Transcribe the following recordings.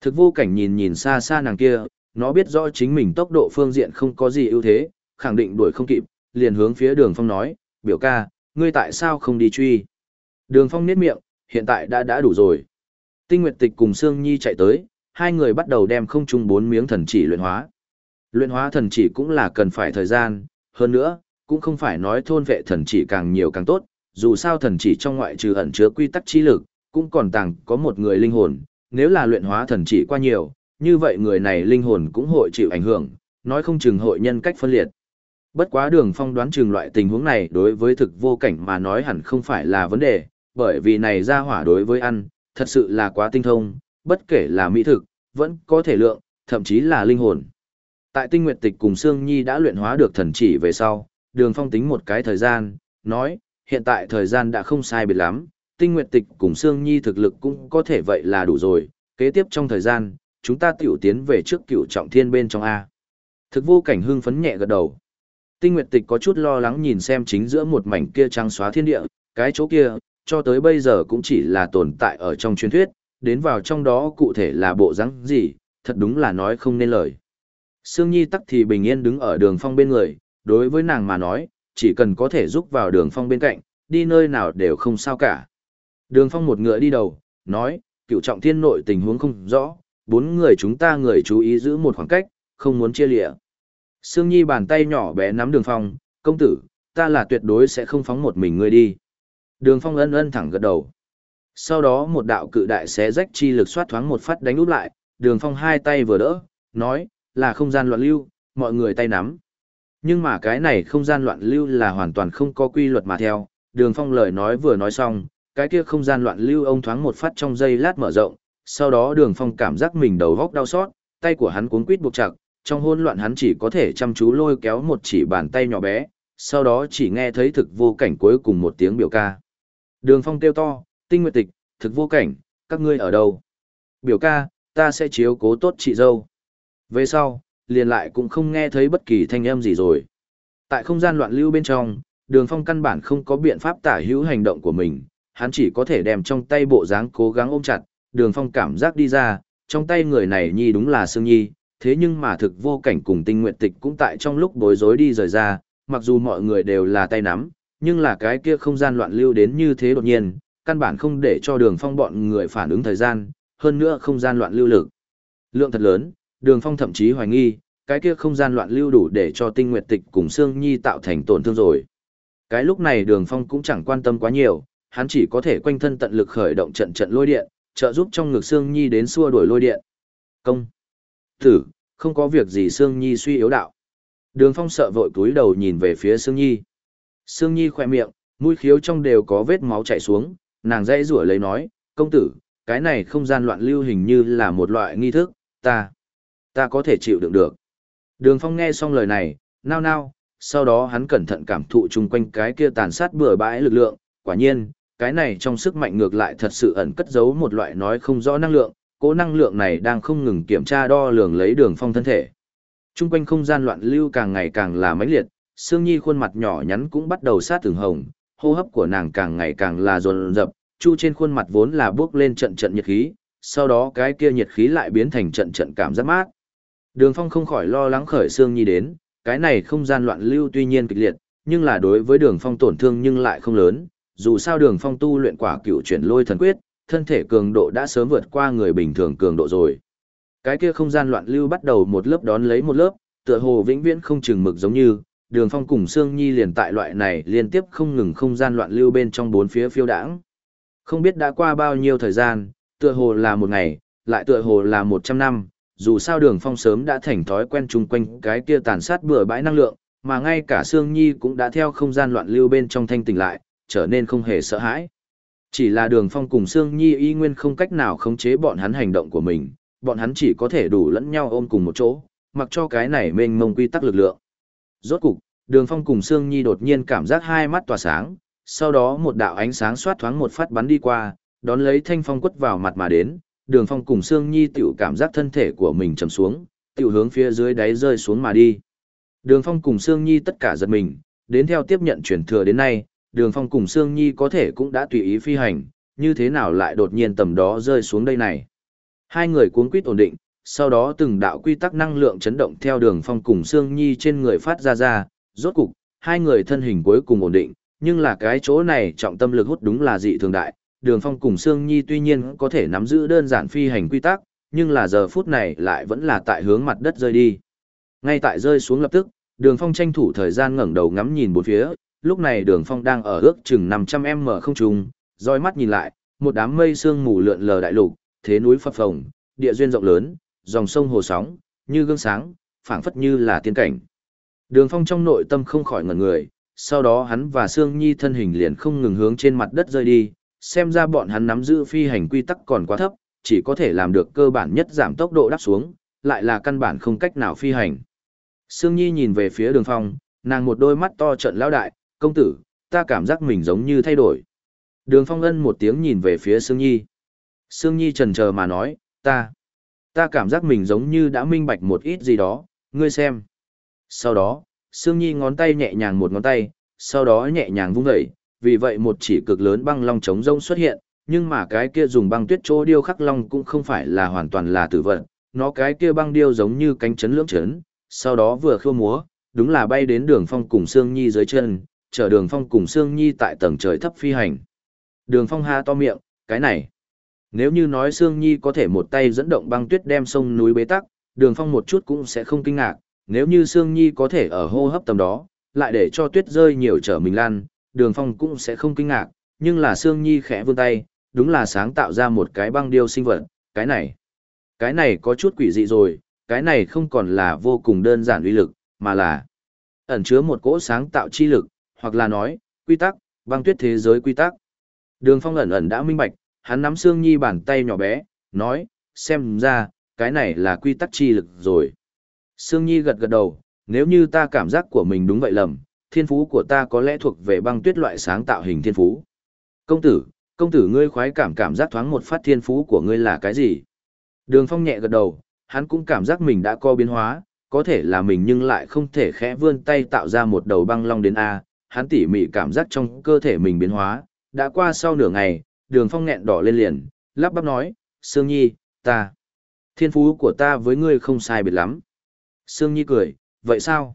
Thực vô cảnh nhìn nhìn xa xa nàng kia, nó biết rõ chính mình tốc độ phương diện không có gì ưu thế, khẳng định đuổi không kịp, liền hướng phía đường phong nói, biểu ca, ngươi tại sao không đi truy? Đường phong niết miệng, hiện tại đã đã đủ rồi. Tinh Nguyệt Tịch cùng Sương Nhi chạy tới, hai người bắt đầu đem không chung bốn miếng thần chỉ luyện hóa. Luyện hóa thần chỉ cũng là cần phải thời gian, hơn nữa, cũng không phải nói thôn vệ thần chỉ càng nhiều càng tốt, dù sao thần chỉ trong ngoại trừ ẩn chứa quy tắc chi lực, cũng còn tàng có một người linh hồn, nếu là luyện hóa thần chỉ qua nhiều, như vậy người này linh hồn cũng hội chịu ảnh hưởng, nói không chừng hội nhân cách phân liệt. Bất quá đường phong đoán chừng loại tình huống này đối với thực vô cảnh mà nói hẳn không phải là vấn đề, bởi vì này ra hỏa đối với ăn, thật sự là quá tinh thông, bất kể là mỹ thực, vẫn có thể lượng, thậm chí là linh hồn. Tại tinh nguyệt tịch cùng Sương Nhi đã luyện hóa được thần chỉ về sau, đường phong tính một cái thời gian, nói, hiện tại thời gian đã không sai biệt lắm, tinh nguyệt tịch cùng Sương Nhi thực lực cũng có thể vậy là đủ rồi, kế tiếp trong thời gian, chúng ta tiểu tiến về trước cựu trọng thiên bên trong A. Thực vô cảnh hưng phấn nhẹ gật đầu. Tinh nguyệt tịch có chút lo lắng nhìn xem chính giữa một mảnh kia trắng xóa thiên địa, cái chỗ kia, cho tới bây giờ cũng chỉ là tồn tại ở trong truyền thuyết, đến vào trong đó cụ thể là bộ rắn gì, thật đúng là nói không nên lời. Sương Nhi tắc thì bình yên đứng ở đường phong bên người, đối với nàng mà nói, chỉ cần có thể giúp vào đường phong bên cạnh, đi nơi nào đều không sao cả. Đường phong một ngựa đi đầu, nói, cựu trọng thiên nội tình huống không rõ, bốn người chúng ta người chú ý giữ một khoảng cách, không muốn chia lịa. Sương Nhi bàn tay nhỏ bé nắm đường phong, công tử, ta là tuyệt đối sẽ không phóng một mình ngươi đi. Đường phong ân ân thẳng gật đầu. Sau đó một đạo cự đại xé rách chi lực xoát thoáng một phát đánh úp lại, đường phong hai tay vừa đỡ, nói, là không gian loạn lưu, mọi người tay nắm. Nhưng mà cái này không gian loạn lưu là hoàn toàn không có quy luật mà theo, đường phong lời nói vừa nói xong, cái kia không gian loạn lưu ông thoáng một phát trong giây lát mở rộng, sau đó đường phong cảm giác mình đầu góc đau xót, tay của hắn cuốn quít buộc chặt, trong hỗn loạn hắn chỉ có thể chăm chú lôi kéo một chỉ bàn tay nhỏ bé, sau đó chỉ nghe thấy thực vô cảnh cuối cùng một tiếng biểu ca. Đường phong kêu to, tinh nguyệt tịch, thực vô cảnh, các ngươi ở đâu? Biểu ca, ta sẽ chiếu cố tốt chị dâu. Về sau, liền lại cũng không nghe thấy bất kỳ thanh âm gì rồi. Tại không gian loạn lưu bên trong, đường phong căn bản không có biện pháp tả hữu hành động của mình, hắn chỉ có thể đem trong tay bộ dáng cố gắng ôm chặt, đường phong cảm giác đi ra, trong tay người này nhi đúng là Sương Nhi, thế nhưng mà thực vô cảnh cùng tinh nguyện tịch cũng tại trong lúc bối rối đi rời ra, mặc dù mọi người đều là tay nắm, nhưng là cái kia không gian loạn lưu đến như thế đột nhiên, căn bản không để cho đường phong bọn người phản ứng thời gian, hơn nữa không gian loạn lưu lực. Lượng thật lớn, đường phong thậm chí hoài nghi, cái kia không gian loạn lưu đủ để cho tinh nguyệt tịch cùng Sương Nhi tạo thành tổn thương rồi. Cái lúc này đường phong cũng chẳng quan tâm quá nhiều, hắn chỉ có thể quanh thân tận lực khởi động trận trận lôi điện, trợ giúp trong ngực Sương Nhi đến xua đuổi lôi điện. Công. Tử, không có việc gì Sương Nhi suy yếu đạo. Đường phong sợ vội cúi đầu nhìn về phía Sương Nhi. Sương Nhi khỏe miệng, mũi khiếu trong đều có vết máu chảy xuống, nàng dãy rủa lấy nói, công tử, cái này không gian loạn lưu hình như là một loại nghi thức, ta, ta có thể chịu đựng được. Đường Phong nghe xong lời này, nao nao, sau đó hắn cẩn thận cảm thụ chung quanh cái kia tàn sát bừa bãi lực lượng, quả nhiên, cái này trong sức mạnh ngược lại thật sự ẩn cất giấu một loại nói không rõ năng lượng, cố năng lượng này đang không ngừng kiểm tra đo lường lấy Đường Phong thân thể. Trung quanh không gian loạn lưu càng ngày càng là mãnh liệt, Sương Nhi khuôn mặt nhỏ nhắn cũng bắt đầu sát thường hồng, hô hấp của nàng càng ngày càng là dồn dập, chu trên khuôn mặt vốn là bước lên trận trận nhiệt khí, sau đó cái kia nhiệt khí lại biến thành trận trận cảm giác mát. Đường Phong không khỏi lo lắng khởi xương nhi đến, cái này không gian loạn lưu tuy nhiên kịch liệt, nhưng là đối với Đường Phong tổn thương nhưng lại không lớn, dù sao Đường Phong tu luyện quả cựu chuyển lôi thần quyết, thân thể cường độ đã sớm vượt qua người bình thường cường độ rồi. Cái kia không gian loạn lưu bắt đầu một lớp đón lấy một lớp, tựa hồ vĩnh viễn không chừng mực giống như, Đường Phong cùng Sương Nhi liền tại loại này liên tiếp không ngừng không gian loạn lưu bên trong bốn phía phiêu đãng. Không biết đã qua bao nhiêu thời gian, tựa hồ là một ngày, lại tựa hồ là một trăm năm, dù sao đường phong sớm đã thành thói quen chung quanh cái kia tàn sát bừa bãi năng lượng, mà ngay cả Sương Nhi cũng đã theo không gian loạn lưu bên trong thanh tỉnh lại, trở nên không hề sợ hãi. Chỉ là đường phong cùng Sương Nhi y nguyên không cách nào khống chế bọn hắn hành động của mình, bọn hắn chỉ có thể đủ lẫn nhau ôm cùng một chỗ, mặc cho cái này mênh mông quy tắc lực lượng. Rốt cục, đường phong cùng Sương Nhi đột nhiên cảm giác hai mắt tỏa sáng, sau đó một đạo ánh sáng xoát thoáng một phát bắn đi qua, đón lấy thanh phong quất vào mặt mà đến, đường phong cùng Sương Nhi tiểu cảm giác thân thể của mình trầm xuống, tiểu hướng phía dưới đáy rơi xuống mà đi. Đường phong cùng Sương Nhi tất cả giật mình, đến theo tiếp nhận truyền thừa đến nay, đường phong cùng Sương Nhi có thể cũng đã tùy ý phi hành, như thế nào lại đột nhiên tầm đó rơi xuống đây này. Hai người cuốn quýt ổn định, sau đó từng đạo quy tắc năng lượng chấn động theo đường phong cùng Sương Nhi trên người phát ra ra, rốt cục, hai người thân hình cuối cùng ổn định, nhưng là cái chỗ này trọng tâm lực hút đúng là dị thường đại, đường phong cùng Sương Nhi tuy nhiên có thể nắm giữ đơn giản phi hành quy tắc, nhưng là giờ phút này lại vẫn là tại hướng mặt đất rơi đi. Ngay tại rơi xuống lập tức, đường phong tranh thủ thời gian ngẩng đầu ngắm nhìn bốn phía, lúc này đường phong đang ở ước chừng 500m không trung, roi mắt nhìn lại, một đám mây sương mù lượn lờ đại lục, thế núi phập phồng, địa duyên rộng lớn, dòng sông hồ sóng, như gương sáng, phảng phất như là tiên cảnh. Đường phong trong nội tâm không khỏi ngẩn người, sau đó hắn và Sương Nhi thân hình liền không ngừng hướng trên mặt đất rơi đi, xem ra bọn hắn nắm giữ phi hành quy tắc còn quá thấp, chỉ có thể làm được cơ bản nhất giảm tốc độ đáp xuống, lại là căn bản không cách nào phi hành. Sương Nhi nhìn về phía đường phong, nàng một đôi mắt to trận lao đại, công tử, ta cảm giác mình giống như thay đổi. Đường phong ân một tiếng nhìn về phía Sương Nhi. Sương Nhi trần chờ mà nói, ta, ta cảm giác mình giống như đã minh bạch một ít gì đó, ngươi xem. Sau đó, Sương Nhi ngón tay nhẹ nhàng một ngón tay, sau đó nhẹ nhàng vung dậy, vì vậy một chỉ cực lớn băng long trống rông xuất hiện, nhưng mà cái kia dùng băng tuyết chỗ điêu khắc long cũng không phải là hoàn toàn là tử vận, nó cái kia băng điêu giống như cánh chấn lưỡng chấn, sau đó vừa khua múa, đúng là bay đến đường phong cùng Sương Nhi dưới chân, chở đường phong cùng Sương Nhi tại tầng trời thấp phi hành. Đường phong ha to miệng, cái này. Nếu như nói Sương Nhi có thể một tay dẫn động băng tuyết đem sông núi bế tắc, đường phong một chút cũng sẽ không kinh ngạc, nếu như Sương Nhi có thể ở hô hấp tầm đó, lại để cho tuyết rơi nhiều trở mình lan, đường phong cũng sẽ không kinh ngạc, nhưng là Sương Nhi khẽ vươn tay, đúng là sáng tạo ra một cái băng điêu sinh vật, cái này. Cái này có chút quỷ dị rồi, cái này không còn là vô cùng đơn giản uy lực, mà là ẩn chứa một cỗ sáng tạo chi lực, hoặc là nói, quy tắc, băng tuyết thế giới quy tắc. Đường phong ẩn ẩn đã minh bạch, hắn nắm Sương Nhi bàn tay nhỏ bé, nói, xem ra, cái này là quy tắc chi lực rồi. Sương Nhi gật gật đầu, nếu như ta cảm giác của mình đúng vậy lầm, thiên phú của ta có lẽ thuộc về băng tuyết loại sáng tạo hình thiên phú. Công tử, công tử ngươi khoái cảm cảm giác thoáng một phát thiên phú của ngươi là cái gì? Đường phong nhẹ gật đầu, hắn cũng cảm giác mình đã có biến hóa, có thể là mình nhưng lại không thể khẽ vươn tay tạo ra một đầu băng long đến A, hắn tỉ mỉ cảm giác trong cơ thể mình biến hóa, đã qua sau nửa ngày, đường phong nghẹn đỏ lên liền, lắp bắp nói, Sương Nhi, ta, thiên phú của ta với ngươi không sai biệt lắm. Sương Nhi cười, vậy sao?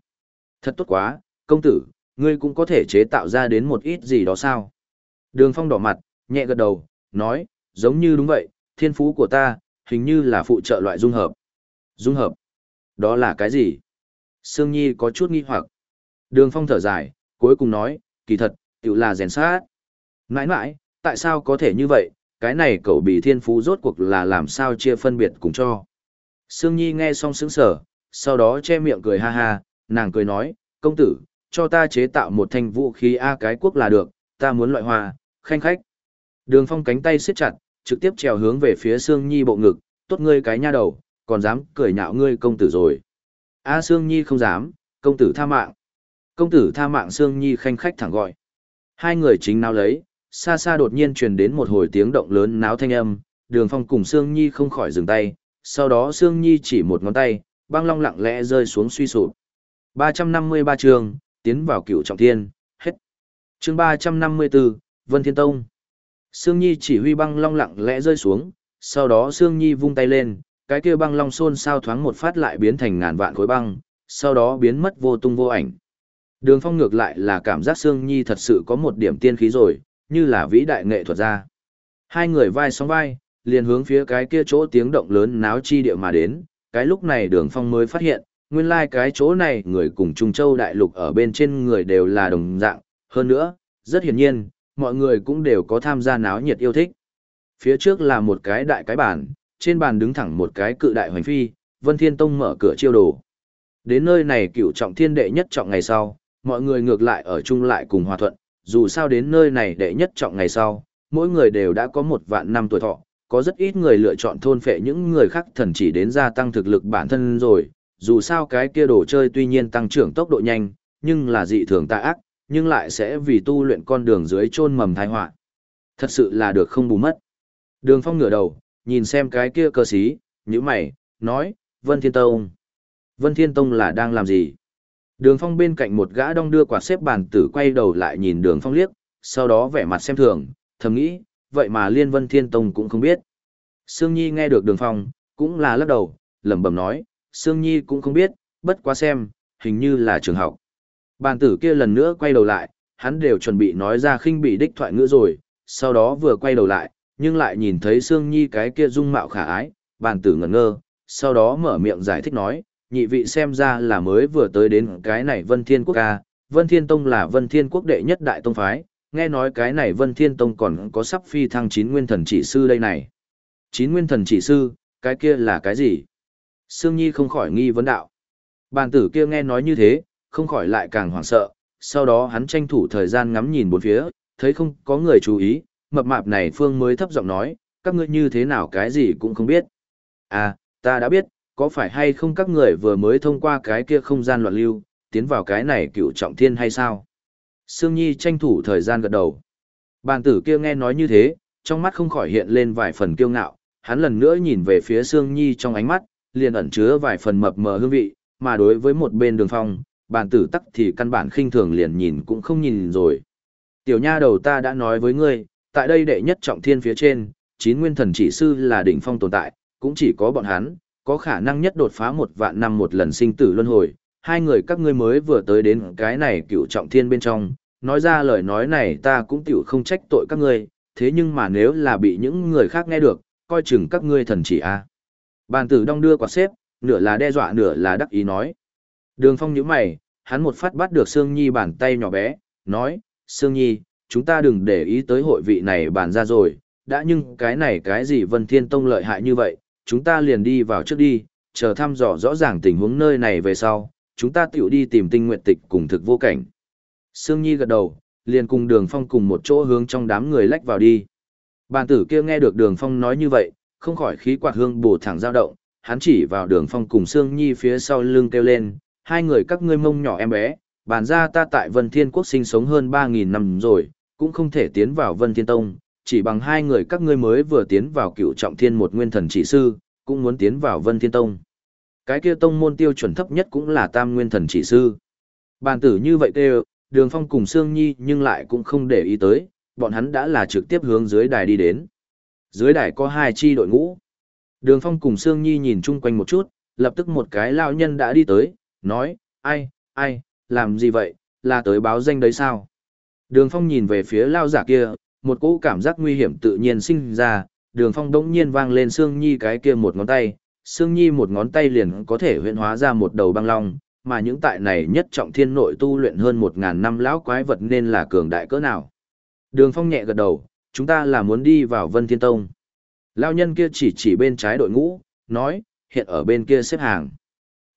Thật tốt quá, công tử, ngươi cũng có thể chế tạo ra đến một ít gì đó sao? Đường phong đỏ mặt, nhẹ gật đầu, nói, giống như đúng vậy, thiên phú của ta, hình như là phụ trợ loại dung hợp. Dung hợp? Đó là cái gì? Sương Nhi có chút nghi hoặc. Đường phong thở dài, cuối cùng nói, kỳ thật, tự là rèn sát. Mãi mãi, tại sao có thể như vậy, cái này cậu bị thiên phú rốt cuộc là làm sao chia phân biệt cùng cho. Sương Nhi nghe xong sững sở, sau đó che miệng cười ha ha, nàng cười nói, công tử, cho ta chế tạo một thanh vũ khí A cái quốc là được, ta muốn loại hoa, khanh khách. Đường phong cánh tay siết chặt, trực tiếp trèo hướng về phía Sương Nhi bộ ngực, tốt ngươi cái nha đầu, còn dám cười nhạo ngươi công tử rồi. A Sương Nhi không dám, công tử tha mạng. Công tử tha mạng Sương Nhi khanh khách thẳng gọi. Hai người chính nào lấy, xa xa đột nhiên truyền đến một hồi tiếng động lớn náo thanh âm, đường phong cùng Sương Nhi không khỏi dừng tay, sau đó Sương Nhi chỉ một ngón tay, băng long lặng lẽ rơi xuống suy sụp. 353 chương, tiến vào cựu trọng thiên, hết. Chương 354, Vân Thiên Tông. Sương Nhi chỉ huy băng long lặng lẽ rơi xuống, sau đó Sương Nhi vung tay lên, cái kia băng long xôn sao thoáng một phát lại biến thành ngàn vạn khối băng, sau đó biến mất vô tung vô ảnh. Đường phong ngược lại là cảm giác Sương Nhi thật sự có một điểm tiên khí rồi, như là vĩ đại nghệ thuật gia. Hai người vai sóng vai, liền hướng phía cái kia chỗ tiếng động lớn náo chi địa mà đến, cái lúc này đường phong mới phát hiện, nguyên lai like cái chỗ này người cùng Trung Châu đại lục ở bên trên người đều là đồng dạng, hơn nữa, rất hiển nhiên, mọi người cũng đều có tham gia náo nhiệt yêu thích. Phía trước là một cái đại cái bàn, trên bàn đứng thẳng một cái cự đại hoành phi, Vân Thiên Tông mở cửa chiêu đồ. Đến nơi này cựu trọng thiên đệ nhất trọng ngày sau, mọi người ngược lại ở chung lại cùng hòa thuận, dù sao đến nơi này đệ nhất trọng ngày sau, mỗi người đều đã có một vạn năm tuổi thọ, có rất ít người lựa chọn thôn phệ những người khác thần chỉ đến gia tăng thực lực bản thân rồi, dù sao cái kia đồ chơi tuy nhiên tăng trưởng tốc độ nhanh, nhưng là dị thường tà ác, nhưng lại sẽ vì tu luyện con đường dưới chôn mầm tai họa. Thật sự là được không bù mất. Đường Phong ngửa đầu, nhìn xem cái kia cơ sĩ, nhíu mày, nói, Vân Thiên Tông. Vân Thiên Tông là đang làm gì? Đường Phong bên cạnh một gã đong đưa quả xếp bàn tử quay đầu lại nhìn Đường Phong liếc, sau đó vẻ mặt xem thường, thầm nghĩ, vậy mà Liên Vân Thiên Tông cũng không biết. Sương Nhi nghe được đường phong, cũng là lắc đầu, lẩm bẩm nói, Sương Nhi cũng không biết, bất quá xem, hình như là trường học. Bàn tử kia lần nữa quay đầu lại, hắn đều chuẩn bị nói ra khinh bị đích thoại ngữ rồi, sau đó vừa quay đầu lại, nhưng lại nhìn thấy Sương Nhi cái kia dung mạo khả ái, bàn tử ngẩn ngơ, sau đó mở miệng giải thích nói, nhị vị xem ra là mới vừa tới đến cái này Vân Thiên Quốc ca, Vân Thiên Tông là Vân Thiên Quốc đệ nhất đại tông phái, nghe nói cái này Vân Thiên Tông còn có sắp phi thăng chín nguyên thần chỉ sư đây này. Chín nguyên thần chỉ sư, cái kia là cái gì? Sương Nhi không khỏi nghi vấn đạo. Bàn tử kia nghe nói như thế, không khỏi lại càng hoảng sợ, sau đó hắn tranh thủ thời gian ngắm nhìn bốn phía, thấy không có người chú ý, mập mạp này Phương mới thấp giọng nói, các ngươi như thế nào cái gì cũng không biết. À, ta đã biết, có phải hay không các người vừa mới thông qua cái kia không gian loạn lưu, tiến vào cái này cựu trọng thiên hay sao? Sương Nhi tranh thủ thời gian gật đầu. Bàn tử kia nghe nói như thế, trong mắt không khỏi hiện lên vài phần kiêu ngạo, hắn lần nữa nhìn về phía Sương Nhi trong ánh mắt, liền ẩn chứa vài phần mập mờ hương vị, mà đối với một bên đường phong, bàn tử tắc thì căn bản khinh thường liền nhìn cũng không nhìn rồi. Tiểu nha đầu ta đã nói với ngươi, tại đây đệ nhất trọng thiên phía trên, chín nguyên thần chỉ sư là đỉnh phong tồn tại, cũng chỉ có bọn hắn, có khả năng nhất đột phá một vạn năm một lần sinh tử luân hồi. Hai người các ngươi mới vừa tới đến cái này cựu trọng thiên bên trong, nói ra lời nói này ta cũng tiểu không trách tội các ngươi, thế nhưng mà nếu là bị những người khác nghe được, coi chừng các ngươi thần chỉ a. À. Bàn tử đong đưa quạt xếp, nửa là đe dọa nửa là đắc ý nói. Đường phong nhíu mày, hắn một phát bắt được Sương Nhi bàn tay nhỏ bé, nói, Sương Nhi, chúng ta đừng để ý tới hội vị này bàn ra rồi, đã nhưng cái này cái gì Vân Thiên Tông lợi hại như vậy, chúng ta liền đi vào trước đi, chờ thăm dò rõ ràng tình huống nơi này về sau, chúng ta tiểu đi tìm tinh nguyện tịch cùng thực vô cảnh. Sương Nhi gật đầu, liền cùng đường phong cùng một chỗ hướng trong đám người lách vào đi. Bàn tử kia nghe được đường phong nói như vậy, không khỏi khí quạt hương bổ thẳng dao động, hắn chỉ vào đường phong cùng Sương Nhi phía sau lưng kêu lên, hai người các ngươi mông nhỏ em bé, bàn ra ta tại Vân Thiên Quốc sinh sống hơn 3.000 năm rồi, cũng không thể tiến vào Vân Thiên Tông, chỉ bằng hai người các ngươi mới vừa tiến vào cựu trọng thiên một nguyên thần chỉ sư, cũng muốn tiến vào Vân Thiên Tông. Cái kia tông môn tiêu chuẩn thấp nhất cũng là tam nguyên thần chỉ sư. Bàn tử như vậy kêu, đường phong cùng Sương Nhi nhưng lại cũng không để ý tới, bọn hắn đã là trực tiếp hướng dưới đài đi đến. Dưới đài có hai chi đội ngũ. Đường phong cùng Sương Nhi nhìn chung quanh một chút, lập tức một cái lao nhân đã đi tới, nói, ai, ai, làm gì vậy, là tới báo danh đấy sao? Đường phong nhìn về phía lao giả kia, một cỗ cảm giác nguy hiểm tự nhiên sinh ra, đường phong đống nhiên vang lên Sương Nhi cái kia một ngón tay, Sương Nhi một ngón tay liền có thể huyện hóa ra một đầu băng long, mà những tại này nhất trọng thiên nội tu luyện hơn một ngàn năm lão quái vật nên là cường đại cỡ nào. Đường phong nhẹ gật đầu, chúng ta là muốn đi vào Vân Thiên Tông. Lao nhân kia chỉ chỉ bên trái đội ngũ, nói, hiện ở bên kia xếp hàng.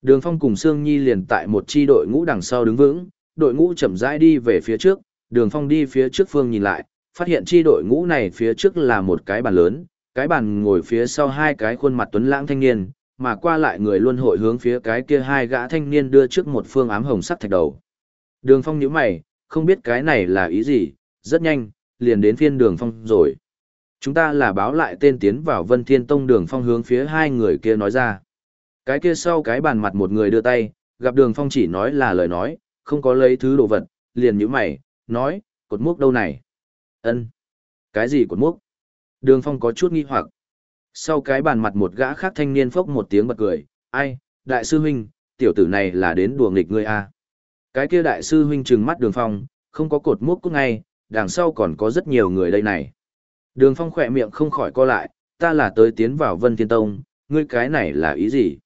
Đường phong cùng Sương Nhi liền tại một chi đội ngũ đằng sau đứng vững, đội ngũ chậm rãi đi về phía trước, đường phong đi phía trước phương nhìn lại, phát hiện chi đội ngũ này phía trước là một cái bàn lớn, cái bàn ngồi phía sau hai cái khuôn mặt tuấn lãng thanh niên, mà qua lại người luôn hội hướng phía cái kia hai gã thanh niên đưa trước một phương ám hồng sắc thạch đầu. Đường phong nhíu mày, không biết cái này là ý gì, rất nhanh, liền đến phiên đường phong rồi. Chúng ta là báo lại tên tiến vào Vân Thiên Tông đường phong hướng phía hai người kia nói ra. Cái kia sau cái bàn mặt một người đưa tay, gặp đường phong chỉ nói là lời nói, không có lấy thứ đồ vật, liền nhíu mày, nói, cột múc đâu này? Ân Cái gì cột múc? Đường phong có chút nghi hoặc. Sau cái bàn mặt một gã khác thanh niên phốc một tiếng bật cười, ai, đại sư huynh, tiểu tử này là đến đùa nghịch ngươi à. Cái kia đại sư huynh trừng mắt đường phong, không có cột múc cút ngay, đằng sau còn có rất nhiều người đây này. Đường phong khỏe miệng không khỏi co lại, ta là tới tiến vào vân thiên tông, ngươi cái này là ý gì?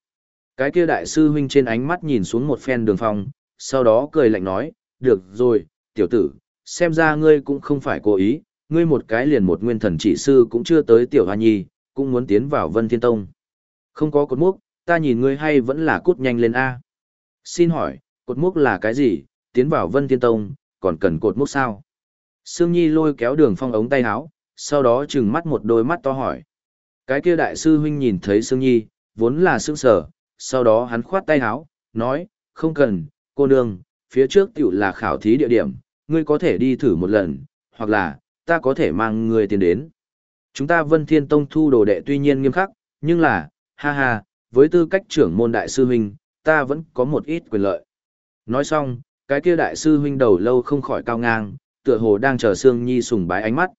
Cái kia đại sư huynh trên ánh mắt nhìn xuống một phen đường phong, sau đó cười lạnh nói, được rồi, tiểu tử, xem ra ngươi cũng không phải cố ý, ngươi một cái liền một nguyên thần chỉ sư cũng chưa tới tiểu hoa nhi, cũng muốn tiến vào vân thiên tông. Không có cột mốc ta nhìn ngươi hay vẫn là cút nhanh lên A. Xin hỏi, cột mốc là cái gì, tiến vào vân thiên tông, còn cần cột mốc sao? Sương Nhi lôi kéo đường phong ống tay áo, sau đó trừng mắt một đôi mắt to hỏi. Cái kia đại sư huynh nhìn thấy Sương Nhi, vốn là sương sở, sau đó hắn khoát tay áo, nói, không cần, cô nương, phía trước tiểu là khảo thí địa điểm, ngươi có thể đi thử một lần, hoặc là, ta có thể mang ngươi tiền đến. Chúng ta Vân Thiên Tông thu đồ đệ tuy nhiên nghiêm khắc, nhưng là, ha ha, với tư cách trưởng môn đại sư huynh, ta vẫn có một ít quyền lợi. Nói xong, cái kia đại sư huynh đầu lâu không khỏi cao ngang, tựa hồ đang chờ Sương Nhi sùng bái ánh mắt.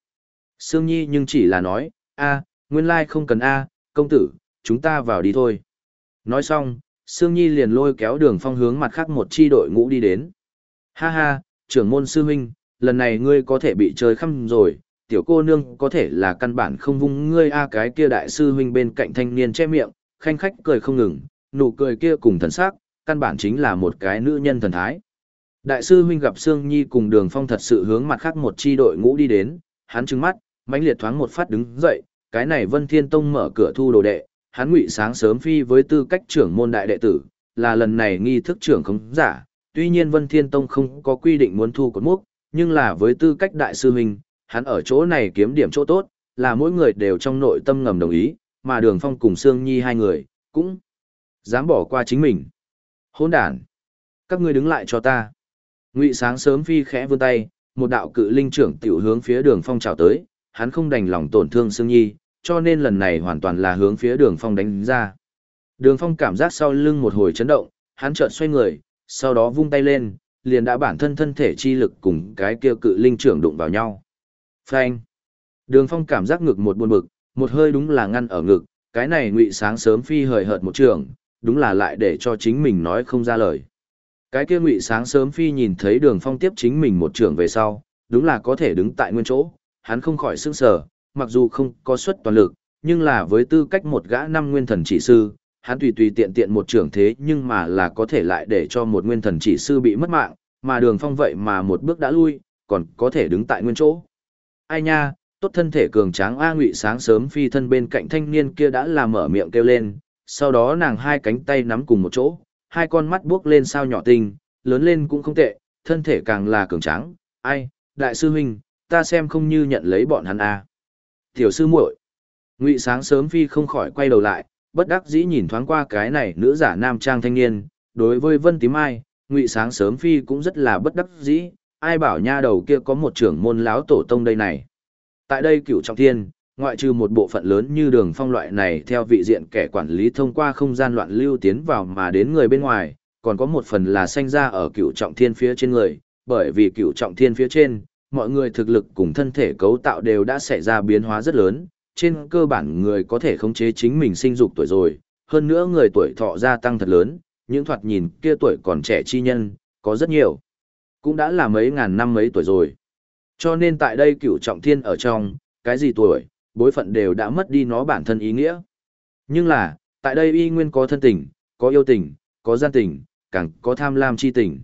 Sương Nhi nhưng chỉ là nói, a, Nguyên lai không cần A, công tử, chúng ta vào đi thôi. Nói xong, Sương Nhi liền lôi kéo đường phong hướng mặt khác một chi đội ngũ đi đến. Ha ha, trưởng môn sư huynh, lần này ngươi có thể bị chơi khăm rồi, tiểu cô nương có thể là căn bản không vung ngươi a cái kia đại sư huynh bên cạnh thanh niên che miệng, khanh khách cười không ngừng, nụ cười kia cùng thần sắc, căn bản chính là một cái nữ nhân thần thái. Đại sư huynh gặp Sương Nhi cùng Đường Phong thật sự hướng mặt khác một chi đội ngũ đi đến, hắn trừng mắt, mãnh liệt thoáng một phát đứng dậy, cái này Vân Thiên Tông mở cửa thu đồ đệ, hắn ngụy sáng sớm phi với tư cách trưởng môn đại đệ tử, là lần này nghi thức trưởng không giả, tuy nhiên Vân Thiên Tông không có quy định muốn thu cột mốc, nhưng là với tư cách đại sư huynh, hắn ở chỗ này kiếm điểm chỗ tốt, là mỗi người đều trong nội tâm ngầm đồng ý, mà Đường Phong cùng Sương Nhi hai người, cũng dám bỏ qua chính mình. Hỗn đản! Các ngươi đứng lại cho ta. Ngụy sáng sớm phi khẽ vươn tay, một đạo cự linh trưởng tiểu hướng phía Đường Phong chào tới, hắn không đành lòng tổn thương Sương Nhi, cho nên lần này hoàn toàn là hướng phía Đường Phong đánh ra. Đường Phong cảm giác sau lưng một hồi chấn động, hắn chợt xoay người, sau đó vung tay lên, liền đã bản thân thân thể chi lực cùng cái kia cự linh trưởng đụng vào nhau. Phanh. Đường Phong cảm giác ngực một buồn bực, một hơi đúng là ngăn ở ngực, cái này ngụy sáng sớm phi hời hợt một trường, đúng là lại để cho chính mình nói không ra lời. Cái kia ngụy sáng sớm phi nhìn thấy Đường Phong tiếp chính mình một trường về sau, đúng là có thể đứng tại nguyên chỗ, hắn không khỏi sững sờ, mặc dù không có suất toàn lực, nhưng là với tư cách một gã năm nguyên thần chỉ sư, hắn tùy tùy tiện tiện một trưởng thế nhưng mà là có thể lại để cho một nguyên thần chỉ sư bị mất mạng, mà đường phong vậy mà một bước đã lui, còn có thể đứng tại nguyên chỗ. Ai nha, tốt thân thể cường tráng A Ngụy sáng sớm phi thân bên cạnh thanh niên kia đã làm mở miệng kêu lên, sau đó nàng hai cánh tay nắm cùng một chỗ, hai con mắt buốc lên sao nhỏ tinh, lớn lên cũng không tệ, thân thể càng là cường tráng. Ai, đại sư huynh, ta xem không như nhận lấy bọn hắn A. Tiểu sư muội Ngụy sáng sớm phi không khỏi quay đầu lại, bất đắc dĩ nhìn thoáng qua cái này nữ giả nam trang thanh niên, đối với Vân Tím Ai, Ngụy Sáng sớm phi cũng rất là bất đắc dĩ, ai bảo nha đầu kia có một trưởng môn láo tổ tông đây này. Tại đây cửu trọng thiên, ngoại trừ một bộ phận lớn như đường phong loại này theo vị diện kẻ quản lý thông qua không gian loạn lưu tiến vào mà đến người bên ngoài, còn có một phần là sanh ra ở cửu trọng thiên phía trên người, bởi vì cửu trọng thiên phía trên, mọi người thực lực cùng thân thể cấu tạo đều đã xảy ra biến hóa rất lớn, trên cơ bản người có thể khống chế chính mình sinh dục tuổi rồi, hơn nữa người tuổi thọ gia tăng thật lớn, những thoạt nhìn kia tuổi còn trẻ chi nhân, có rất nhiều. Cũng đã là mấy ngàn năm mấy tuổi rồi. Cho nên tại đây cửu trọng thiên ở trong, cái gì tuổi, bối phận đều đã mất đi nó bản thân ý nghĩa. Nhưng là, tại đây y nguyên có thân tình, có yêu tình, có gian tình, càng có tham lam chi tình.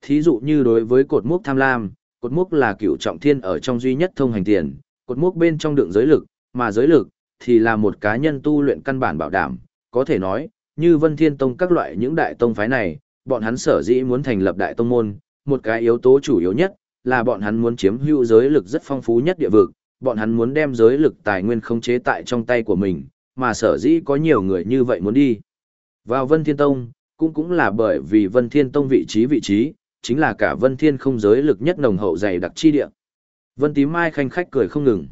Thí dụ như đối với cột mốc tham lam, cột mốc là cửu trọng thiên ở trong duy nhất thông hành tiền, cột mốc bên trong đựng giới lực, mà giới lực, thì là một cá nhân tu luyện căn bản bảo đảm, có thể nói, như Vân Thiên Tông các loại những đại tông phái này, bọn hắn sở dĩ muốn thành lập đại tông môn, một cái yếu tố chủ yếu nhất, là bọn hắn muốn chiếm hữu giới lực rất phong phú nhất địa vực, bọn hắn muốn đem giới lực tài nguyên khống chế tại trong tay của mình, mà sở dĩ có nhiều người như vậy muốn đi. Vào Vân Thiên Tông, cũng cũng là bởi vì Vân Thiên Tông vị trí vị trí, chính là cả Vân Thiên không giới lực nhất nồng hậu dày đặc chi địa. Vân Tím Mai khanh khách cười không ngừng.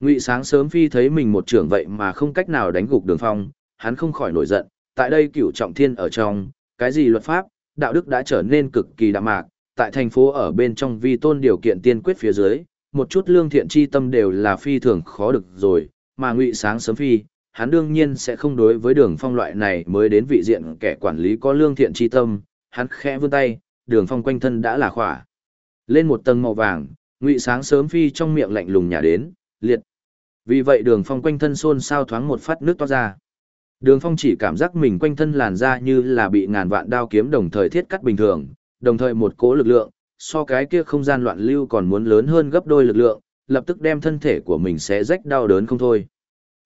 Ngụy Sáng sớm phi thấy mình một trưởng vậy mà không cách nào đánh gục Đường Phong, hắn không khỏi nổi giận, tại đây cựu trọng thiên ở trong, cái gì luật pháp, đạo đức đã trở nên cực kỳ đạm mạc, tại thành phố ở bên trong vi tôn điều kiện tiên quyết phía dưới, một chút lương thiện chi tâm đều là phi thường khó được rồi, mà Ngụy Sáng sớm phi, hắn đương nhiên sẽ không đối với Đường Phong loại này mới đến vị diện kẻ quản lý có lương thiện chi tâm, hắn khẽ vươn tay, Đường Phong quanh thân đã là khỏa. Lên một tầng màu vàng, Ngụy Sáng sớm phi trong miệng lạnh lùng nhả đến, liệt. Vì vậy đường phong quanh thân xôn sao thoáng một phát nước toát ra. Đường phong chỉ cảm giác mình quanh thân làn ra như là bị ngàn vạn đao kiếm đồng thời thiết cắt bình thường, đồng thời một cỗ lực lượng, so cái kia không gian loạn lưu còn muốn lớn hơn gấp đôi lực lượng, lập tức đem thân thể của mình sẽ rách đau đớn không thôi.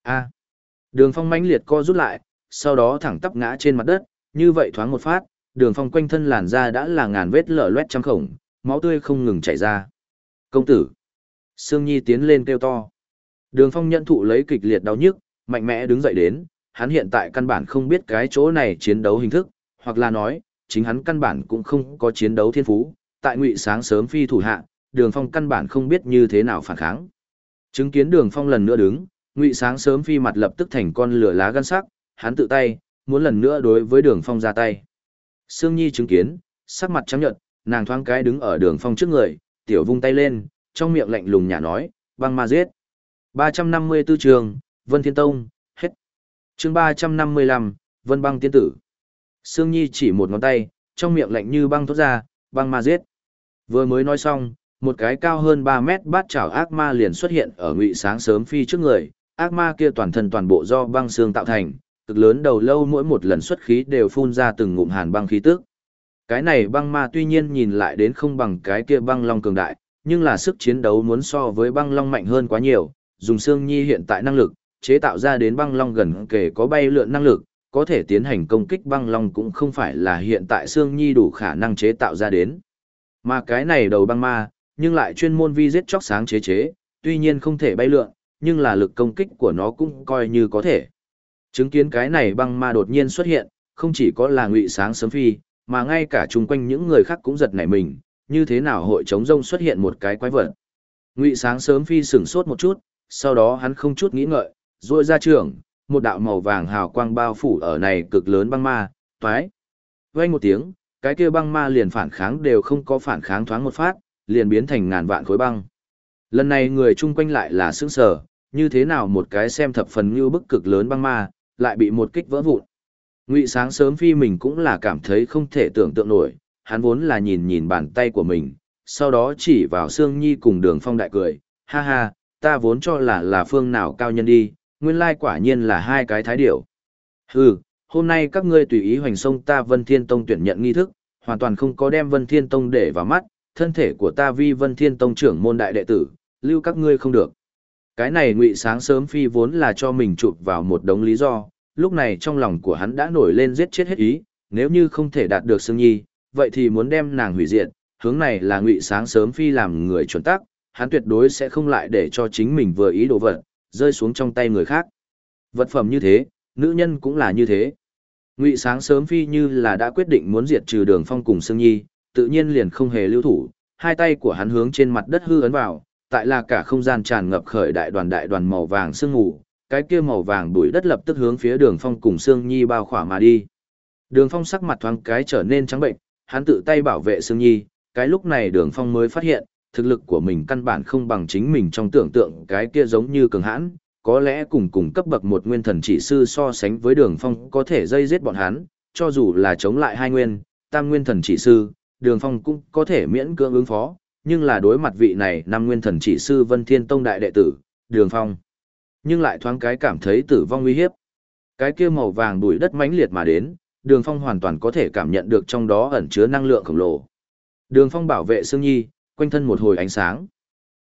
A. Đường phong mãnh liệt co rút lại, sau đó thẳng tắp ngã trên mặt đất, như vậy thoáng một phát, đường phong quanh thân làn da đã là ngàn vết lở loét trăm khổng, máu tươi không ngừng chảy ra. Công tử. Sương Nhi tiến lên kêu to. Đường Phong nhận thụ lấy kịch liệt đau nhức, mạnh mẽ đứng dậy đến, hắn hiện tại căn bản không biết cái chỗ này chiến đấu hình thức, hoặc là nói, chính hắn căn bản cũng không có chiến đấu thiên phú, tại ngụy sáng sớm phi thủ hạ, Đường Phong căn bản không biết như thế nào phản kháng. Chứng kiến Đường Phong lần nữa đứng, ngụy sáng sớm phi mặt lập tức thành con lửa lá gan sắc, hắn tự tay, muốn lần nữa đối với Đường Phong ra tay. Sương Nhi chứng kiến, sắc mặt trắng nhợt, nàng thoáng cái đứng ở Đường Phong trước người, tiểu vung tay lên, trong miệng lạnh lùng nhả nói, băng ma giết. 354 trường, Vân Thiên Tông, hết. chương 355, Vân băng tiên tử. Sương Nhi chỉ một ngón tay, trong miệng lạnh như băng thốt ra, băng ma giết. Vừa mới nói xong, một cái cao hơn 3 mét bát chảo ác ma liền xuất hiện ở ngụy sáng sớm phi trước người, ác ma kia toàn thân toàn bộ do băng xương tạo thành, cực lớn đầu lâu mỗi một lần xuất khí đều phun ra từng ngụm hàn băng khí tức. Cái này băng ma tuy nhiên nhìn lại đến không bằng cái kia băng long cường đại, nhưng là sức chiến đấu muốn so với băng long mạnh hơn quá nhiều, dùng xương nhi hiện tại năng lực, chế tạo ra đến băng long gần kể có bay lượn năng lực, có thể tiến hành công kích băng long cũng không phải là hiện tại xương nhi đủ khả năng chế tạo ra đến. Mà cái này đầu băng ma, nhưng lại chuyên môn vi giết chóc sáng chế chế, tuy nhiên không thể bay lượn, nhưng là lực công kích của nó cũng coi như có thể. Chứng kiến cái này băng ma đột nhiên xuất hiện, không chỉ có là ngụy sáng sớm phi, mà ngay cả chung quanh những người khác cũng giật nảy mình, như thế nào hội chống rông xuất hiện một cái quái vật. Ngụy sáng sớm phi sửng sốt một chút, sau đó hắn không chút nghĩ ngợi, ruôi ra trường, một đạo màu vàng hào quang bao phủ ở này cực lớn băng ma, toái. Vang một tiếng, cái kia băng ma liền phản kháng đều không có phản kháng thoáng một phát, liền biến thành ngàn vạn khối băng. Lần này người chung quanh lại là sững sờ, như thế nào một cái xem thập phần như bức cực lớn băng ma, lại bị một kích vỡ vụn. Ngụy sáng sớm phi mình cũng là cảm thấy không thể tưởng tượng nổi, hắn vốn là nhìn nhìn bàn tay của mình, sau đó chỉ vào Sương Nhi cùng đường phong đại cười, ha ha, ta vốn cho là là phương nào cao nhân đi, nguyên lai quả nhiên là hai cái thái điểu. Hừ, hôm nay các ngươi tùy ý hoành sông ta Vân Thiên Tông tuyển nhận nghi thức, hoàn toàn không có đem Vân Thiên Tông để vào mắt, thân thể của ta vi Vân Thiên Tông trưởng môn đại đệ tử, lưu các ngươi không được. Cái này ngụy sáng sớm phi vốn là cho mình chụp vào một đống lý do, lúc này trong lòng của hắn đã nổi lên giết chết hết ý, nếu như không thể đạt được Sương Nhi, vậy thì muốn đem nàng hủy diệt, hướng này là ngụy sáng sớm phi làm người chuẩn tắc, hắn tuyệt đối sẽ không lại để cho chính mình vừa ý đồ vật, rơi xuống trong tay người khác. Vật phẩm như thế, nữ nhân cũng là như thế. Ngụy sáng sớm phi như là đã quyết định muốn diệt trừ đường phong cùng Sương Nhi, tự nhiên liền không hề lưu thủ, hai tay của hắn hướng trên mặt đất hư ấn vào, tại là cả không gian tràn ngập khởi đại đoàn đại đoàn màu vàng sương mù, cái kia màu vàng bụi đất lập tức hướng phía đường phong cùng Sương Nhi bao khỏa mà đi. Đường phong sắc mặt thoáng cái trở nên trắng bệnh, hắn tự tay bảo vệ Sương Nhi, cái lúc này đường phong mới phát hiện, thực lực của mình căn bản không bằng chính mình trong tưởng tượng cái kia giống như cường hãn, có lẽ cùng cùng cấp bậc một nguyên thần chỉ sư so sánh với đường phong có thể dây giết bọn hắn, cho dù là chống lại hai nguyên, tam nguyên thần chỉ sư, đường phong cũng có thể miễn cưỡng ứng phó, nhưng là đối mặt vị này năm nguyên thần chỉ sư Vân Thiên Tông đại đệ tử, đường phong. Nhưng lại thoáng cái cảm thấy tử vong nguy hiếp. Cái kia màu vàng bụi đất mãnh liệt mà đến, đường phong hoàn toàn có thể cảm nhận được trong đó ẩn chứa năng lượng khổng lồ. Đường phong bảo vệ Sương Nhi, quanh thân một hồi ánh sáng.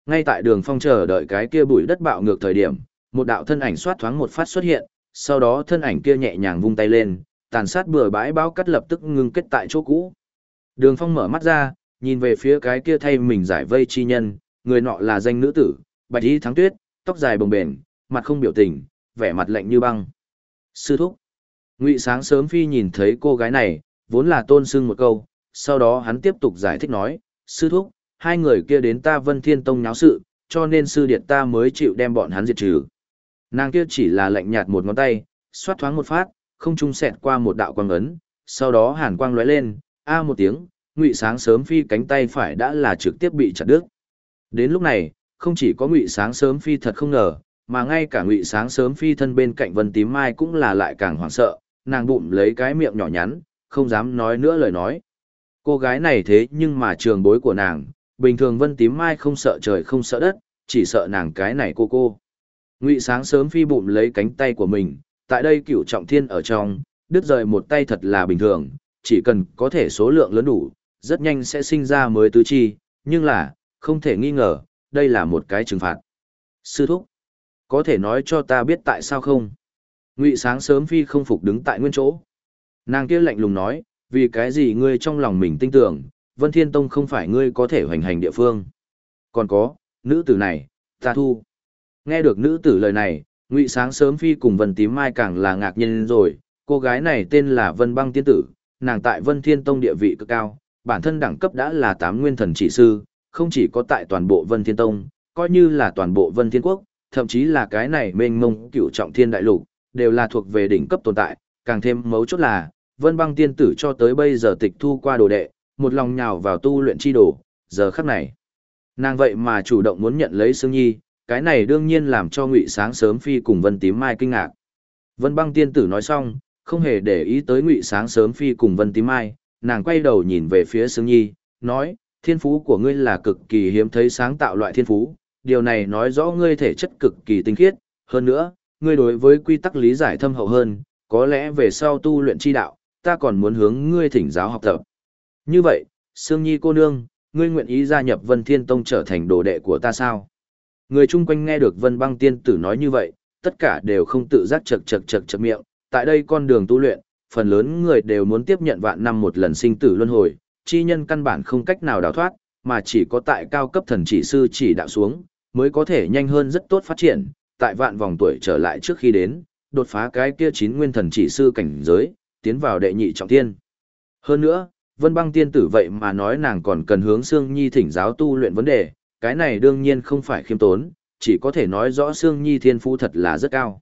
Ngay tại đường phong chờ đợi cái kia bụi đất bạo ngược thời điểm, một đạo thân ảnh xoát thoáng một phát xuất hiện, sau đó thân ảnh kia nhẹ nhàng vung tay lên, tàn sát bừa bãi bao cắt lập tức ngưng kết tại chỗ cũ. Đường phong mở mắt ra, nhìn về phía cái kia thay mình giải vây chi nhân, người nọ là danh nữ tử, bạch y thắng tuyết, tóc dài bồng bềnh, mặt không biểu tình, vẻ mặt lạnh như băng. Sư thúc. Ngụy sáng sớm phi nhìn thấy cô gái này, vốn là tôn sưng một câu, sau đó hắn tiếp tục giải thích nói, sư thúc, hai người kia đến ta vân thiên tông nháo sự, cho nên sư điện ta mới chịu đem bọn hắn diệt trừ. Nàng kia chỉ là lạnh nhạt một ngón tay, xoát thoáng một phát, không trung sẹt qua một đạo quang ấn, sau đó hàn quang lóe lên, a à một tiếng, ngụy sáng sớm phi cánh tay phải đã là trực tiếp bị chặt đứt. Đến lúc này, không chỉ có ngụy sáng sớm phi thật không ngờ, mà ngay cả ngụy sáng sớm phi thân bên cạnh vân tím mai cũng là lại càng hoảng sợ, nàng bụng lấy cái miệng nhỏ nhắn, không dám nói nữa lời nói. Cô gái này thế nhưng mà trường bối của nàng, bình thường vân tím mai không sợ trời không sợ đất, chỉ sợ nàng cái này cô cô. Ngụy sáng sớm phi bụng lấy cánh tay của mình, tại đây cửu trọng thiên ở trong, đứt rời một tay thật là bình thường, chỉ cần có thể số lượng lớn đủ, rất nhanh sẽ sinh ra mới tứ chi, nhưng là, không thể nghi ngờ, đây là một cái trừng phạt. Sư thúc, có thể nói cho ta biết tại sao không? Ngụy sáng sớm phi không phục đứng tại nguyên chỗ. Nàng kia lạnh lùng nói, vì cái gì ngươi trong lòng mình tin tưởng, Vân Thiên Tông không phải ngươi có thể hoành hành địa phương. Còn có, nữ tử này, ta thu. Nghe được nữ tử lời này, Ngụy sáng sớm phi cùng Vân Tím Mai càng là ngạc nhiên rồi, cô gái này tên là Vân Băng Tiên Tử, nàng tại Vân Thiên Tông địa vị cực cao, bản thân đẳng cấp đã là tám nguyên thần chỉ sư, không chỉ có tại toàn bộ Vân Thiên Tông, coi như là toàn bộ Vân Thiên Quốc, thậm chí là cái này mênh mông cựu trọng thiên đại lục, đều là thuộc về đỉnh cấp tồn tại, càng thêm mấu chốt là, Vân Băng Tiên Tử cho tới bây giờ tịch thu qua đồ đệ, một lòng nhào vào tu luyện chi đồ, giờ khắc này. Nàng vậy mà chủ động muốn nhận lấy Sương Nhi, cái này đương nhiên làm cho Ngụy Sáng sớm phi cùng Vân Tím Mai kinh ngạc. Vân Băng tiên tử nói xong, không hề để ý tới Ngụy Sáng sớm phi cùng Vân Tím Mai, nàng quay đầu nhìn về phía Sương Nhi, nói: "Thiên phú của ngươi là cực kỳ hiếm thấy sáng tạo loại thiên phú, điều này nói rõ ngươi thể chất cực kỳ tinh khiết, hơn nữa, ngươi đối với quy tắc lý giải thâm hậu hơn, có lẽ về sau tu luyện chi đạo, ta còn muốn hướng ngươi thỉnh giáo học tập." Như vậy, Sương Nhi cô nương, ngươi nguyện ý gia nhập Vân Thiên Tông trở thành đồ đệ của ta sao? Người chung quanh nghe được Vân Băng Tiên Tử nói như vậy, tất cả đều không tự giác chật chật chật chật miệng, tại đây con đường tu luyện, phần lớn người đều muốn tiếp nhận vạn năm một lần sinh tử luân hồi, chi nhân căn bản không cách nào đào thoát, mà chỉ có tại cao cấp thần chỉ sư chỉ đạo xuống, mới có thể nhanh hơn rất tốt phát triển, tại vạn vòng tuổi trở lại trước khi đến, đột phá cái kia chín nguyên thần chỉ sư cảnh giới, tiến vào đệ nhị trọng thiên. Hơn nữa, Vân Băng tiên tử vậy mà nói nàng còn cần hướng Sương Nhi thỉnh giáo tu luyện vấn đề, cái này đương nhiên không phải khiêm tốn, chỉ có thể nói rõ Sương Nhi thiên phú thật là rất cao.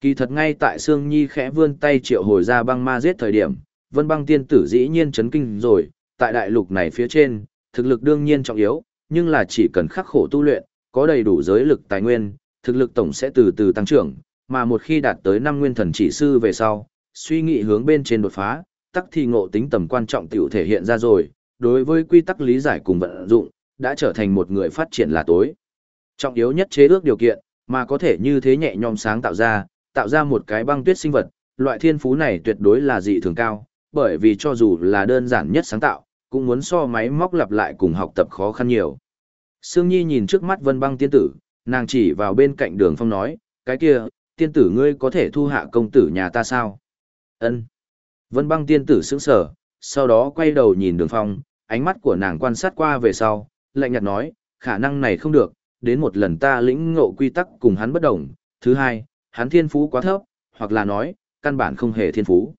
Kỳ thật ngay tại Sương Nhi khẽ vươn tay triệu hồi ra băng ma giết thời điểm, Vân Băng tiên tử dĩ nhiên chấn kinh rồi, tại đại lục này phía trên, thực lực đương nhiên trọng yếu, nhưng là chỉ cần khắc khổ tu luyện, có đầy đủ giới lực tài nguyên, thực lực tổng sẽ từ từ tăng trưởng, mà một khi đạt tới năm nguyên thần chỉ sư về sau, suy nghĩ hướng bên trên đột phá, tắc thì ngộ tính tầm quan trọng tiểu thể hiện ra rồi, đối với quy tắc lý giải cùng vận dụng, đã trở thành một người phát triển là tối. Trọng yếu nhất chế ước điều kiện, mà có thể như thế nhẹ nhõm sáng tạo ra, tạo ra một cái băng tuyết sinh vật, loại thiên phú này tuyệt đối là dị thường cao, bởi vì cho dù là đơn giản nhất sáng tạo, cũng muốn so máy móc lặp lại cùng học tập khó khăn nhiều. Sương Nhi nhìn trước mắt Vân Băng tiên tử, nàng chỉ vào bên cạnh Đường Phong nói, cái kia, tiên tử ngươi có thể thu hạ công tử nhà ta sao? Ân. Vân Băng tiên tử sững sờ, sau đó quay đầu nhìn Đường Phong, ánh mắt của nàng quan sát qua về sau, lạnh nhạt nói, khả năng này không được, đến một lần ta lĩnh ngộ quy tắc cùng hắn bất đồng, thứ hai, hắn thiên phú quá thấp, hoặc là nói, căn bản không hề thiên phú.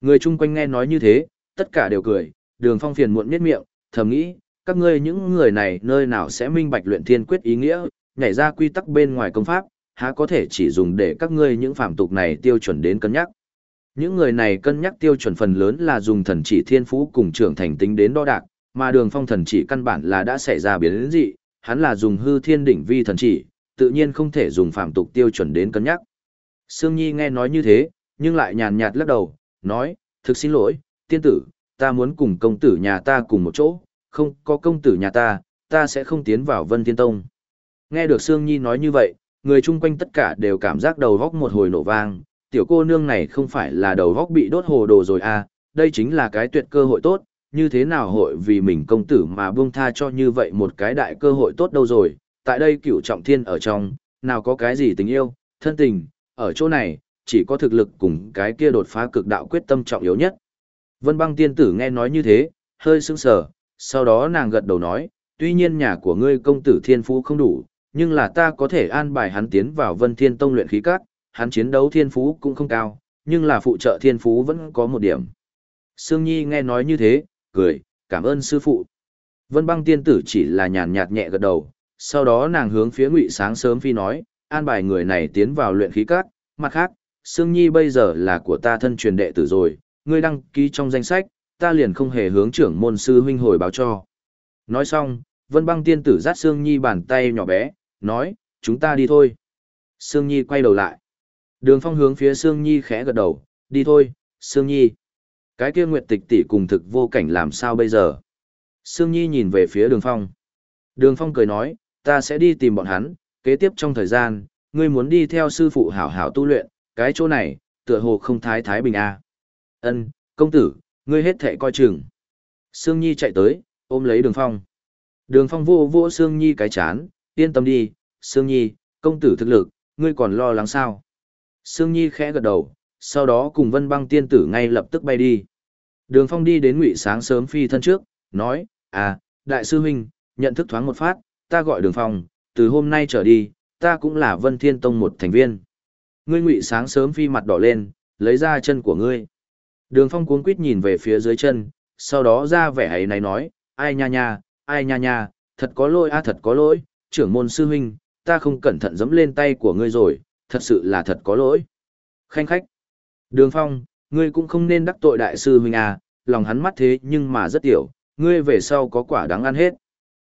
Người chung quanh nghe nói như thế, tất cả đều cười, đường phong phiền muộn miết miệng, thầm nghĩ, các ngươi những người này nơi nào sẽ minh bạch luyện thiên quyết ý nghĩa, nhảy ra quy tắc bên ngoài công pháp, há có thể chỉ dùng để các ngươi những phạm tục này tiêu chuẩn đến cân nhắc. Những người này cân nhắc tiêu chuẩn phần lớn là dùng thần chỉ thiên phú cùng trưởng thành tính đến đo đạc, mà đường phong thần chỉ căn bản là đã xảy ra biến dị, hắn là dùng hư thiên đỉnh vi thần chỉ, tự nhiên không thể dùng phạm tục tiêu chuẩn đến cân nhắc. Sương Nhi nghe nói như thế, nhưng lại nhàn nhạt lắc đầu, nói, thực xin lỗi, tiên tử, ta muốn cùng công tử nhà ta cùng một chỗ, không có công tử nhà ta, ta sẽ không tiến vào Vân Thiên Tông. Nghe được Sương Nhi nói như vậy, người chung quanh tất cả đều cảm giác đầu góc một hồi nổ vang, tiểu cô nương này không phải là đầu góc bị đốt hồ đồ rồi à, đây chính là cái tuyệt cơ hội tốt, như thế nào hội vì mình công tử mà buông tha cho như vậy một cái đại cơ hội tốt đâu rồi, tại đây cửu trọng thiên ở trong, nào có cái gì tình yêu, thân tình, ở chỗ này, chỉ có thực lực cùng cái kia đột phá cực đạo quyết tâm trọng yếu nhất. Vân băng tiên tử nghe nói như thế, hơi sững sờ, sau đó nàng gật đầu nói, tuy nhiên nhà của ngươi công tử thiên phú không đủ, nhưng là ta có thể an bài hắn tiến vào vân thiên tông luyện khí cát, hắn chiến đấu thiên phú cũng không cao, nhưng là phụ trợ thiên phú vẫn có một điểm. Sương Nhi nghe nói như thế, cười, cảm ơn sư phụ. Vân băng tiên tử chỉ là nhàn nhạt nhẹ gật đầu, sau đó nàng hướng phía ngụy sáng sớm phi nói, an bài người này tiến vào luyện khí cát, mặt khác, Sương Nhi bây giờ là của ta thân truyền đệ tử rồi, ngươi đăng ký trong danh sách, ta liền không hề hướng trưởng môn sư huynh hồi báo cho. Nói xong, Vân băng tiên tử dắt Sương Nhi bàn tay nhỏ bé, nói, chúng ta đi thôi. Sương Nhi quay đầu lại. Đường phong hướng phía Sương Nhi khẽ gật đầu, đi thôi, Sương Nhi. Cái kia Nguyệt Tịch tỷ cùng thực vô cảnh làm sao bây giờ? Sương Nhi nhìn về phía Đường Phong. Đường Phong cười nói, ta sẽ đi tìm bọn hắn, kế tiếp trong thời gian, ngươi muốn đi theo sư phụ hảo hảo tu luyện, cái chỗ này, tựa hồ không thái thái bình a. Ân, công tử, ngươi hết thệ coi chừng. Sương Nhi chạy tới, ôm lấy Đường Phong. Đường Phong vô vô Sương Nhi cái chán, yên tâm đi, Sương Nhi, công tử thực lực, ngươi còn lo lắng sao? Sương Nhi khẽ gật đầu, sau đó cùng vân băng tiên tử ngay lập tức bay đi. Đường phong đi đến ngụy sáng sớm phi thân trước, nói, à, đại sư huynh, nhận thức thoáng một phát, ta gọi đường phong, từ hôm nay trở đi, ta cũng là vân thiên tông một thành viên. Ngươi ngụy sáng sớm phi mặt đỏ lên, lấy ra chân của ngươi. Đường phong cuống quýt nhìn về phía dưới chân, sau đó ra vẻ ấy này nói, ai nha nha, ai nha nha, thật có lỗi a thật có lỗi, trưởng môn sư huynh, ta không cẩn thận dẫm lên tay của ngươi rồi, thật sự là thật có lỗi. Khanh khách. Đường Phong, ngươi cũng không nên đắc tội đại sư huynh à, lòng hắn mắt thế nhưng mà rất tiểu, ngươi về sau có quả đáng ăn hết.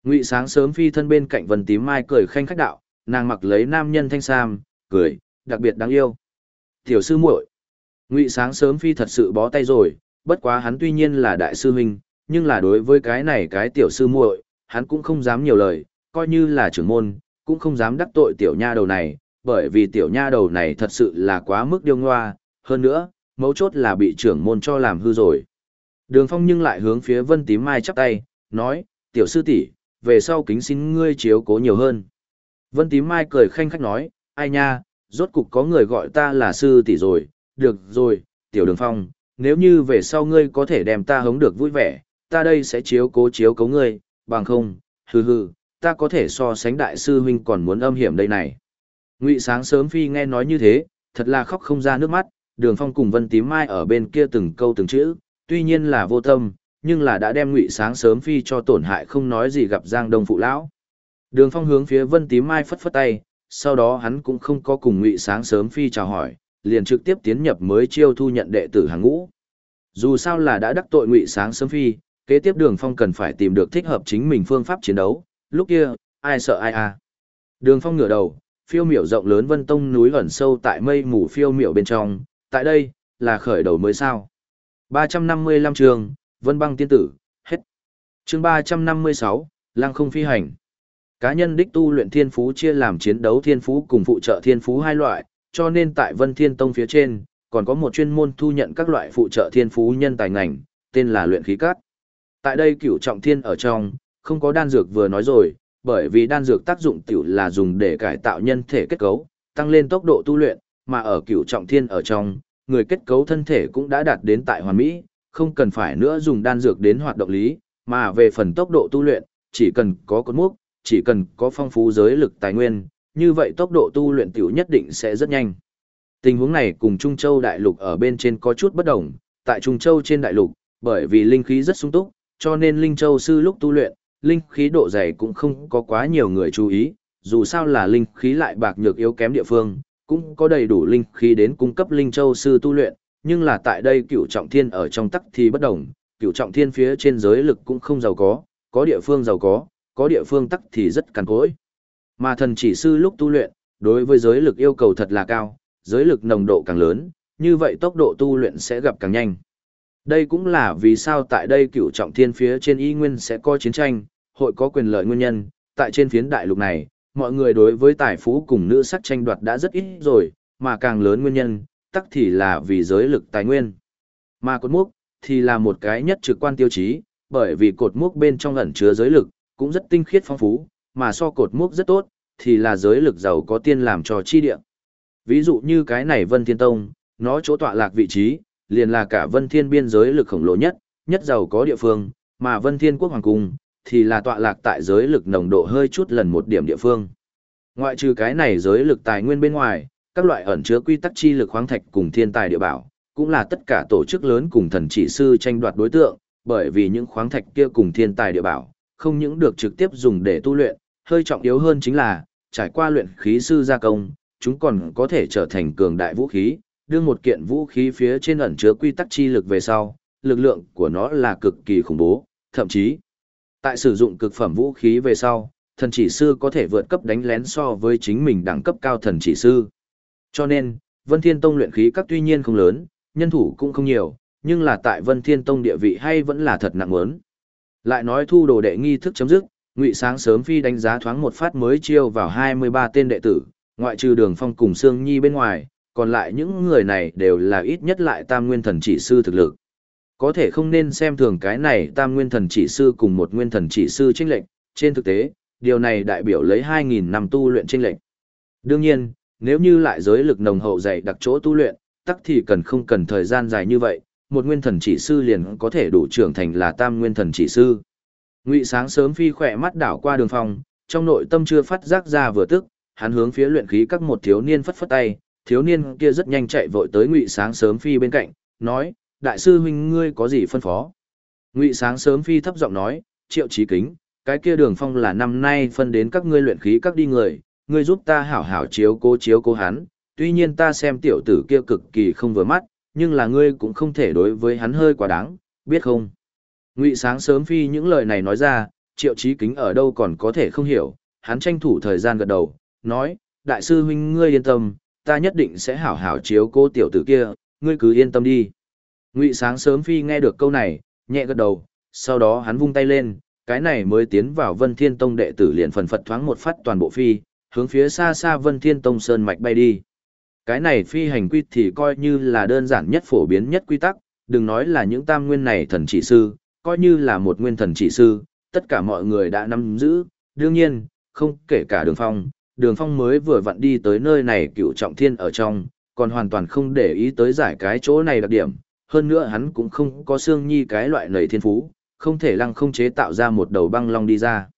Ngụy sáng sớm phi thân bên cạnh Vân Tím Mai cười khanh khách đạo, nàng mặc lấy nam nhân thanh sam, cười, đặc biệt đáng yêu. Tiểu sư muội, Ngụy Sáng sớm phi thật sự bó tay rồi, bất quá hắn tuy nhiên là đại sư huynh, nhưng là đối với cái này cái tiểu sư muội, hắn cũng không dám nhiều lời, coi như là trưởng môn, cũng không dám đắc tội tiểu nha đầu này, bởi vì tiểu nha đầu này thật sự là quá mức điêu ngoa, hơn nữa, mấu chốt là bị trưởng môn cho làm hư rồi. Đường Phong nhưng lại hướng phía Vân Tím Mai chắp tay, nói, tiểu sư tỷ, về sau kính xin ngươi chiếu cố nhiều hơn. Vân Tím Mai cười khanh khách nói, ai nha, rốt cục có người gọi ta là sư tỷ rồi, được rồi, tiểu đường phong, nếu như về sau ngươi có thể đem ta hống được vui vẻ, ta đây sẽ chiếu cố chiếu cố ngươi, bằng không, hừ hừ, ta có thể so sánh đại sư huynh còn muốn âm hiểm đây này. Ngụy sáng sớm phi nghe nói như thế, thật là khóc không ra nước mắt, đường phong cùng vân tím mai ở bên kia từng câu từng chữ, tuy nhiên là vô tâm, nhưng là đã đem ngụy sáng sớm phi cho tổn hại không nói gì gặp giang đông phụ lão. Đường phong hướng phía vân tím mai phất phất tay, sau đó hắn cũng không có cùng ngụy sáng sớm phi chào hỏi, liền trực tiếp tiến nhập mới chiêu thu nhận đệ tử hàng ngũ. Dù sao là đã đắc tội ngụy sáng sớm phi, kế tiếp đường phong cần phải tìm được thích hợp chính mình phương pháp chiến đấu, lúc kia, ai sợ ai à. Đường phong ngửa đầu, phiêu miểu rộng lớn vân tông núi ẩn sâu tại mây mù phiêu miểu bên trong, tại đây, là khởi đầu mới sao. 355 trường, vân băng tiên tử, hết. chương 356, lăng không phi hành. Cá nhân đích tu luyện thiên phú chia làm chiến đấu thiên phú cùng phụ trợ thiên phú hai loại, cho nên tại Vân Thiên Tông phía trên, còn có một chuyên môn thu nhận các loại phụ trợ thiên phú nhân tài ngành, tên là luyện khí cát. Tại đây cửu trọng thiên ở trong, không có đan dược vừa nói rồi, bởi vì đan dược tác dụng tiểu là dùng để cải tạo nhân thể kết cấu, tăng lên tốc độ tu luyện, mà ở cửu trọng thiên ở trong, người kết cấu thân thể cũng đã đạt đến tại hoàn mỹ, không cần phải nữa dùng đan dược đến hoạt động lý, mà về phần tốc độ tu luyện, chỉ cần có cốt mốc, chỉ cần có phong phú giới lực tài nguyên, như vậy tốc độ tu luyện tiểu nhất định sẽ rất nhanh. Tình huống này cùng Trung Châu đại lục ở bên trên có chút bất đồng, tại Trung Châu trên đại lục, bởi vì linh khí rất sung túc, cho nên Linh Châu sư lúc tu luyện, linh khí độ dày cũng không có quá nhiều người chú ý, dù sao là linh khí lại bạc nhược yếu kém địa phương, cũng có đầy đủ linh khí đến cung cấp Linh Châu sư tu luyện, nhưng là tại đây cửu trọng thiên ở trong tắc thì bất đồng, cửu trọng thiên phía trên giới lực cũng không giàu có, có địa phương giàu có, có địa phương tắc thì rất cằn cỗi. Mà thần chỉ sư lúc tu luyện, đối với giới lực yêu cầu thật là cao, giới lực nồng độ càng lớn, như vậy tốc độ tu luyện sẽ gặp càng nhanh. Đây cũng là vì sao tại đây cựu trọng thiên phía trên y nguyên sẽ có chiến tranh, hội có quyền lợi nguyên nhân, tại trên phiến đại lục này, mọi người đối với tài phú cùng nữ sắc tranh đoạt đã rất ít rồi, mà càng lớn nguyên nhân, tắc thì là vì giới lực tài nguyên. Mà cột mốc, thì là một cái nhất trực quan tiêu chí, bởi vì cột mốc bên trong ẩn chứa giới lực, cũng rất tinh khiết phong phú, mà so cột mốc rất tốt, thì là giới lực giàu có tiên làm cho chi địa. Ví dụ như cái này Vân Thiên Tông, nó chỗ tọa lạc vị trí, liền là cả Vân Thiên biên giới lực khổng lồ nhất, nhất giàu có địa phương, mà Vân Thiên Quốc Hoàng Cung, thì là tọa lạc tại giới lực nồng độ hơi chút lần một điểm địa phương. Ngoại trừ cái này giới lực tài nguyên bên ngoài, các loại ẩn chứa quy tắc chi lực khoáng thạch cùng thiên tài địa bảo, cũng là tất cả tổ chức lớn cùng thần chỉ sư tranh đoạt đối tượng, bởi vì những khoáng thạch kia cùng thiên tài địa bảo, không những được trực tiếp dùng để tu luyện, hơi trọng yếu hơn chính là, trải qua luyện khí sư gia công, chúng còn có thể trở thành cường đại vũ khí, đưa một kiện vũ khí phía trên ẩn chứa quy tắc chi lực về sau, lực lượng của nó là cực kỳ khủng bố, thậm chí, tại sử dụng cực phẩm vũ khí về sau, thần chỉ sư có thể vượt cấp đánh lén so với chính mình đẳng cấp cao thần chỉ sư. Cho nên, Vân Thiên Tông luyện khí các tuy nhiên không lớn, nhân thủ cũng không nhiều, nhưng là tại Vân Thiên Tông địa vị hay vẫn là thật nặng muốn. Lại nói thu đồ đệ nghi thức chấm dứt, Ngụy Sáng sớm phi đánh giá thoáng một phát mới chiêu vào 23 tên đệ tử, ngoại trừ Đường Phong cùng Sương Nhi bên ngoài, còn lại những người này đều là ít nhất lại Tam Nguyên Thần chỉ sư thực lực. Có thể không nên xem thường cái này Tam Nguyên Thần chỉ sư cùng một Nguyên Thần chỉ sư tranh lệnh, trên thực tế, điều này đại biểu lấy 2.000 năm tu luyện tranh lệnh. Đương nhiên, nếu như lại giới lực nồng hậu dày đặc chỗ tu luyện, tắc thì cần không cần thời gian dài như vậy, một nguyên thần chỉ sư liền có thể đủ trưởng thành là tam nguyên thần chỉ sư. Ngụy sáng sớm phi khỏe mắt đảo qua đường phòng, trong nội tâm chưa phát giác ra vừa tức, hắn hướng phía luyện khí các một thiếu niên phất phất tay, thiếu niên kia rất nhanh chạy vội tới Ngụy sáng sớm phi bên cạnh, nói, đại sư huynh ngươi có gì phân phó? Ngụy sáng sớm phi thấp giọng nói, triệu trí kính, cái kia đường phong là năm nay phân đến các ngươi luyện khí các đi người, ngươi giúp ta hảo hảo chiếu cố chiếu cố hắn, tuy nhiên ta xem tiểu tử kia cực kỳ không vừa mắt, nhưng là ngươi cũng không thể đối với hắn hơi quá đáng, biết không? Ngụy sáng sớm phi những lời này nói ra, triệu trí kính ở đâu còn có thể không hiểu, hắn tranh thủ thời gian gật đầu, nói, đại sư huynh ngươi yên tâm, ta nhất định sẽ hảo hảo chiếu cố tiểu tử kia, ngươi cứ yên tâm đi. Ngụy sáng sớm phi nghe được câu này, nhẹ gật đầu, sau đó hắn vung tay lên, cái này mới tiến vào Vân Thiên Tông đệ tử liền phần phật thoáng một phát toàn bộ phi, hướng phía xa xa Vân Thiên Tông sơn mạch bay đi. Cái này phi hành quy thì coi như là đơn giản nhất phổ biến nhất quy tắc, đừng nói là những tam nguyên này thần chỉ sư, coi như là một nguyên thần chỉ sư, tất cả mọi người đã nắm giữ, đương nhiên, không kể cả đường phong, đường phong mới vừa vặn đi tới nơi này cựu trọng thiên ở trong, còn hoàn toàn không để ý tới giải cái chỗ này đặc điểm, hơn nữa hắn cũng không có xương nhi cái loại nầy thiên phú, không thể lăng không chế tạo ra một đầu băng long đi ra.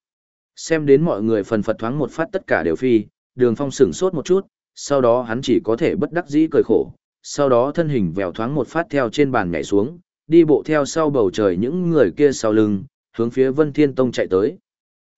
Xem đến mọi người phần phật thoáng một phát tất cả đều phi, đường phong sửng sốt một chút, sau đó hắn chỉ có thể bất đắc dĩ cười khổ, sau đó thân hình vèo thoáng một phát theo trên bàn nhảy xuống, đi bộ theo sau bầu trời những người kia sau lưng, hướng phía Vân Thiên Tông chạy tới.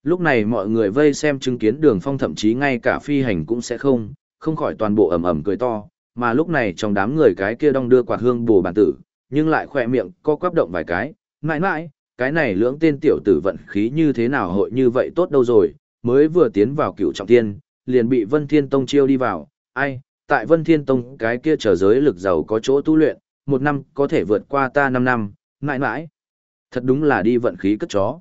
Lúc này mọi người vây xem chứng kiến đường phong thậm chí ngay cả phi hành cũng sẽ không, không khỏi toàn bộ ẩm ẩm cười to, mà lúc này trong đám người cái kia đong đưa quạt hương bồ bản tử, nhưng lại khỏe miệng co quắp động vài cái, mãi mãi, cái này lưỡng tên tiểu tử vận khí như thế nào hội như vậy tốt đâu rồi, mới vừa tiến vào cựu trọng thiên, liền bị Vân Thiên Tông chiêu đi vào, ai, tại Vân Thiên Tông cái kia trở giới lực giàu có chỗ tu luyện, một năm có thể vượt qua ta năm năm, mãi mãi. Thật đúng là đi vận khí cất chó.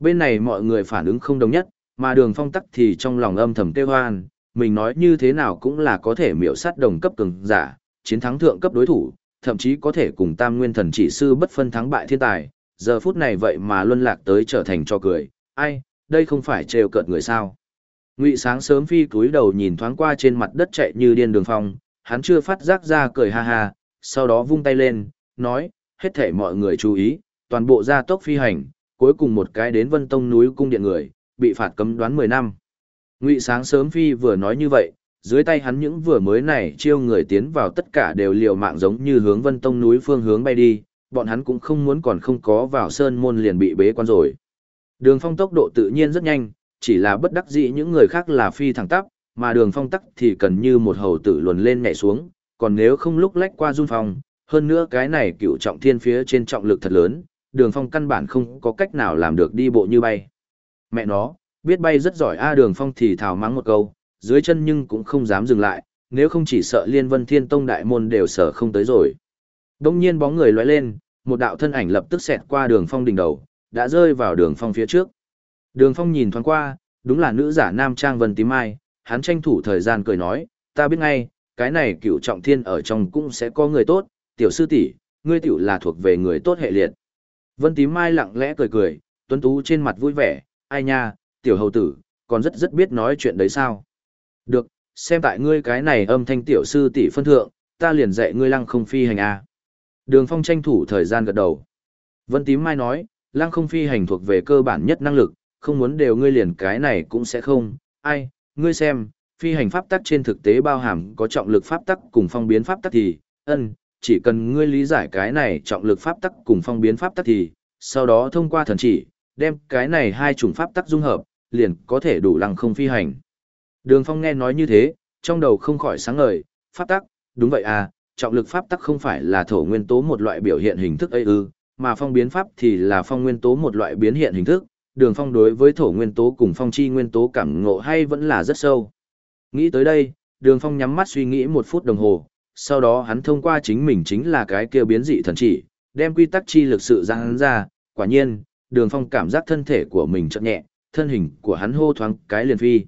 Bên này mọi người phản ứng không đồng nhất, mà đường phong tắc thì trong lòng âm thầm kêu hoan, mình nói như thế nào cũng là có thể miểu sát đồng cấp cường giả, chiến thắng thượng cấp đối thủ, thậm chí có thể cùng tam nguyên thần chỉ sư bất phân thắng bại thiên tài, giờ phút này vậy mà luân lạc tới trở thành cho cười, ai, đây không phải trêu cợt người sao. Ngụy sáng sớm phi cúi đầu nhìn thoáng qua trên mặt đất chạy như điên đường phong, hắn chưa phát giác ra cười ha ha, sau đó vung tay lên, nói, hết thể mọi người chú ý, toàn bộ gia tốc phi hành, cuối cùng một cái đến vân tông núi cung điện người, bị phạt cấm đoán 10 năm. Ngụy sáng sớm phi vừa nói như vậy, dưới tay hắn những vừa mới này chiêu người tiến vào tất cả đều liều mạng giống như hướng vân tông núi phương hướng bay đi, bọn hắn cũng không muốn còn không có vào sơn môn liền bị bế quan rồi. Đường phong tốc độ tự nhiên rất nhanh, chỉ là bất đắc dĩ những người khác là phi thẳng tắp, mà đường phong tắc thì cần như một hầu tử luồn lên nhảy xuống, còn nếu không lúc lách qua dung phong, hơn nữa cái này cựu trọng thiên phía trên trọng lực thật lớn, đường phong căn bản không có cách nào làm được đi bộ như bay. Mẹ nó, biết bay rất giỏi a đường phong thì thào mắng một câu, dưới chân nhưng cũng không dám dừng lại, nếu không chỉ sợ liên vân thiên tông đại môn đều sợ không tới rồi. Đông nhiên bóng người lóe lên, một đạo thân ảnh lập tức xẹt qua đường phong đỉnh đầu, đã rơi vào đường phong phía trước. Đường phong nhìn thoáng qua, đúng là nữ giả nam trang vân tím mai, hắn tranh thủ thời gian cười nói, ta biết ngay, cái này cựu trọng thiên ở trong cũng sẽ có người tốt, tiểu sư tỷ, ngươi tiểu là thuộc về người tốt hệ liệt. Vân tím mai lặng lẽ cười cười, tuấn tú trên mặt vui vẻ, ai nha, tiểu hầu tử, còn rất rất biết nói chuyện đấy sao. Được, xem tại ngươi cái này âm thanh tiểu sư tỷ phân thượng, ta liền dạy ngươi lăng không phi hành a. Đường Phong tranh thủ thời gian gật đầu. Vân Tím Mai nói, lăng không phi hành thuộc về cơ bản nhất năng lực, không muốn đều ngươi liền cái này cũng sẽ không. Ai, ngươi xem, phi hành pháp tắc trên thực tế bao hàm có trọng lực pháp tắc cùng phong biến pháp tắc thì, ân, chỉ cần ngươi lý giải cái này trọng lực pháp tắc cùng phong biến pháp tắc thì, sau đó thông qua thần chỉ, đem cái này hai chủng pháp tắc dung hợp, liền có thể đủ lăng không phi hành. Đường Phong nghe nói như thế, trong đầu không khỏi sáng ngời, pháp tắc, đúng vậy à, trọng lực pháp tắc không phải là thổ nguyên tố một loại biểu hiện hình thức ấy ư, mà phong biến pháp thì là phong nguyên tố một loại biến hiện hình thức, đường phong đối với thổ nguyên tố cùng phong chi nguyên tố cảm ngộ hay vẫn là rất sâu. Nghĩ tới đây, đường phong nhắm mắt suy nghĩ một phút đồng hồ, sau đó hắn thông qua chính mình chính là cái kia biến dị thần chỉ, đem quy tắc chi lực sự ra hắn ra, quả nhiên, đường phong cảm giác thân thể của mình chậm nhẹ, thân hình của hắn hô thoáng cái liền phi.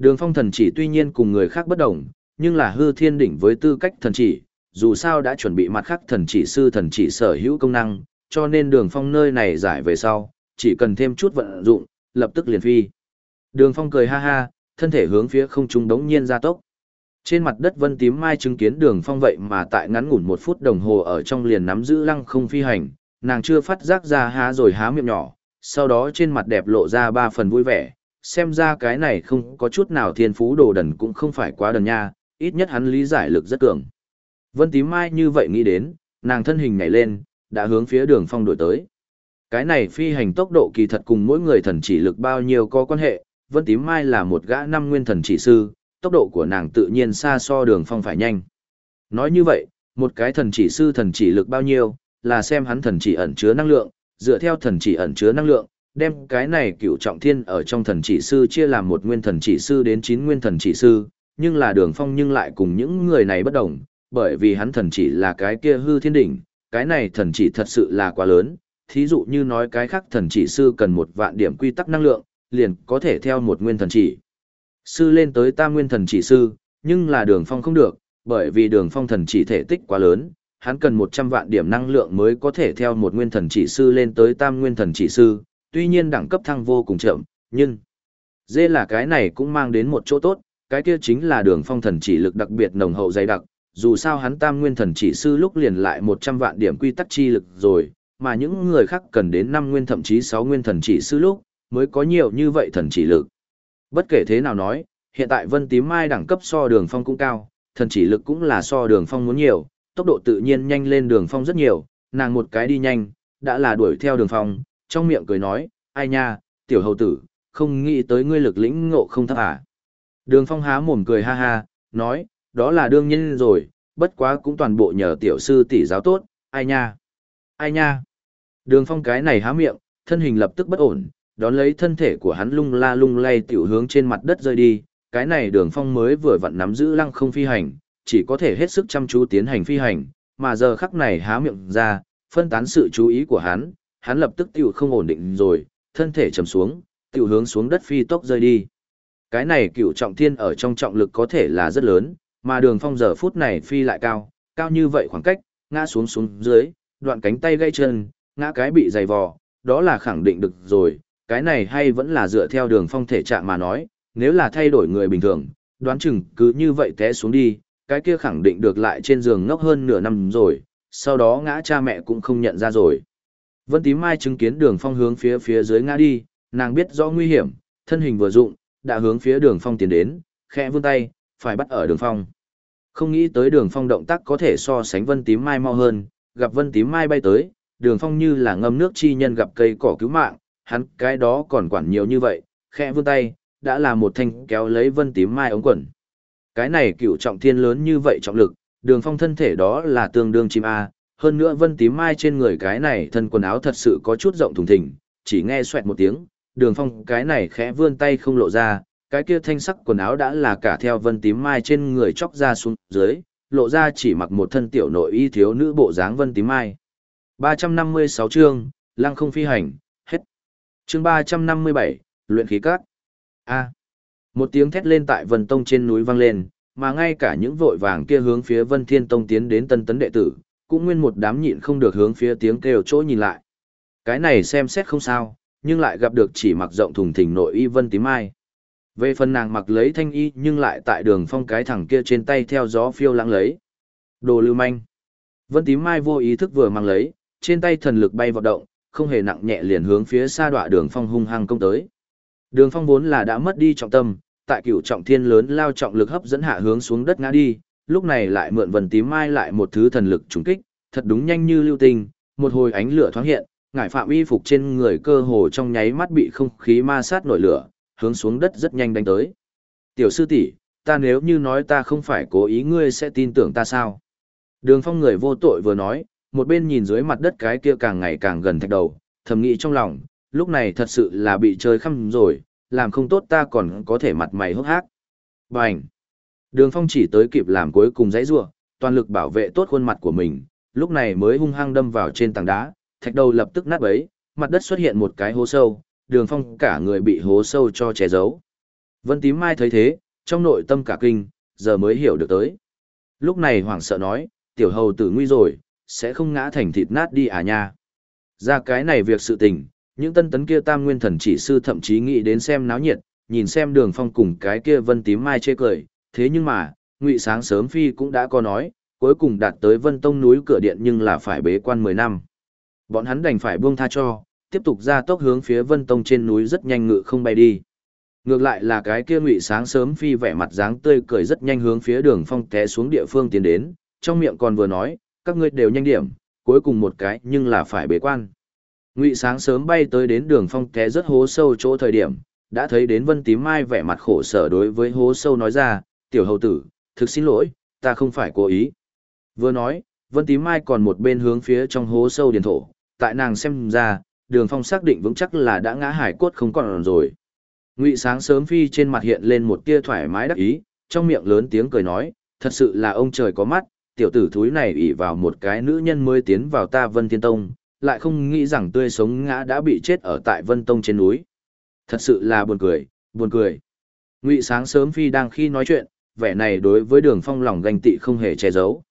Đường phong thần chỉ tuy nhiên cùng người khác bất đồng, nhưng là hư thiên đỉnh với tư cách thần chỉ, dù sao đã chuẩn bị mặt khác thần chỉ sư thần chỉ sở hữu công năng, cho nên đường phong nơi này giải về sau, chỉ cần thêm chút vận dụng, lập tức liền phi. Đường phong cười ha ha, thân thể hướng phía không trung đống nhiên ra tốc. Trên mặt đất vân tím mai chứng kiến đường phong vậy mà tại ngắn ngủn một phút đồng hồ ở trong liền nắm giữ lăng không phi hành, nàng chưa phát giác ra há rồi há miệng nhỏ, sau đó trên mặt đẹp lộ ra ba phần vui vẻ, xem ra cái này không có chút nào thiên phú đồ đần cũng không phải quá đần nha, ít nhất hắn lý giải lực rất cường. Vân tím mai như vậy nghĩ đến, nàng thân hình nhảy lên, đã hướng phía đường phong đổi tới. Cái này phi hành tốc độ kỳ thật cùng mỗi người thần chỉ lực bao nhiêu có quan hệ, Vân tím mai là một gã năm nguyên thần chỉ sư, tốc độ của nàng tự nhiên xa so đường phong phải nhanh. Nói như vậy, một cái thần chỉ sư thần chỉ lực bao nhiêu, là xem hắn thần chỉ ẩn chứa năng lượng, dựa theo thần chỉ ẩn chứa năng lượng, đem cái này cựu trọng thiên ở trong thần chỉ sư chia làm một nguyên thần chỉ sư đến chín nguyên thần chỉ sư, nhưng là đường phong nhưng lại cùng những người này bất đồng, bởi vì hắn thần chỉ là cái kia hư thiên đỉnh, cái này thần chỉ thật sự là quá lớn, thí dụ như nói cái khác thần chỉ sư cần một vạn điểm quy tắc năng lượng, liền có thể theo một nguyên thần chỉ. Sư lên tới tam nguyên thần chỉ sư, nhưng là đường phong không được, bởi vì đường phong thần chỉ thể tích quá lớn, hắn cần 100 vạn điểm năng lượng mới có thể theo một nguyên thần chỉ sư lên tới tam nguyên thần chỉ sư, tuy nhiên đẳng cấp thăng vô cùng chậm, nhưng dê là cái này cũng mang đến một chỗ tốt, cái kia chính là đường phong thần chỉ lực đặc biệt nồng hậu dày đặc, dù sao hắn tam nguyên thần chỉ sư lúc liền lại 100 vạn điểm quy tắc chi lực rồi, mà những người khác cần đến 5 nguyên thậm chí 6 nguyên thần chỉ sư lúc, mới có nhiều như vậy thần chỉ lực. Bất kể thế nào nói, hiện tại Vân Tím Mai đẳng cấp so đường phong cũng cao, thần chỉ lực cũng là so đường phong muốn nhiều, tốc độ tự nhiên nhanh lên đường phong rất nhiều, nàng một cái đi nhanh, đã là đuổi theo đường phong, trong miệng cười nói, ai nha, tiểu hầu tử, không nghĩ tới ngươi lực lĩnh ngộ không thấp à. Đường phong há mồm cười ha ha, nói, đó là đương nhiên rồi, bất quá cũng toàn bộ nhờ tiểu sư tỷ giáo tốt, ai nha, ai nha. Đường phong cái này há miệng, thân hình lập tức bất ổn, đón lấy thân thể của hắn lung la lung lay tiểu hướng trên mặt đất rơi đi, cái này đường phong mới vừa vặn nắm giữ lăng không phi hành, chỉ có thể hết sức chăm chú tiến hành phi hành, mà giờ khắc này há miệng ra, phân tán sự chú ý của hắn, hắn lập tức tiểu không ổn định rồi, thân thể trầm xuống, tiểu hướng xuống đất phi tốc rơi đi. Cái này cựu trọng thiên ở trong trọng lực có thể là rất lớn, mà đường phong giờ phút này phi lại cao, cao như vậy khoảng cách, ngã xuống xuống dưới, đoạn cánh tay gây chân, ngã cái bị dày vò, đó là khẳng định được rồi, cái này hay vẫn là dựa theo đường phong thể trạng mà nói, nếu là thay đổi người bình thường, đoán chừng cứ như vậy té xuống đi, cái kia khẳng định được lại trên giường ngốc hơn nửa năm rồi, sau đó ngã cha mẹ cũng không nhận ra rồi. Vân Tím Mai chứng kiến đường phong hướng phía phía dưới ngã đi, nàng biết rõ nguy hiểm, thân hình vừa dụng, đã hướng phía đường phong tiến đến, khẽ vươn tay, phải bắt ở đường phong. Không nghĩ tới đường phong động tác có thể so sánh Vân Tím Mai mau hơn, gặp Vân Tím Mai bay tới, đường phong như là ngâm nước chi nhân gặp cây cỏ cứu mạng, hắn cái đó còn quản nhiều như vậy, khẽ vươn tay, đã là một thanh kéo lấy Vân Tím Mai ống quần. Cái này cựu trọng thiên lớn như vậy trọng lực, đường phong thân thể đó là tương đương chim A, hơn nữa vân tím mai trên người cái này thân quần áo thật sự có chút rộng thùng thình, chỉ nghe xoẹt một tiếng, đường phong cái này khẽ vươn tay không lộ ra, cái kia thanh sắc quần áo đã là cả theo vân tím mai trên người chóc ra xuống dưới, lộ ra chỉ mặc một thân tiểu nội y thiếu nữ bộ dáng vân tím mai. 356 chương, lăng không phi hành, hết. Chương 357, luyện khí cát. A. Một tiếng thét lên tại Vân Tông trên núi vang lên, mà ngay cả những vội vàng kia hướng phía Vân Thiên Tông tiến đến tân tấn đệ tử, cũng nguyên một đám nhịn không được hướng phía tiếng kêu chỗ nhìn lại. Cái này xem xét không sao, nhưng lại gặp được chỉ mặc rộng thùng thình nội y Vân Tím ai Về phần nàng mặc lấy thanh y nhưng lại tại đường phong cái thẳng kia trên tay theo gió phiêu lãng lấy. Đồ lưu manh. Vân Tím Mai vô ý thức vừa mang lấy, trên tay thần lực bay vọt động, không hề nặng nhẹ liền hướng phía xa đọa đường phong hung hăng công tới. Đường phong vốn là đã mất đi trọng tâm, tại cửu trọng thiên lớn lao trọng lực hấp dẫn hạ hướng xuống đất ngã đi, lúc này lại mượn vần tím mai lại một thứ thần lực trùng kích, thật đúng nhanh như lưu tinh, một hồi ánh lửa thoáng hiện, ngải phạm y phục trên người cơ hồ trong nháy mắt bị không khí ma sát nổi lửa, hướng xuống đất rất nhanh đánh tới. Tiểu sư tỷ, ta nếu như nói ta không phải cố ý ngươi sẽ tin tưởng ta sao? Đường phong người vô tội vừa nói, một bên nhìn dưới mặt đất cái kia càng ngày càng gần thạch đầu, thầm nghĩ trong lòng, lúc này thật sự là bị chơi khăm rồi, làm không tốt ta còn có thể mặt mày hốc hác. Bành! Đường phong chỉ tới kịp làm cuối cùng dãy rua, toàn lực bảo vệ tốt khuôn mặt của mình, lúc này mới hung hăng đâm vào trên tảng đá, thạch đầu lập tức nát bấy, mặt đất xuất hiện một cái hố sâu, đường phong cả người bị hố sâu cho che giấu. Vân tím mai thấy thế, trong nội tâm cả kinh, giờ mới hiểu được tới. Lúc này hoảng sợ nói, tiểu hầu tử nguy rồi, sẽ không ngã thành thịt nát đi à nha. Ra cái này việc sự tình, những tân tấn kia tam nguyên thần chỉ sư thậm chí nghĩ đến xem náo nhiệt, nhìn xem đường phong cùng cái kia vân tím mai chê cười, thế nhưng mà, ngụy sáng sớm phi cũng đã có nói, cuối cùng đạt tới vân tông núi cửa điện nhưng là phải bế quan mười năm. Bọn hắn đành phải buông tha cho, tiếp tục ra tốc hướng phía vân tông trên núi rất nhanh ngự không bay đi. Ngược lại là cái kia ngụy sáng sớm phi vẻ mặt dáng tươi cười rất nhanh hướng phía đường phong té xuống địa phương tiến đến, trong miệng còn vừa nói, các ngươi đều nhanh điểm, cuối cùng một cái nhưng là phải bế quan. Ngụy sáng sớm bay tới đến đường phong té rất hố sâu chỗ thời điểm, đã thấy đến vân tím mai vẻ mặt khổ sở đối với hố sâu nói ra, tiểu hầu tử, thực xin lỗi, ta không phải cố ý. Vừa nói, vân tím mai còn một bên hướng phía trong hố sâu điền thổ, tại nàng xem ra, đường phong xác định vững chắc là đã ngã hải cốt không còn rồi. Ngụy sáng sớm phi trên mặt hiện lên một tia thoải mái đắc ý trong miệng lớn tiếng cười nói thật sự là ông trời có mắt tiểu tử thúi này ỉ vào một cái nữ nhân mới tiến vào ta vân thiên tông lại không nghĩ rằng tươi sống ngã đã bị chết ở tại vân tông trên núi. Thật sự là buồn cười buồn cười. Ngụy sáng sớm phi đang khi nói chuyện vẻ này đối với đường phong lòng ganh tị không hề che giấu.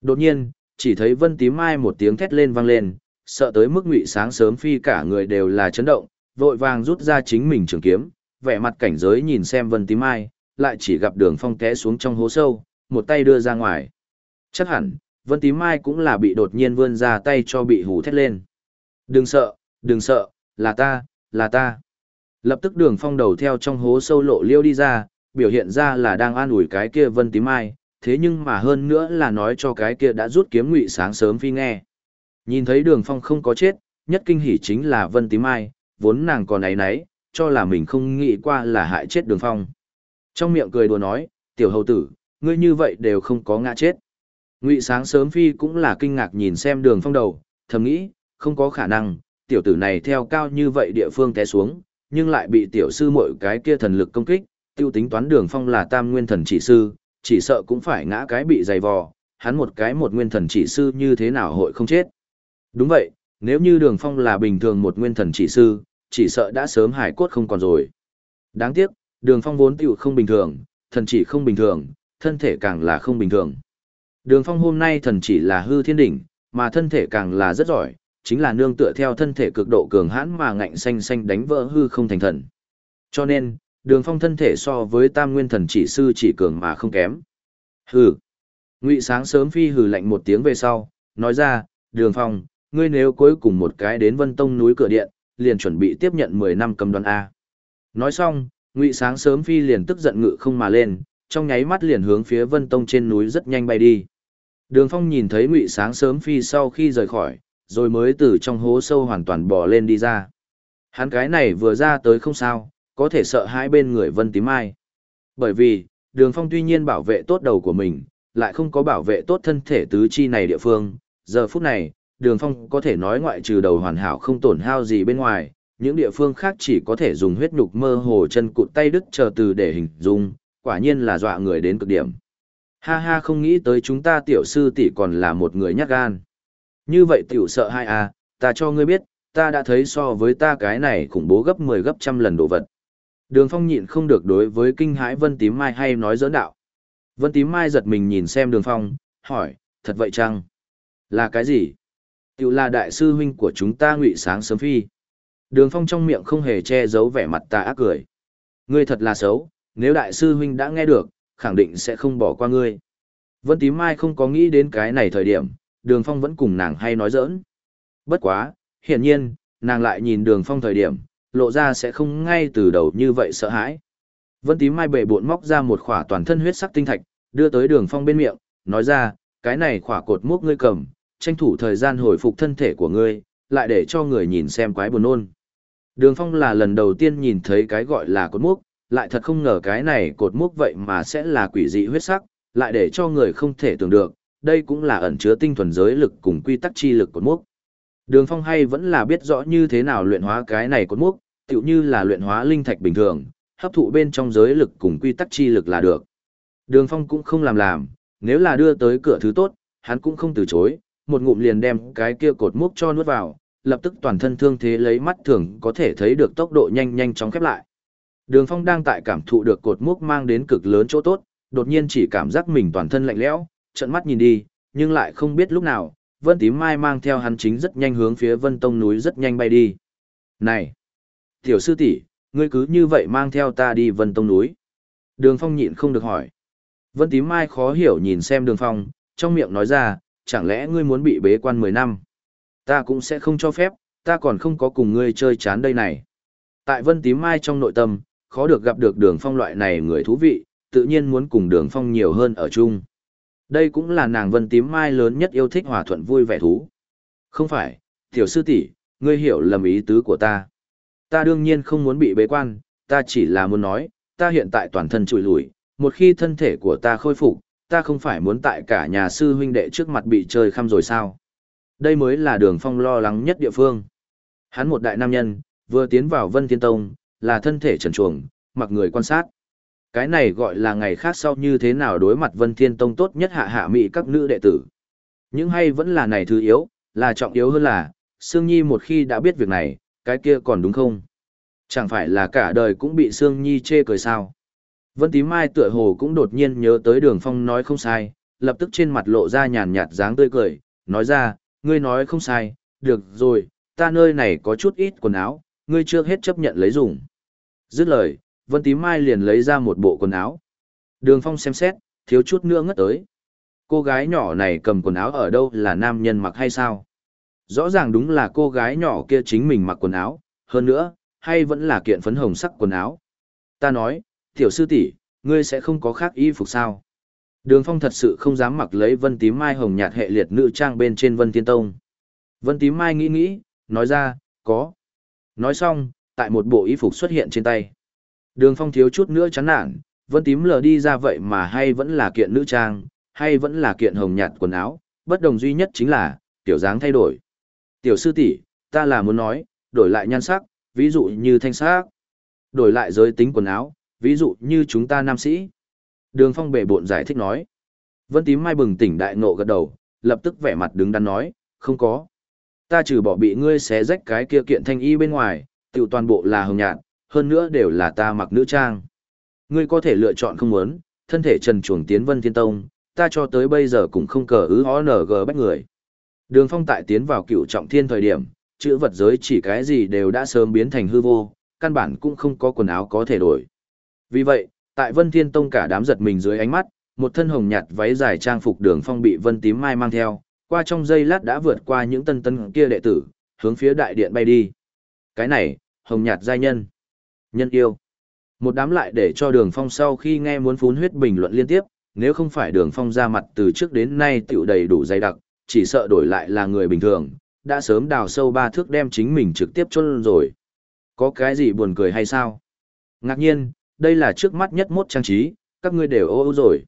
Đột nhiên, chỉ thấy vân tím mai một tiếng thét lên vang lên, sợ tới mức ngụy sáng sớm phi cả người đều là chấn động, vội vàng rút ra chính mình trường kiếm, vẻ mặt cảnh giới nhìn xem vân tím mai, lại chỉ gặp đường phong té xuống trong hố sâu, một tay đưa ra ngoài. Chắc hẳn, vân tím mai cũng là bị đột nhiên vươn ra tay cho bị hù thét lên. Đừng sợ đừng sợ, là ta là ta. Lập tức đường phong đầu theo trong hố sâu lộ liêu đi ra biểu hiện ra là đang an ủi cái kia vân tím mai, thế nhưng mà hơn nữa là nói cho cái kia đã rút kiếm ngụy sáng sớm phi nghe. Nhìn thấy đường phong không có chết, nhất kinh hỉ chính là vân tím mai, vốn nàng còn áy náy, cho là mình không nghĩ qua là hại chết đường phong. Trong miệng cười đùa nói, tiểu hầu tử, ngươi như vậy đều không có ngã chết. Ngụy sáng sớm phi cũng là kinh ngạc nhìn xem đường phong đầu, thầm nghĩ, không có khả năng, tiểu tử này theo cao như vậy địa phương té xuống, nhưng lại bị tiểu sư mội cái kia thần lực công kích tiêu tính toán đường phong là tam nguyên thần chỉ sư chỉ sợ cũng phải ngã cái bị dày vò hắn một cái một nguyên thần chỉ sư như thế nào hội không chết? Đúng vậy nếu như đường phong là bình thường một nguyên thần chỉ sư chỉ sợ đã sớm hải cốt không còn rồi. Đáng tiếc đường phong vốn tựu không bình thường thần chỉ không bình thường thân thể càng là không bình thường. Đường phong hôm nay thần chỉ là hư thiên đỉnh, mà thân thể càng là rất giỏi, chính là nương tựa theo thân thể cực độ cường hãn mà ngạnh xanh xanh đánh vỡ hư không thành thần. Cho nên, đường phong thân thể so với tam nguyên thần chỉ sư chỉ cường mà không kém. Hừ. Ngụy sáng sớm phi hừ lạnh một tiếng về sau, nói ra, đường phong, ngươi nếu cuối cùng một cái đến vân tông núi cửa điện, liền chuẩn bị tiếp nhận mười năm cầm đoan A. Nói xong, Ngụy sáng sớm phi liền tức giận ngự không mà lên, trong nháy mắt liền hướng phía vân tông trên núi rất nhanh bay đi. Đường Phong nhìn thấy Ngụy Sáng sớm phi sau khi rời khỏi, rồi mới từ trong hố sâu hoàn toàn bò lên đi ra. Hắn cái này vừa ra tới không sao, có thể sợ hai bên người Vân Tím Mai. Bởi vì, Đường Phong tuy nhiên bảo vệ tốt đầu của mình, lại không có bảo vệ tốt thân thể tứ chi này địa phương. Giờ phút này, Đường Phong có thể nói ngoại trừ đầu hoàn hảo không tổn hao gì bên ngoài, những địa phương khác chỉ có thể dùng huyết nhục mơ hồ chân cụt tay đứt chờ từ để hình dung, quả nhiên là dọa người đến cực điểm. Ha ha không nghĩ tới chúng ta tiểu sư tỷ còn là một người nhát gan. Như vậy tiểu sợ hai à, ta cho ngươi biết, ta đã thấy so với ta cái này khủng bố gấp 10 gấp trăm lần đồ vật. Đường phong nhịn không được đối với kinh hãi vân tím mai hay nói giỡn đạo. Vân tím mai giật mình nhìn xem đường phong, hỏi, thật vậy chăng? Là cái gì? Tiểu là đại sư huynh của chúng ta ngụy sáng sớm phi. Đường phong trong miệng không hề che giấu vẻ mặt ta ác cười. Ngươi thật là xấu, nếu đại sư huynh đã nghe được, khẳng định sẽ không bỏ qua ngươi. Vân Tím Mai không có nghĩ đến cái này thời điểm, Đường Phong vẫn cùng nàng hay nói giỡn. Bất quá, hiển nhiên, nàng lại nhìn Đường Phong thời điểm, lộ ra sẽ không ngay từ đầu như vậy sợ hãi. Vân Tím Mai bệ bộn móc ra một khỏa toàn thân huyết sắc tinh thạch, đưa tới Đường Phong bên miệng, nói ra, cái này khỏa cột mốc ngươi cầm, tranh thủ thời gian hồi phục thân thể của ngươi, lại để cho người nhìn xem quái buồn nôn. Đường Phong là lần đầu tiên nhìn thấy cái gọi là cột mốc, lại thật không ngờ cái này cột mốc vậy mà sẽ là quỷ dị huyết sắc, lại để cho người không thể tưởng được, đây cũng là ẩn chứa tinh thuần giới lực cùng quy tắc chi lực cột mốc. Đường Phong hay vẫn là biết rõ như thế nào luyện hóa cái này cột mốc, tựu như là luyện hóa linh thạch bình thường, hấp thụ bên trong giới lực cùng quy tắc chi lực là được. Đường Phong cũng không làm làm, nếu là đưa tới cửa thứ tốt, hắn cũng không từ chối, một ngụm liền đem cái kia cột mốc cho nuốt vào, lập tức toàn thân thương thế lấy mắt thường có thể thấy được tốc độ nhanh nhanh chóng khép lại. Đường Phong đang tại cảm thụ được cột mốc mang đến cực lớn chỗ tốt, đột nhiên chỉ cảm giác mình toàn thân lạnh lẽo, trận mắt nhìn đi, nhưng lại không biết lúc nào, Vân Tím Mai mang theo hắn chính rất nhanh hướng phía Vân Tông núi rất nhanh bay đi. Này! Tiểu sư tỷ, ngươi cứ như vậy mang theo ta đi Vân Tông núi. Đường Phong nhịn không được hỏi. Vân Tím Mai khó hiểu nhìn xem Đường Phong, trong miệng nói ra, chẳng lẽ ngươi muốn bị bế quan 10 năm? Ta cũng sẽ không cho phép, ta còn không có cùng ngươi chơi chán đây này. Tại Vân Tím Mai trong nội tâm, khó được gặp được đường phong loại này người thú vị, tự nhiên muốn cùng đường phong nhiều hơn ở chung. Đây cũng là nàng vân tím mai lớn nhất yêu thích hòa thuận vui vẻ thú. Không phải, tiểu sư tỷ, ngươi hiểu lầm ý tứ của ta. Ta đương nhiên không muốn bị bế quan, ta chỉ là muốn nói, ta hiện tại toàn thân trụi lùi, một khi thân thể của ta khôi phục, ta không phải muốn tại cả nhà sư huynh đệ trước mặt bị chơi khăm rồi sao. Đây mới là đường phong lo lắng nhất địa phương. Hắn một đại nam nhân, vừa tiến vào Vân Thiên Tông, là thân thể trần chuồng, mặc người quan sát. Cái này gọi là ngày khác sau như thế nào đối mặt Vân Thiên Tông tốt nhất hạ hạ mị các nữ đệ tử. Nhưng hay vẫn là này thứ yếu, là trọng yếu hơn là, Sương Nhi một khi đã biết việc này, cái kia còn đúng không? Chẳng phải là cả đời cũng bị Sương Nhi chê cười sao? Vân Tím Mai tựa hồ cũng đột nhiên nhớ tới đường phong nói không sai, lập tức trên mặt lộ ra nhàn nhạt dáng tươi cười, nói ra, ngươi nói không sai, được rồi, ta nơi này có chút ít quần áo, ngươi chưa hết chấp nhận lấy dùng. Dứt lời, Vân Tím Mai liền lấy ra một bộ quần áo. Đường phong xem xét, thiếu chút nữa ngất tới. Cô gái nhỏ này cầm quần áo ở đâu là nam nhân mặc hay sao? Rõ ràng đúng là cô gái nhỏ kia chính mình mặc quần áo, hơn nữa, hay vẫn là kiện phấn hồng sắc quần áo. Ta nói, tiểu sư tỷ, ngươi sẽ không có khác y phục sao? Đường Phong thật sự không dám mặc lấy vân tím mai hồng nhạt hệ liệt nữ trang bên trên vân thiên tông. Vân tím mai nghĩ nghĩ, nói ra, có. Nói xong, tại một bộ y phục xuất hiện trên tay. Đường Phong thiếu chút nữa chán nản, vân tím lờ đi ra vậy mà hay vẫn là kiện nữ trang, hay vẫn là kiện hồng nhạt quần áo, bất đồng duy nhất chính là, tiểu dáng thay đổi. Tiểu sư tỷ, ta là muốn nói, đổi lại nhan sắc, ví dụ như thanh sắc, đổi lại giới tính quần áo, ví dụ như chúng ta nam sĩ. Đường phong bệ bộn giải thích nói. Vân tím mai bừng tỉnh đại ngộ gật đầu, lập tức vẻ mặt đứng đắn nói, không có. Ta trừ bỏ bị ngươi xé rách cái kia kiện thanh y bên ngoài, tiểu toàn bộ là hồng nhạt, hơn nữa đều là ta mặc nữ trang. Ngươi có thể lựa chọn không muốn, thân thể trần chuồng tiến vân thiên tông, ta cho tới bây giờ cũng không cờ ứ ho nở bách người. Đường phong tại tiến vào cựu trọng thiên thời điểm, chữ vật giới chỉ cái gì đều đã sớm biến thành hư vô, căn bản cũng không có quần áo có thể đổi. Vì vậy, tại Vân Thiên Tông cả đám giật mình dưới ánh mắt, một thân hồng nhạt váy dài trang phục đường phong bị Vân Tím Mai mang theo, qua trong giây lát đã vượt qua những tân tân kia đệ tử, hướng phía đại điện bay đi. Cái này, hồng nhạt giai nhân, nhân yêu. Một đám lại để cho đường phong sau khi nghe muốn phún huyết bình luận liên tiếp, nếu không phải đường phong ra mặt từ trước đến nay tiểu đầy đủ dày đặc, chỉ sợ đổi lại là người bình thường, đã sớm đào sâu ba thước đem chính mình trực tiếp chôn rồi. Có cái gì buồn cười hay sao? Ngạc nhiên, đây là trước mắt nhất mốt trang trí, các ngươi đều ô ô rồi.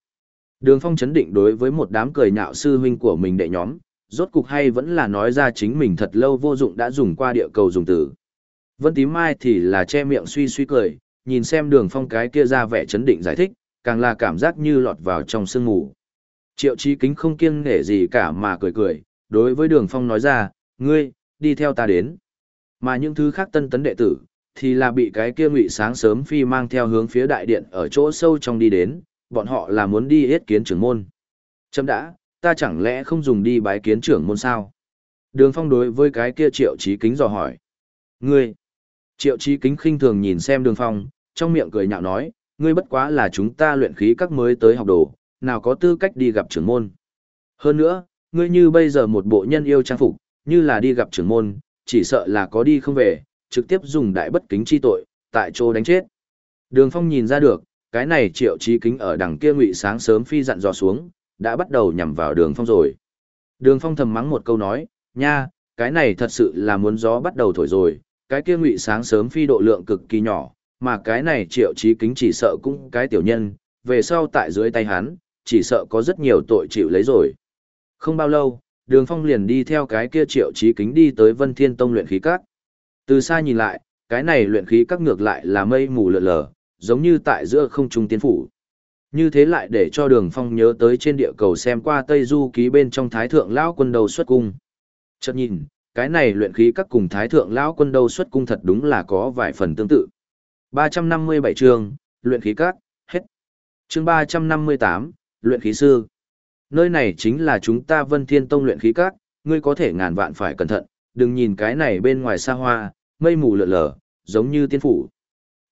Đường phong chấn định đối với một đám cười nhạo sư huynh của mình đệ nhóm, rốt cục hay vẫn là nói ra chính mình thật lâu vô dụng đã dùng qua địa cầu dùng từ. Vân tím mai thì là che miệng suy suy cười, nhìn xem đường phong cái kia ra vẻ chấn định giải thích, càng là cảm giác như lọt vào trong sương mù. Triệu trí kính không kiêng nể gì cả mà cười cười, đối với đường phong nói ra, ngươi, đi theo ta đến. Mà những thứ khác tân tấn đệ tử, thì là bị cái kia ngụy sáng sớm phi mang theo hướng phía đại điện ở chỗ sâu trong đi đến, bọn họ là muốn đi yết kiến trưởng môn. Chấm đã, ta chẳng lẽ không dùng đi bái kiến trưởng môn sao? Đường phong đối với cái kia triệu trí kính dò hỏi. Ngươi! Triệu trí kính khinh thường nhìn xem đường phong, trong miệng cười nhạo nói, ngươi bất quá là chúng ta luyện khí các mới tới học đồ, nào có tư cách đi gặp trưởng môn. Hơn nữa, ngươi như bây giờ một bộ nhân yêu trang phục, như là đi gặp trưởng môn, chỉ sợ là có đi không về, trực tiếp dùng đại bất kính chi tội, tại chỗ đánh chết. Đường Phong nhìn ra được, cái này triệu trí kính ở đằng kia ngụy sáng sớm phi dặn dò xuống, đã bắt đầu nhằm vào đường Phong rồi. Đường Phong thầm mắng một câu nói, nha, cái này thật sự là muốn gió bắt đầu thổi rồi, cái kia ngụy sáng sớm phi độ lượng cực kỳ nhỏ, mà cái này triệu trí kính chỉ sợ cũng cái tiểu nhân, về sau tại dưới tay hắn, chỉ sợ có rất nhiều tội chịu lấy rồi. Không bao lâu, đường phong liền đi theo cái kia triệu trí kính đi tới vân thiên tông luyện khí các. Từ xa nhìn lại cái này luyện khí các ngược lại là mây mù lợn lờ giống như tại giữa không trung tiên phủ. Như thế lại để cho đường phong nhớ tới trên địa cầu xem qua tây du ký bên trong thái thượng lão quân đầu xuất cung. Chợt nhìn cái này luyện khí các cùng thái thượng lão quân đầu xuất cung thật đúng là có vài phần tương tự. 357 chương luyện khí các hết. Chương 358, luyện khí sư Nơi này chính là chúng ta Vân Thiên Tông luyện khí các, ngươi có thể ngàn vạn phải cẩn thận, đừng nhìn cái này bên ngoài xa hoa, mây mù lượn lờ, giống như tiên phủ.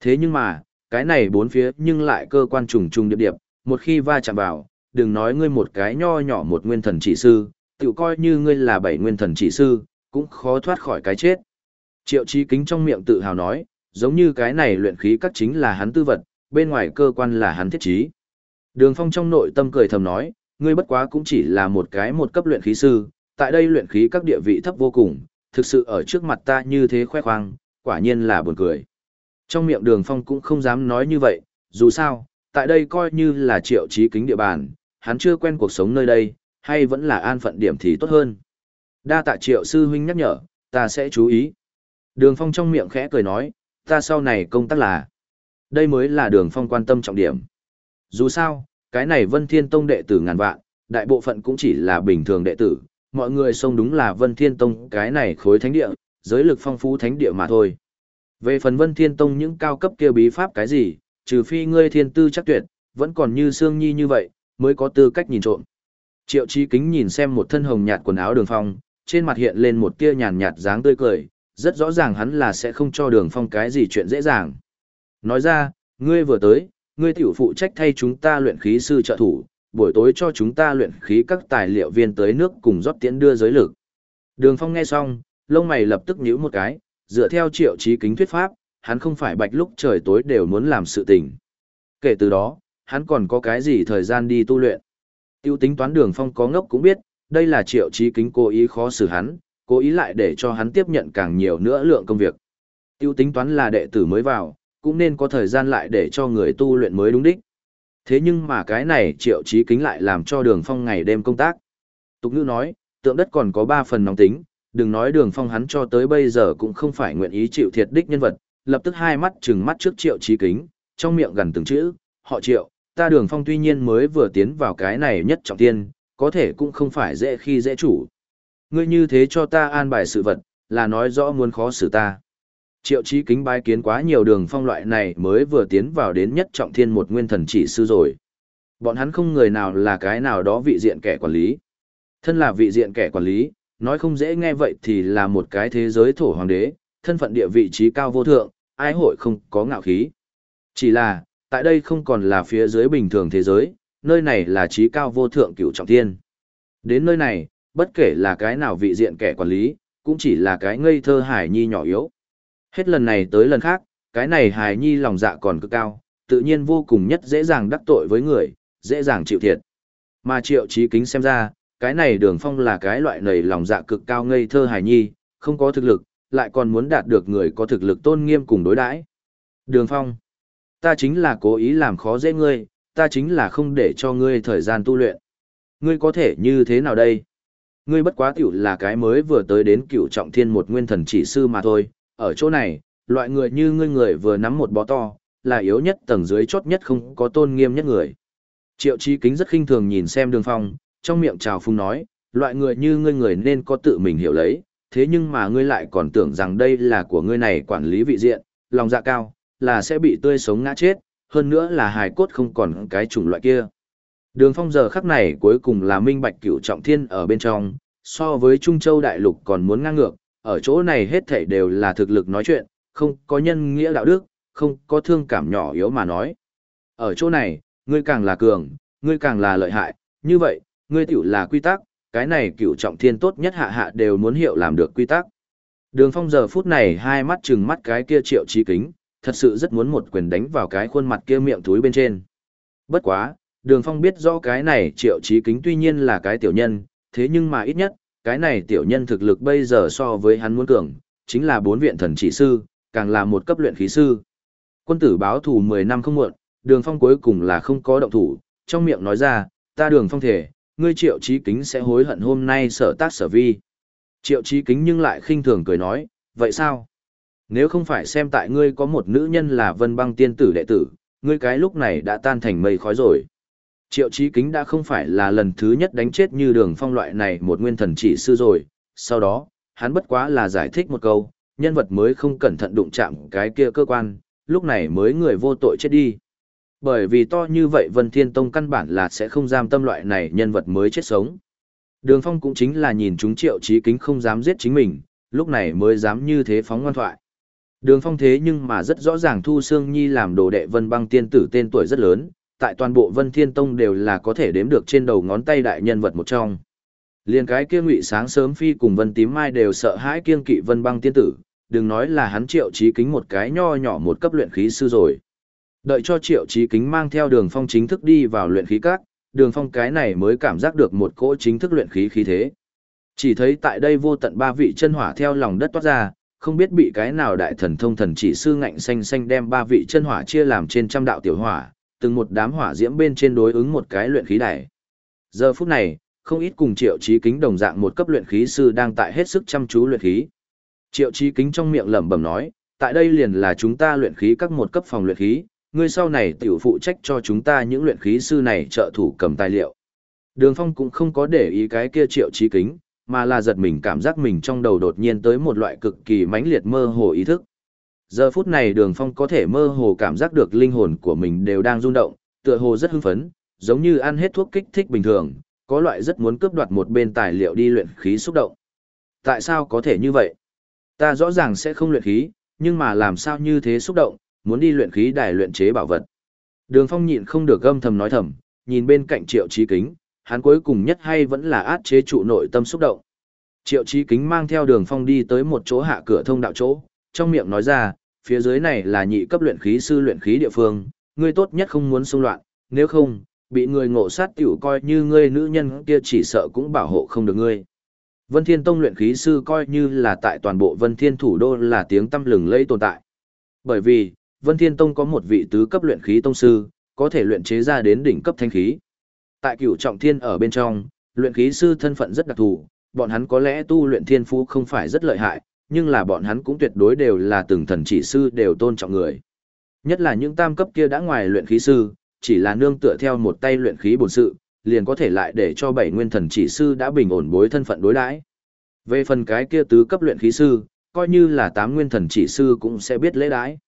Thế nhưng mà, cái này bốn phía nhưng lại cơ quan trùng trùng điệp điệp, một khi va chạm vào, đừng nói ngươi một cái nho nhỏ một nguyên thần chỉ sư, tự coi như ngươi là bảy nguyên thần chỉ sư, cũng khó thoát khỏi cái chết. Triệu Chí Kính trong miệng tự hào nói, giống như cái này luyện khí các chính là hắn tư vật, bên ngoài cơ quan là hắn thiết trí. Đường Phong trong nội tâm cười thầm nói, ngươi bất quá cũng chỉ là một cái một cấp luyện khí sư, tại đây luyện khí các địa vị thấp vô cùng, thực sự ở trước mặt ta như thế khoe khoang, quả nhiên là buồn cười. Trong miệng đường phong cũng không dám nói như vậy, dù sao, tại đây coi như là triệu trí kính địa bàn, hắn chưa quen cuộc sống nơi đây, hay vẫn là an phận điểm thì tốt hơn. Đa tạ triệu sư huynh nhắc nhở, ta sẽ chú ý. Đường Phong trong miệng khẽ cười nói, ta sau này công tác là. Đây mới là đường Phong quan tâm trọng điểm. Dù sao, cái này Vân Thiên Tông đệ tử ngàn vạn, đại bộ phận cũng chỉ là bình thường đệ tử, mọi người xông đúng là Vân Thiên Tông cái này khối thánh địa, giới lực phong phú thánh địa mà thôi. Về phần Vân Thiên Tông những cao cấp kia bí pháp cái gì, trừ phi ngươi thiên tư chắc tuyệt, vẫn còn như Sương Nhi như vậy, mới có tư cách nhìn trộm. Triệu Chí Kính nhìn xem một thân hồng nhạt quần áo Đường Phong, trên mặt hiện lên một tia nhàn nhạt dáng tươi cười, rất rõ ràng hắn là sẽ không cho Đường Phong cái gì chuyện dễ dàng. Nói ra, ngươi vừa tới, ngươi tiểu phụ trách thay chúng ta luyện khí sư trợ thủ, buổi tối cho chúng ta luyện khí các tài liệu viên tới nước cùng rót tiễn đưa giới lực. Đường Phong nghe xong, lông mày lập tức nhíu một cái, dựa theo triệu chí kính thuyết pháp, hắn không phải bạch lúc trời tối đều muốn làm sự tình. Kể từ đó, hắn còn có cái gì thời gian đi tu luyện. Tiêu tính toán đường phong có ngốc cũng biết, đây là triệu chí kính cố ý khó xử hắn, cố ý lại để cho hắn tiếp nhận càng nhiều nữa lượng công việc. Tiêu tính toán là đệ tử mới vào, cũng nên có thời gian lại để cho người tu luyện mới đúng đích. Thế nhưng mà cái này triệu chí kính lại làm cho đường phong ngày đêm công tác. Tục ngữ nói, tượng đất còn có ba phần nóng tính, đừng nói đường phong hắn cho tới bây giờ cũng không phải nguyện ý chịu thiệt đích nhân vật, lập tức hai mắt trừng mắt trước triệu chí kính, trong miệng gần từng chữ, họ triệu, ta đường phong tuy nhiên mới vừa tiến vào cái này nhất trọng tiên, có thể cũng không phải dễ khi dễ chủ. Ngươi như thế cho ta an bài sự vật, là nói rõ muốn khó xử ta. Triệu chí kính bái kiến quá nhiều đường phong loại này mới vừa tiến vào đến nhất trọng thiên một nguyên thần chỉ sư rồi. Bọn hắn không người nào là cái nào đó vị diện kẻ quản lý. Thân là vị diện kẻ quản lý, nói không dễ nghe vậy thì là một cái thế giới thổ hoàng đế, thân phận địa vị trí cao vô thượng, ai hội không có ngạo khí. Chỉ là, tại đây không còn là phía dưới bình thường thế giới, nơi này là trí cao vô thượng cửu trọng thiên. Đến nơi này, bất kể là cái nào vị diện kẻ quản lý, cũng chỉ là cái ngây thơ hải nhi nhỏ yếu. Hết lần này tới lần khác, cái này hải nhi lòng dạ còn cực cao, tự nhiên vô cùng nhất dễ dàng đắc tội với người, dễ dàng chịu thiệt. Mà triệu trí kính xem ra, cái này đường phong là cái loại nầy lòng dạ cực cao ngây thơ hài nhi, không có thực lực, lại còn muốn đạt được người có thực lực tôn nghiêm cùng đối đãi. Đường phong, ta chính là cố ý làm khó dễ ngươi, ta chính là không để cho ngươi thời gian tu luyện. Ngươi có thể như thế nào đây? Ngươi bất quá tiểu là cái mới vừa tới đến cựu trọng thiên một nguyên thần chỉ sư mà thôi, ở chỗ này, loại người như ngươi người vừa nắm một bó to, là yếu nhất tầng dưới chốt nhất không có tôn nghiêm nhất người. Triệu Chi Kính rất khinh thường nhìn xem Đường Phong, trong miệng trào phung nói, loại người như ngươi người nên có tự mình hiểu lấy, thế nhưng mà ngươi lại còn tưởng rằng đây là của ngươi này quản lý vị diện, lòng dạ cao, là sẽ bị tươi sống ngã chết, hơn nữa là hài cốt không còn cái chủng loại kia. Đường phong giờ khắc này cuối cùng là minh bạch cửu trọng thiên ở bên trong, so với Trung Châu Đại Lục còn muốn ngang ngược, ở chỗ này hết thảy đều là thực lực nói chuyện, không có nhân nghĩa đạo đức, không có thương cảm nhỏ yếu mà nói. Ở chỗ này, ngươi càng là cường, ngươi càng là lợi hại, như vậy, ngươi tiểu là quy tắc, cái này cựu trọng thiên tốt nhất hạ hạ đều muốn hiệu làm được quy tắc. Đường phong giờ phút này hai mắt chừng mắt cái kia triệu trí kính, thật sự rất muốn một quyền đánh vào cái khuôn mặt kia miệng túi bên trên. Bất quá, đường phong biết rõ cái này triệu trí kính tuy nhiên là cái tiểu nhân, thế nhưng mà ít nhất, cái này tiểu nhân thực lực bây giờ so với hắn muốn cường, chính là bốn viện thần chỉ sư, càng là một cấp luyện khí sư. Quân tử báo thù 10 năm không muộn, đường phong cuối cùng là không có động thủ, trong miệng nói ra, ta đường phong thể, ngươi triệu trí kính sẽ hối hận hôm nay sở tác sở vi. Triệu trí kính nhưng lại khinh thường cười nói, vậy sao? Nếu không phải xem tại ngươi có một nữ nhân là vân băng tiên tử đệ tử, ngươi cái lúc này đã tan thành mây khói rồi. Triệu Chí kính đã không phải là lần thứ nhất đánh chết như đường phong loại này một nguyên thần chỉ sư rồi. Sau đó, hắn bất quá là giải thích một câu, nhân vật mới không cẩn thận đụng chạm cái kia cơ quan, lúc này mới người vô tội chết đi. Bởi vì to như vậy Vân Thiên Tông căn bản là sẽ không giam tâm loại này nhân vật mới chết sống. Đường Phong cũng chính là nhìn chúng triệu Chí kính không dám giết chính mình, lúc này mới dám như thế phóng ngoan thoại. Đường Phong thế nhưng mà rất rõ ràng Thu Sương Nhi làm đồ đệ Vân Băng tiên tử tên tuổi rất lớn, tại toàn bộ Vân Thiên Tông đều là có thể đếm được trên đầu ngón tay đại nhân vật một trong. Liên cái kia ngụy sáng sớm phi cùng Vân Tím Mai đều sợ hãi kiêng kỵ Vân Băng tiên tử, đừng nói là hắn triệu chí kính một cái nho nhỏ một cấp luyện khí sư rồi. Đợi cho triệu chí kính mang theo đường phong chính thức đi vào luyện khí các, đường phong cái này mới cảm giác được một cỗ chính thức luyện khí khí thế. Chỉ thấy tại đây vô tận ba vị chân hỏa theo lòng đất toát ra, không biết bị cái nào đại thần thông thần chỉ sư ngạnh xanh xanh đem ba vị chân hỏa chia làm trên trăm đạo tiểu hỏa, từng một đám hỏa diễm bên trên đối ứng một cái luyện khí đài. Giờ phút này, không ít cùng triệu trí kính đồng dạng một cấp luyện khí sư đang tại hết sức chăm chú luyện khí. Triệu Chí Kính trong miệng lẩm bẩm nói, tại đây liền là chúng ta luyện khí các một cấp phòng luyện khí, ngươi sau này tiểu phụ trách cho chúng ta những luyện khí sư này trợ thủ cầm tài liệu. Đường Phong cũng không có để ý cái kia Triệu Chí Kính, mà là giật mình cảm giác mình trong đầu đột nhiên tới một loại cực kỳ mãnh liệt mơ hồ ý thức. Giờ phút này Đường Phong có thể mơ hồ cảm giác được linh hồn của mình đều đang rung động, tựa hồ rất hưng phấn, giống như ăn hết thuốc kích thích bình thường, có loại rất muốn cướp đoạt một bên tài liệu đi luyện khí xúc động. Tại sao có thể như vậy? Ta rõ ràng sẽ không luyện khí, nhưng mà làm sao như thế xúc động, muốn đi luyện khí đài luyện chế bảo vật. Đường Phong nhịn không được gâm thầm nói thầm, nhìn bên cạnh Triệu trí Kính, hắn cuối cùng nhất hay vẫn là át chế trụ nội tâm xúc động. Triệu trí Kính mang theo Đường Phong đi tới một chỗ hạ cửa thông đạo chỗ, trong miệng nói ra, phía dưới này là nhị cấp luyện khí sư luyện khí địa phương, ngươi tốt nhất không muốn xung loạn, nếu không, bị người ngộ sát tiểu coi như ngươi nữ nhân kia chỉ sợ cũng bảo hộ không được ngươi. Vân Thiên Tông luyện khí sư coi như là tại toàn bộ Vân Thiên thủ đô là tiếng tâm lừng lẫy tồn tại. Bởi vì, Vân Thiên Tông có một vị tứ cấp luyện khí tông sư, có thể luyện chế ra đến đỉnh cấp thanh khí. Tại cửu trọng thiên ở bên trong, luyện khí sư thân phận rất đặc thù, bọn hắn có lẽ tu luyện thiên phú không phải rất lợi hại, nhưng là bọn hắn cũng tuyệt đối đều là từng thần chỉ sư đều tôn trọng người. Nhất là những tam cấp kia đã ngoài luyện khí sư, chỉ là nương tựa theo một tay luyện khí bổn sự, liền có thể lại để cho bảy nguyên thần chỉ sư đã bình ổn bối thân phận đối đãi. Về phần cái kia tứ cấp luyện khí sư, coi như là tám nguyên thần chỉ sư cũng sẽ biết lễ đái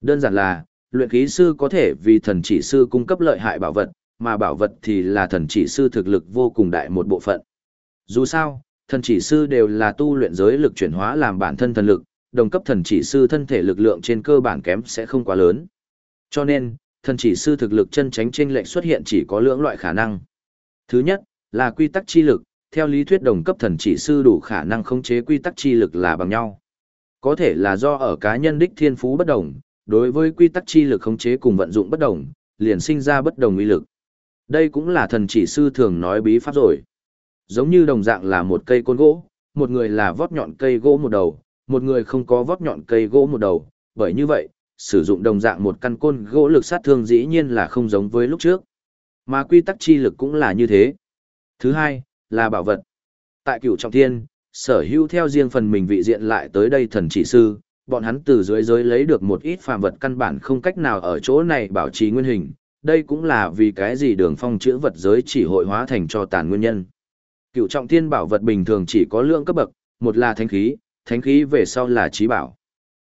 Đơn giản là, luyện khí sư có thể vì thần chỉ sư cung cấp lợi hại bảo vật, mà bảo vật thì là thần chỉ sư thực lực vô cùng đại một bộ phận. Dù sao, thần chỉ sư đều là tu luyện giới lực chuyển hóa làm bản thân thần lực, đồng cấp thần chỉ sư thân thể lực lượng trên cơ bản kém sẽ không quá lớn. Cho nên, thần chỉ sư thực lực chân tránh trên lệnh xuất hiện chỉ có lưỡng loại khả năng. Thứ nhất, là quy tắc chi lực, theo lý thuyết đồng cấp thần chỉ sư đủ khả năng khống chế quy tắc chi lực là bằng nhau. Có thể là do ở cá nhân đích thiên phú bất đồng, đối với quy tắc chi lực khống chế cùng vận dụng bất đồng, liền sinh ra bất đồng uy lực. Đây cũng là thần chỉ sư thường nói bí pháp rồi. Giống như đồng dạng là một cây côn gỗ, một người là vót nhọn cây gỗ một đầu, một người không có vót nhọn cây gỗ một đầu, bởi như vậy, sử dụng đồng dạng một căn côn gỗ lực sát thương dĩ nhiên là không giống với lúc trước. Mà quy tắc chi lực cũng là như thế. Thứ hai, là bảo vật. Tại cửu trọng thiên, sở hữu theo riêng phần mình vị diện lại tới đây thần chỉ sư, bọn hắn từ dưới giới lấy được một ít phàm vật căn bản không cách nào ở chỗ này bảo trì nguyên hình. Đây cũng là vì cái gì đường phong chữa vật giới chỉ hội hóa thành cho tàn nguyên nhân. Cựu trọng thiên bảo vật bình thường chỉ có lượng cấp bậc, một là thánh khí, thánh khí về sau là trí bảo.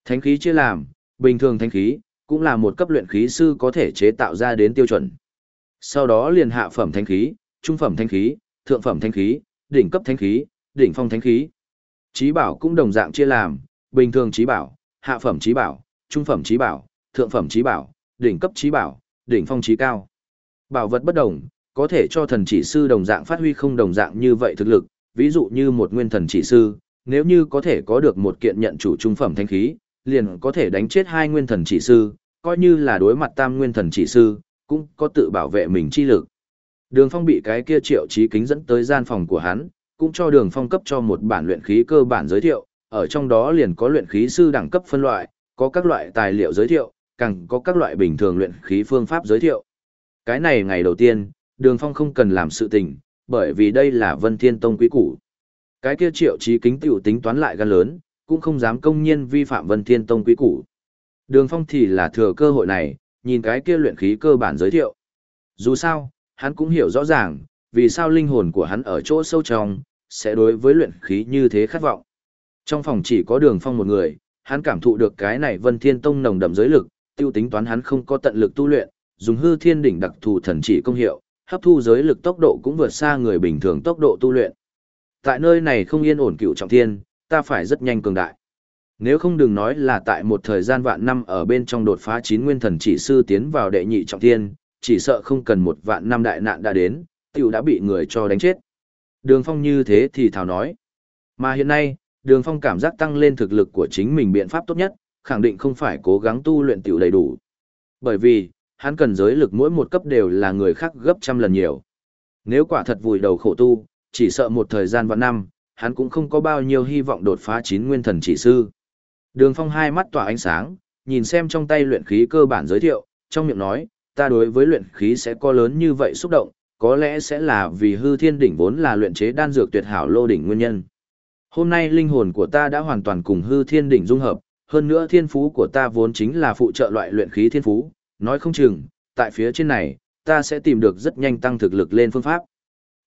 Thánh khí chia làm, bình thường thánh khí, cũng là một cấp luyện khí sư có thể chế tạo ra đến tiêu chuẩn. Sau đó liền hạ phẩm thánh khí, trung phẩm thánh khí, thượng phẩm thánh khí, đỉnh cấp thánh khí, đỉnh phong thánh khí. Trí bảo cũng đồng dạng chia làm, bình thường trí bảo, hạ phẩm trí bảo, trung phẩm trí bảo, thượng phẩm trí bảo, đỉnh cấp trí bảo, đỉnh phong trí cao. Bảo vật bất đồng, có thể cho thần chỉ sư đồng dạng phát huy không đồng dạng như vậy thực lực, ví dụ như một nguyên thần chỉ sư, nếu như có thể có được một kiện nhận chủ trung phẩm thanh khí, liền có thể đánh chết hai nguyên thần chỉ sư, coi như là đối mặt tam nguyên thần chỉ sư, cũng có tự bảo vệ mình chi lực. Đường Phong bị cái kia triệu chí kính dẫn tới gian phòng của hắn, cũng cho Đường Phong cấp cho một bản luyện khí cơ bản giới thiệu, ở trong đó liền có luyện khí sư đẳng cấp phân loại, có các loại tài liệu giới thiệu, càng có các loại bình thường luyện khí phương pháp giới thiệu. Cái này ngày đầu tiên, Đường Phong không cần làm sự tình, bởi vì đây là Vân Thiên Tông quý củ. Cái kia triệu chí kính tiểu tính toán lại gan lớn, cũng không dám công nhiên vi phạm Vân Thiên Tông quý củ. Đường Phong thì là thừa cơ hội này, nhìn cái kia luyện khí cơ bản giới thiệu. Dù sao, hắn cũng hiểu rõ ràng, vì sao linh hồn của hắn ở chỗ sâu trong, sẽ đối với luyện khí như thế khát vọng. Trong phòng chỉ có đường phong một người, hắn cảm thụ được cái này vân thiên tông nồng đậm giới lực, tiêu tính toán hắn không có tận lực tu luyện, dùng hư thiên đỉnh đặc thù thần chỉ công hiệu, hấp thu giới lực tốc độ cũng vượt xa người bình thường tốc độ tu luyện. Tại nơi này không yên ổn cựu trọng thiên, ta phải rất nhanh cường đại. Nếu không đừng nói là tại một thời gian vạn năm ở bên trong đột phá chín nguyên thần chỉ sư tiến vào đệ nhị trọng thiên, chỉ sợ không cần một vạn năm đại nạn đã đến, tiểu đã bị người cho đánh chết. Đường Phong như thế thì thảo nói. Mà hiện nay, Đường Phong cảm giác tăng lên thực lực của chính mình biện pháp tốt nhất, khẳng định không phải cố gắng tu luyện tiểu đầy đủ. Bởi vì, hắn cần giới lực mỗi một cấp đều là người khác gấp trăm lần nhiều. Nếu quả thật vùi đầu khổ tu, chỉ sợ một thời gian vạn năm, hắn cũng không có bao nhiêu hy vọng đột phá chín nguyên thần chỉ sư. Đường Phong hai mắt tỏa ánh sáng, nhìn xem trong tay luyện khí cơ bản giới thiệu, trong miệng nói, ta đối với luyện khí sẽ có lớn như vậy xúc động, có lẽ sẽ là vì hư thiên đỉnh vốn là luyện chế đan dược tuyệt hảo lô đỉnh nguyên nhân. Hôm nay linh hồn của ta đã hoàn toàn cùng hư thiên đỉnh dung hợp, hơn nữa thiên phú của ta vốn chính là phụ trợ loại luyện khí thiên phú, nói không chừng, tại phía trên này, ta sẽ tìm được rất nhanh tăng thực lực lên phương pháp.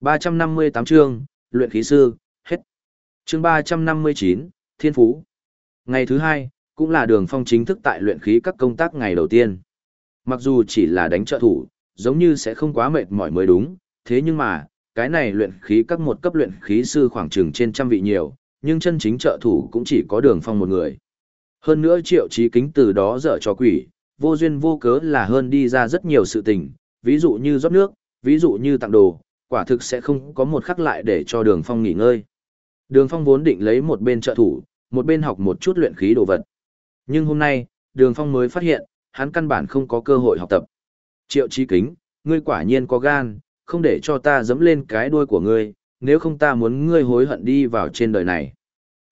358 chương, luyện khí sư, hết. Chương 359, thiên phú. Ngày thứ hai, cũng là đường phong chính thức tại luyện khí các công tác ngày đầu tiên. Mặc dù chỉ là đánh trợ thủ, giống như sẽ không quá mệt mỏi mới đúng, thế nhưng mà, cái này luyện khí các một cấp luyện khí sư khoảng chừng trên trăm vị nhiều, nhưng chân chính trợ thủ cũng chỉ có đường phong một người. Hơn nữa triệu trí kính từ đó dở cho quỷ, vô duyên vô cớ là hơn đi ra rất nhiều sự tình, ví dụ như rót nước, ví dụ như tặng đồ, quả thực sẽ không có một khắc lại để cho đường phong nghỉ ngơi. Đường phong vốn định lấy một bên trợ thủ, một bên học một chút luyện khí đồ vật. Nhưng hôm nay, đường phong mới phát hiện, hắn căn bản không có cơ hội học tập. Triệu trí kính, ngươi quả nhiên có gan, không để cho ta dẫm lên cái đuôi của ngươi, nếu không ta muốn ngươi hối hận đi vào trên đời này.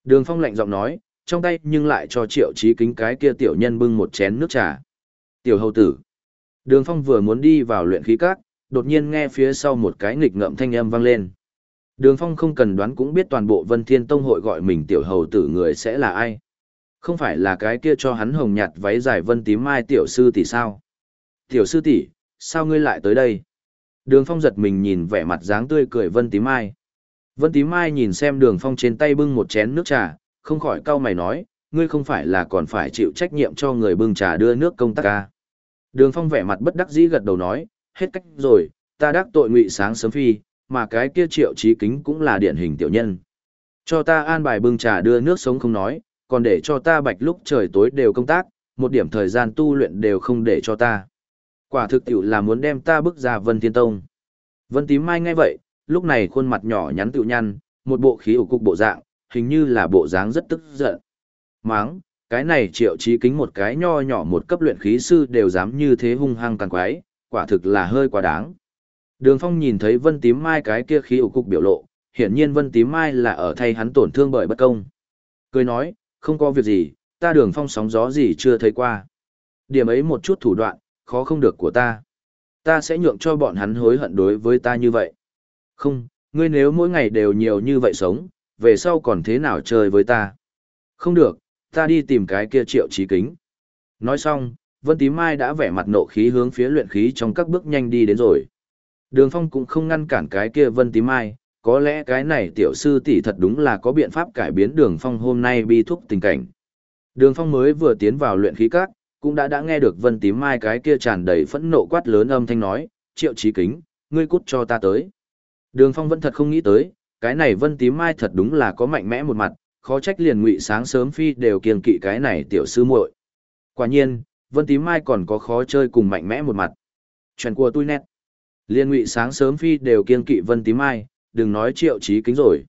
Đường phong lạnh giọng nói, trong tay nhưng lại cho triệu trí kính cái kia tiểu nhân bưng một chén nước trà. Tiểu hầu tử. Đường phong vừa muốn đi vào luyện khí các, đột nhiên nghe phía sau một cái nghịch ngợm thanh âm vang lên. Đường phong không cần đoán cũng biết toàn bộ vân thiên tông hội gọi mình tiểu hầu tử người sẽ là ai. Không phải là cái kia cho hắn hồng nhạt váy dài vân tím mai tiểu sư tỷ sao? Tiểu sư tỷ, sao ngươi lại tới đây? Đường phong giật mình nhìn vẻ mặt dáng tươi cười vân tím mai. Vân tím mai nhìn xem đường phong trên tay bưng một chén nước trà, không khỏi cau mày nói, ngươi không phải là còn phải chịu trách nhiệm cho người bưng trà đưa nước công tác ca. Đường phong vẻ mặt bất đắc dĩ gật đầu nói, hết cách rồi, ta đắc tội ngụy sáng sớm phi, mà cái kia triệu trí kính cũng là điển hình tiểu nhân. Cho ta an bài bưng trà đưa nước sống không nói, còn để cho ta bạch lúc trời tối đều công tác, một điểm thời gian tu luyện đều không để cho ta. Quả thực tiểu là muốn đem ta bước ra Vân Thiên Tông. Vân Tím Mai nghe vậy, lúc này khuôn mặt nhỏ nhắn tiểu nhăn, một bộ khí ủ cục bộ dạng, hình như là bộ dáng rất tức giận. Máng, cái này triệu trí kính một cái nho nhỏ một cấp luyện khí sư đều dám như thế hung hăng càng quái, quả thực là hơi quá đáng. Đường Phong nhìn thấy Vân Tím Mai cái kia khí ủ cục biểu lộ, hiển nhiên Vân Tím Mai là ở thay hắn tổn thương bởi bất công. Cười nói, không có việc gì, ta đường phong sóng gió gì chưa thấy qua. Điểm ấy một chút thủ đoạn, khó không được của ta. Ta sẽ nhượng cho bọn hắn hối hận đối với ta như vậy. Không, ngươi nếu mỗi ngày đều nhiều như vậy sống, về sau còn thế nào chơi với ta? Không được, ta đi tìm cái kia triệu trí kính. Nói xong, Vân Tím Mai đã vẻ mặt nộ khí hướng phía luyện khí trong các bước nhanh đi đến rồi. Đường Phong cũng không ngăn cản cái kia Vân Tím Mai, có lẽ cái này tiểu sư tỷ thật đúng là có biện pháp cải biến đường phong hôm nay bi thúc tình cảnh. Đường phong mới vừa tiến vào luyện khí các, cũng đã đã nghe được vân tím mai cái kia tràn đầy phẫn nộ quát lớn âm thanh nói, triệu trí kính, ngươi cút cho ta tới. Đường phong vẫn thật không nghĩ tới, cái này vân tím mai thật đúng là có mạnh mẽ một mặt, khó trách liền ngụy sáng sớm phi đều kiêng kỵ cái này tiểu sư muội. Quả nhiên, vân tím mai còn có khó chơi cùng mạnh mẽ một mặt. Chuyện của tôi nét. Liên ngụy sáng sớm phi đều kiêng kỵ vân tím mai, đừng nói triệu trí kính rồi.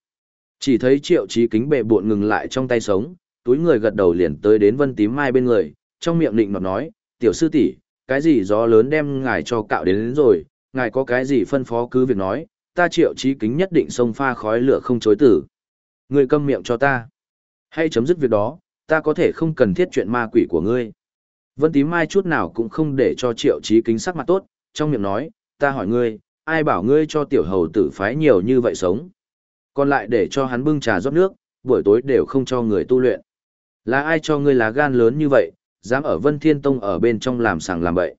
Chỉ thấy triệu trí kính bệ bộn ngừng lại trong tay sống, túi người gật đầu liền tới đến vân tím mai bên người, trong miệng định nọt nói, tiểu sư tỷ cái gì gió lớn đem ngài cho cạo đến, đến rồi, ngài có cái gì phân phó cứ việc nói, ta triệu trí kính nhất định xông pha khói lửa không chối tử. Ngươi câm miệng cho ta. Hay chấm dứt việc đó, ta có thể không cần thiết chuyện ma quỷ của ngươi. Vân tím mai chút nào cũng không để cho triệu trí kính sắc mặt tốt, trong miệng nói, ta hỏi ngươi, ai bảo ngươi cho tiểu hầu tử phái nhiều như vậy sống. Còn lại để cho hắn bưng trà rót nước, buổi tối đều không cho người tu luyện. Là ai cho ngươi lá gan lớn như vậy, dám ở Vân Thiên Tông ở bên trong làm sàng làm bậy.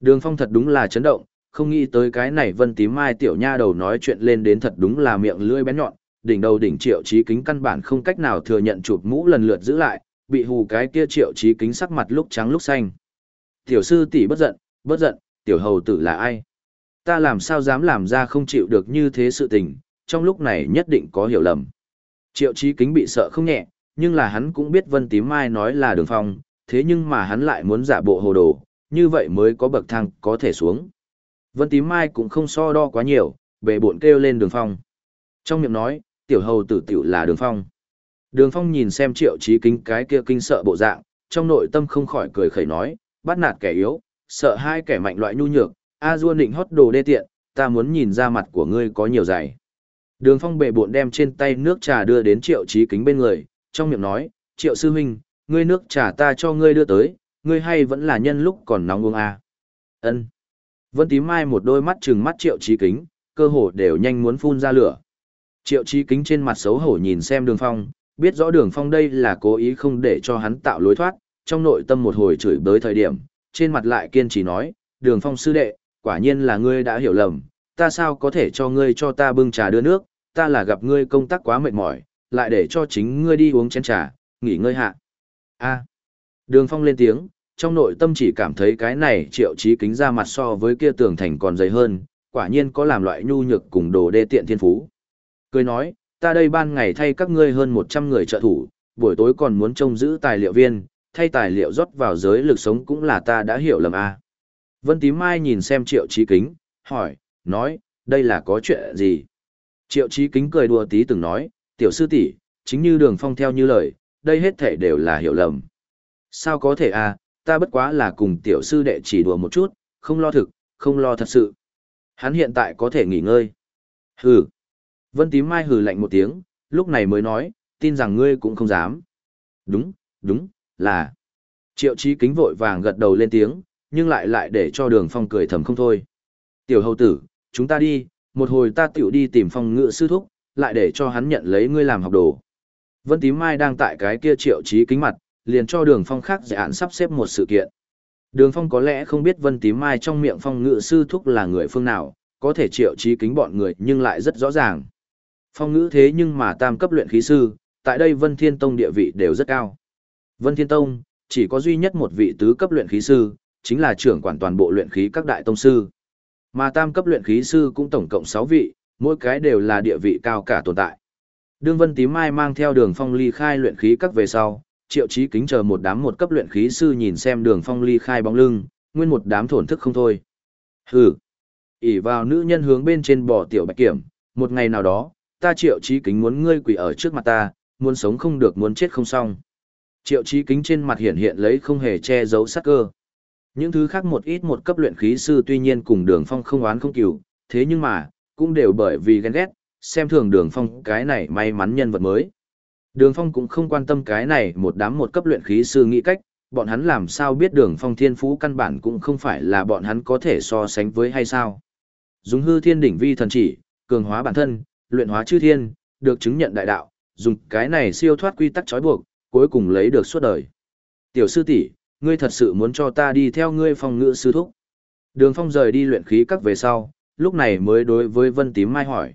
Đường Phong thật đúng là chấn động, không nghĩ tới cái này Vân Tím Mai tiểu nha đầu nói chuyện lên đến thật đúng là miệng lưỡi bén nhọn, đỉnh đầu đỉnh triệu trí kính căn bản không cách nào thừa nhận chụp mũ lần lượt giữ lại, bị hù cái kia triệu trí kính sắc mặt lúc trắng lúc xanh. Tiểu sư tỷ bất giận, bất giận, tiểu hầu tử là ai? ta làm sao dám làm ra không chịu được như thế sự tình, trong lúc này nhất định có hiểu lầm. Triệu Chí Kính bị sợ không nhẹ, nhưng là hắn cũng biết Vân Tím Mai nói là đường phong, thế nhưng mà hắn lại muốn giả bộ hồ đồ, như vậy mới có bậc thang có thể xuống. Vân Tím Mai cũng không so đo quá nhiều, bề bộn kêu lên đường phong. Trong miệng nói, tiểu hầu tử tiểu là đường phong. Đường phong nhìn xem triệu Chí kính cái kia kinh sợ bộ dạng, trong nội tâm không khỏi cười khẩy nói, bắt nạt kẻ yếu, sợ hai kẻ mạnh loại nhu nhược, A Dua định hót đồ đê tiện, ta muốn nhìn ra mặt của ngươi có nhiều dày. Đường phong bệ bộn đem trên tay nước trà đưa đến triệu trí kính bên người, trong miệng nói, triệu sư huynh, ngươi nước trà ta cho ngươi đưa tới, ngươi hay vẫn là nhân lúc còn nóng uống à. ân Vân tím mai một đôi mắt trừng mắt triệu trí kính, cơ hồ đều nhanh muốn phun ra lửa. Triệu Chí Kính trên mặt xấu hổ nhìn xem Đường Phong, biết rõ Đường Phong đây là cố ý không để cho hắn tạo lối thoát, trong nội tâm một hồi chửi bới thời điểm, trên mặt lại kiên trì nói, Đường Phong sư đệ, quả nhiên là ngươi đã hiểu lầm, ta sao có thể cho ngươi cho ta bưng trà đưa nước, ta là gặp ngươi công tác quá mệt mỏi, lại để cho chính ngươi đi uống chén trà, nghỉ ngơi hạ. A. Đường Phong lên tiếng, trong nội tâm chỉ cảm thấy cái này triệu chí kính ra mặt so với kia tường thành còn dày hơn, quả nhiên có làm loại nhu nhược cùng đồ đê tiện thiên phú. Cười nói, ta đây ban ngày thay các ngươi hơn 100 người trợ thủ, buổi tối còn muốn trông giữ tài liệu viên, thay tài liệu rót vào giới lực sống cũng là ta đã hiểu lầm a. Vân Tím Mai nhìn xem Triệu Chí Kính, hỏi, nói, đây là có chuyện gì? Triệu Chí Kính cười đùa tí từng nói, tiểu sư tỷ, chính như đường phong theo như lời, đây hết thể đều là hiểu lầm. Sao có thể a? ta bất quá là cùng tiểu sư đệ chỉ đùa một chút, không lo thực, không lo thật sự. Hắn hiện tại có thể nghỉ ngơi. Hừ. Vân Tím Mai hừ lạnh một tiếng, lúc này mới nói, tin rằng ngươi cũng không dám. Đúng, đúng, là. Triệu Chí Kính vội vàng gật đầu lên tiếng, nhưng lại lại để cho đường phong cười thầm không thôi. Tiểu hầu tử, chúng ta đi, một hồi ta tiểu đi tìm phong ngựa sư thúc, lại để cho hắn nhận lấy ngươi làm học đồ. Vân Tím Mai đang tại cái kia triệu chí kính mặt, liền cho đường phong khác giải hạn sắp xếp một sự kiện. Đường phong có lẽ không biết Vân Tím Mai trong miệng phong ngự sư thúc là người phương nào, có thể triệu chí kính bọn người nhưng lại rất rõ ràng. Phong ngữ thế nhưng mà tam cấp luyện khí sư, tại đây Vân Thiên Tông địa vị đều rất cao. Vân Thiên Tông, chỉ có duy nhất một vị tứ cấp luyện khí sư, chính là trưởng quản toàn bộ luyện khí các đại tông sư. Mà tam cấp luyện khí sư cũng tổng cộng 6 vị, mỗi cái đều là địa vị cao cả tồn tại. Đương Vân Tím Mai mang theo đường phong ly khai luyện khí các về sau, triệu chí kính chờ một đám một cấp luyện khí sư nhìn xem đường phong ly khai bóng lưng, nguyên một đám thổn thức không thôi. Hừ, ỉ vào nữ nhân hướng bên trên bò tiểu bạch kiểm, một ngày nào đó, ta triệu chí kính muốn ngươi quỳ ở trước mặt ta, muốn sống không được muốn chết không xong. Triệu chí kính trên mặt hiện hiện lấy không hề che giấu sắc cơ. Những thứ khác một ít một cấp luyện khí sư tuy nhiên cùng đường phong không oán không cửu, thế nhưng mà, cũng đều bởi vì ghen ghét, xem thường đường phong cái này may mắn nhân vật mới. Đường phong cũng không quan tâm cái này một đám một cấp luyện khí sư nghĩ cách, bọn hắn làm sao biết đường phong thiên phú căn bản cũng không phải là bọn hắn có thể so sánh với hay sao. Dùng hư thiên đỉnh vi thần chỉ, cường hóa bản thân, luyện hóa chư thiên, được chứng nhận đại đạo, dùng cái này siêu thoát quy tắc trói buộc, cuối cùng lấy được suốt đời. Tiểu sư tỷ, ngươi thật sự muốn cho ta đi theo ngươi phong ngự sư thúc. Đường phong rời đi luyện khí các về sau, lúc này mới đối với Vân Tím Mai hỏi.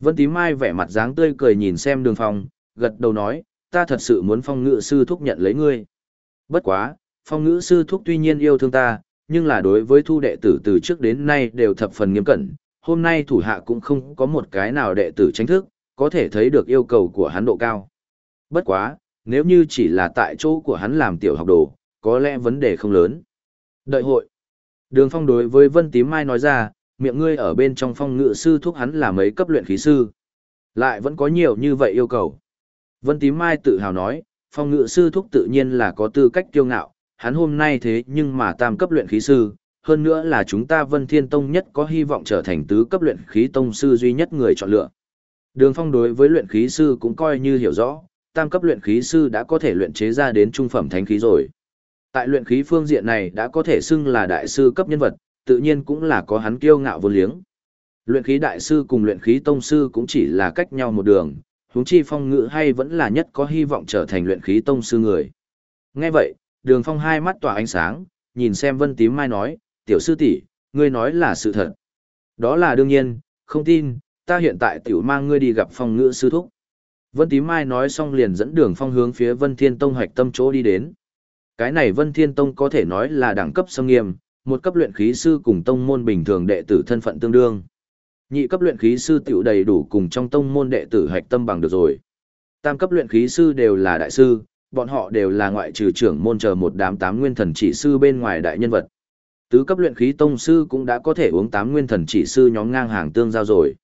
Vân Tím Mai vẻ mặt dáng tươi cười nhìn xem đường phong, gật đầu nói, ta thật sự muốn phong ngự sư thúc nhận lấy ngươi. Bất quá, phong ngữ sư thúc tuy nhiên yêu thương ta, nhưng là đối với thu đệ tử từ trước đến nay đều thập phần nghiêm cẩn, hôm nay thủ hạ cũng không có một cái nào đệ tử tránh thức, có thể thấy được yêu cầu của hắn độ cao. Bất quá, nếu như chỉ là tại chỗ của hắn làm tiểu học đồ, có lẽ vấn đề không lớn. Đợi hội. Đường phong đối với Vân Tím Mai nói ra, miệng ngươi ở bên trong phong ngự sư thúc hắn là mấy cấp luyện khí sư. Lại vẫn có nhiều như vậy yêu cầu. Vân Tím Mai tự hào nói, phong ngự sư thúc tự nhiên là có tư cách kiêu ngạo, hắn hôm nay thế nhưng mà tam cấp luyện khí sư, hơn nữa là chúng ta Vân Thiên Tông nhất có hy vọng trở thành tứ cấp luyện khí tông sư duy nhất người chọn lựa. Đường phong đối với luyện khí sư cũng coi như hiểu rõ, tam cấp luyện khí sư đã có thể luyện chế ra đến trung phẩm thánh khí rồi. Tại luyện khí phương diện này đã có thể xưng là đại sư cấp nhân vật, tự nhiên cũng là có hắn kiêu ngạo vô liếng. Luyện khí đại sư cùng luyện khí tông sư cũng chỉ là cách nhau một đường, huống chi phong ngữ hay vẫn là nhất có hy vọng trở thành luyện khí tông sư người. Nghe vậy, đường phong hai mắt tỏa ánh sáng, nhìn xem vân tím mai nói, tiểu sư tỷ ngươi nói là sự thật. Đó là đương nhiên, không tin, ta hiện tại tiểu mang ngươi đi gặp phong ngự sư thúc. Vân tím mai nói xong liền dẫn đường phong hướng phía vân thiên tông hoạch tâm chỗ đi đến. Cái này Vân Thiên Tông có thể nói là đẳng cấp sâm nghiêm, một cấp luyện khí sư cùng tông môn bình thường đệ tử thân phận tương đương. Nhị cấp luyện khí sư tiểu đầy đủ cùng trong tông môn đệ tử hạch tâm bằng được rồi. Tam cấp luyện khí sư đều là đại sư, bọn họ đều là ngoại trừ trưởng môn chờ một đám tám nguyên thần chỉ sư bên ngoài đại nhân vật. Tứ cấp luyện khí tông sư cũng đã có thể uống tám nguyên thần chỉ sư nhóm ngang hàng tương giao rồi.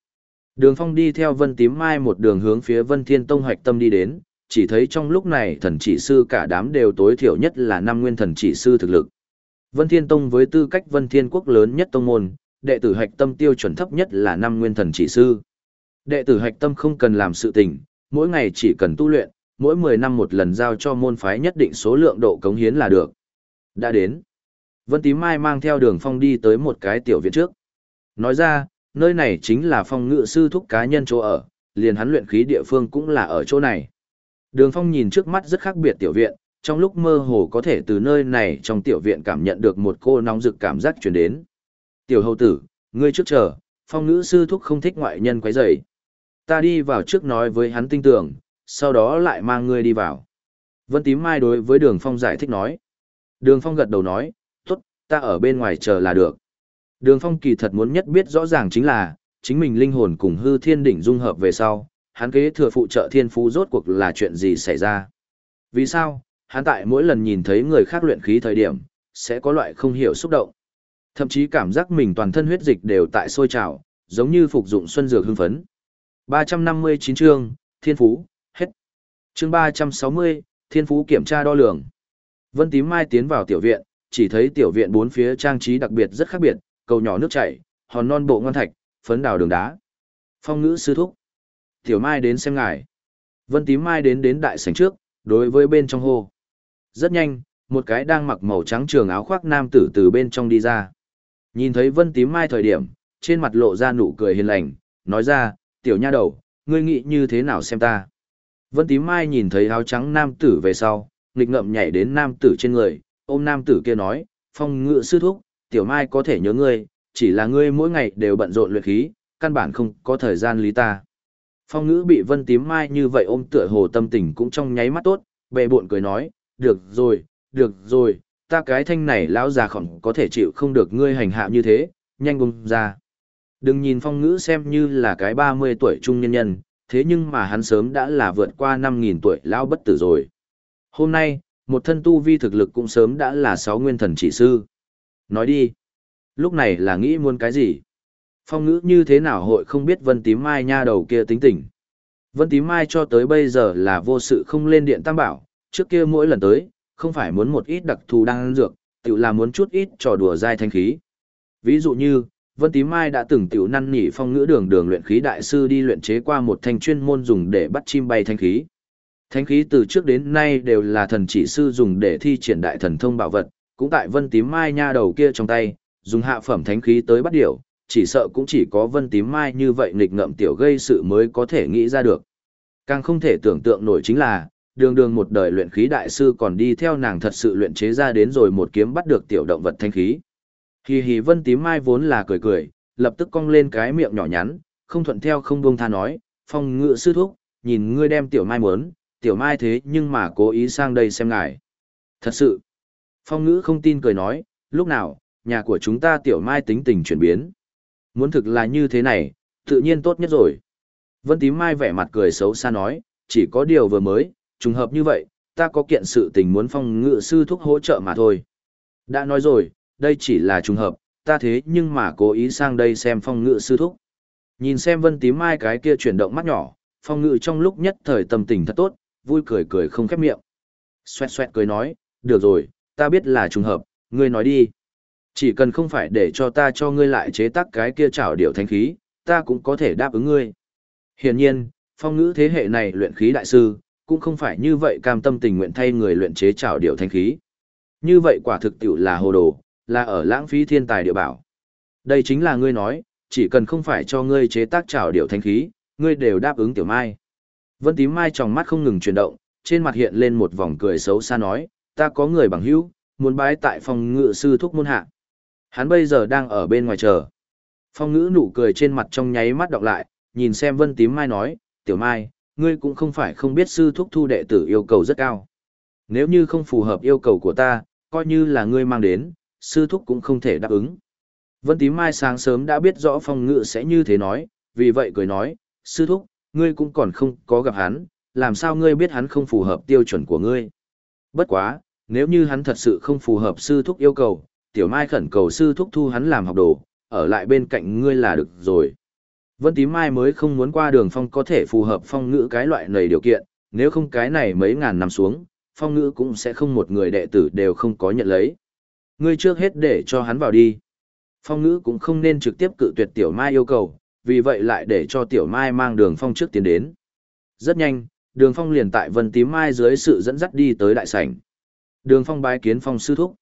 Đường Phong đi theo Vân Tím Mai một đường hướng phía Vân Thiên Tông hoạch tâm đi đến, chỉ thấy trong lúc này thần chỉ sư cả đám đều tối thiểu nhất là năm nguyên thần chỉ sư thực lực. Vân Thiên Tông với tư cách Vân Thiên Quốc lớn nhất tông môn, đệ tử hạch tâm tiêu chuẩn thấp nhất là năm nguyên thần chỉ sư. Đệ tử hạch tâm không cần làm sự tình, mỗi ngày chỉ cần tu luyện, mỗi 10 năm một lần giao cho môn phái nhất định số lượng độ cống hiến là được. Đã đến. Vân Tím Mai mang theo đường phong đi tới một cái tiểu viện trước. Nói ra, nơi này chính là phong ngự sư thúc cá nhân chỗ ở, liền hắn luyện khí địa phương cũng là ở chỗ này. Đường Phong nhìn trước mắt rất khác biệt tiểu viện, trong lúc mơ hồ có thể từ nơi này trong tiểu viện cảm nhận được một cô nóng rực cảm giác truyền đến. Tiểu hầu tử, ngươi trước chờ, phong ngữ sư thúc không thích ngoại nhân quấy rầy. Ta đi vào trước nói với hắn tinh tưởng, sau đó lại mang ngươi đi vào. Vân Tím Mai đối với Đường Phong giải thích nói. Đường Phong gật đầu nói, ta ở bên ngoài chờ là được. Đường Phong kỳ thật muốn nhất biết rõ ràng chính là, chính mình linh hồn cùng hư thiên đỉnh dung hợp về sau, hắn kế thừa phụ trợ thiên phú rốt cuộc là chuyện gì xảy ra. Vì sao, hắn tại mỗi lần nhìn thấy người khác luyện khí thời điểm, sẽ có loại không hiểu xúc động. Thậm chí cảm giác mình toàn thân huyết dịch đều tại sôi trào, giống như phục dụng xuân dược hưng phấn. 359 chương, Thiên Phú, hết. Chương 360, Thiên Phú kiểm tra đo lường. Vân Tím Mai tiến vào tiểu viện, chỉ thấy tiểu viện bốn phía trang trí đặc biệt rất khác biệt, cầu nhỏ nước chảy, hòn non bộ ngon thạch, phấn đào đường đá. Phong ngữ sư thúc. Tiểu Mai đến xem ngài. Vân Tím Mai đến đến đại sảnh trước, đối với bên trong hồ Rất nhanh, một cái đang mặc màu trắng trường áo khoác nam tử từ bên trong đi ra. Nhìn thấy Vân Tím Mai thời điểm, trên mặt lộ ra nụ cười hiền lành, nói ra, tiểu nha đầu, ngươi nghĩ như thế nào xem ta. Vân Tím Mai nhìn thấy áo trắng nam tử về sau, nghịch ngậm nhảy đến nam tử trên người, ôm nam tử kia nói, phong ngựa sư thúc, tiểu mai có thể nhớ ngươi, chỉ là ngươi mỗi ngày đều bận rộn luyện khí, căn bản không có thời gian lý ta. Phong ngữ bị vân tím mai như vậy ôm tựa hồ tâm tình cũng trong nháy mắt tốt, bệ buộn cười nói, được rồi, được rồi, ta cái thanh này lão già khỏng có thể chịu không được ngươi hành hạ như thế, nhanh bùng ra. Đừng nhìn phong ngữ xem như là cái 30 tuổi trung nhân nhân, thế nhưng mà hắn sớm đã là vượt qua 5.000 tuổi lão bất tử rồi. Hôm nay, một thân tu vi thực lực cũng sớm đã là sáu nguyên thần chỉ sư. Nói đi, lúc này là nghĩ muốn cái gì? Phong ngữ như thế nào hội không biết vân tím mai nha đầu kia tính tình. Vân tím mai cho tới bây giờ là vô sự không lên điện tam bảo, trước kia mỗi lần tới, không phải muốn một ít đặc thù đang dược, tự là muốn chút ít trò đùa dai thanh khí. Ví dụ như, Vân Tím Mai đã từng tiểu năn nỉ phong ngữ đường đường luyện khí đại sư đi luyện chế qua một thanh chuyên môn dùng để bắt chim bay thanh khí. Thánh khí từ trước đến nay đều là thần chỉ sư dùng để thi triển đại thần thông bảo vật, cũng tại Vân Tím Mai nha đầu kia trong tay, dùng hạ phẩm thánh khí tới bắt điểu, chỉ sợ cũng chỉ có Vân Tím Mai như vậy nghịch ngợm tiểu gây sự mới có thể nghĩ ra được. Càng không thể tưởng tượng nổi chính là, đường đường một đời luyện khí đại sư còn đi theo nàng thật sự luyện chế ra đến rồi một kiếm bắt được tiểu động vật thanh khí. Hì hì vân tím mai vốn là cười cười, lập tức cong lên cái miệng nhỏ nhắn, không thuận theo không buông tha nói, phong ngự sư thúc, nhìn ngươi đem tiểu mai muốn, tiểu mai thế nhưng mà cố ý sang đây xem ngài. Thật sự, phong ngữ không tin cười nói, lúc nào, nhà của chúng ta tiểu mai tính tình chuyển biến. Muốn thực là như thế này, tự nhiên tốt nhất rồi. Vân tím mai vẻ mặt cười xấu xa nói, chỉ có điều vừa mới, trùng hợp như vậy, ta có kiện sự tình muốn phong Ngữ sư thúc hỗ trợ mà thôi. Đã nói rồi, đây chỉ là trùng hợp, ta thế nhưng mà cố ý sang đây xem phong Ngữ sư thúc. Nhìn xem vân tím mai cái kia chuyển động mắt nhỏ, phong ngự trong lúc nhất thời tâm tình thật tốt, vui cười cười không khép miệng. Xoẹt xoẹt cười nói, được rồi, ta biết là trùng hợp, ngươi nói đi. Chỉ cần không phải để cho ta cho ngươi lại chế tác cái kia trảo điệu thanh khí, ta cũng có thể đáp ứng ngươi. Hiển nhiên, phong ngữ thế hệ này luyện khí đại sư, cũng không phải như vậy cam tâm tình nguyện thay người luyện chế trảo điệu thanh khí. Như vậy quả thực tiểu là hồ đồ, là ở lãng phí thiên tài địa bảo. Đây chính là ngươi nói, chỉ cần không phải cho ngươi chế tác trảo điệu thanh khí, ngươi đều đáp ứng tiểu mai. Vân tím mai trong mắt không ngừng chuyển động, trên mặt hiện lên một vòng cười xấu xa nói, ta có người bằng hữu, muốn bái tại phòng ngự sư thúc môn hạ. Hắn bây giờ đang ở bên ngoài chờ. Phong ngữ nụ cười trên mặt trong nháy mắt đọc lại, nhìn xem vân tím mai nói, tiểu mai, ngươi cũng không phải không biết sư thúc thu đệ tử yêu cầu rất cao. Nếu như không phù hợp yêu cầu của ta, coi như là ngươi mang đến, sư thúc cũng không thể đáp ứng. Vân Tím Mai sáng sớm đã biết rõ phong ngự sẽ như thế nói, vì vậy cười nói, sư thúc, ngươi cũng còn không có gặp hắn, làm sao ngươi biết hắn không phù hợp tiêu chuẩn của ngươi. Bất quá, nếu như hắn thật sự không phù hợp sư thúc yêu cầu, tiểu mai khẩn cầu sư thúc thu hắn làm học đồ, ở lại bên cạnh ngươi là được rồi. Vân Tím Mai mới không muốn qua đường phong có thể phù hợp phong ngữ cái loại này điều kiện, nếu không cái này mấy ngàn năm xuống, phong ngữ cũng sẽ không một người đệ tử đều không có nhận lấy. Ngươi trước hết để cho hắn vào đi. Phong ngữ cũng không nên trực tiếp cự tuyệt Tiểu Mai yêu cầu, vì vậy lại để cho Tiểu Mai mang đường phong trước tiến đến. Rất nhanh, đường phong liền tại vân tím mai dưới sự dẫn dắt đi tới đại sảnh. Đường phong bái kiến phong sư thúc.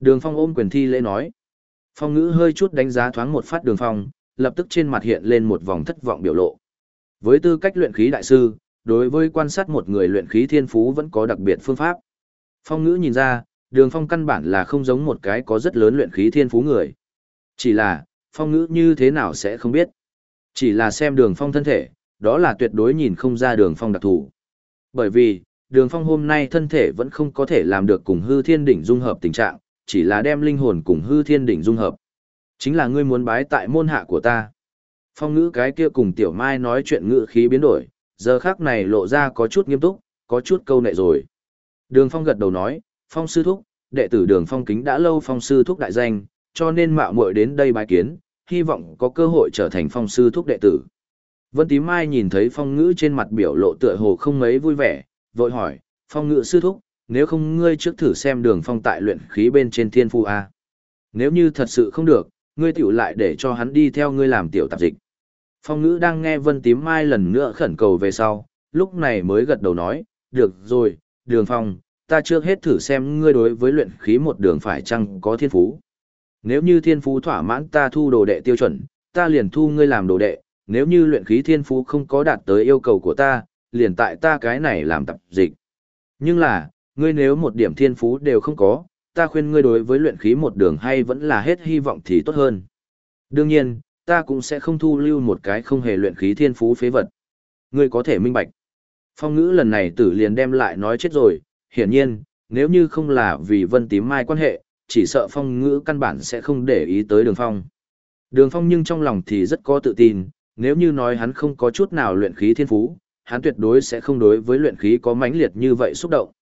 Đường phong ôm quyền thi lễ nói. Phong ngữ hơi chút đánh giá thoáng một phát đường phong, lập tức trên mặt hiện lên một vòng thất vọng biểu lộ. Với tư cách luyện khí đại sư, đối với quan sát một người luyện khí thiên phú vẫn có đặc biệt phương pháp. Phong ngữ nhìn ra, đường phong căn bản là không giống một cái có rất lớn luyện khí thiên phú người. Chỉ là, phong ngữ như thế nào sẽ không biết. Chỉ là xem đường phong thân thể, đó là tuyệt đối nhìn không ra đường phong đặc thù. Bởi vì, đường phong hôm nay thân thể vẫn không có thể làm được cùng hư thiên đỉnh dung hợp tình trạng, chỉ là đem linh hồn cùng hư thiên đỉnh dung hợp. Chính là ngươi muốn bái tại môn hạ của ta. Phong ngữ cái kia cùng tiểu mai nói chuyện ngữ khí biến đổi, giờ khác này lộ ra có chút nghiêm túc, có chút câu nệ rồi. Đường phong gật đầu nói, phong sư thúc, đệ tử đường phong kính đã lâu phong sư thúc đại danh, cho nên mạo muội đến đây bái kiến, hy vọng có cơ hội trở thành phong sư thúc đệ tử. Vân Tím Mai nhìn thấy phong ngữ trên mặt biểu lộ tựa hồ không mấy vui vẻ, vội hỏi, phong ngữ sư thúc, nếu không ngươi trước thử xem đường phong tại luyện khí bên trên thiên phu A. Nếu như thật sự không được, ngươi tiểu lại để cho hắn đi theo ngươi làm tiểu tạp dịch. Phong ngữ đang nghe Vân Tím Mai lần nữa khẩn cầu về sau, lúc này mới gật đầu nói, được rồi, đường phong, ta trước hết thử xem ngươi đối với luyện khí một đường phải chăng có thiên phú. Nếu như thiên phú thỏa mãn ta thu đồ đệ tiêu chuẩn, ta liền thu ngươi làm đồ đệ, nếu như luyện khí thiên phú không có đạt tới yêu cầu của ta, liền tại ta cái này làm tập dịch. Nhưng là, ngươi nếu một điểm thiên phú đều không có, ta khuyên ngươi đối với luyện khí một đường hay vẫn là hết hy vọng thì tốt hơn. Đương nhiên, ta cũng sẽ không thu lưu một cái không hề luyện khí thiên phú phế vật. Ngươi có thể minh bạch. Phong ngữ lần này tử liền đem lại nói chết rồi, hiển nhiên, nếu như không là vì vân tím mai quan hệ, chỉ sợ phong ngữ căn bản sẽ không để ý tới đường phong. Đường phong nhưng trong lòng thì rất có tự tin, nếu như nói hắn không có chút nào luyện khí thiên phú, hắn tuyệt đối sẽ không đối với luyện khí có mãnh liệt như vậy xúc động.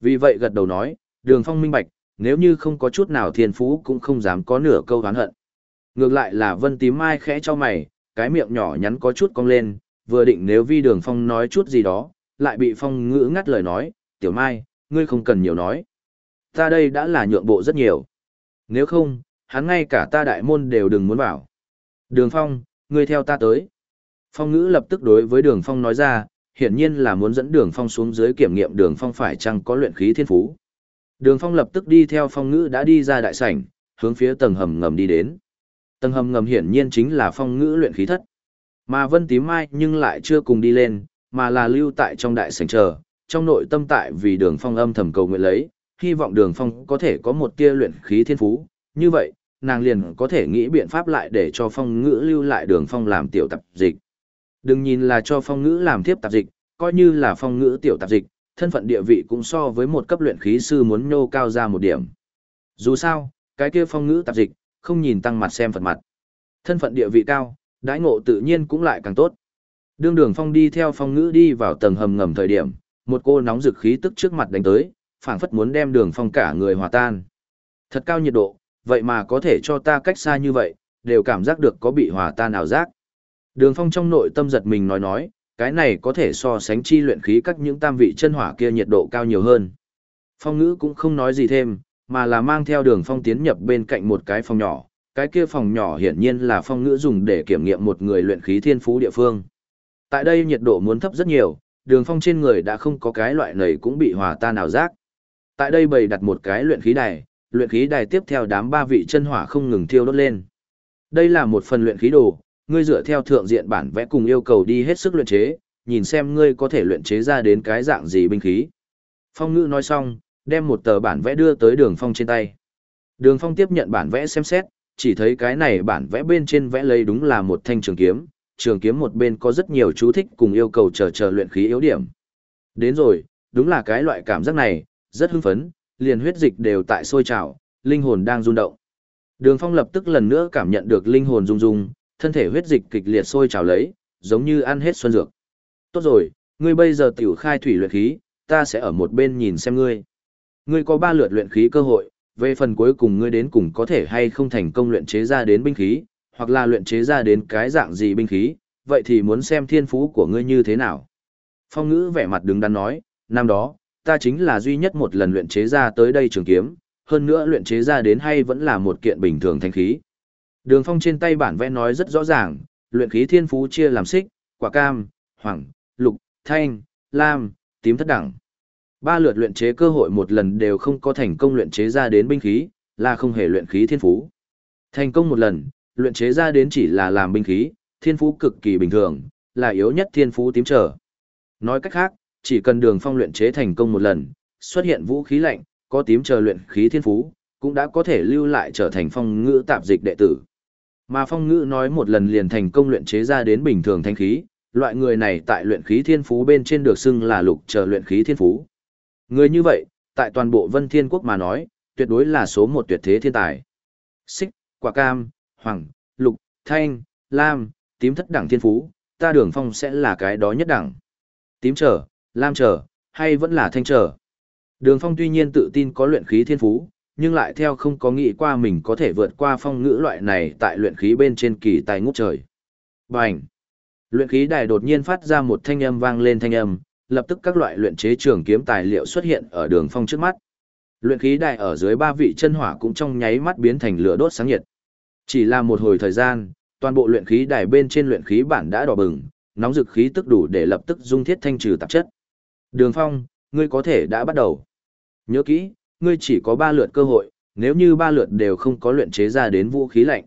Vì vậy gật đầu nói, đường phong minh bạch, nếu như không có chút nào thiên phú cũng không dám có nửa câu hán hận. Ngược lại là vân tím mai khẽ cho mày, cái miệng nhỏ nhắn có chút cong lên, vừa định nếu vi đường phong nói chút gì đó, lại bị phong ngữ ngắt lời nói, tiểu mai, ngươi không cần nhiều nói. Ta đây đã là nhượng bộ rất nhiều. Nếu không, hắn ngay cả ta đại môn đều đừng muốn bảo. Đường phong, ngươi theo ta tới. Phong ngữ lập tức đối với đường phong nói ra, hiển nhiên là muốn dẫn đường phong xuống dưới kiểm nghiệm đường phong phải chăng có luyện khí thiên phú. Đường phong lập tức đi theo phong ngữ đã đi ra đại sảnh, hướng phía tầng hầm ngầm đi đến. Tầng hầm ngầm hiển nhiên chính là phong ngữ luyện khí thất. Mà vân tím mai nhưng lại chưa cùng đi lên, mà là lưu tại trong đại sảnh chờ, trong nội tâm tại vì đường phong âm thầm cầu nguyện lấy, hy vọng đường phong có thể có một tia luyện khí thiên phú. Như vậy, nàng liền có thể nghĩ biện pháp lại để cho phong ngữ lưu lại đường phong làm tiểu tập dịch. Đừng nhìn là cho phong ngữ làm tiếp tạp dịch, coi như là phong ngữ tiểu tạp dịch, thân phận địa vị cũng so với một cấp luyện khí sư muốn nhô cao ra một điểm. Dù sao, cái kia phong ngữ tạp dịch, không nhìn tăng mặt xem phật mặt. Thân phận địa vị cao, đãi ngộ tự nhiên cũng lại càng tốt. Đương đường phong đi theo phong ngữ đi vào tầng hầm ngầm thời điểm, một cô nóng rực khí tức trước mặt đánh tới, phảng phất muốn đem đường phong cả người hòa tan. Thật cao nhiệt độ, vậy mà có thể cho ta cách xa như vậy, đều cảm giác được có bị hòa tan ảo giác. Đường phong trong nội tâm giật mình nói nói, cái này có thể so sánh chi luyện khí các những tam vị chân hỏa kia nhiệt độ cao nhiều hơn. Phong ngữ cũng không nói gì thêm, mà là mang theo đường phong tiến nhập bên cạnh một cái phòng nhỏ, cái kia phòng nhỏ hiển nhiên là phong ngữ dùng để kiểm nghiệm một người luyện khí thiên phú địa phương. Tại đây nhiệt độ muốn thấp rất nhiều, đường phong trên người đã không có cái loại nầy cũng bị hòa tan ảo giác. Tại đây bày đặt một cái luyện khí đài, luyện khí đài tiếp theo đám ba vị chân hỏa không ngừng thiêu đốt lên. Đây là một phần luyện khí đồ, ngươi dựa theo thượng diện bản vẽ cùng yêu cầu đi hết sức luyện chế, nhìn xem ngươi có thể luyện chế ra đến cái dạng gì binh khí. Phong ngữ nói xong, đem một tờ bản vẽ đưa tới đường phong trên tay. Đường phong tiếp nhận bản vẽ xem xét, chỉ thấy cái này bản vẽ bên trên vẽ lấy đúng là một thanh trường kiếm, trường kiếm một bên có rất nhiều chú thích cùng yêu cầu chờ chờ luyện khí yếu điểm. Đến rồi, đúng là cái loại cảm giác này, rất hưng phấn, liền huyết dịch đều tại sôi trào, linh hồn đang rung động. Đường Phong lập tức lần nữa cảm nhận được linh hồn rung rung, thân thể huyết dịch kịch liệt sôi trào lấy, giống như ăn hết xuân dược. Tốt rồi, ngươi bây giờ tiểu khai thủy luyện khí, ta sẽ ở một bên nhìn xem ngươi. Ngươi có ba lượt luyện khí cơ hội, về phần cuối cùng ngươi đến cùng có thể hay không thành công luyện chế ra đến binh khí, hoặc là luyện chế ra đến cái dạng gì binh khí, vậy thì muốn xem thiên phú của ngươi như thế nào. Phong ngữ vẻ mặt đứng đắn nói, năm đó, ta chính là duy nhất một lần luyện chế ra tới đây trường kiếm, hơn nữa luyện chế ra đến hay vẫn là một kiện bình thường thanh khí. Đường phong trên tay bản vẽ nói rất rõ ràng, luyện khí thiên phú chia làm xích, quả cam, hoàng, lục, thanh, lam, tím thất đẳng. Ba lượt luyện chế cơ hội một lần đều không có thành công luyện chế ra đến binh khí, là không hề luyện khí thiên phú. Thành công một lần, luyện chế ra đến chỉ là làm binh khí, thiên phú cực kỳ bình thường, là yếu nhất thiên phú tím trở. Nói cách khác, chỉ cần đường phong luyện chế thành công một lần, xuất hiện vũ khí lạnh, có tím chờ luyện khí thiên phú, cũng đã có thể lưu lại trở thành phong ngữ tạp dịch đệ tử. Mà phong ngữ nói một lần liền thành công luyện chế ra đến bình thường thanh khí, loại người này tại luyện khí thiên phú bên trên được xưng là lục chờ luyện khí thiên phú. Người như vậy, tại toàn bộ vân thiên quốc mà nói, tuyệt đối là số một tuyệt thế thiên tài. Xích, quả cam, hoàng, lục, thanh, lam, tím thất đẳng thiên phú, ta đường phong sẽ là cái đó nhất đẳng. Tím trở, lam trở, hay vẫn là thanh trở. Đường phong tuy nhiên tự tin có luyện khí thiên phú, nhưng lại theo không có nghĩ qua mình có thể vượt qua phong ngữ loại này tại luyện khí bên trên kỳ tài ngút trời. Bành! Luyện khí đài đột nhiên phát ra một thanh âm vang lên thanh âm, lập tức các loại luyện chế trường kiếm tài liệu xuất hiện ở đường phong trước mắt. Luyện khí đài ở dưới ba vị chân hỏa cũng trong nháy mắt biến thành lửa đốt sáng nhiệt. Chỉ là một hồi thời gian, toàn bộ luyện khí đài bên trên luyện khí bản đã đỏ bừng, nóng dực khí tức đủ để lập tức dung thiết thanh trừ tạp chất. Đường Phong, ngươi có thể đã bắt đầu. Nhớ kỹ, ngươi chỉ có ba lượt cơ hội, nếu như ba lượt đều không có luyện chế ra đến vũ khí lạnh.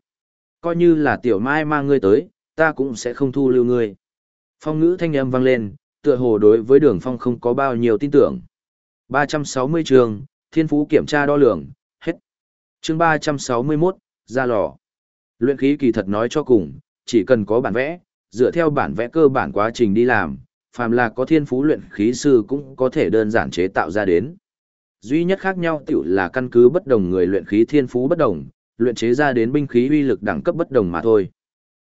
Coi như là tiểu mai mang ngươi tới, ta cũng sẽ không thu lưu ngươi. Phong ngữ thanh âm vang lên, tựa hồ đối với đường phong không có bao nhiêu tin tưởng. 360 trường, thiên phú kiểm tra đo lường, hết. chương 361, ra lò. Luyện khí kỳ thật nói cho cùng, chỉ cần có bản vẽ, dựa theo bản vẽ cơ bản quá trình đi làm, phàm là có thiên phú luyện khí sư cũng có thể đơn giản chế tạo ra đến. Duy nhất khác nhau tiểu là căn cứ bất đồng người luyện khí thiên phú bất đồng, luyện chế ra đến binh khí uy lực đẳng cấp bất đồng mà thôi.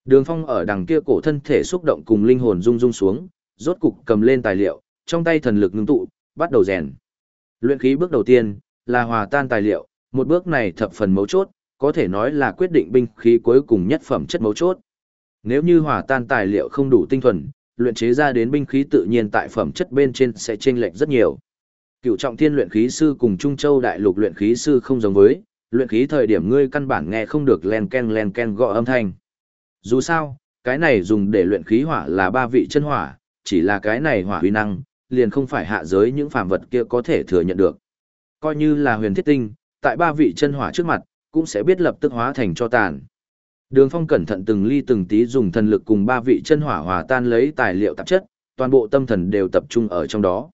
Đường Phong ở đằng kia cổ thân thể xúc động cùng linh hồn rung rung xuống, rốt cục cầm lên tài liệu, trong tay thần lực ngưng tụ, bắt đầu rèn. Luyện khí bước đầu tiên là hòa tan tài liệu, một bước này thập phần mấu chốt, có thể nói là quyết định binh khí cuối cùng nhất phẩm chất mấu chốt. Nếu như hòa tan tài liệu không đủ tinh thuần, luyện chế ra đến binh khí tự nhiên tại phẩm chất bên trên sẽ chênh lệch rất nhiều. Cựu trọng thiên luyện khí sư cùng Trung Châu đại lục luyện khí sư không giống với, luyện khí thời điểm ngươi căn bản nghe không được len ken len ken gõ âm thanh. Dù sao, cái này dùng để luyện khí hỏa là ba vị chân hỏa, chỉ là cái này hỏa huy năng, liền không phải hạ giới những phàm vật kia có thể thừa nhận được. Coi như là huyền thiết tinh, tại ba vị chân hỏa trước mặt, cũng sẽ biết lập tức hóa thành cho tàn. Đường Phong cẩn thận từng ly từng tí dùng thần lực cùng ba vị chân hỏa hòa tan lấy tài liệu tạp chất, toàn bộ tâm thần đều tập trung ở trong đó.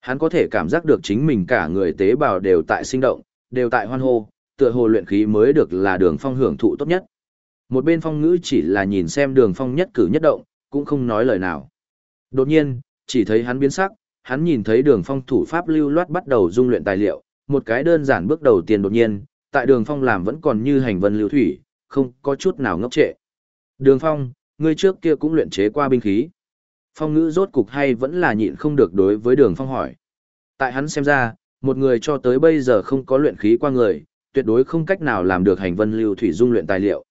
Hắn có thể cảm giác được chính mình cả người tế bào đều tại sinh động, đều tại hoan hô, tựa hồ luyện khí mới được là Đường Phong hưởng thụ tốt nhất. Một bên Phong ngữ chỉ là nhìn xem Đường Phong nhất cử nhất động, cũng không nói lời nào. Đột nhiên, chỉ thấy hắn biến sắc, hắn nhìn thấy Đường Phong thủ pháp lưu loát bắt đầu dung luyện tài liệu, một cái đơn giản bước đầu tiên đột nhiên, tại Đường Phong làm vẫn còn như hành vân lưu thủy, không có chút nào ngốc trệ. Đường Phong, ngươi trước kia cũng luyện chế qua binh khí. Phong ngữ rốt cục hay vẫn là nhịn không được đối với đường Phong hỏi. Tại hắn xem ra, một người cho tới bây giờ không có luyện khí qua người, tuyệt đối không cách nào làm được hành vân lưu thủy dung luyện tài liệu.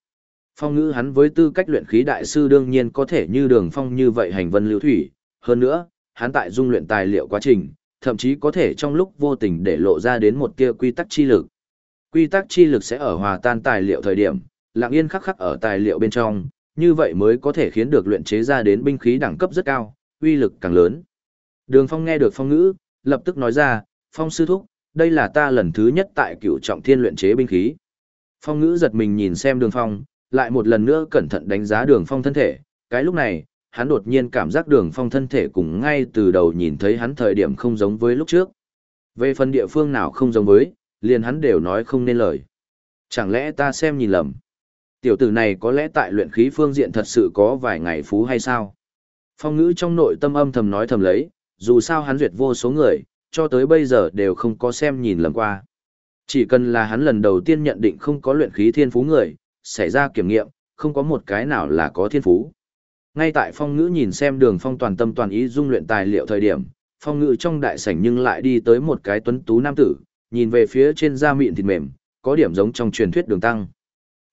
Phong ngữ hắn với tư cách luyện khí đại sư đương nhiên có thể như đường phong như vậy hành vân lưu thủy. Hơn nữa, hắn tại dung luyện tài liệu quá trình, thậm chí có thể trong lúc vô tình để lộ ra đến một tia quy tắc chi lực. Quy tắc chi lực sẽ ở hòa tan tài liệu thời điểm, lặng yên khắc khắc ở tài liệu bên trong, như vậy mới có thể khiến được luyện chế ra đến binh khí đẳng cấp rất cao, uy lực càng lớn. Đường Phong nghe được phong ngữ, lập tức nói ra, Phong sư thúc, đây là ta lần thứ nhất tại cựu trọng thiên luyện chế binh khí. Phong ngữ giật mình nhìn xem đường Phong, lại một lần nữa cẩn thận đánh giá đường Phong thân thể, cái lúc này, hắn đột nhiên cảm giác đường Phong thân thể cùng ngay từ đầu nhìn thấy hắn thời điểm không giống với lúc trước. Về phần địa phương nào không giống với, liền hắn đều nói không nên lời. Chẳng lẽ ta xem nhìn lầm? Tiểu tử này có lẽ tại luyện khí phương diện thật sự có vài ngày phú hay sao? Phong ngữ trong nội tâm âm thầm nói thầm lấy, dù sao hắn duyệt vô số người, cho tới bây giờ đều không có xem nhìn lầm qua. Chỉ cần là hắn lần đầu tiên nhận định không có luyện khí thiên phú người, xảy ra kiểm nghiệm, không có một cái nào là có thiên phú. Ngay tại phong ngữ nhìn xem đường phong toàn tâm toàn ý dung luyện tài liệu thời điểm, phong ngữ trong đại sảnh nhưng lại đi tới một cái tuấn tú nam tử, nhìn về phía trên da mịn thịt mềm, có điểm giống trong truyền thuyết đường tăng.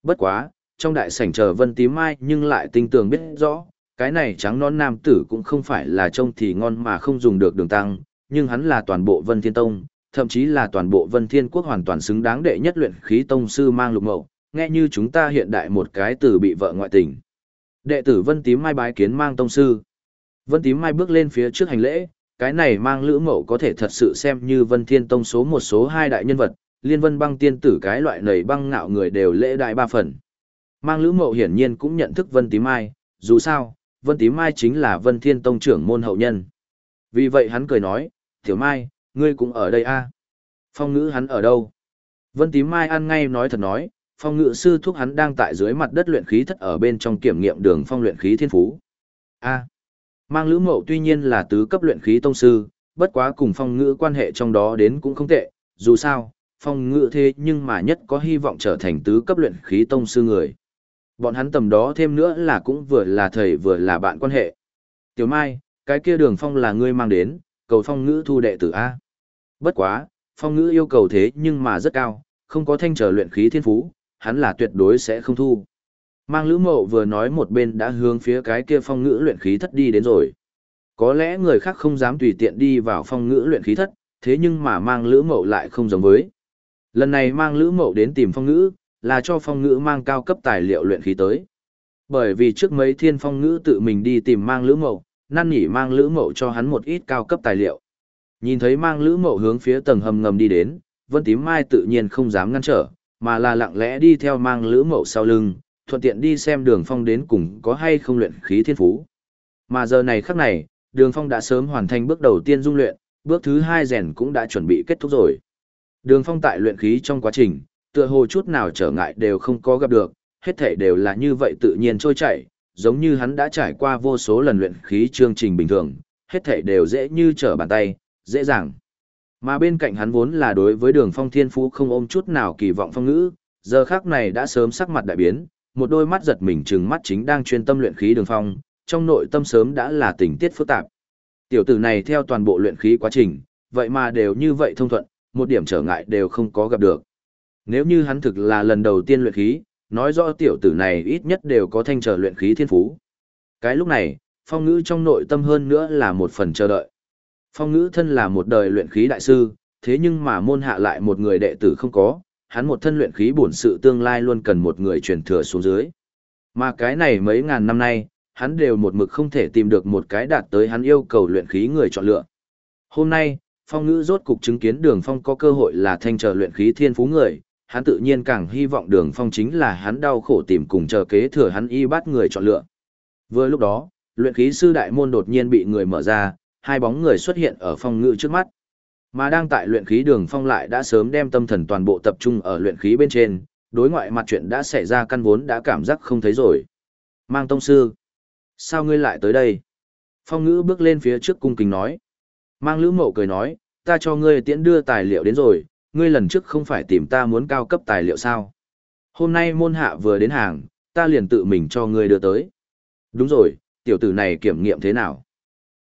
Bất quá, trong đại sảnh chờ vân tím mai nhưng lại tinh tường biết rõ, cái này trắng non nam tử cũng không phải là trông thì ngon mà không dùng được đường tăng, nhưng hắn là toàn bộ vân thiên tông, thậm chí là toàn bộ vân thiên quốc hoàn toàn xứng đáng đệ nhất luyện khí tông sư mang lục mậu, nghe như chúng ta hiện đại một cái từ bị vợ ngoại tình. Đệ tử vân tím mai bái kiến mang tông sư. Vân tím mai bước lên phía trước hành lễ, cái này mang lữ mậu có thể thật sự xem như vân thiên tông số một số hai đại nhân vật, liên vân băng tiên tử cái loại nầy băng ngạo người đều lễ đại ba phần. Mang Lữ Mậu hiển nhiên cũng nhận thức Vân Tím Mai, dù sao, Vân Tím Mai chính là Vân Thiên Tông trưởng môn hậu nhân. Vì vậy hắn cười nói, Tiểu Mai, ngươi cũng ở đây a à? Phong ngữ hắn ở đâu? Vân Tím Mai ăn ngay nói thật nói, phong ngự sư thúc hắn đang tại dưới mặt đất luyện khí thất ở bên trong kiểm nghiệm đường phong luyện khí thiên phú. A. mang lữ mậu tuy nhiên là tứ cấp luyện khí tông sư, bất quá cùng phong ngữ quan hệ trong đó đến cũng không tệ, dù sao, phong ngữ thế nhưng mà nhất có hy vọng trở thành tứ cấp luyện khí tông sư người. Bọn hắn tầm đó thêm nữa là cũng vừa là thầy vừa là bạn quan hệ. Tiểu Mai, cái kia đường phong là ngươi mang đến, cầu phong ngữ thu đệ tử A. Bất quá, phong ngữ yêu cầu thế nhưng mà rất cao, không có thanh trở luyện khí thiên phú, hắn là tuyệt đối sẽ không thu. Mang lữ mộ vừa nói một bên đã hướng phía cái kia phong ngữ luyện khí thất đi đến rồi. Có lẽ người khác không dám tùy tiện đi vào phong ngữ luyện khí thất, thế nhưng mà mang lữ mộ lại không giống với. Lần này mang lữ mộ đến tìm phong ngữ, là cho phong ngữ mang cao cấp tài liệu luyện khí tới. Bởi vì trước mấy thiên phong ngữ tự mình đi tìm mang lữ mậu, năn nỉ mang lữ mậu cho hắn một ít cao cấp tài liệu. Nhìn thấy mang lữ mậu hướng phía tầng hầm ngầm đi đến, vân tím mai tự nhiên không dám ngăn trở, mà là lặng lẽ đi theo mang lữ mậu sau lưng, thuận tiện đi xem đường phong đến cùng có hay không luyện khí thiên phú. Mà giờ này khắc này, đường phong đã sớm hoàn thành bước đầu tiên dung luyện, bước thứ hai rèn cũng đã chuẩn bị kết thúc rồi. Đường phong tại luyện khí trong quá trình, tựa hồ chút nào trở ngại đều không có gặp được, hết thể đều là như vậy tự nhiên trôi chảy, giống như hắn đã trải qua vô số lần luyện khí chương trình bình thường, hết thể đều dễ như trở bàn tay, dễ dàng. Mà bên cạnh hắn vốn là đối với đường phong thiên phú không ôm chút nào kỳ vọng phong ngữ, giờ khác này đã sớm sắc mặt đại biến, một đôi mắt giật mình trừng mắt chính đang chuyên tâm luyện khí đường phong, trong nội tâm sớm đã là tình tiết phức tạp. Tiểu tử này theo toàn bộ luyện khí quá trình, vậy mà đều như vậy thông thuận, một điểm trở ngại đều không có gặp được. Nếu như hắn thực là lần đầu tiên luyện khí, nói rõ tiểu tử này ít nhất đều có thanh trở luyện khí thiên phú. Cái lúc này, phong ngữ trong nội tâm hơn nữa là một phần chờ đợi. Phong ngữ thân là một đời luyện khí đại sư, thế nhưng mà môn hạ lại một người đệ tử không có, hắn một thân luyện khí bổn sự tương lai luôn cần một người truyền thừa xuống dưới. Mà cái này mấy ngàn năm nay, hắn đều một mực không thể tìm được một cái đạt tới hắn yêu cầu luyện khí người chọn lựa. Hôm nay, phong ngữ rốt cục chứng kiến đường phong có cơ hội là thanh trở luyện khí thiên phú người, hắn tự nhiên càng hy vọng đường phong chính là hắn đau khổ tìm cùng chờ kế thừa hắn y bắt người chọn lựa. Vừa lúc đó, luyện khí sư đại môn đột nhiên bị người mở ra, hai bóng người xuất hiện ở phong ngự trước mắt. Mà đang tại luyện khí đường phong lại đã sớm đem tâm thần toàn bộ tập trung ở luyện khí bên trên, đối ngoại mặt chuyện đã xảy ra căn vốn đã cảm giác không thấy rồi. Mang tông sư. Sao ngươi lại tới đây? Phong ngữ bước lên phía trước cung kính nói. Mang lữ mậu cười nói, ta cho ngươi tiễn đưa tài liệu đến rồi, ngươi lần trước không phải tìm ta muốn cao cấp tài liệu sao? Hôm nay môn hạ vừa đến hàng, ta liền tự mình cho ngươi đưa tới. Đúng rồi, tiểu tử này kiểm nghiệm thế nào?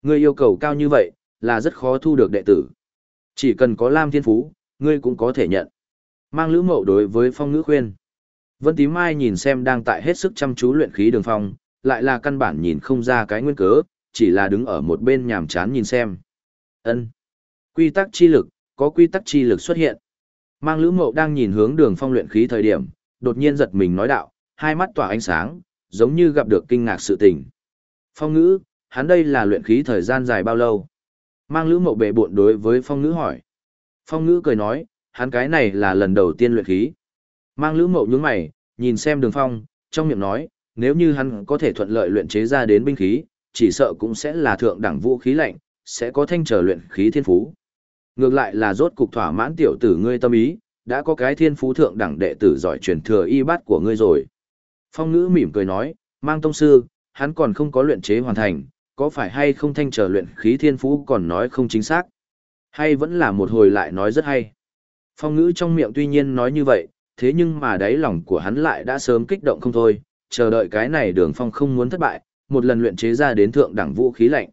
Ngươi yêu cầu cao như vậy, là rất khó thu được đệ tử. Chỉ cần có Lam Thiên Phú, ngươi cũng có thể nhận. Mang lữ mậu đối với phong ngữ khuyên. Vân Tím Mai nhìn xem đang tại hết sức chăm chú luyện khí đường phong, lại là căn bản nhìn không ra cái nguyên cớ, chỉ là đứng ở một bên nhàm chán nhìn xem. Ân, Quy tắc chi lực, có quy tắc chi lực xuất hiện. Mang lữ mậu đang nhìn hướng đường phong luyện khí thời điểm, đột nhiên giật mình nói đạo, hai mắt tỏa ánh sáng, giống như gặp được kinh ngạc sự tình. Phong ngữ, hắn đây là luyện khí thời gian dài bao lâu? Mang lữ mậu bệ bộn đối với phong ngữ hỏi. Phong ngữ cười nói, hắn cái này là lần đầu tiên luyện khí. Mang lữ mậu nhướng mày, nhìn xem đường phong, trong miệng nói, nếu như hắn có thể thuận lợi luyện chế ra đến binh khí, chỉ sợ cũng sẽ là thượng đẳng vũ khí lạnh, sẽ có thanh trở luyện khí thiên phú. Ngược lại là rốt cục thỏa mãn tiểu tử ngươi tâm ý, đã có cái thiên phú thượng đẳng đệ tử giỏi truyền thừa y bát của ngươi rồi. Phong ngữ mỉm cười nói, mang tông sư, hắn còn không có luyện chế hoàn thành, có phải hay không thanh trở luyện khí thiên phú còn nói không chính xác? Hay vẫn là một hồi lại nói rất hay? Phong ngữ trong miệng tuy nhiên nói như vậy, thế nhưng mà đáy lòng của hắn lại đã sớm kích động không thôi, chờ đợi cái này đường phong không muốn thất bại, một lần luyện chế ra đến thượng đẳng vũ khí lạnh.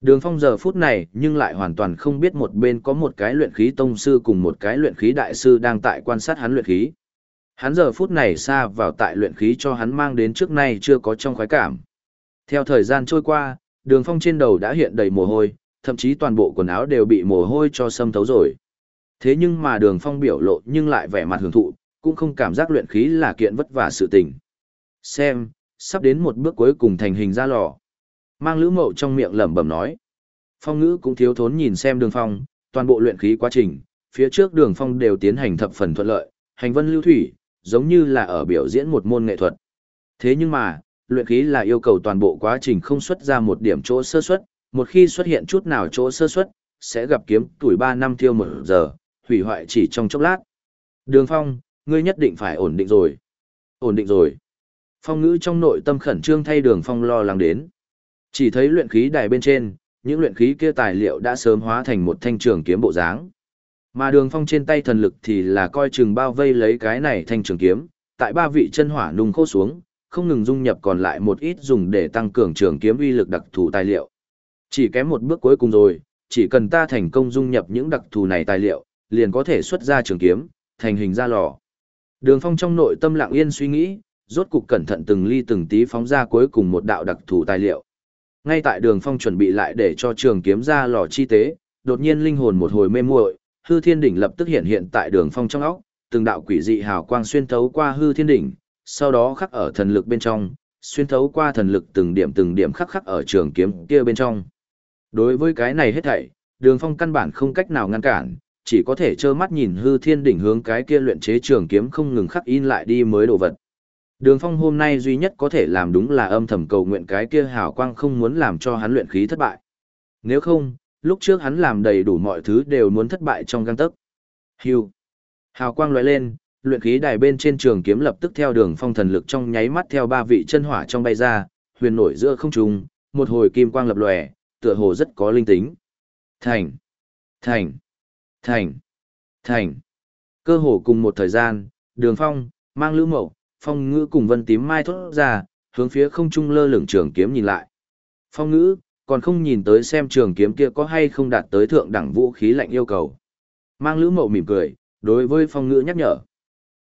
Đường phong giờ phút này nhưng lại hoàn toàn không biết một bên có một cái luyện khí tông sư cùng một cái luyện khí đại sư đang tại quan sát hắn luyện khí. Hắn giờ phút này xa vào tại luyện khí cho hắn mang đến trước nay chưa có trong khoái cảm. Theo thời gian trôi qua, đường phong trên đầu đã hiện đầy mồ hôi, thậm chí toàn bộ quần áo đều bị mồ hôi cho xâm thấu rồi. Thế nhưng mà đường phong biểu lộ nhưng lại vẻ mặt hưởng thụ, cũng không cảm giác luyện khí là kiện vất vả sự tình. Xem, sắp đến một bước cuối cùng thành hình ra lò. Mang lữ mậu trong miệng lẩm bẩm nói. Phong ngữ cũng thiếu thốn nhìn xem đường phong, toàn bộ luyện khí quá trình, phía trước đường phong đều tiến hành thập phần thuận lợi, hành vân lưu thủy, giống như là ở biểu diễn một môn nghệ thuật. Thế nhưng mà, luyện khí là yêu cầu toàn bộ quá trình không xuất ra một điểm chỗ sơ xuất, một khi xuất hiện chút nào chỗ sơ xuất, sẽ gặp kiếm tuổi 3 năm thiêu một giờ, hủy hoại chỉ trong chốc lát. Đường Phong, ngươi nhất định phải ổn định rồi. Ổn định rồi. Phong ngữ trong nội tâm khẩn trương thay Đường Phong lo lắng đến. Chỉ thấy luyện khí đài bên trên, những luyện khí kia tài liệu đã sớm hóa thành một thanh trường kiếm bộ dáng. Mà Đường Phong trên tay thần lực thì là coi chừng bao vây lấy cái này thanh trường kiếm, tại ba vị chân hỏa nung khô xuống, không ngừng dung nhập còn lại một ít dùng để tăng cường trường kiếm uy lực đặc thù tài liệu. Chỉ kém một bước cuối cùng rồi, chỉ cần ta thành công dung nhập những đặc thù này tài liệu, liền có thể xuất ra trường kiếm, thành hình ra lò. Đường Phong trong nội tâm lặng yên suy nghĩ, rốt cục cẩn thận từng ly từng tí phóng ra cuối cùng một đạo đặc thù tài liệu. Ngay tại Đường Phong chuẩn bị lại để cho trường kiếm ra lò chi tế, đột nhiên linh hồn một hồi mê muội, hư thiên đỉnh lập tức hiện hiện tại Đường Phong trong óc, từng đạo quỷ dị hào quang xuyên thấu qua hư thiên đỉnh, sau đó khắc ở thần lực bên trong, xuyên thấu qua thần lực từng điểm từng điểm khắc khắc ở trường kiếm kia bên trong. Đối với cái này hết thảy, Đường Phong căn bản không cách nào ngăn cản, chỉ có thể trơ mắt nhìn hư thiên đỉnh hướng cái kia luyện chế trường kiếm không ngừng khắc in lại đi mới đồ vật. Đường Phong hôm nay duy nhất có thể làm đúng là âm thầm cầu nguyện cái kia hào quang không muốn làm cho hắn luyện khí thất bại. Nếu không, lúc trước hắn làm đầy đủ mọi thứ đều muốn thất bại trong găng tấc. Hưu. Hào quang lóe lên, luyện khí đài bên trên trường kiếm lập tức theo đường phong thần lực trong nháy mắt theo ba vị chân hỏa trong bay ra, huyền nổi giữa không trung, một hồi kim quang lập lòe, tựa hồ rất có linh tính. Thành, thành, thành, thành. Cơ hồ cùng một thời gian, đường phong, mang lữ mậu, phong ngữ cùng vân tím mai thốt ra, hướng phía không trung lơ lửng trường kiếm nhìn lại. Phong ngữ, còn không nhìn tới xem trường kiếm kia có hay không đạt tới thượng đẳng vũ khí lạnh yêu cầu. Mang lữ mậu mỉm cười, đối với phong ngữ nhắc nhở.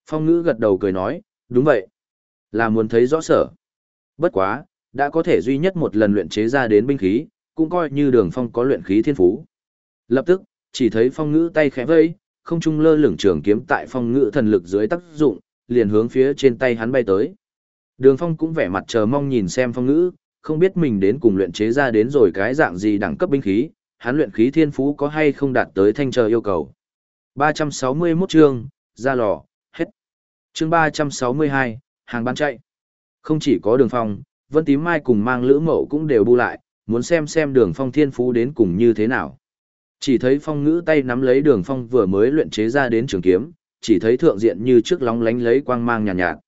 Phong ngữ gật đầu cười nói, đúng vậy. Là muốn thấy rõ sở. Bất quá, đã có thể duy nhất một lần luyện chế ra đến binh khí, cũng coi như đường phong có luyện khí thiên phú. Lập tức, chỉ thấy phong ngữ tay khẽ vây, không trung lơ lửng trường kiếm tại phong ngữ thần lực dưới tác dụng, liền hướng phía trên tay hắn bay tới. Đường phong cũng vẻ mặt chờ mong nhìn xem phong ngữ, không biết mình đến cùng luyện chế ra đến rồi cái dạng gì đẳng cấp binh khí, hắn luyện khí thiên phú có hay không đạt tới thanh chờ yêu cầu. 361 chương, ra lò, hết. Chương 362, hàng bán chạy. Không chỉ có đường phong, Vân Tím Mai cùng mang lữ mậu cũng đều bu lại, muốn xem xem đường phong thiên phú đến cùng như thế nào. Chỉ thấy phong ngữ tay nắm lấy đường phong vừa mới luyện chế ra đến trường kiếm, chỉ thấy thượng diện như trước lóng lánh lấy quang mang nhàn nhạt, nhạt.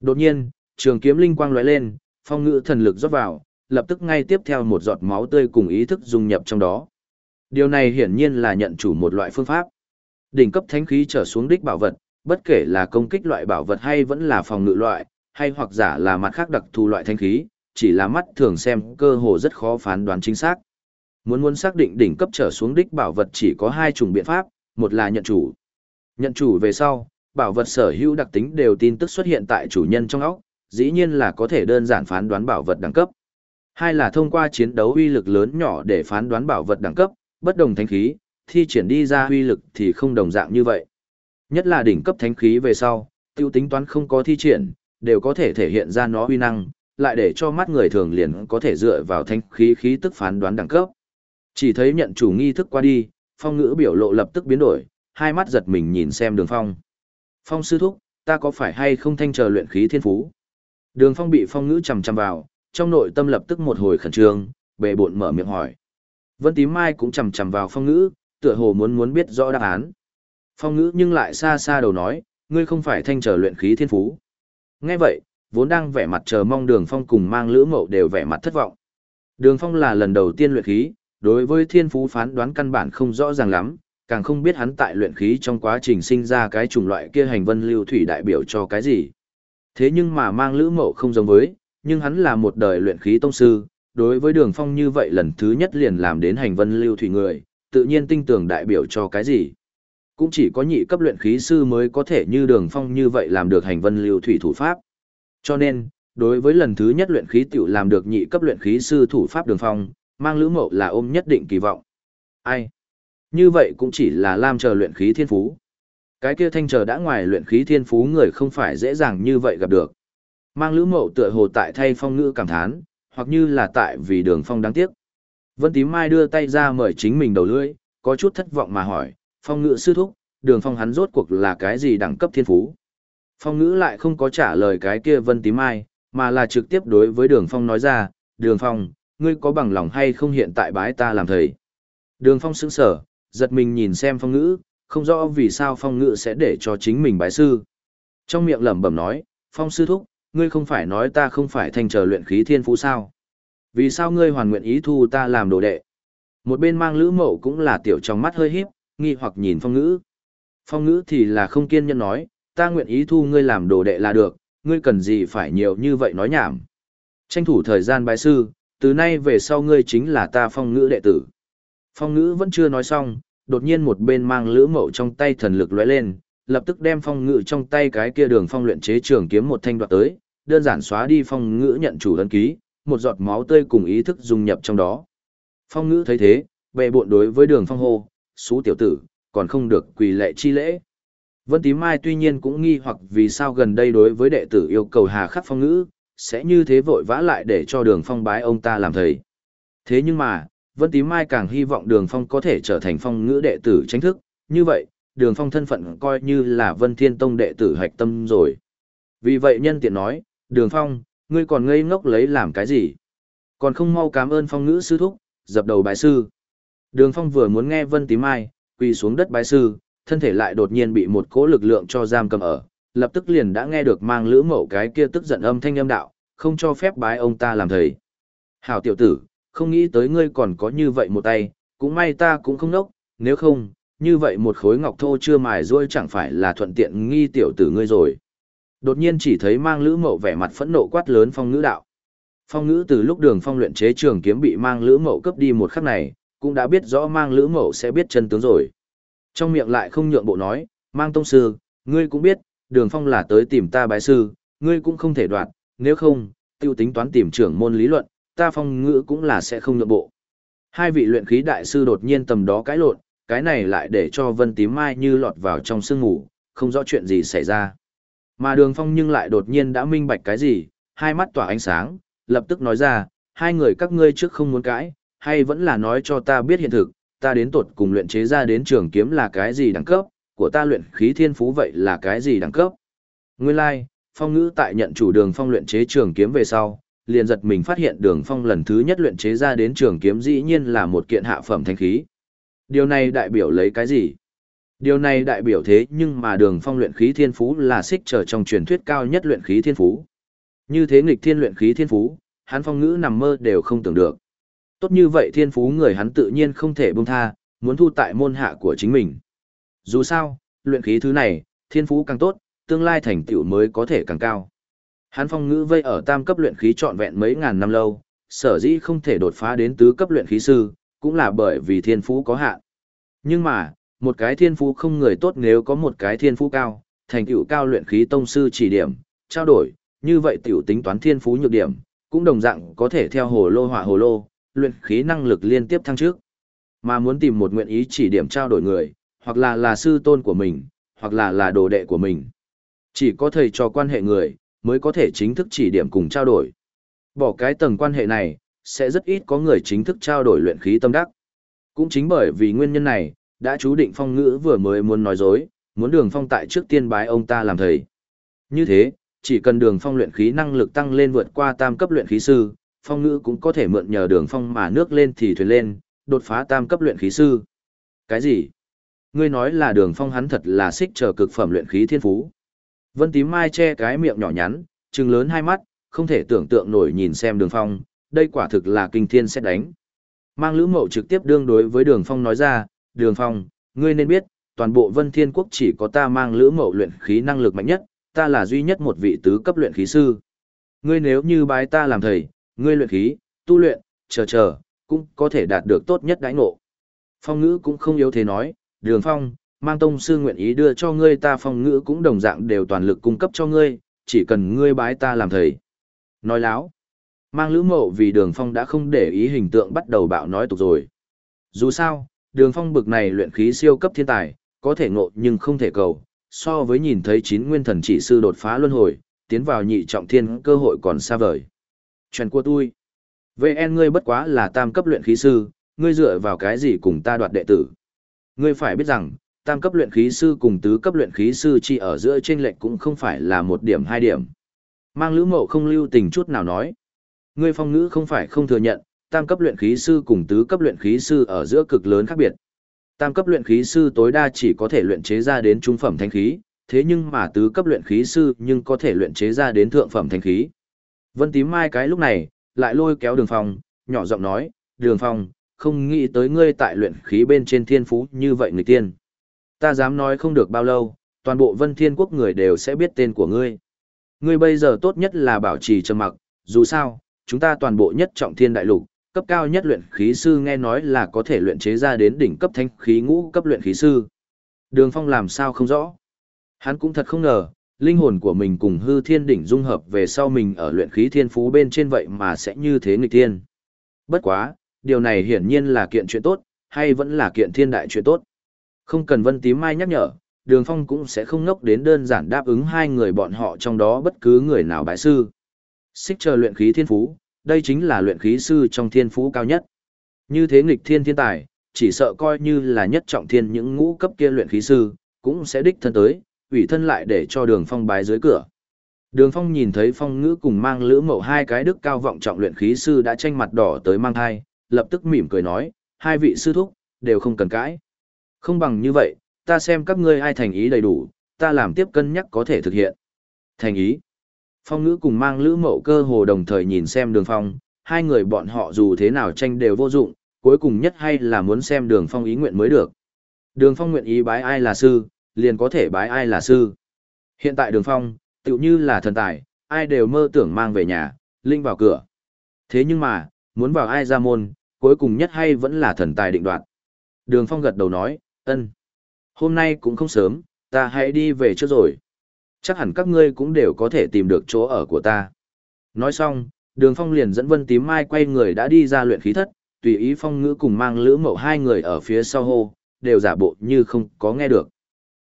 Đột nhiên, trường kiếm linh quang lóe lên, phong ngữ thần lực rót vào, lập tức ngay tiếp theo một giọt máu tươi cùng ý thức dung nhập trong đó. Điều này hiển nhiên là nhận chủ một loại phương pháp. Đỉnh cấp thánh khí trở xuống đích bảo vật, bất kể là công kích loại bảo vật hay vẫn là phòng ngự loại, hay hoặc giả là mặt khác đặc thù loại thánh khí, chỉ là mắt thường xem cơ hồ rất khó phán đoán chính xác. Muốn muốn xác định đỉnh cấp trở xuống đích bảo vật chỉ có hai chủng biện pháp, một là nhận chủ. Nhận chủ về sau, bảo vật sở hữu đặc tính đều tin tức xuất hiện tại chủ nhân trong óc, dĩ nhiên là có thể đơn giản phán đoán bảo vật đẳng cấp. Hai là thông qua chiến đấu uy lực lớn nhỏ để phán đoán bảo vật đẳng cấp, bất đồng thánh khí, thi triển đi ra uy lực thì không đồng dạng như vậy. Nhất là đỉnh cấp thánh khí về sau, tiêu tính toán không có thi triển, đều có thể thể hiện ra nó uy năng, lại để cho mắt người thường liền có thể dựa vào thánh khí khí tức phán đoán đẳng cấp. Chỉ thấy nhận chủ nghi thức qua đi, phong ngữ biểu lộ lập tức biến đổi, hai mắt giật mình nhìn xem đường phong. Phong sư thúc, ta có phải hay không thanh chờ luyện khí thiên phú? Đường phong bị phong ngữ chằm chằm vào, trong nội tâm lập tức một hồi khẩn trương, bề bộn mở miệng hỏi. Vân tím mai cũng chằm chằm vào phong ngữ, tựa hồ muốn muốn biết rõ đáp án. Phong ngữ nhưng lại xa xa đầu nói, ngươi không phải thanh chờ luyện khí thiên phú. Nghe vậy, vốn đang vẻ mặt chờ mong đường phong cùng mang lữ mậu đều vẻ mặt thất vọng. Đường phong là lần đầu tiên luyện khí, đối với thiên phú phán đoán căn bản không rõ ràng lắm, càng không biết hắn tại luyện khí trong quá trình sinh ra cái chủng loại kia hành vân lưu thủy đại biểu cho cái gì. Thế nhưng mà mang lữ mậu không giống với, nhưng hắn là một đời luyện khí tông sư, đối với đường phong như vậy lần thứ nhất liền làm đến hành vân lưu thủy người, tự nhiên tinh tưởng đại biểu cho cái gì. Cũng chỉ có nhị cấp luyện khí sư mới có thể như đường phong như vậy làm được hành vân lưu thủy thủ pháp. Cho nên, đối với lần thứ nhất luyện khí tiểu làm được nhị cấp luyện khí sư thủ pháp đường phong, mang lữ mậu là ôm nhất định kỳ vọng. Ai? Như vậy cũng chỉ là lam chờ luyện khí thiên phú. Cái kia thanh chờ đã ngoài luyện khí thiên phú người không phải dễ dàng như vậy gặp được. Mang lữ mậu tựa hồ tại thay phong ngữ cảm thán, hoặc như là tại vì đường phong đáng tiếc. Vân Tím Mai đưa tay ra mời chính mình đầu lưỡi, có chút thất vọng mà hỏi, phong ngữ sư thúc, đường phong hắn rốt cuộc là cái gì đẳng cấp thiên phú. Phong ngữ lại không có trả lời cái kia Vân Tím Mai, mà là trực tiếp đối với đường phong nói ra, đường phong, ngươi có bằng lòng hay không hiện tại bái ta làm thầy. Đường phong sững sở, giật mình nhìn xem phong ngữ, không rõ vì sao phong ngữ sẽ để cho chính mình bái sư. Trong miệng lẩm bẩm nói, phong sư thúc, ngươi không phải nói ta không phải thành trở luyện khí thiên phú sao. Vì sao ngươi hoàn nguyện ý thu ta làm đồ đệ? Một bên mang lữ mậu cũng là tiểu trong mắt hơi híp, nghi hoặc nhìn phong ngữ. Phong ngữ thì là không kiên nhẫn nói, ta nguyện ý thu ngươi làm đồ đệ là được, ngươi cần gì phải nhiều như vậy nói nhảm. Tranh thủ thời gian bái sư, từ nay về sau ngươi chính là ta phong ngữ đệ tử. Phong ngữ vẫn chưa nói xong, đột nhiên một bên mang lữ mậu trong tay thần lực lóe lên, lập tức đem phong ngữ trong tay cái kia đường phong luyện chế trường kiếm một thanh đoạt tới, đơn giản xóa đi phong ngữ nhận chủ ấn ký, một giọt máu tươi cùng ý thức dung nhập trong đó. Phong ngữ thấy thế, bệ bộn đối với đường phong hô, xú tiểu tử, còn không được quỳ lệ chi lễ. Vân Tím Mai tuy nhiên cũng nghi hoặc vì sao gần đây đối với đệ tử yêu cầu hà khắc phong ngữ, sẽ như thế vội vã lại để cho đường phong bái ông ta làm thầy. Thế nhưng mà, Vân Tím Mai càng hy vọng đường phong có thể trở thành phong ngữ đệ tử chính thức, như vậy, đường phong thân phận coi như là Vân Thiên Tông đệ tử hạch tâm rồi. Vì vậy nhân tiện nói, đường phong, ngươi còn ngây ngốc lấy làm cái gì? Còn không mau cảm ơn phong ngữ sư thúc, dập đầu bái sư. Đường phong vừa muốn nghe Vân Tím Mai, quỳ xuống đất bái sư, thân thể lại đột nhiên bị một cỗ lực lượng cho giam cầm ở, lập tức liền đã nghe được mang lữ mẫu cái kia tức giận âm thanh âm đạo, không cho phép bái ông ta làm thầy. Hảo tiểu tử, không nghĩ tới ngươi còn có như vậy một tay, cũng may ta cũng không nốc, nếu không, như vậy một khối ngọc thô chưa mài ruôi chẳng phải là thuận tiện nghi tiểu tử ngươi rồi. Đột nhiên chỉ thấy mang lữ mậu vẻ mặt phẫn nộ quát lớn phong ngữ đạo. Phong ngữ từ lúc đường phong luyện chế trường kiếm bị mang lữ mậu cướp đi một khắc này, cũng đã biết rõ mang lữ mậu sẽ biết chân tướng rồi. Trong miệng lại không nhượng bộ nói, mang tông sư, ngươi cũng biết, đường phong là tới tìm ta bái sư, ngươi cũng không thể đoạt, nếu không, tiêu tính toán tìm trưởng môn lý luận, ta phong ngữ cũng là sẽ không nhượng bộ. Hai vị luyện khí đại sư đột nhiên tầm đó cãi lộn, cái này lại để cho vân tím mai như lọt vào trong sương ngủ, không rõ chuyện gì xảy ra. Mà đường phong nhưng lại đột nhiên đã minh bạch cái gì, hai mắt tỏa ánh sáng, lập tức nói ra, hai người các ngươi trước không muốn cãi, hay vẫn là nói cho ta biết hiện thực, ta đến tột cùng luyện chế ra đến trường kiếm là cái gì đẳng cấp, của ta luyện khí thiên phú vậy là cái gì đẳng cấp. Nguyên lai, like, phong ngữ tại nhận chủ đường phong luyện chế trường kiếm về sau, liền giật mình phát hiện đường phong lần thứ nhất luyện chế ra đến trường kiếm dĩ nhiên là một kiện hạ phẩm thanh khí. Điều này đại biểu lấy cái gì? Điều này đại biểu thế nhưng mà đường phong luyện khí thiên phú là xích trở trong truyền thuyết cao nhất luyện khí thiên phú. Như thế nghịch thiên luyện khí thiên phú, hắn phong ngữ nằm mơ đều không tưởng được. Tốt như vậy thiên phú người hắn tự nhiên không thể buông tha, muốn thu tại môn hạ của chính mình. Dù sao, luyện khí thứ này, thiên phú càng tốt, tương lai thành tựu mới có thể càng cao. Hắn phong ngữ vây ở tam cấp luyện khí trọn vẹn mấy ngàn năm lâu, sở dĩ không thể đột phá đến tứ cấp luyện khí sư, cũng là bởi vì thiên phú có hạn. Nhưng mà, một cái thiên phú không người tốt nếu có một cái thiên phú cao, thành tựu cao luyện khí tông sư chỉ điểm, trao đổi, như vậy tiểu tính toán thiên phú nhược điểm, cũng đồng dạng có thể theo hồ lô hỏa hồ lô, luyện khí năng lực liên tiếp thăng trước. Mà muốn tìm một nguyện ý chỉ điểm trao đổi người, hoặc là là sư tôn của mình, hoặc là là đồ đệ của mình. Chỉ có thầy cho quan hệ người, mới có thể chính thức chỉ điểm cùng trao đổi. Bỏ cái tầng quan hệ này, sẽ rất ít có người chính thức trao đổi luyện khí tâm đắc. Cũng chính bởi vì nguyên nhân này, đã chú định phong ngữ vừa mới muốn nói dối, muốn đường phong tại trước tiên bái ông ta làm thầy. Như thế, chỉ cần đường phong luyện khí năng lực tăng lên vượt qua tam cấp luyện khí sư, phong ngữ cũng có thể mượn nhờ đường phong mà nước lên thì thuyền lên, đột phá tam cấp luyện khí sư. Cái gì? Ngươi nói là đường phong hắn thật là xích chờ cực phẩm luyện khí thiên phú. Vân tím mai che cái miệng nhỏ nhắn, trừng lớn hai mắt, không thể tưởng tượng nổi nhìn xem đường phong, đây quả thực là kinh thiên xét đánh. Mang lữ mậu trực tiếp đương đối với đường phong nói ra, đường phong, ngươi nên biết, toàn bộ vân thiên quốc chỉ có ta mang lữ mậu luyện khí năng lực mạnh nhất, ta là duy nhất một vị tứ cấp luyện khí sư. Ngươi nếu như bái ta làm thầy, ngươi luyện khí, tu luyện, chờ chờ, cũng có thể đạt được tốt nhất đãi ngộ. Phong ngữ cũng không yếu thế nói, đường phong, mang tông sư nguyện ý đưa cho ngươi ta phong ngữ cũng đồng dạng đều toàn lực cung cấp cho ngươi, chỉ cần ngươi bái ta làm thầy. Nói láo. Mang lữ mộ vì đường phong đã không để ý hình tượng bắt đầu bạo nói tục rồi. Dù sao, đường phong bực này luyện khí siêu cấp thiên tài, có thể ngộ nhưng không thể cầu, so với nhìn thấy chín nguyên thần chỉ sư đột phá luân hồi, tiến vào nhị trọng thiên cơ hội còn xa vời. Chuyện của tôi. VN ngươi bất quá là tam cấp luyện khí sư, ngươi dựa vào cái gì cùng ta đoạt đệ tử. Ngươi phải biết rằng, tam cấp luyện khí sư cùng tứ cấp luyện khí sư chỉ ở giữa trên lệnh cũng không phải là một điểm hai điểm. Mang lữ mậu không lưu tình chút nào nói. Ngươi phong ngữ không phải không thừa nhận, tam cấp luyện khí sư cùng tứ cấp luyện khí sư ở giữa cực lớn khác biệt. Tam cấp luyện khí sư tối đa chỉ có thể luyện chế ra đến trung phẩm thanh khí, thế nhưng mà tứ cấp luyện khí sư nhưng có thể luyện chế ra đến thượng phẩm thanh khí. Vân tím mai cái lúc này, lại lôi kéo đường phong, nhỏ giọng nói, đường phong, không nghĩ tới ngươi tại luyện khí bên trên thiên phú như vậy người tiên. Ta dám nói không được bao lâu, toàn bộ vân thiên quốc người đều sẽ biết tên của ngươi. Ngươi bây giờ tốt nhất là bảo trì trầm mặc, dù sao, chúng ta toàn bộ nhất trọng thiên đại lục, cấp cao nhất luyện khí sư nghe nói là có thể luyện chế ra đến đỉnh cấp thanh khí ngũ cấp luyện khí sư. Đường Phong làm sao không rõ. Hắn cũng thật không ngờ, linh hồn của mình cùng hư thiên đỉnh dung hợp về sau mình ở luyện khí thiên phú bên trên vậy mà sẽ như thế nghịch thiên. Bất quá, điều này hiển nhiên là kiện chuyện tốt, hay vẫn là kiện thiên đại chuyện tốt. Không cần Vân Tím Mai nhắc nhở, Đường Phong cũng sẽ không ngốc đến đơn giản đáp ứng hai người bọn họ trong đó bất cứ người nào bái sư. Xích chờ luyện khí thiên phú, đây chính là luyện khí sư trong thiên phú cao nhất. Như thế nghịch thiên thiên tài, chỉ sợ coi như là nhất trọng thiên những ngũ cấp kia luyện khí sư, cũng sẽ đích thân tới, ủy thân lại để cho đường phong bái dưới cửa. Đường phong nhìn thấy phong ngữ cùng mang lữ mậu hai cái đức cao vọng trọng luyện khí sư đã tranh mặt đỏ tới mang thai, lập tức mỉm cười nói, hai vị sư thúc, đều không cần cãi. Không bằng như vậy, ta xem các ngươi ai thành ý đầy đủ, ta làm tiếp cân nhắc có thể thực hiện. Thành ý. Phong ngữ cùng mang lữ mậu cơ hồ đồng thời nhìn xem đường phong, hai người bọn họ dù thế nào tranh đều vô dụng, cuối cùng nhất hay là muốn xem đường phong ý nguyện mới được. Đường phong nguyện ý bái ai là sư, liền có thể bái ai là sư. Hiện tại đường phong, tựu như là thần tài, ai đều mơ tưởng mang về nhà, linh vào cửa. Thế nhưng mà, muốn vào ai ra môn, cuối cùng nhất hay vẫn là thần tài định đoạt. Đường phong gật đầu nói, ân. Hôm nay cũng không sớm, ta hãy đi về trước rồi. Chắc hẳn các ngươi cũng đều có thể tìm được chỗ ở của ta. Nói xong, đường phong liền dẫn vân tím mai quay người đã đi ra luyện khí thất, tùy ý phong ngữ cùng mang lữ mậu hai người ở phía sau hô, đều giả bộ như không có nghe được.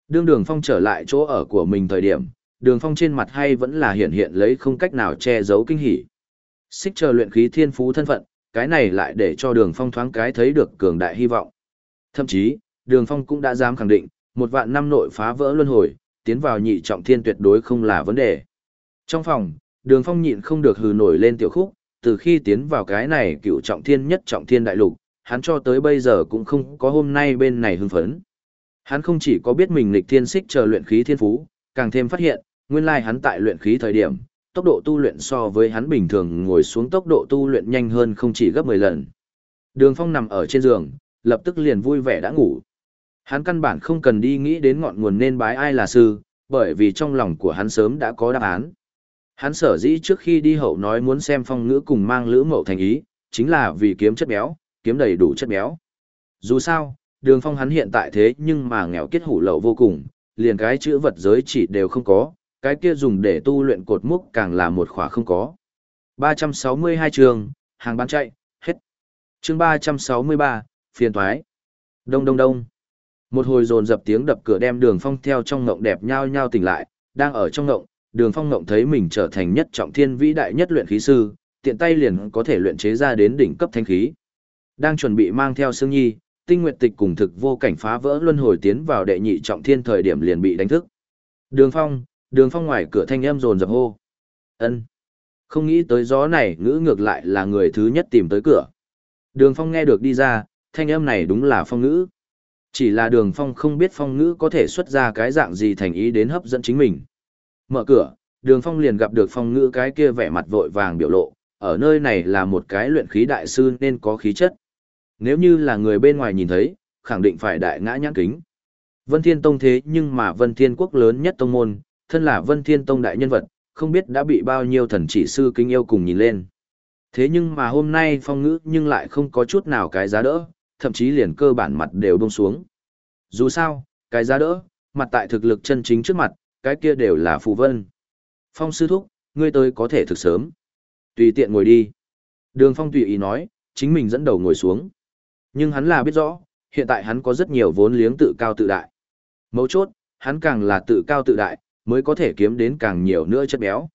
Đương đường phong trở lại chỗ ở của mình thời điểm, đường phong trên mặt hay vẫn là hiện hiện lấy không cách nào che giấu kinh hỉ. Xích chờ luyện khí thiên phú thân phận, cái này lại để cho đường phong thoáng cái thấy được cường đại hy vọng. Thậm chí, đường phong cũng đã dám khẳng định, một vạn năm nội phá vỡ luân hồi, tiến vào nhị trọng thiên tuyệt đối không là vấn đề. Trong phòng, đường phong nhịn không được hừ nổi lên tiểu khúc, từ khi tiến vào cái này cựu trọng thiên nhất trọng thiên đại lục, hắn cho tới bây giờ cũng không có hôm nay bên này hưng phấn. Hắn không chỉ có biết mình lịch thiên xích chờ luyện khí thiên phú, càng thêm phát hiện, nguyên lai hắn tại luyện khí thời điểm, tốc độ tu luyện so với hắn bình thường ngồi xuống tốc độ tu luyện nhanh hơn không chỉ gấp 10 lần. Đường Phong nằm ở trên giường, lập tức liền vui vẻ đã ngủ. Hắn căn bản không cần đi nghĩ đến ngọn nguồn nên bái ai là sư, bởi vì trong lòng của hắn sớm đã có đáp án. Hắn sở dĩ trước khi đi hậu nói muốn xem phong ngữ cùng mang lữ mậu thành ý, chính là vì kiếm chất béo, kiếm đầy đủ chất béo. Dù sao, đường phong hắn hiện tại thế nhưng mà nghèo kết hủ lậu vô cùng, liền cái chữ vật giới chỉ đều không có, cái kia dùng để tu luyện cột múc càng là một khỏa không có. 362 trường, hàng bán chạy, hết. chương 363, phiền thoái. Đông đông đông. Một hồi dồn dập tiếng đập cửa đem đường phong theo trong ngộng đẹp nhao nhao tỉnh lại, đang ở trong ngộng, đường phong ngộng thấy mình trở thành nhất trọng thiên vĩ đại nhất luyện khí sư, tiện tay liền có thể luyện chế ra đến đỉnh cấp thanh khí. Đang chuẩn bị mang theo Sương Nhi, tinh nguyện tịch cùng thực vô cảnh phá vỡ luân hồi tiến vào đệ nhị trọng thiên thời điểm liền bị đánh thức. Đường phong, đường phong ngoài cửa thanh âm dồn dập hô. ân Không nghĩ tới gió này ngữ ngược lại là người thứ nhất tìm tới cửa. Đường phong nghe được đi ra, thanh âm này đúng là phong ngữ. Chỉ là đường phong không biết phong ngữ có thể xuất ra cái dạng gì thành ý đến hấp dẫn chính mình. Mở cửa, đường phong liền gặp được phong ngữ cái kia vẻ mặt vội vàng biểu lộ, ở nơi này là một cái luyện khí đại sư nên có khí chất. Nếu như là người bên ngoài nhìn thấy, khẳng định phải đại ngã nhãn kính. Vân Thiên Tông thế nhưng mà Vân Thiên Quốc lớn nhất tông môn, thân là Vân Thiên Tông đại nhân vật, không biết đã bị bao nhiêu thần chỉ sư kính yêu cùng nhìn lên. Thế nhưng mà hôm nay phong ngữ nhưng lại không có chút nào cái giá đỡ, thậm chí liền cơ bản mặt đều bông xuống. Dù sao, cái giá đỡ, mặt tại thực lực chân chính trước mặt, cái kia đều là phù vân. Phong sư thúc, ngươi tới có thể thực sớm. Tùy tiện ngồi đi. Đường phong tùy ý nói, chính mình dẫn đầu ngồi xuống. Nhưng hắn là biết rõ, hiện tại hắn có rất nhiều vốn liếng tự cao tự đại. Mấu chốt, hắn càng là tự cao tự đại, mới có thể kiếm đến càng nhiều nữa chất béo.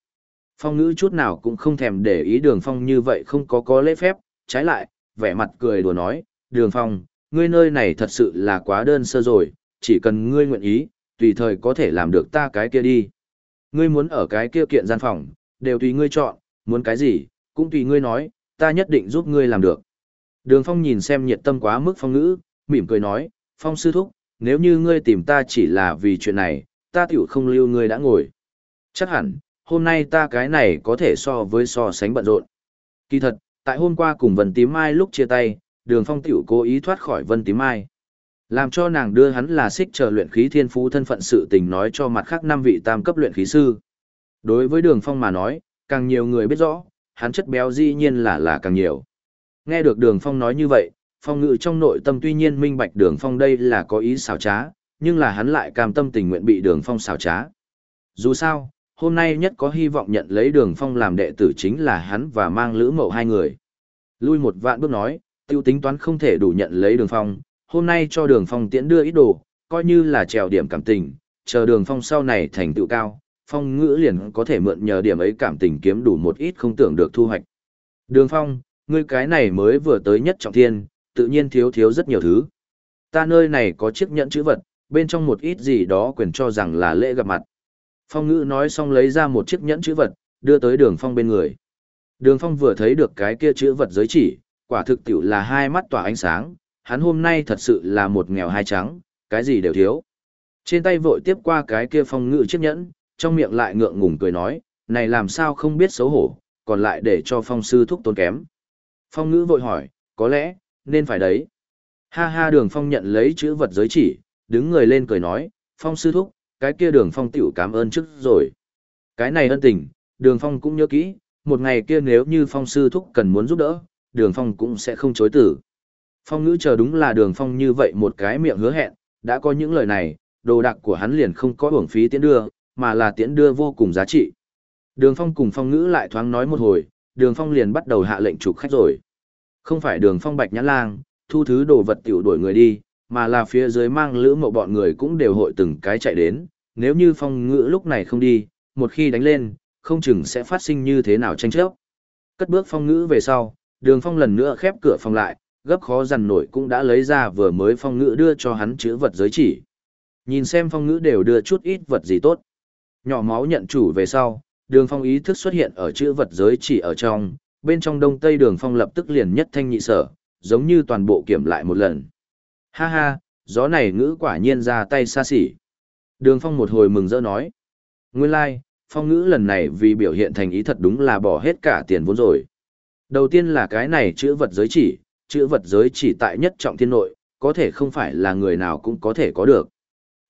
Phong ngữ chút nào cũng không thèm để ý đường phong như vậy không có có lễ phép, trái lại, vẻ mặt cười đùa nói, đường phong, ngươi nơi này thật sự là quá đơn sơ rồi, chỉ cần ngươi nguyện ý, tùy thời có thể làm được ta cái kia đi. Ngươi muốn ở cái kia kiện gian phòng, đều tùy ngươi chọn, muốn cái gì, cũng tùy ngươi nói, ta nhất định giúp ngươi làm được. Đường Phong nhìn xem nhiệt tâm quá mức phong ngữ, mỉm cười nói, Phong sư thúc, nếu như ngươi tìm ta chỉ là vì chuyện này, ta tiểu không lưu ngươi đã ngồi. Chắc hẳn, hôm nay ta cái này có thể so với so sánh bận rộn. Kỳ thật, tại hôm qua cùng Vân Tím Mai lúc chia tay, Đường Phong tiểu cố ý thoát khỏi Vân Tím Mai. Làm cho nàng đưa hắn là xích chờ luyện khí thiên phú thân phận sự tình nói cho mặt khác năm vị tam cấp luyện khí sư. Đối với Đường Phong mà nói, càng nhiều người biết rõ, hắn chất béo dĩ nhiên là là càng nhiều. Nghe được Đường Phong nói như vậy, Phong ngự trong nội tâm tuy nhiên minh bạch Đường Phong đây là có ý xảo trá, nhưng là hắn lại cam tâm tình nguyện bị Đường Phong xảo trá. Dù sao, hôm nay nhất có hy vọng nhận lấy Đường Phong làm đệ tử chính là hắn và mang lữ mậu hai người. Lui một vạn bước nói, tiêu tính toán không thể đủ nhận lấy Đường Phong, hôm nay cho Đường Phong tiễn đưa ít đồ, coi như là trèo điểm cảm tình, chờ Đường Phong sau này thành tựu cao, Phong ngữ liền có thể mượn nhờ điểm ấy cảm tình kiếm đủ một ít không tưởng được thu hoạch. Đường Phong, ngươi cái này mới vừa tới nhất trọng thiên, tự nhiên thiếu thiếu rất nhiều thứ. Ta nơi này có chiếc nhẫn chữ vật, bên trong một ít gì đó quyền cho rằng là lễ gặp mặt. Phong ngữ nói xong lấy ra một chiếc nhẫn chữ vật, đưa tới đường phong bên người. Đường phong vừa thấy được cái kia chữ vật giới chỉ, quả thực tiểu là hai mắt tỏa ánh sáng, hắn hôm nay thật sự là một nghèo hai trắng, cái gì đều thiếu. Trên tay vội tiếp qua cái kia phong ngự chiếc nhẫn, trong miệng lại ngượng ngùng cười nói, này làm sao không biết xấu hổ, còn lại để cho phong sư thúc tốn kém. Phong ngữ vội hỏi, có lẽ, nên phải đấy. Ha ha đường phong nhận lấy chữ vật giới chỉ, đứng người lên cười nói, phong sư thúc, cái kia đường phong tiểu cảm ơn trước rồi. Cái này ân tình, đường phong cũng nhớ kỹ, một ngày kia nếu như phong sư thúc cần muốn giúp đỡ, đường phong cũng sẽ không chối tử. Phong ngữ chờ đúng là đường phong như vậy một cái miệng hứa hẹn, đã có những lời này, đồ đạc của hắn liền không có hưởng phí tiễn đưa, mà là tiễn đưa vô cùng giá trị. Đường phong cùng phong ngữ lại thoáng nói một hồi, đường phong liền bắt đầu hạ lệnh chụp khách rồi. Không phải đường phong bạch nhãn lang, thu thứ đồ vật tiểu đuổi người đi, mà là phía dưới mang lữ mộ bọn người cũng đều hội từng cái chạy đến, nếu như phong ngữ lúc này không đi, một khi đánh lên, không chừng sẽ phát sinh như thế nào tranh chấp. Cất bước phong ngữ về sau, đường phong lần nữa khép cửa phòng lại, gấp khó dằn nổi cũng đã lấy ra vừa mới phong ngữ đưa cho hắn chữ vật giới chỉ. Nhìn xem phong ngữ đều đưa chút ít vật gì tốt. Nhỏ máu nhận chủ về sau, đường phong ý thức xuất hiện ở chữ vật giới chỉ ở trong, bên trong đông tây đường phong lập tức liền nhất thanh nhị sở, giống như toàn bộ kiểm lại một lần. Ha ha, gió này ngữ quả nhiên ra tay xa xỉ. Đường phong một hồi mừng rỡ nói. Nguyên lai、like, phong ngữ lần này vì biểu hiện thành ý thật đúng là bỏ hết cả tiền vốn rồi. Đầu tiên là cái này chữ vật giới chỉ, chữ vật giới chỉ tại nhất trọng thiên nội, có thể không phải là người nào cũng có thể có được.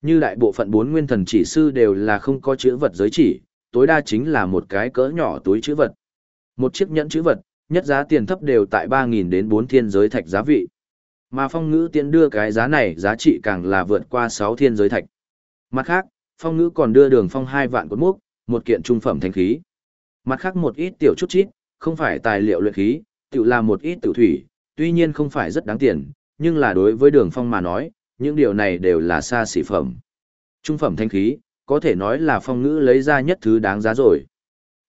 Như đại bộ phận bốn nguyên thần chỉ sư đều là không có chữ vật giới chỉ, tối đa chính là một cái cỡ nhỏ túi chữ vật. Một chiếc nhẫn chữ vật, nhất giá tiền thấp đều tại 3.000 đến 4 thiên giới thạch giá vị. Mà phong ngữ tiện đưa cái giá này giá trị càng là vượt qua 6 thiên giới thạch. Mặt khác, phong ngữ còn đưa đường phong 2 vạn cột mốc, một kiện trung phẩm thanh khí. Mặt khác một ít tiểu chút chít, không phải tài liệu luyện khí, tự là một ít tự thủy, tuy nhiên không phải rất đáng tiền, nhưng là đối với đường phong mà nói, những điều này đều là xa xỉ phẩm. Trung phẩm thanh khí, có thể nói là phong ngữ lấy ra nhất thứ đáng giá rồi.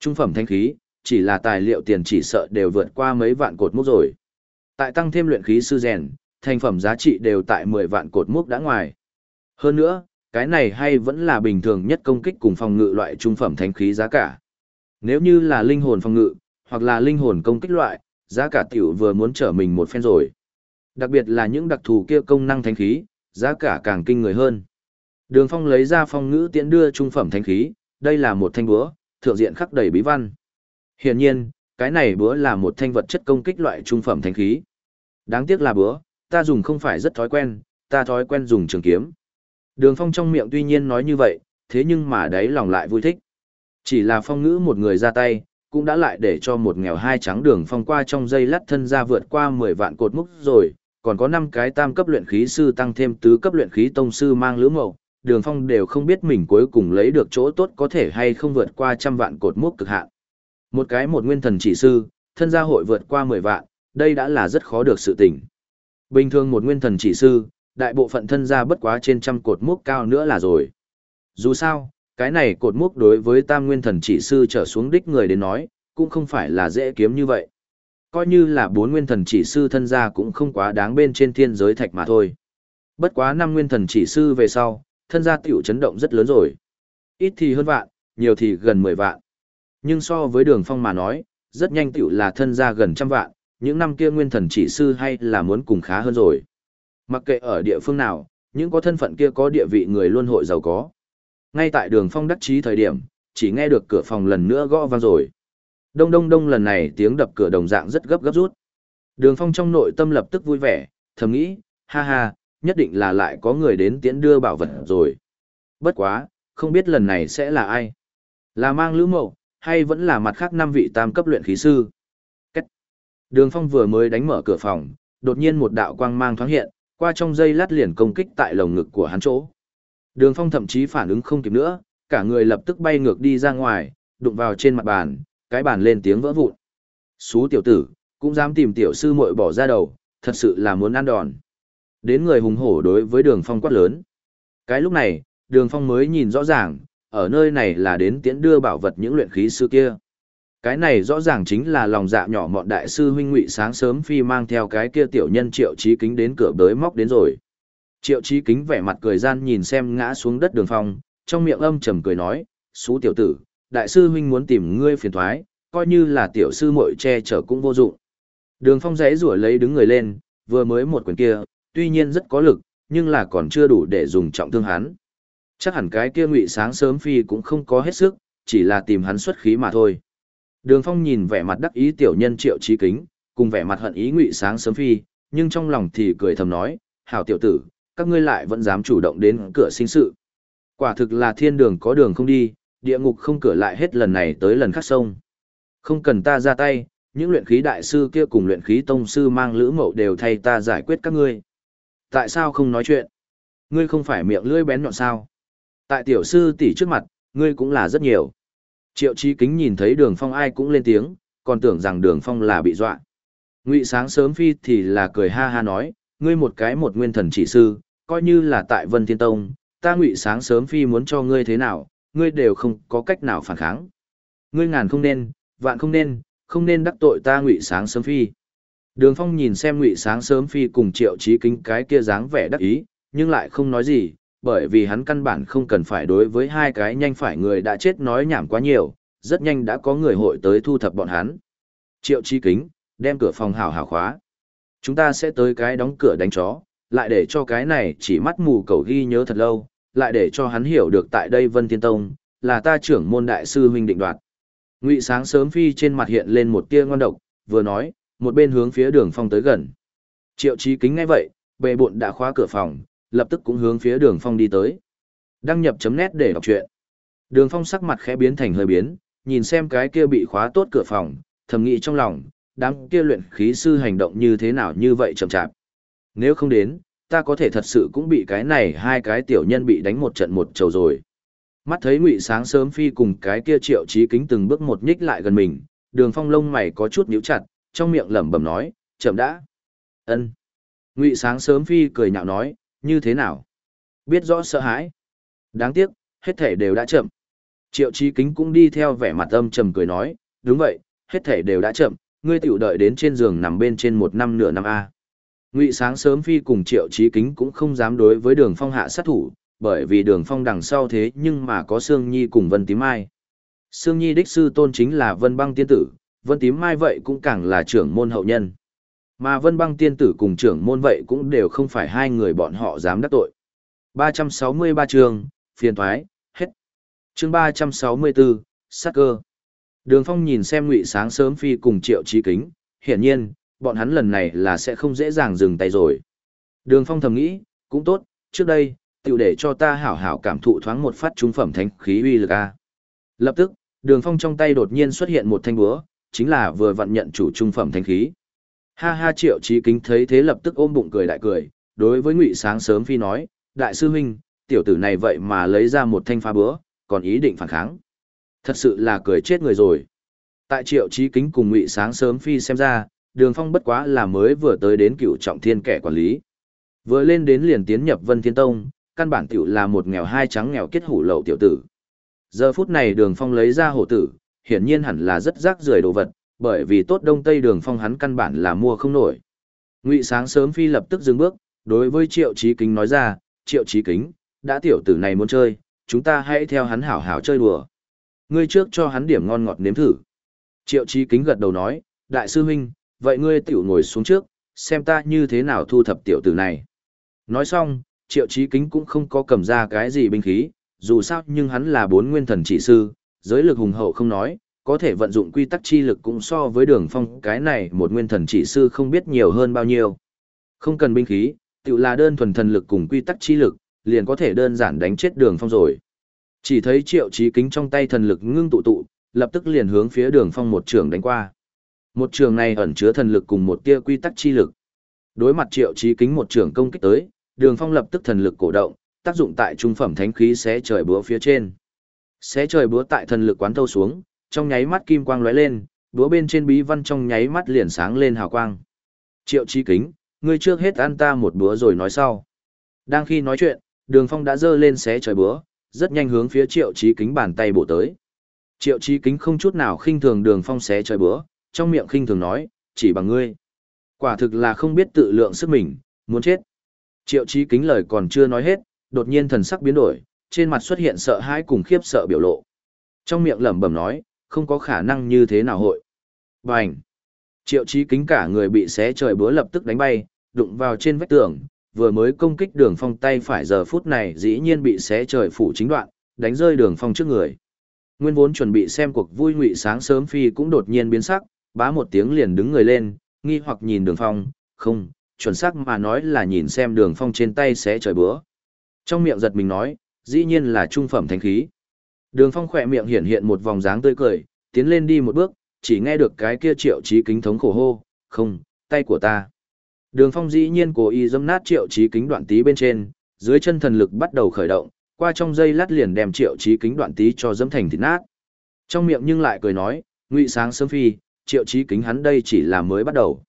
Trung phẩm thanh khí, chỉ là tài liệu tiền chỉ sợ đều vượt qua mấy vạn cột mốc rồi. Tại tăng thêm luyện khí sư rèn, thành phẩm giá trị đều tại 10 vạn cột mốc đã ngoài. Hơn nữa, cái này hay vẫn là bình thường nhất công kích cùng phòng ngự loại trung phẩm thánh khí giá cả. Nếu như là linh hồn phòng ngự, hoặc là linh hồn công kích loại, giá cả tiểu vừa muốn trở mình một phen rồi. Đặc biệt là những đặc thù kia công năng thánh khí, giá cả càng kinh người hơn. Đường Phong lấy ra phong ngữ tiễn đưa trung phẩm thánh khí, đây là một thanh búa, thượng diện khắc đầy bí văn. Hiển nhiên, cái này búa là một thanh vật chất công kích loại trung phẩm thánh khí. Đáng tiếc là búa, ta dùng không phải rất thói quen, ta thói quen dùng trường kiếm. Đường Phong trong miệng tuy nhiên nói như vậy, thế nhưng mà đấy lòng lại vui thích. Chỉ là phong ngữ một người ra tay, cũng đã lại để cho một nghèo hai trắng đường phong qua trong dây lát thân ra vượt qua 10 vạn cột múc rồi, còn có 5 cái tam cấp luyện khí sư tăng thêm tứ cấp luyện khí tông sư mang lữ mậu, đường phong đều không biết mình cuối cùng lấy được chỗ tốt có thể hay không vượt qua trăm vạn cột múc cực hạn. Một cái một nguyên thần chỉ sư, thân gia hội vượt qua 10 vạn, đây đã là rất khó được sự tình. Bình thường một nguyên thần chỉ sư, đại bộ phận thân gia bất quá trên trăm cột mốc cao nữa là rồi. Dù sao, cái này cột mốc đối với tam nguyên thần chỉ sư trở xuống đích người đến nói, cũng không phải là dễ kiếm như vậy. Coi như là bốn nguyên thần chỉ sư thân gia cũng không quá đáng bên trên thiên giới thạch mà thôi. Bất quá năm nguyên thần chỉ sư về sau, thân gia tiểu chấn động rất lớn rồi. Ít thì hơn vạn, nhiều thì gần 10 vạn. Nhưng so với đường phong mà nói, rất nhanh tiểu là thân gia gần trăm vạn, những năm kia nguyên thần chỉ sư hay là muốn cùng khá hơn rồi. Mặc kệ ở địa phương nào, những có thân phận kia có địa vị người luôn hội giàu có. Ngay tại đường phong đắc chí thời điểm, chỉ nghe được cửa phòng lần nữa gõ vang rồi. Đông đông đông lần này tiếng đập cửa đồng dạng rất gấp gấp rút. Đường phong trong nội tâm lập tức vui vẻ, thầm nghĩ, ha ha, nhất định là lại có người đến tiễn đưa bảo vật rồi. Bất quá, không biết lần này sẽ là ai. Là mang lữ mậu, hay vẫn là mặt khác năm vị tam cấp luyện khí sư. Cách. Đường phong vừa mới đánh mở cửa phòng, đột nhiên một đạo quang mang thoáng hiện, qua trong dây lát liền công kích tại lồng ngực của hắn chỗ. Đường phong thậm chí phản ứng không kịp nữa, cả người lập tức bay ngược đi ra ngoài, đụng vào trên mặt bàn, cái bàn lên tiếng vỡ vụn. Xú tiểu tử, cũng dám tìm tiểu sư muội bỏ ra đầu, thật sự là muốn ăn đòn. Đến người hùng hổ đối với đường phong quát lớn. Cái lúc này, đường phong mới nhìn rõ ràng, ở nơi này là đến tiễn đưa bảo vật những luyện khí sư kia. Cái này rõ ràng chính là lòng dạ nhỏ mọn đại sư huynh ngụy sáng sớm phi mang theo cái kia tiểu nhân triệu trí kính đến cửa bới móc đến rồi. Triệu Chí kính vẻ mặt cười gian nhìn xem ngã xuống đất đường phong, trong miệng âm trầm cười nói, "Sú tiểu tử, đại sư huynh muốn tìm ngươi phiền thoái, coi như là tiểu sư muội che chở cũng vô dụng. Đường phong giãy rủa lấy đứng người lên, vừa mới một quyền kia, tuy nhiên rất có lực, nhưng là còn chưa đủ để dùng trọng thương hắn. Chắc hẳn cái kia ngụy sáng sớm phi cũng không có hết sức, chỉ là tìm hắn xuất khí mà thôi. Đường Phong nhìn vẻ mặt đắc ý tiểu nhân Triệu Chí Kính, cùng vẻ mặt hận ý ngụy sáng sớm phi, nhưng trong lòng thì cười thầm nói, hảo tiểu tử, các ngươi lại vẫn dám chủ động đến cửa sinh sự. Quả thực là thiên đường có đường không đi, địa ngục không cửa lại hết lần này tới lần khác sông. Không cần ta ra tay, những luyện khí đại sư kia cùng luyện khí tông sư mang lữ mậu đều thay ta giải quyết các ngươi. Tại sao không nói chuyện? Ngươi không phải miệng lưỡi bén nhọn sao? Tại tiểu sư tỷ trước mặt, ngươi cũng là rất nhiều. Triệu Chí Kính nhìn thấy Đường Phong ai cũng lên tiếng, còn tưởng rằng Đường Phong là bị dọa. Ngụy Sáng sớm phi thì là cười ha ha nói, ngươi một cái một nguyên thần chỉ sư, coi như là tại Vân Thiên Tông, ta Ngụy Sáng sớm phi muốn cho ngươi thế nào, ngươi đều không có cách nào phản kháng. Ngươi ngàn không nên, vạn không nên, không nên đắc tội ta Ngụy Sáng sớm phi. Đường Phong nhìn xem Ngụy Sáng sớm phi cùng Triệu Chí Kính cái kia dáng vẻ đắc ý, nhưng lại không nói gì, bởi vì hắn căn bản không cần phải đối với hai cái nhanh phải người đã chết nói nhảm quá nhiều, rất nhanh đã có người hội tới thu thập bọn hắn. Triệu chi kính, đem cửa phòng hào hào khóa. Chúng ta sẽ tới cái đóng cửa đánh chó, lại để cho cái này chỉ mắt mù cầu ghi nhớ thật lâu, lại để cho hắn hiểu được tại đây Vân Thiên Tông, là ta trưởng môn đại sư huynh định đoạt. Ngụy sáng sớm phi trên mặt hiện lên một tia ngon độc, vừa nói, một bên hướng phía đường phong tới gần. Triệu trí kính ngay vậy, bề bộn đã khóa cửa phòng, lập tức cũng hướng phía đường phong đi tới. Đăng nhập chấm nét để đọc truyện. Đường phong sắc mặt khẽ biến thành hơi biến, nhìn xem cái kia bị khóa tốt cửa phòng, thầm nghĩ trong lòng, đám kia luyện khí sư hành động như thế nào như vậy chậm chạp. Nếu không đến, ta có thể thật sự cũng bị cái này hai cái tiểu nhân bị đánh một trận một trầu rồi. Mắt thấy ngụy sáng sớm phi cùng cái kia triệu trí kính từng bước một nhích lại gần mình, đường phong lông mày có chút nhíu chặt, trong miệng lẩm bẩm nói, chậm đã. ân Ngụy sáng sớm phi cười nhạo nói, như thế nào? Biết rõ sợ hãi. Đáng tiếc, hết thể đều đã chậm. Triệu Chí Kính cũng đi theo vẻ mặt âm trầm cười nói, đúng vậy, hết thể đều đã chậm, ngươi tiểu đợi đến trên giường nằm bên trên một năm nửa năm A. Ngụy sáng sớm phi cùng Triệu trí Kính cũng không dám đối với đường phong hạ sát thủ, bởi vì đường phong đằng sau thế nhưng mà có Sương Nhi cùng Vân Tím Mai. Sương Nhi đích sư tôn chính là Vân băng tiên tử, Vân Tím Mai vậy cũng càng là trưởng môn hậu nhân. Mà vân băng tiên tử cùng trưởng môn vậy cũng đều không phải hai người bọn họ dám đắc tội. 363 chương, phiền thoái, hết. Chương 364, sát cơ. Đường Phong nhìn xem Ngụy Sáng sớm phi cùng Triệu Chí Kính, hiển nhiên, bọn hắn lần này là sẽ không dễ dàng dừng tay rồi. Đường Phong thầm nghĩ, cũng tốt, trước đây, tiểu để cho ta hảo hảo cảm thụ thoáng một phát trung phẩm thánh khí uy lực a. Lập tức, Đường Phong trong tay đột nhiên xuất hiện một thanh búa, chính là vừa vận nhận chủ trung phẩm thánh khí. Ha ha triệu Chí kính thấy thế lập tức ôm bụng cười đại cười, đối với ngụy sáng sớm phi nói, đại sư huynh, tiểu tử này vậy mà lấy ra một thanh pha búa, còn ý định phản kháng. Thật sự là cười chết người rồi. Tại triệu trí kính cùng ngụy sáng sớm phi xem ra, đường phong bất quá là mới vừa tới đến cựu trọng thiên kẻ quản lý. Vừa lên đến liền tiến nhập vân thiên tông, căn bản tiểu là một nghèo hai trắng nghèo kết hủ lậu tiểu tử. Giờ phút này đường phong lấy ra hổ tử, hiển nhiên hẳn là rất rác rưởi đồ vật, bởi vì tốt đông tây đường phong hắn căn bản là mua không nổi. Ngụy sáng sớm phi lập tức dừng bước, đối với triệu trí kính nói ra, triệu trí kính, đã tiểu tử này muốn chơi, chúng ta hãy theo hắn hảo hảo chơi đùa. Ngươi trước cho hắn điểm ngon ngọt nếm thử. Triệu Chí Kính gật đầu nói, đại sư huynh, vậy ngươi tiểu ngồi xuống trước, xem ta như thế nào thu thập tiểu tử này. Nói xong, Triệu Chí Kính cũng không có cầm ra cái gì binh khí, dù sao nhưng hắn là bốn nguyên thần chỉ sư, giới lực hùng hậu không nói, có thể vận dụng quy tắc chi lực cũng so với đường phong cái này một nguyên thần chỉ sư không biết nhiều hơn bao nhiêu. Không cần binh khí, tự là đơn thuần thần lực cùng quy tắc chi lực, liền có thể đơn giản đánh chết đường phong rồi. Chỉ thấy triệu trí kính trong tay thần lực ngưng tụ tụ, lập tức liền hướng phía đường phong một trường đánh qua. Một trường này ẩn chứa thần lực cùng một tia quy tắc chi lực. Đối mặt triệu trí kính một trường công kích tới, đường phong lập tức thần lực cổ động, tác dụng tại trung phẩm thánh khí xé trời búa phía trên. Xé trời búa tại thần lực quán thâu xuống, trong nháy mắt kim quang lóe lên, búa bên trên bí văn trong nháy mắt liền sáng lên hào quang. Triệu trí kính, ngươi trước hết ăn ta một búa rồi nói sau. Đang khi nói chuyện, đường phong đã giơ lên xé trời búa, rất nhanh hướng phía triệu trí kính bàn tay bổ tới. Triệu trí kính không chút nào khinh thường đường phong xé trời búa, trong miệng khinh thường nói, chỉ bằng ngươi. Quả thực là không biết tự lượng sức mình, muốn chết. Triệu trí kính lời còn chưa nói hết, đột nhiên thần sắc biến đổi, trên mặt xuất hiện sợ hãi cùng khiếp sợ biểu lộ. Trong miệng lẩm bẩm nói, không có khả năng như thế nào hội. Bành! Triệu trí kính cả người bị xé trời búa lập tức đánh bay, đụng vào trên vách tường, vừa mới công kích đường phong tay phải giờ phút này dĩ nhiên bị xé trời phủ chính đoạn, đánh rơi đường phong trước người. Nguyên vốn chuẩn bị xem cuộc vui ngụy sáng sớm phi cũng đột nhiên biến sắc, bá một tiếng liền đứng người lên, nghi hoặc nhìn đường phong, không, chuẩn xác mà nói là nhìn xem đường phong trên tay xé trời bữa Trong miệng giật mình nói, dĩ nhiên là trung phẩm thánh khí. Đường phong khỏe miệng hiện hiện một vòng dáng tươi cười, tiến lên đi một bước, chỉ nghe được cái kia triệu trí kính thống khổ hô, không, tay của ta. Đường phong dĩ nhiên cố ý dâm nát triệu trí kính đoạn tí bên trên, dưới chân thần lực bắt đầu khởi động, qua trong dây lát liền đem triệu trí kính đoạn tí cho dâm thành thịt nát. Trong miệng nhưng lại cười nói, ngụy sáng sớm phi, triệu trí kính hắn đây chỉ là mới bắt đầu.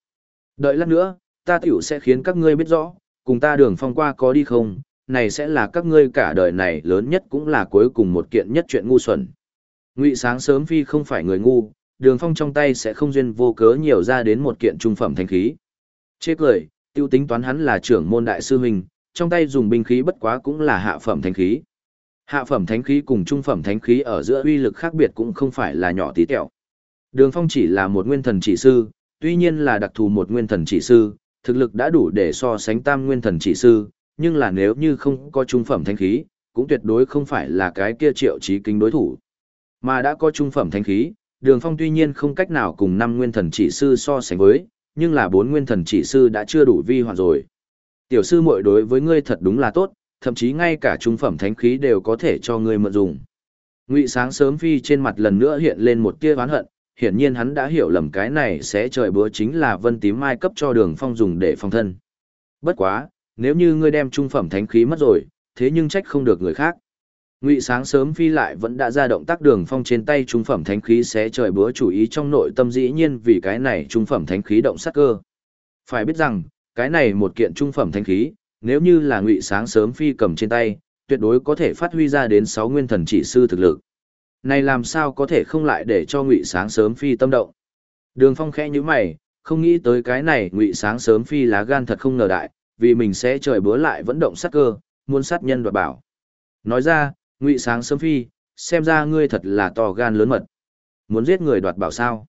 Đợi lát nữa, ta tiểu sẽ khiến các ngươi biết rõ, cùng ta đường phong qua có đi không, này sẽ là các ngươi cả đời này lớn nhất cũng là cuối cùng một kiện nhất chuyện ngu xuẩn. Ngụy sáng sớm phi không phải người ngu, đường phong trong tay sẽ không duyên vô cớ nhiều ra đến một kiện trung phẩm thanh khí. Chê cười, tiêu tính toán hắn là trưởng môn đại sư huynh, trong tay dùng binh khí bất quá cũng là hạ phẩm thánh khí. Hạ phẩm thánh khí cùng trung phẩm thánh khí ở giữa uy lực khác biệt cũng không phải là nhỏ tí tẹo. Đường Phong chỉ là một nguyên thần chỉ sư, tuy nhiên là đặc thù một nguyên thần chỉ sư, thực lực đã đủ để so sánh tam nguyên thần chỉ sư, nhưng là nếu như không có trung phẩm thánh khí, cũng tuyệt đối không phải là cái kia triệu chí kính đối thủ. Mà đã có trung phẩm thánh khí, Đường Phong tuy nhiên không cách nào cùng năm nguyên thần chỉ sư so sánh với, nhưng là bốn nguyên thần chỉ sư đã chưa đủ vi hoàn rồi. Tiểu sư muội đối với ngươi thật đúng là tốt, thậm chí ngay cả trung phẩm thánh khí đều có thể cho ngươi mượn dùng. Ngụy sáng sớm phi trên mặt lần nữa hiện lên một tia oán hận, hiển nhiên hắn đã hiểu lầm cái này sẽ trời bữa chính là vân tím mai cấp cho đường phong dùng để phòng thân. Bất quá, nếu như ngươi đem trung phẩm thánh khí mất rồi, thế nhưng trách không được người khác. Ngụy sáng sớm phi lại vẫn đã ra động tác đường phong trên tay trung phẩm thánh khí xé trời búa chủ ý trong nội tâm dĩ nhiên vì cái này trung phẩm thánh khí động sát cơ. Phải biết rằng, cái này một kiện trung phẩm thánh khí, nếu như là ngụy sáng sớm phi cầm trên tay, tuyệt đối có thể phát huy ra đến sáu nguyên thần chỉ sư thực lực. Này làm sao có thể không lại để cho ngụy sáng sớm phi tâm động. Đường phong khẽ như mày, không nghĩ tới cái này ngụy sáng sớm phi lá gan thật không ngờ đại, vì mình sẽ trời búa lại vẫn động sát cơ, muốn sát nhân đoạt bảo. Nói ra, ngụy sáng sớm phi, xem ra ngươi thật là to gan lớn mật. Muốn giết người đoạt bảo sao?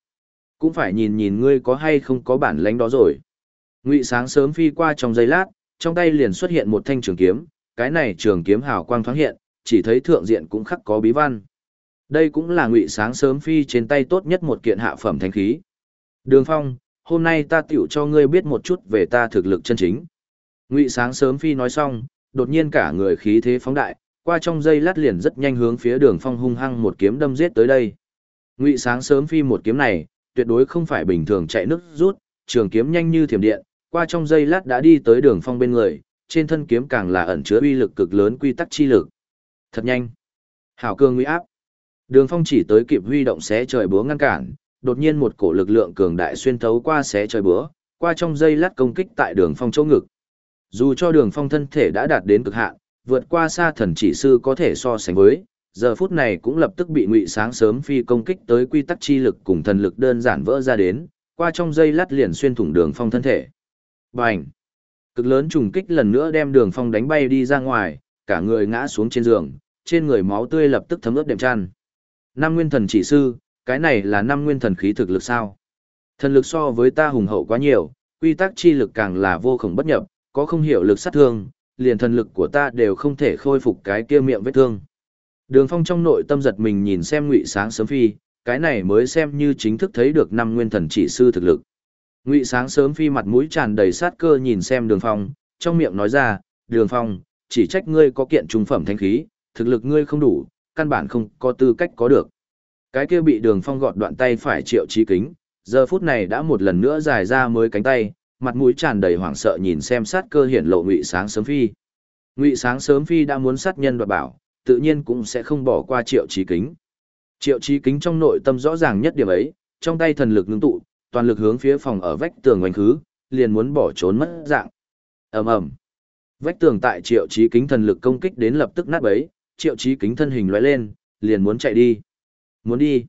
Cũng phải nhìn nhìn ngươi có hay không có bản lánh đó rồi. Ngụy sáng sớm phi qua trong giây lát, trong tay liền xuất hiện một thanh trường kiếm, cái này trường kiếm hào quang thoáng hiện, chỉ thấy thượng diện cũng khắc có bí văn. Đây cũng là ngụy sáng sớm phi trên tay tốt nhất một kiện hạ phẩm thanh khí. Đường phong, hôm nay ta tựu cho ngươi biết một chút về ta thực lực chân chính. Ngụy sáng sớm phi nói xong, đột nhiên cả người khí thế phóng đại qua trong dây lát liền rất nhanh hướng phía đường phong hung hăng một kiếm đâm giết tới đây. Ngụy sáng sớm phi một kiếm này, tuyệt đối không phải bình thường chạy nước rút, trường kiếm nhanh như thiểm điện, qua trong dây lát đã đi tới đường phong bên người, trên thân kiếm càng là ẩn chứa uy lực cực lớn quy tắc chi lực. Thật nhanh. Hảo cương nguy áp. Đường phong chỉ tới kịp huy động xé trời búa ngăn cản, đột nhiên một cổ lực lượng cường đại xuyên thấu qua xé trời búa, qua trong dây lát công kích tại đường phong chỗ ngực. Dù cho đường phong thân thể đã đạt đến cực hạn vượt qua xa thần chỉ sư có thể so sánh với, giờ phút này cũng lập tức bị ngụy sáng sớm phi công kích tới quy tắc chi lực cùng thần lực đơn giản vỡ ra đến, qua trong dây lát liền xuyên thủng đường phong thân thể. Bành! Cực lớn trùng kích lần nữa đem đường phong đánh bay đi ra ngoài, cả người ngã xuống trên giường, trên người máu tươi lập tức thấm ướt đệm chăn. năm nguyên thần chỉ sư, cái này là năm nguyên thần khí thực lực sao? Thần lực so với ta hùng hậu quá nhiều, quy tắc chi lực càng là vô khổng bất nhập, có không hiểu lực sát thương, liền thần lực của ta đều không thể khôi phục cái kia miệng vết thương. Đường Phong trong nội tâm giật mình nhìn xem Ngụy Sáng sớm phi, cái này mới xem như chính thức thấy được năm nguyên thần chỉ sư thực lực. Ngụy Sáng sớm phi mặt mũi tràn đầy sát cơ nhìn xem Đường Phong, trong miệng nói ra, "Đường Phong, chỉ trách ngươi có kiện trung phẩm thánh khí, thực lực ngươi không đủ, căn bản không có tư cách có được." Cái kia bị Đường Phong gọt đoạn tay phải Triệu Chí Kính, giờ phút này đã một lần nữa dài ra mới cánh tay, mặt mũi tràn đầy hoảng sợ nhìn xem sát cơ hiển lộ Ngụy Sáng sớm phi. Ngụy Sáng sớm phi đã muốn sát nhân đoạt bảo, tự nhiên cũng sẽ không bỏ qua Triệu trí Kính. Triệu trí Kính trong nội tâm rõ ràng nhất điểm ấy, trong tay thần lực ngưng tụ, toàn lực hướng phía phòng ở vách tường oanh khứ, liền muốn bỏ trốn mất dạng. Ầm ầm. Vách tường tại Triệu trí Kính thần lực công kích đến lập tức nát bấy, Triệu trí Kính thân hình lóe lên, liền muốn chạy đi. Muốn đi.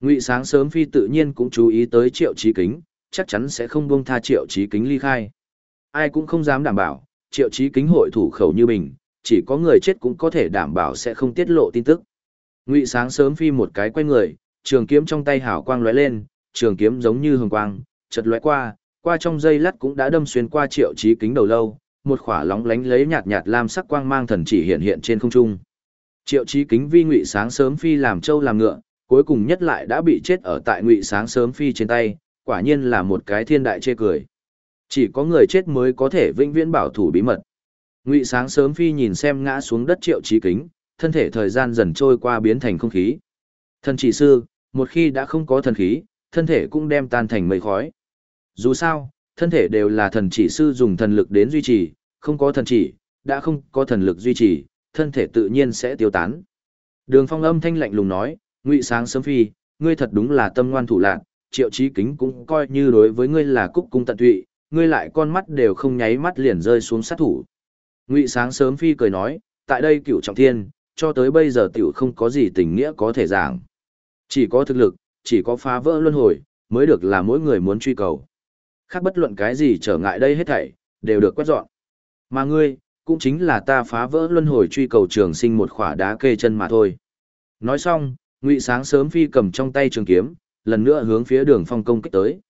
Ngụy Sáng sớm phi tự nhiên cũng chú ý tới Triệu trí Kính, chắc chắn sẽ không buông tha Triệu Chí Kính ly khai. Ai cũng không dám đảm bảo, Triệu Chí Kính hội thủ khẩu như mình chỉ có người chết cũng có thể đảm bảo sẽ không tiết lộ tin tức. Ngụy Sáng sớm phi một cái quay người, trường kiếm trong tay hảo quang lóe lên, trường kiếm giống như hồng quang, chợt lóe qua, qua trong dây lát cũng đã đâm xuyên qua Triệu Chí Kính đầu lâu, một khỏa lóng lánh lấy nhạt nhạt lam sắc quang mang thần chỉ hiện hiện trên không trung. Triệu Chí Kính vi Ngụy Sáng sớm phi làm trâu làm ngựa, cuối cùng nhất lại đã bị chết ở tại Ngụy Sáng sớm phi trên tay, quả nhiên là một cái thiên đại chê cười. Chỉ có người chết mới có thể vĩnh viễn bảo thủ bí mật. Ngụy Sáng sớm phi nhìn xem ngã xuống đất Triệu Chí Kính, thân thể thời gian dần trôi qua biến thành không khí. Thần chỉ sư, một khi đã không có thần khí, thân thể cũng đem tan thành mây khói. Dù sao, thân thể đều là thần chỉ sư dùng thần lực đến duy trì, không có thần chỉ, đã không có thần lực duy trì, thân thể tự nhiên sẽ tiêu tán. Đường phong âm thanh lạnh lùng nói, ngụy sáng sớm phi, ngươi thật đúng là tâm ngoan thủ lạc, triệu chí kính cũng coi như đối với ngươi là cúc cung tận tụy, ngươi lại con mắt đều không nháy mắt liền rơi xuống sát thủ. Ngụy sáng sớm phi cười nói, tại đây cửu trọng thiên, cho tới bây giờ tiểu không có gì tình nghĩa có thể giảng. Chỉ có thực lực, chỉ có phá vỡ luân hồi, mới được là mỗi người muốn truy cầu. Khác bất luận cái gì trở ngại đây hết thảy, đều được quét dọn. Mà ngươi, cũng chính là ta phá vỡ luân hồi truy cầu trường sinh một khỏa đá kê chân mà thôi. Nói xong, Ngụy Sáng sớm phi cầm trong tay trường kiếm, lần nữa hướng phía Đường Phong công kích tới.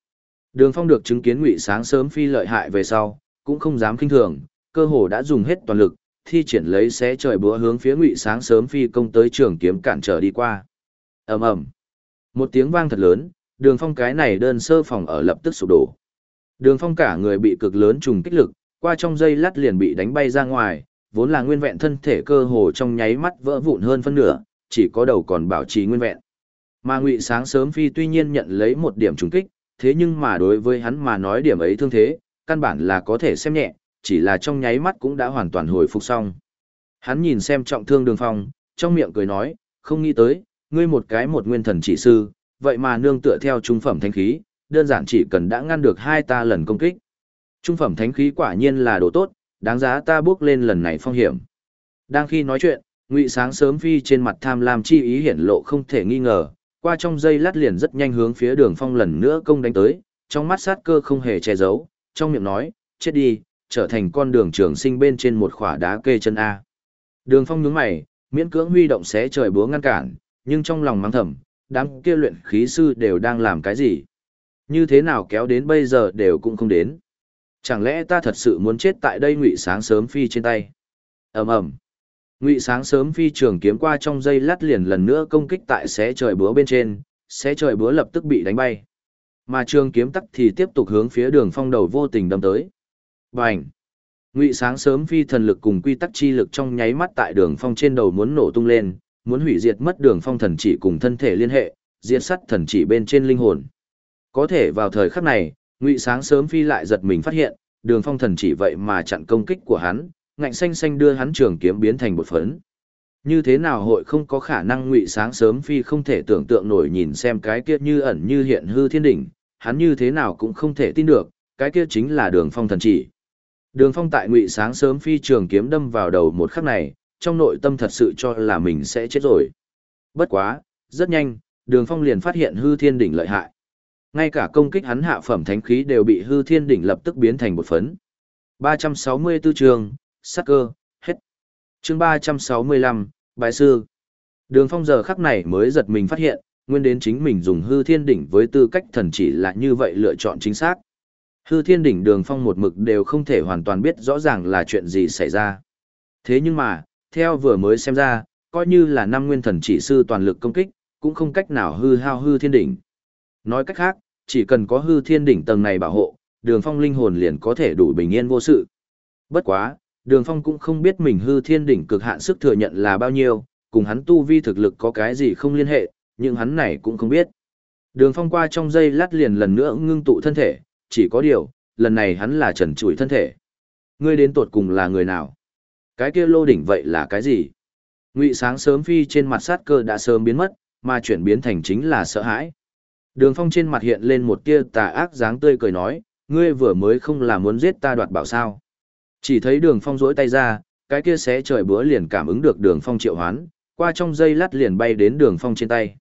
Đường Phong được chứng kiến Ngụy Sáng sớm phi lợi hại về sau, cũng không dám kinh thường, cơ hồ đã dùng hết toàn lực, thi triển lấy xé trời búa hướng phía ngụy sáng sớm phi công tới trường kiếm cản trở đi qua. Ầm ầm. Một tiếng vang thật lớn đường phong cái này đơn sơ phòng ở lập tức sụp đổ. Đường phong cả người bị cực lớn trùng kích lực qua trong dây lát liền bị đánh bay ra ngoài vốn là nguyên vẹn thân thể cơ hồ trong nháy mắt vỡ vụn hơn phân nửa chỉ có đầu còn bảo trì nguyên vẹn mà ngụy sáng sớm phi tuy nhiên nhận lấy một điểm trùng kích thế nhưng mà đối với hắn mà nói điểm ấy thương thế căn bản là có thể xem nhẹ chỉ là trong nháy mắt cũng đã hoàn toàn hồi phục xong. Hắn nhìn xem trọng thương đường phong, trong miệng cười nói, không nghĩ tới, ngươi một cái một nguyên thần chỉ sư, vậy mà nương tựa theo trung phẩm thánh khí, đơn giản chỉ cần đã ngăn được hai ta lần công kích. Trung phẩm thánh khí quả nhiên là đồ tốt, đáng giá ta bước lên lần này phong hiểm. Đang khi nói chuyện, Ngụy Sáng sớm phi trên mặt tham lam chi ý hiển lộ không thể nghi ngờ, qua trong dây lát liền rất nhanh hướng phía Đường Phong lần nữa công đánh tới, trong mắt sát cơ không hề che giấu, trong miệng nói, chết đi, trở thành con đường trường sinh bên trên một khỏa đá kê chân A. Đường phong nhướng mày, miễn cưỡng huy động xé trời búa ngăn cản, nhưng trong lòng mắng thầm, đám kia luyện khí sư đều đang làm cái gì? Như thế nào kéo đến bây giờ đều cũng không đến. Chẳng lẽ ta thật sự muốn chết tại đây ngụy sáng sớm phi trên tay? ầm ầm ngụy sáng sớm phi trường kiếm qua trong dây lát liền lần nữa công kích tại xé trời búa bên trên xé trời búa lập tức bị đánh bay mà trường kiếm tắc thì tiếp tục hướng phía đường phong đầu vô tình đâm tới Bành! Ngụy sáng sớm phi thần lực cùng quy tắc chi lực trong nháy mắt tại đường phong trên đầu muốn nổ tung lên, muốn hủy diệt mất đường phong thần chỉ cùng thân thể liên hệ, diệt sắt thần chỉ bên trên linh hồn. Có thể vào thời khắc này, Ngụy sáng sớm phi lại giật mình phát hiện, đường phong thần chỉ vậy mà chặn công kích của hắn, ngạnh xanh xanh đưa hắn trường kiếm biến thành một phấn. Như thế nào hội không có khả năng Ngụy sáng sớm phi không thể tưởng tượng nổi nhìn xem cái kia như ẩn như hiện hư thiên đỉnh, hắn như thế nào cũng không thể tin được, cái kia chính là đường phong thần chỉ. Đường phong tại ngụy sáng sớm phi trường kiếm đâm vào đầu một khắc này, trong nội tâm thật sự cho là mình sẽ chết rồi. Bất quá, rất nhanh, đường phong liền phát hiện hư thiên đỉnh lợi hại. Ngay cả công kích hắn hạ phẩm thánh khí đều bị hư thiên đỉnh lập tức biến thành một phấn. 364 trường, sắc cơ, hết. chương 365, bài sư. Đường phong giờ khắc này mới giật mình phát hiện, nguyên đến chính mình dùng hư thiên đỉnh với tư cách thần chỉ là như vậy lựa chọn chính xác. Hư thiên đỉnh đường phong một mực đều không thể hoàn toàn biết rõ ràng là chuyện gì xảy ra. Thế nhưng mà, theo vừa mới xem ra, coi như là năm nguyên thần chỉ sư toàn lực công kích, cũng không cách nào hư hao hư thiên đỉnh. Nói cách khác, chỉ cần có hư thiên đỉnh tầng này bảo hộ, đường phong linh hồn liền có thể đủ bình yên vô sự. Bất quá, đường phong cũng không biết mình hư thiên đỉnh cực hạn sức thừa nhận là bao nhiêu, cùng hắn tu vi thực lực có cái gì không liên hệ, nhưng hắn này cũng không biết. Đường phong qua trong giây lát liền lần nữa ngưng tụ thân thể, chỉ có điều, lần này hắn là trần trụi thân thể. Ngươi đến tột cùng là người nào? Cái kia lô đỉnh vậy là cái gì? Ngụy sáng sớm phi trên mặt sát cơ đã sớm biến mất, mà chuyển biến thành chính là sợ hãi. Đường phong trên mặt hiện lên một tia tà ác dáng tươi cười nói, ngươi vừa mới không là muốn giết ta đoạt bảo sao. Chỉ thấy đường phong rỗi tay ra, cái kia xé trời bữa liền cảm ứng được đường phong triệu hoán, qua trong dây lát liền bay đến đường phong trên tay.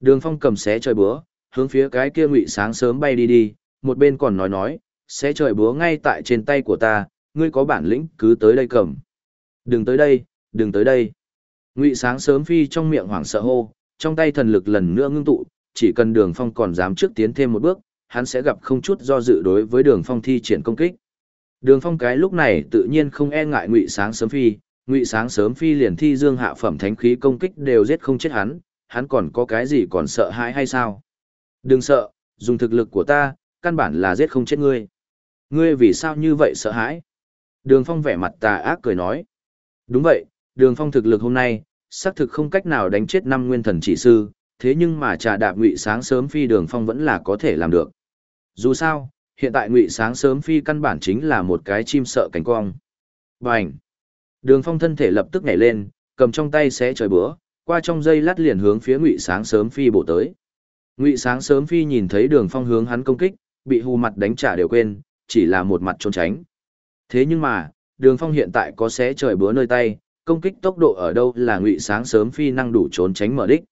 Đường phong cầm xé trời búa, hướng phía cái kia ngụy sáng sớm bay đi đi, một bên còn nói nói, xé trời búa ngay tại trên tay của ta, ngươi có bản lĩnh cứ tới đây cầm. Đừng tới đây, đừng tới đây. Ngụy sáng sớm phi trong miệng hoảng sợ hô, trong tay thần lực lần nữa ngưng tụ, chỉ cần đường phong còn dám trước tiến thêm một bước, hắn sẽ gặp không chút do dự đối với đường phong thi triển công kích. Đường phong cái lúc này tự nhiên không e ngại ngụy sáng sớm phi, ngụy sáng sớm phi liền thi dương hạ phẩm thánh khí công kích đều giết không chết hắn, hắn còn có cái gì còn sợ hãi hay sao? Đừng sợ, dùng thực lực của ta, căn bản là giết không chết ngươi. Ngươi vì sao như vậy sợ hãi? Đường phong vẻ mặt tà ác cười nói. Đúng vậy, đường phong thực lực hôm nay, xác thực không cách nào đánh chết năm nguyên thần chỉ sư, thế nhưng mà trà đạp ngụy sáng sớm phi đường phong vẫn là có thể làm được. Dù sao, hiện tại ngụy sáng sớm phi căn bản chính là một cái chim sợ cánh cong. Bành! Đường phong thân thể lập tức nhảy lên, cầm trong tay sẽ trời bữa, qua trong dây lát liền hướng phía ngụy sáng sớm phi bổ tới. Ngụy sáng sớm phi nhìn thấy đường phong hướng hắn công kích, bị hù mặt đánh trả đều quên, chỉ là một mặt trốn tránh. Thế nhưng mà, đường phong hiện tại có xé trời bữa nơi tay, công kích tốc độ ở đâu là ngụy sáng sớm phi năng đủ trốn tránh mở đích.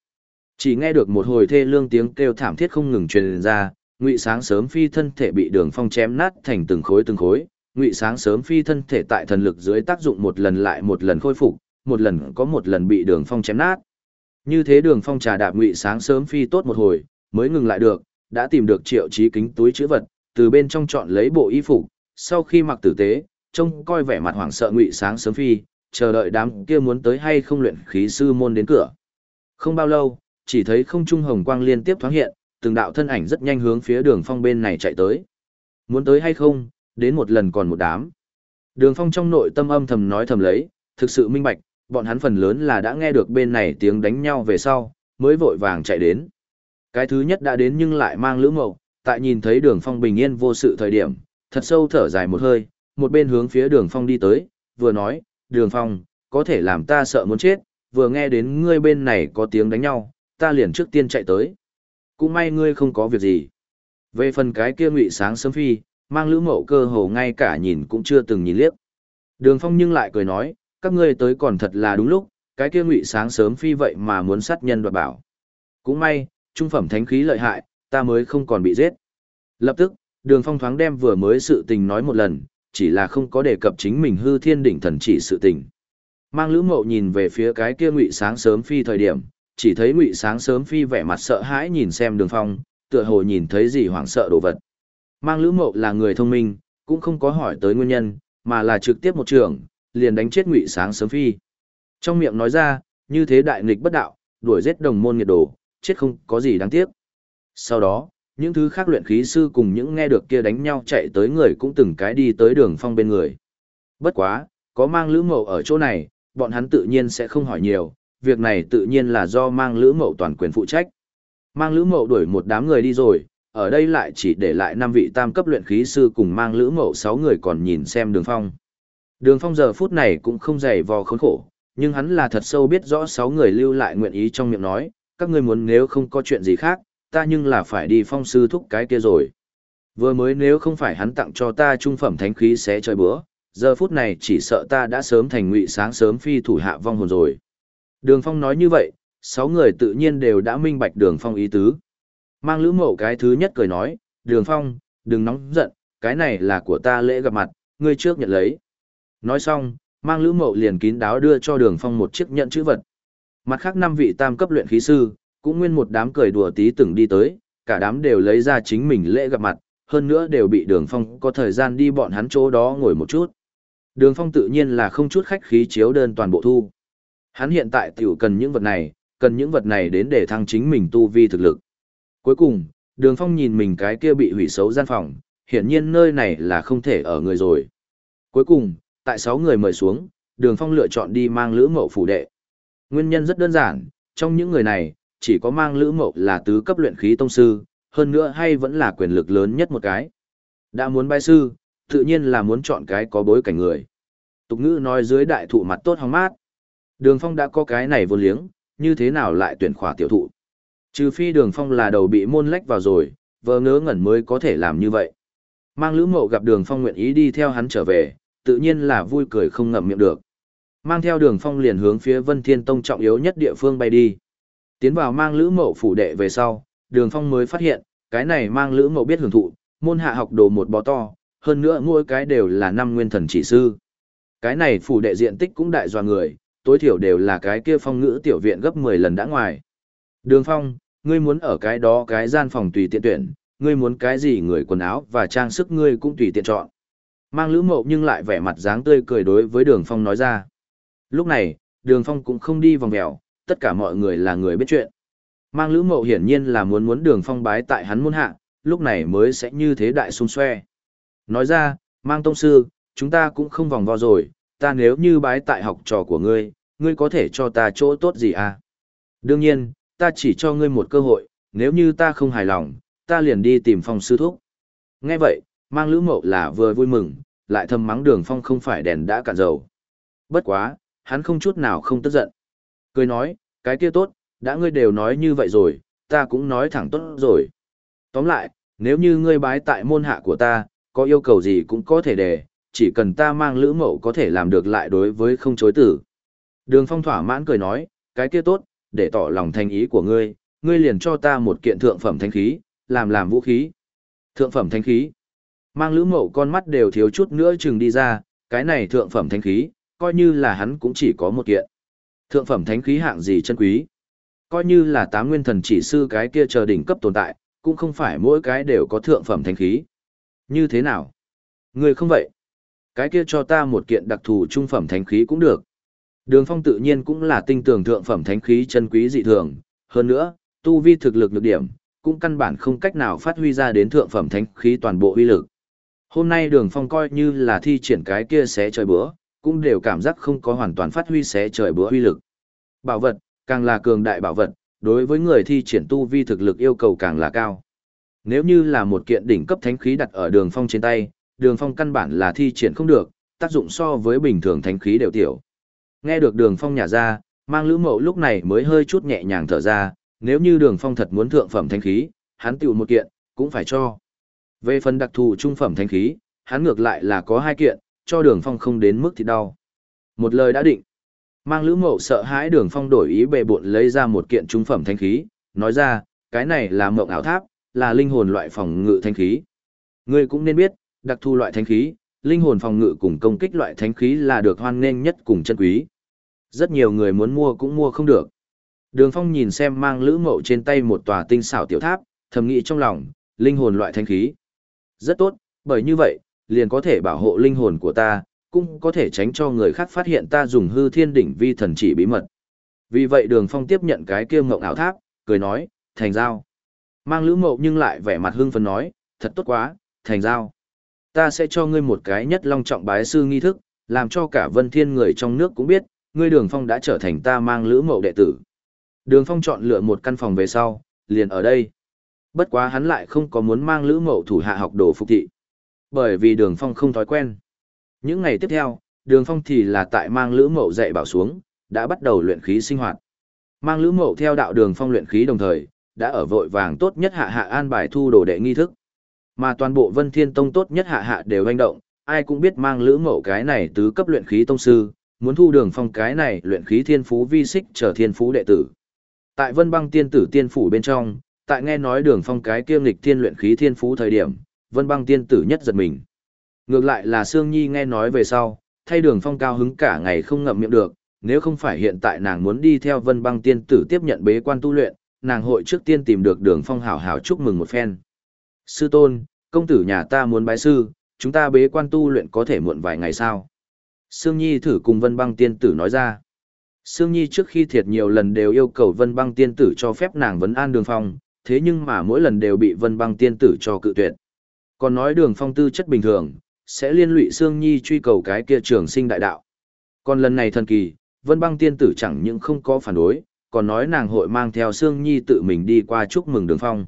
Chỉ nghe được một hồi thê lương tiếng kêu thảm thiết không ngừng truyền ra, ngụy sáng sớm phi thân thể bị đường phong chém nát thành từng khối từng khối, ngụy sáng sớm phi thân thể tại thần lực dưới tác dụng một lần lại một lần khôi phục, một lần có một lần bị đường phong chém nát. Như thế đường phong trà đạp ngụy sáng sớm phi tốt một hồi, mới ngừng lại được, đã tìm được triệu trí kính túi chữ vật, từ bên trong chọn lấy bộ y phục, sau khi mặc tử tế, trông coi vẻ mặt hoảng sợ ngụy sáng sớm phi, chờ đợi đám kia muốn tới hay không luyện khí sư môn đến cửa. Không bao lâu, chỉ thấy không trung hồng quang liên tiếp thoáng hiện từng đạo thân ảnh rất nhanh hướng phía đường phong bên này chạy tới. Muốn tới hay không, đến một lần còn một đám. Đường phong trong nội tâm âm thầm nói thầm lấy, thực sự minh bạch, bọn hắn phần lớn là đã nghe được bên này tiếng đánh nhau về sau, mới vội vàng chạy đến. Cái thứ nhất đã đến nhưng lại mang lữ mậu, tại nhìn thấy đường phong bình yên vô sự thời điểm, thật sâu thở dài một hơi, một bên hướng phía đường phong đi tới, vừa nói, đường phong, có thể làm ta sợ muốn chết, vừa nghe đến ngươi bên này có tiếng đánh nhau, ta liền trước tiên chạy tới. Cũng may ngươi không có việc gì. Về phần cái kia ngụy sáng sớm phi, mang lữ mậu cơ hồ ngay cả nhìn cũng chưa từng nhìn liếc. Đường phong nhưng lại cười nói, các ngươi tới còn thật là đúng lúc, cái kia ngụy sáng sớm phi vậy mà muốn sát nhân đoạt bảo. Cũng may, trung phẩm thánh khí lợi hại, ta mới không còn bị giết. Lập tức, đường phong thoáng đem vừa mới sự tình nói một lần, chỉ là không có đề cập chính mình hư thiên đỉnh thần chỉ sự tình. Mang lữ mậu nhìn về phía cái kia ngụy sáng sớm phi thời điểm, chỉ thấy ngụy sáng sớm phi vẻ mặt sợ hãi nhìn xem đường phong, tựa hồ nhìn thấy gì hoảng sợ đồ vật. Mang lữ mậu là người thông minh, cũng không có hỏi tới nguyên nhân, mà là trực tiếp một trường, liền đánh chết ngụy sáng sớm phi. Trong miệng nói ra, như thế đại nghịch bất đạo, đuổi giết đồng môn nghiệt đồ, chết không có gì đáng tiếc. Sau đó, những thứ khác luyện khí sư cùng những nghe được kia đánh nhau chạy tới người cũng từng cái đi tới đường phong bên người. Bất quá, có mang lữ mậu ở chỗ này, bọn hắn tự nhiên sẽ không hỏi nhiều việc này tự nhiên là do mang lữ mậu toàn quyền phụ trách. Mang lữ mậu đuổi một đám người đi rồi, ở đây lại chỉ để lại năm vị tam cấp luyện khí sư cùng mang lữ mậu sáu người còn nhìn xem đường phong. Đường phong giờ phút này cũng không dày vò khốn khổ, nhưng hắn là thật sâu biết rõ sáu người lưu lại nguyện ý trong miệng nói, các ngươi muốn nếu không có chuyện gì khác, ta nhưng là phải đi phong sư thúc cái kia rồi. Vừa mới nếu không phải hắn tặng cho ta trung phẩm thánh khí sẽ chơi bữa, giờ phút này chỉ sợ ta đã sớm thành ngụy sáng sớm phi thủ hạ vong hồn rồi. Đường Phong nói như vậy, sáu người tự nhiên đều đã minh bạch Đường Phong ý tứ. Mang lữ mậu cái thứ nhất cười nói, Đường Phong, đừng nóng giận, cái này là của ta lễ gặp mặt, ngươi trước nhận lấy. Nói xong, mang lữ mậu liền kín đáo đưa cho Đường Phong một chiếc nhận chữ vật. Mặt khác năm vị tam cấp luyện khí sư, cũng nguyên một đám cười đùa tí từng đi tới, cả đám đều lấy ra chính mình lễ gặp mặt, hơn nữa đều bị đường phong có thời gian đi bọn hắn chỗ đó ngồi một chút. Đường phong tự nhiên là không chút khách khí chiếu đơn toàn bộ thu. Hắn hiện tại tiểu cần những vật này, cần những vật này đến để thăng chính mình tu vi thực lực. Cuối cùng, đường phong nhìn mình cái kia bị hủy xấu gian phòng, hiển nhiên nơi này là không thể ở người rồi. Cuối cùng, tại sáu người mời xuống, đường phong lựa chọn đi mang lữ mậu phủ đệ. Nguyên nhân rất đơn giản, trong những người này, chỉ có mang lữ mậu là tứ cấp luyện khí tông sư, hơn nữa hay vẫn là quyền lực lớn nhất một cái. Đã muốn bái sư, tự nhiên là muốn chọn cái có bối cảnh người. Tục ngữ nói dưới đại thụ mặt tốt hóng mát. Đường phong đã có cái này vô liếng, như thế nào lại tuyển khỏa tiểu thụ. Trừ phi đường phong là đầu bị môn lách vào rồi, vờ ngớ ngẩn mới có thể làm như vậy. Mang lữ mậu gặp đường phong nguyện ý đi theo hắn trở về, tự nhiên là vui cười không ngậm miệng được. Mang theo đường phong liền hướng phía Vân Thiên Tông trọng yếu nhất địa phương bay đi. Tiến vào mang lữ mậu phủ đệ về sau, đường phong mới phát hiện, cái này mang lữ mậu biết hưởng thụ, môn hạ học đồ một bó to, hơn nữa mỗi cái đều là năm nguyên thần chỉ sư. Cái này phủ đệ diện tích cũng đại doa người, tối thiểu đều là cái kia phong ngữ tiểu viện gấp 10 lần đã ngoài. Đường phong, ngươi muốn ở cái đó cái gian phòng tùy tiện tuyển, ngươi muốn cái gì người quần áo và trang sức ngươi cũng tùy tiện chọn. Mang lữ mậu nhưng lại vẻ mặt dáng tươi cười đối với đường phong nói ra. Lúc này, đường phong cũng không đi vòng mèo, tất cả mọi người là người biết chuyện. Mang lữ mậu hiển nhiên là muốn muốn đường phong bái tại hắn muôn hạ, lúc này mới sẽ như thế đại xung xoe. Nói ra, mang tông sư, chúng ta cũng không vòng vo rồi, ta nếu như bái tại học trò của ngươi, ngươi có thể cho ta chỗ tốt gì à? Đương nhiên, ta chỉ cho ngươi một cơ hội, nếu như ta không hài lòng, ta liền đi tìm phong sư thúc. Nghe vậy, mang lữ mậu là vừa vui mừng, lại thầm mắng đường phong không phải đèn đã cạn dầu. Bất quá, hắn không chút nào không tức giận. Cười nói, cái kia tốt, đã ngươi đều nói như vậy rồi, ta cũng nói thẳng tốt rồi. Tóm lại, nếu như ngươi bái tại môn hạ của ta, có yêu cầu gì cũng có thể đề, chỉ cần ta mang lữ mậu có thể làm được lại đối với không chối tử. Đường phong thỏa mãn cười nói, cái kia tốt, để tỏ lòng thành ý của ngươi, ngươi liền cho ta một kiện thượng phẩm thanh khí, làm làm vũ khí. Thượng phẩm thanh khí. Mang lữ mậu con mắt đều thiếu chút nữa chừng đi ra, cái này thượng phẩm thanh khí, coi như là hắn cũng chỉ có một kiện. Thượng phẩm thánh khí hạng gì chân quý. Coi như là tám nguyên thần chỉ sư cái kia chờ đỉnh cấp tồn tại, cũng không phải mỗi cái đều có thượng phẩm thánh khí. Như thế nào? Người không vậy. Cái kia cho ta một kiện đặc thù trung phẩm thánh khí cũng được. Đường phong tự nhiên cũng là tinh tường thượng phẩm thánh khí chân quý dị thường. Hơn nữa, tu vi thực lực lực điểm, cũng căn bản không cách nào phát huy ra đến thượng phẩm thánh khí toàn bộ uy lực. Hôm nay đường phong coi như là thi triển cái kia xé trời bữa, cũng đều cảm giác không có hoàn toàn phát huy xé trời bữa uy lực. Bảo vật, càng là cường đại bảo vật, đối với người thi triển tu vi thực lực yêu cầu càng là cao. Nếu như là một kiện đỉnh cấp thánh khí đặt ở đường phong trên tay, đường phong căn bản là thi triển không được, tác dụng so với bình thường thánh khí đều tiểu. Nghe được đường phong nhả ra, mang lữ mậu lúc này mới hơi chút nhẹ nhàng thở ra, nếu như đường phong thật muốn thượng phẩm thánh khí, hắn tiểu một kiện, cũng phải cho. Về phần đặc thù trung phẩm thánh khí, hắn ngược lại là có hai kiện, cho đường phong không đến mức thì đau. Một lời đã định. Mang lữ mậu sợ hãi đường phong đổi ý bề bộn lấy ra một kiện trung phẩm thanh khí, nói ra, cái này là mộng ảo tháp, là linh hồn loại phòng ngự thanh khí. Ngươi cũng nên biết, đặc thù loại thánh khí, linh hồn phòng ngự cùng công kích loại thánh khí là được hoan nghênh nhất cùng chân quý. Rất nhiều người muốn mua cũng mua không được. Đường Phong nhìn xem mang lữ mậu trên tay một tòa tinh xảo tiểu tháp, thầm nghĩ trong lòng, linh hồn loại thánh khí. Rất tốt, bởi như vậy, liền có thể bảo hộ linh hồn của ta, cũng có thể tránh cho người khác phát hiện ta dùng hư thiên đỉnh vi thần chỉ bí mật. Vì vậy đường phong tiếp nhận cái kia mộng ảo tháp, cười nói, thành giao. Mang lữ mậu nhưng lại vẻ mặt hưng phấn nói, thật tốt quá, thành giao. Ta sẽ cho ngươi một cái nhất long trọng bái sư nghi thức, làm cho cả vân thiên người trong nước cũng biết, ngươi đường phong đã trở thành ta mang lữ mậu đệ tử. Đường phong chọn lựa một căn phòng về sau, liền ở đây. Bất quá hắn lại không có muốn mang lữ mậu thủ hạ học đồ phục thị. Bởi vì đường phong không thói quen. Những ngày tiếp theo, đường phong thì là tại mang lữ mậu dạy bảo xuống, đã bắt đầu luyện khí sinh hoạt. Mang lữ mậu theo đạo đường phong luyện khí đồng thời, đã ở vội vàng tốt nhất hạ hạ an bài thu đồ đệ nghi thức. Mà toàn bộ vân thiên tông tốt nhất hạ hạ đều hành động, ai cũng biết mang lữ mậu cái này tứ cấp luyện khí tông sư, muốn thu đường phong cái này luyện khí thiên phú vi xích trở thiên phú đệ tử. Tại vân băng tiên tử tiên phủ bên trong, tại nghe nói đường phong cái kiêm lịch thiên luyện khí thiên phú thời điểm, vân băng tiên tử nhất giật mình. Ngược lại là Sương Nhi nghe nói về sau, thay đường phong cao hứng cả ngày không ngậm miệng được, nếu không phải hiện tại nàng muốn đi theo vân băng tiên tử tiếp nhận bế quan tu luyện, nàng hội trước tiên tìm được đường phong hảo hảo chúc mừng một phen. Sư tôn, công tử nhà ta muốn bái sư, chúng ta bế quan tu luyện có thể muộn vài ngày sao? Sương Nhi thử cùng vân băng tiên tử nói ra. Sương Nhi trước khi thiệt nhiều lần đều yêu cầu vân băng tiên tử cho phép nàng vấn an đường phong, thế nhưng mà mỗi lần đều bị vân băng tiên tử cho cự tuyệt. Còn nói đường phong tư chất bình thường, sẽ liên lụy Sương Nhi truy cầu cái kia trường sinh đại đạo. Còn lần này thần kỳ, vân băng tiên tử chẳng những không có phản đối, còn nói nàng hội mang theo Sương Nhi tự mình đi qua chúc mừng đường phong.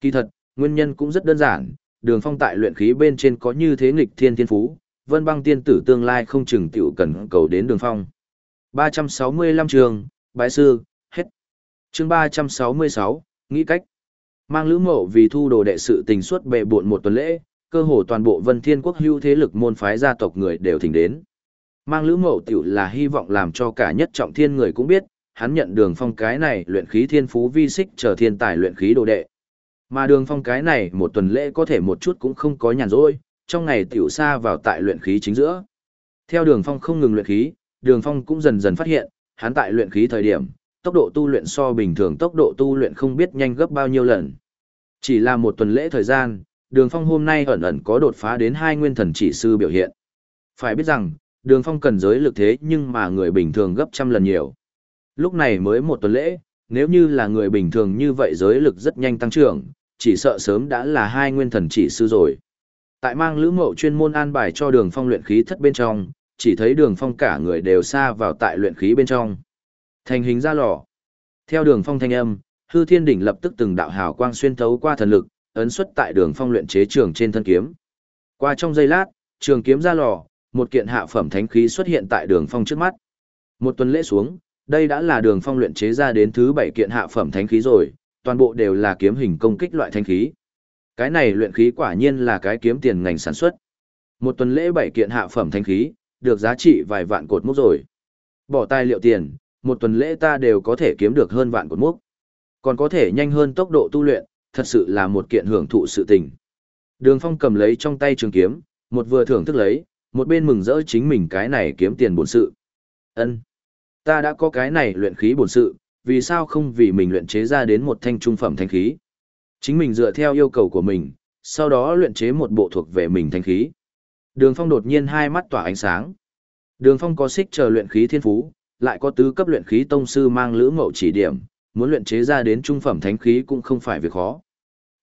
Kỳ thật, nguyên nhân cũng rất đơn giản, đường phong tại luyện khí bên trên có như thế nghịch thiên thiên phú, vân băng tiên tử tương lai không chừng tiểu cần cầu đến đường phong. 365 trường, bái sư, hết. chương 366, nghĩ cách. Mang lữ mộ vì thu đồ đệ sự tình suốt bệ buộn một tuần lễ, cơ hồ toàn bộ vân thiên quốc hưu thế lực môn phái gia tộc người đều thỉnh đến. Mang lữ mộ tiểu là hy vọng làm cho cả nhất trọng thiên người cũng biết, hắn nhận đường phong cái này luyện khí thiên phú vi xích trở thiên tài luyện khí đồ đệ. Mà đường phong cái này một tuần lễ có thể một chút cũng không có nhàn rỗi, trong ngày tiểu xa vào tại luyện khí chính giữa. Theo đường phong không ngừng luyện khí, đường phong cũng dần dần phát hiện, hắn tại luyện khí thời điểm, tốc độ tu luyện so bình thường tốc độ tu luyện không biết nhanh gấp bao nhiêu lần. Chỉ là một tuần lễ thời gian, đường phong hôm nay ẩn ẩn có đột phá đến hai nguyên thần chỉ sư biểu hiện. Phải biết rằng, đường phong cần giới lực thế nhưng mà người bình thường gấp trăm lần nhiều. Lúc này mới một tuần lễ, nếu như là người bình thường như vậy giới lực rất nhanh tăng trưởng, chỉ sợ sớm đã là hai nguyên thần chỉ sư rồi. Tại mang lữ mậu chuyên môn an bài cho đường phong luyện khí thất bên trong, chỉ thấy đường phong cả người đều xa vào tại luyện khí bên trong. Thành hình ra lò. Theo đường phong thanh âm, hư thiên đỉnh lập tức từng đạo hào quang xuyên thấu qua thần lực, ấn xuất tại đường phong luyện chế trường trên thân kiếm. Qua trong giây lát, trường kiếm ra lò, một kiện hạ phẩm thánh khí xuất hiện tại đường phong trước mắt. Một tuần lễ xuống, đây đã là đường phong luyện chế ra đến thứ bảy kiện hạ phẩm thánh khí rồi, toàn bộ đều là kiếm hình công kích loại thanh khí. Cái này luyện khí quả nhiên là cái kiếm tiền ngành sản xuất. Một tuần lễ bảy kiện hạ phẩm thanh khí, được giá trị vài vạn cột mốc rồi. Bỏ tài liệu tiền, một tuần lễ ta đều có thể kiếm được hơn vạn cột mốc. Còn có thể nhanh hơn tốc độ tu luyện, thật sự là một kiện hưởng thụ sự tình. Đường Phong cầm lấy trong tay trường kiếm, một vừa thưởng thức lấy, một bên mừng rỡ chính mình cái này kiếm tiền bổn sự. Ân, ta đã có cái này luyện khí bổn sự, vì sao không vì mình luyện chế ra đến một thanh trung phẩm thanh khí? Chính mình dựa theo yêu cầu của mình, sau đó luyện chế một bộ thuộc về mình thanh khí. Đường Phong đột nhiên hai mắt tỏa ánh sáng. Đường Phong có xích chờ luyện khí thiên phú, lại có tứ cấp luyện khí tông sư mang lữ mậu chỉ điểm, muốn luyện chế ra đến trung phẩm thánh khí cũng không phải việc khó.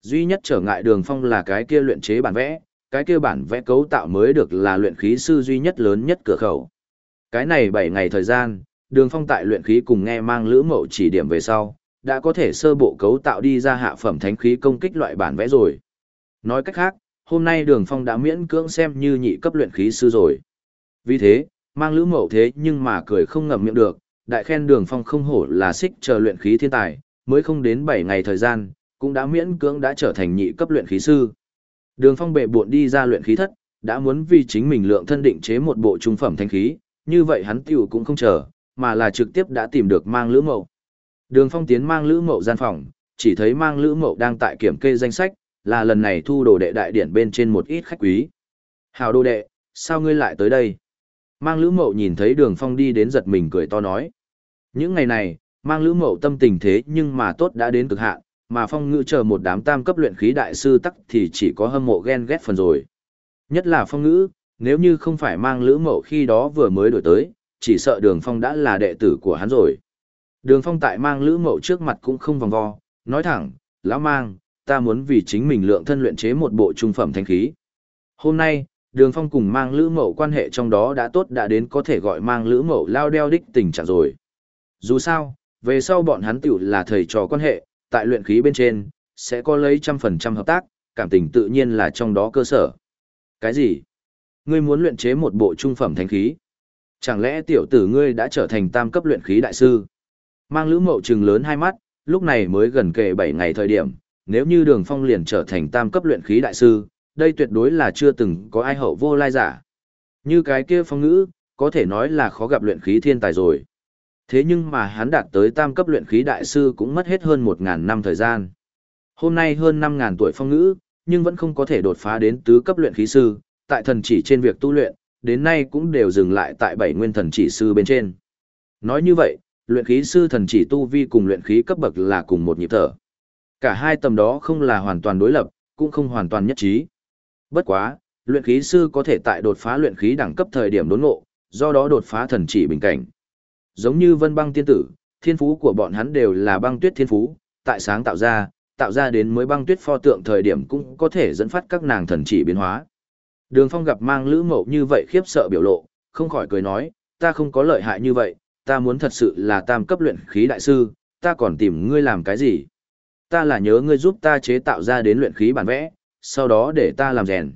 Duy nhất trở ngại Đường Phong là cái kia luyện chế bản vẽ, cái kia bản vẽ cấu tạo mới được là luyện khí sư duy nhất lớn nhất cửa khẩu. Cái này 7 ngày thời gian, Đường Phong tại luyện khí cùng nghe mang lữ mậu chỉ điểm về sau, đã có thể sơ bộ cấu tạo đi ra hạ phẩm thánh khí công kích loại bản vẽ rồi. Nói cách khác, hôm nay đường phong đã miễn cưỡng xem như nhị cấp luyện khí sư rồi. Vì thế, mang lữ mậu thế nhưng mà cười không ngậm miệng được, đại khen đường phong không hổ là xích chờ luyện khí thiên tài, mới không đến bảy ngày thời gian, cũng đã miễn cưỡng đã trở thành nhị cấp luyện khí sư. Đường phong bệ bộn đi ra luyện khí thất, đã muốn vì chính mình lượng thân định chế một bộ trung phẩm thanh khí, như vậy hắn tiểu cũng không chờ, mà là trực tiếp đã tìm được mang lữ mậu. Đường phong tiến mang lữ mậu gian phòng, chỉ thấy mang lữ mậu đang tại kiểm kê danh sách, là lần này thu đồ đệ đại điển bên trên một ít khách quý. Hào đồ đệ, sao ngươi lại tới đây? Mang lữ mậu nhìn thấy đường phong đi đến giật mình cười to nói. Những ngày này, mang lữ mậu tâm tình thế nhưng mà tốt đã đến cực hạn, mà phong ngữ chờ một đám tam cấp luyện khí đại sư tắc thì chỉ có hâm mộ ghen ghét phần rồi. Nhất là phong ngữ, nếu như không phải mang lữ mậu khi đó vừa mới đổi tới, chỉ sợ đường phong đã là đệ tử của hắn rồi. Đường phong tại mang lữ mậu trước mặt cũng không vòng vo, nói thẳng, lão mang, ta muốn vì chính mình lượng thân luyện chế một bộ trung phẩm thanh khí. Hôm nay, đường phong cùng mang lữ mậu quan hệ trong đó đã tốt đã đến có thể gọi mang lữ mậu lao đeo đích tình trạng rồi. Dù sao, về sau bọn hắn tiểu là thầy trò quan hệ, tại luyện khí bên trên, sẽ có lấy trăm phần trăm hợp tác, cảm tình tự nhiên là trong đó cơ sở. Cái gì? Ngươi muốn luyện chế một bộ trung phẩm thanh khí? Chẳng lẽ tiểu tử ngươi đã trở thành tam cấp luyện khí đại sư? Mang lữ mậu trừng lớn hai mắt, lúc này mới gần kề 7 ngày thời điểm, nếu như đường phong liền trở thành tam cấp luyện khí đại sư, đây tuyệt đối là chưa từng có ai hậu vô lai giả. Như cái kia phong ngữ, có thể nói là khó gặp luyện khí thiên tài rồi. Thế nhưng mà hắn đạt tới tam cấp luyện khí đại sư cũng mất hết hơn 1.000 năm thời gian. Hôm nay hơn 5.000 tuổi phong ngữ, nhưng vẫn không có thể đột phá đến tứ cấp luyện khí sư, tại thần chỉ trên việc tu luyện, đến nay cũng đều dừng lại tại bảy nguyên thần chỉ sư bên trên. Nói như vậy, luyện khí sư thần chỉ tu vi cùng luyện khí cấp bậc là cùng một nhịp thở. Cả hai tầm đó không là hoàn toàn đối lập, cũng không hoàn toàn nhất trí. Bất quá, luyện khí sư có thể tại đột phá luyện khí đẳng cấp thời điểm đốn ngộ, do đó đột phá thần chỉ bình cảnh. Giống như Vân Băng tiên tử, thiên phú của bọn hắn đều là băng tuyết thiên phú, tại sáng tạo ra, tạo ra đến mới băng tuyết pho tượng thời điểm cũng có thể dẫn phát các nàng thần chỉ biến hóa. Đường Phong gặp mang Lữ Mậu như vậy khiếp sợ biểu lộ, không khỏi cười nói, ta không có lợi hại như vậy, ta muốn thật sự là tam cấp luyện khí đại sư, ta còn tìm ngươi làm cái gì? Ta là nhớ ngươi giúp ta chế tạo ra đến luyện khí bản vẽ, sau đó để ta làm rèn.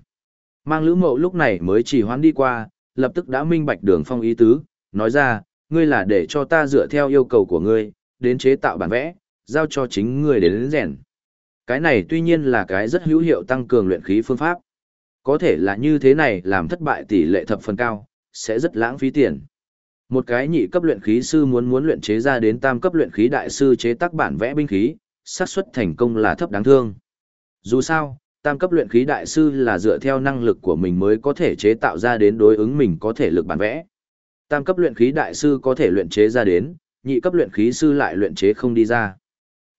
Mang Lữ Mậu lúc này mới chỉ hoán đi qua, lập tức đã minh bạch Đường Phong ý tứ, nói ra, ngươi là để cho ta dựa theo yêu cầu của ngươi, đến chế tạo bản vẽ, giao cho chính ngươi đến, đến rèn. Cái này tuy nhiên là cái rất hữu hiệu tăng cường luyện khí phương pháp. Có thể là như thế này làm thất bại tỷ lệ thập phần cao, sẽ rất lãng phí tiền. Một cái nhị cấp luyện khí sư muốn muốn luyện chế ra đến tam cấp luyện khí đại sư chế tác bản vẽ binh khí, xác suất thành công là thấp đáng thương. Dù sao, tam cấp luyện khí đại sư là dựa theo năng lực của mình mới có thể chế tạo ra đến đối ứng mình có thể lực bản vẽ. Tam cấp luyện khí đại sư có thể luyện chế ra đến, nhị cấp luyện khí sư lại luyện chế không đi ra.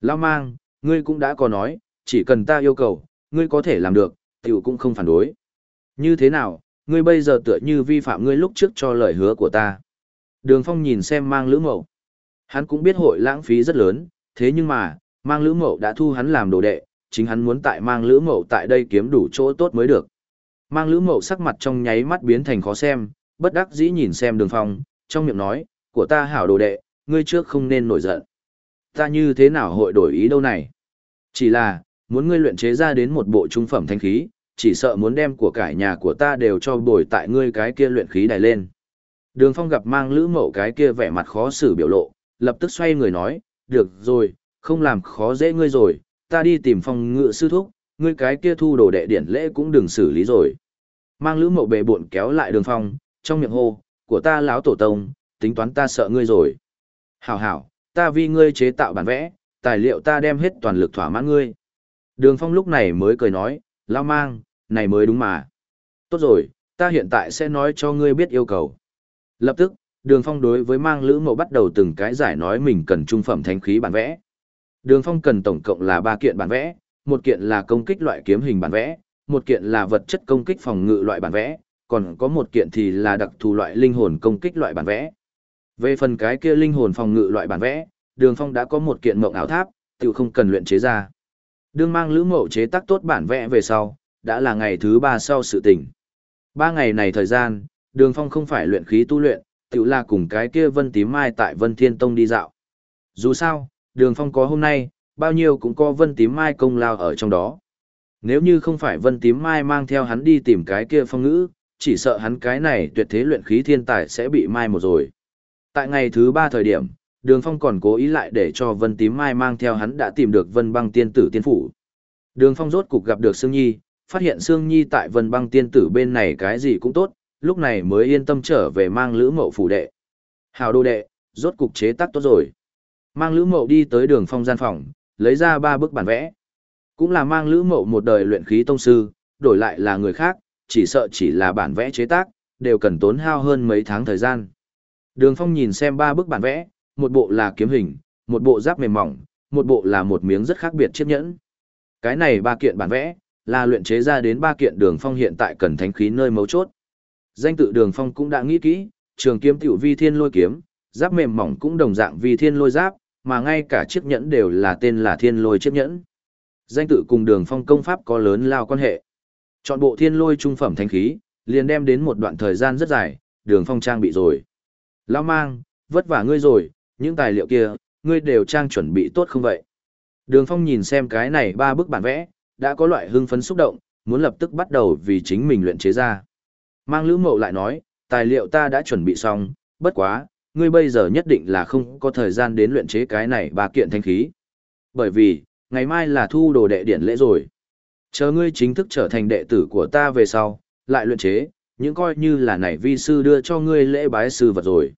Lao mang, ngươi cũng đã có nói, chỉ cần ta yêu cầu, ngươi có thể làm được, tiểu cũng không phản đối. Như thế nào, ngươi bây giờ tựa như vi phạm ngươi lúc trước cho lời hứa của ta. Đường Phong nhìn xem mang lữ mậu. Hắn cũng biết hội lãng phí rất lớn, thế nhưng mà, mang lữ mậu đã thu hắn làm đồ đệ, chính hắn muốn tại mang lữ mậu tại đây kiếm đủ chỗ tốt mới được. Mang lữ mậu sắc mặt trong nháy mắt biến thành khó xem, bất đắc dĩ nhìn xem đường phong, trong miệng nói, của ta hảo đồ đệ, ngươi trước không nên nổi giận. Ta như thế nào hội đổi ý đâu này? Chỉ là, muốn ngươi luyện chế ra đến một bộ trung phẩm thanh khí, chỉ sợ muốn đem của cải nhà của ta đều cho bồi tại ngươi cái kia luyện khí đài lên. Đường phong gặp mang lữ mậu cái kia vẻ mặt khó xử biểu lộ, lập tức xoay người nói, được rồi, không làm khó dễ ngươi rồi, ta đi tìm phong ngựa sư thúc, ngươi cái kia thu đồ đệ điển lễ cũng đừng xử lý rồi. Mang lữ mậu bề bộn kéo lại đường phong, trong miệng hô, của ta láo tổ tông, tính toán ta sợ ngươi rồi. Hảo hảo, ta vì ngươi chế tạo bản vẽ, tài liệu ta đem hết toàn lực thỏa mãn ngươi. Đường phong lúc này mới cười nói, lao mang, này mới đúng mà. Tốt rồi, ta hiện tại sẽ nói cho ngươi biết yêu cầu. Lập tức, đường phong đối với mang lữ Mộ bắt đầu từng cái giải nói mình cần trung phẩm thánh khí bản vẽ. Đường phong cần tổng cộng là ba kiện bản vẽ, một kiện là công kích loại kiếm hình bản vẽ, một kiện là vật chất công kích phòng ngự loại bản vẽ, còn có một kiện thì là đặc thù loại linh hồn công kích loại bản vẽ. Về phần cái kia linh hồn phòng ngự loại bản vẽ, Đường Phong đã có một kiện mộng ảo tháp, tự không cần luyện chế ra. Đường mang lữ mậu chế tác tốt bản vẽ về sau, đã là ngày thứ ba sau sự tình. Ba ngày này thời gian, Đường Phong không phải luyện khí tu luyện, tự là cùng cái kia Vân Tím Mai tại Vân Thiên Tông đi dạo. Dù sao, Đường Phong có hôm nay, bao nhiêu cũng có Vân Tím Mai công lao ở trong đó. Nếu như không phải Vân Tím Mai mang theo hắn đi tìm cái kia phong ngữ, chỉ sợ hắn cái này tuyệt thế luyện khí thiên tài sẽ bị mai một rồi. Tại ngày thứ ba thời điểm, Đường Phong còn cố ý lại để cho Vân Tím Mai mang theo hắn đã tìm được Vân Băng Tiên Tử Tiên Phủ. Đường Phong rốt cục gặp được Sương Nhi, phát hiện Sương Nhi tại Vân Băng Tiên Tử bên này cái gì cũng tốt, lúc này mới yên tâm trở về mang Lữ Mậu phủ đệ. Hào đô đệ, rốt cục chế tác tốt rồi. Mang Lữ Mậu đi tới Đường Phong gian phòng, lấy ra ba bức bản vẽ. Cũng là mang Lữ Mậu một đời luyện khí tông sư, đổi lại là người khác, chỉ sợ chỉ là bản vẽ chế tác, đều cần tốn hao hơn mấy tháng thời gian. Đường Phong nhìn xem ba bức bản vẽ, một bộ là kiếm hình, một bộ giáp mềm mỏng, một bộ là một miếng rất khác biệt chiếc nhẫn. Cái này ba kiện bản vẽ, là luyện chế ra đến ba kiện Đường Phong hiện tại cần thánh khí nơi mấu chốt. Danh tự Đường Phong cũng đã nghĩ kỹ, trường kiếm tiểu vi thiên lôi kiếm, giáp mềm mỏng cũng đồng dạng vi thiên lôi giáp, mà ngay cả chiếc nhẫn đều là tên là thiên lôi chiếc nhẫn. Danh tự cùng Đường Phong công pháp có lớn lao quan hệ. Chọn bộ thiên lôi trung phẩm thánh khí, liền đem đến một đoạn thời gian rất dài, đường phong trang bị rồi. Lao mang, vất vả ngươi rồi, những tài liệu kia, ngươi đều trang chuẩn bị tốt không vậy? Đường phong nhìn xem cái này ba bức bản vẽ, đã có loại hưng phấn xúc động, muốn lập tức bắt đầu vì chính mình luyện chế ra. Mang lữ mậu lại nói, tài liệu ta đã chuẩn bị xong, bất quá, ngươi bây giờ nhất định là không có thời gian đến luyện chế cái này ba kiện thanh khí. Bởi vì, ngày mai là thu đồ đệ điển lễ rồi. Chờ ngươi chính thức trở thành đệ tử của ta về sau, lại luyện chế, những coi như là nảy vi sư đưa cho ngươi lễ bái sư vật rồi.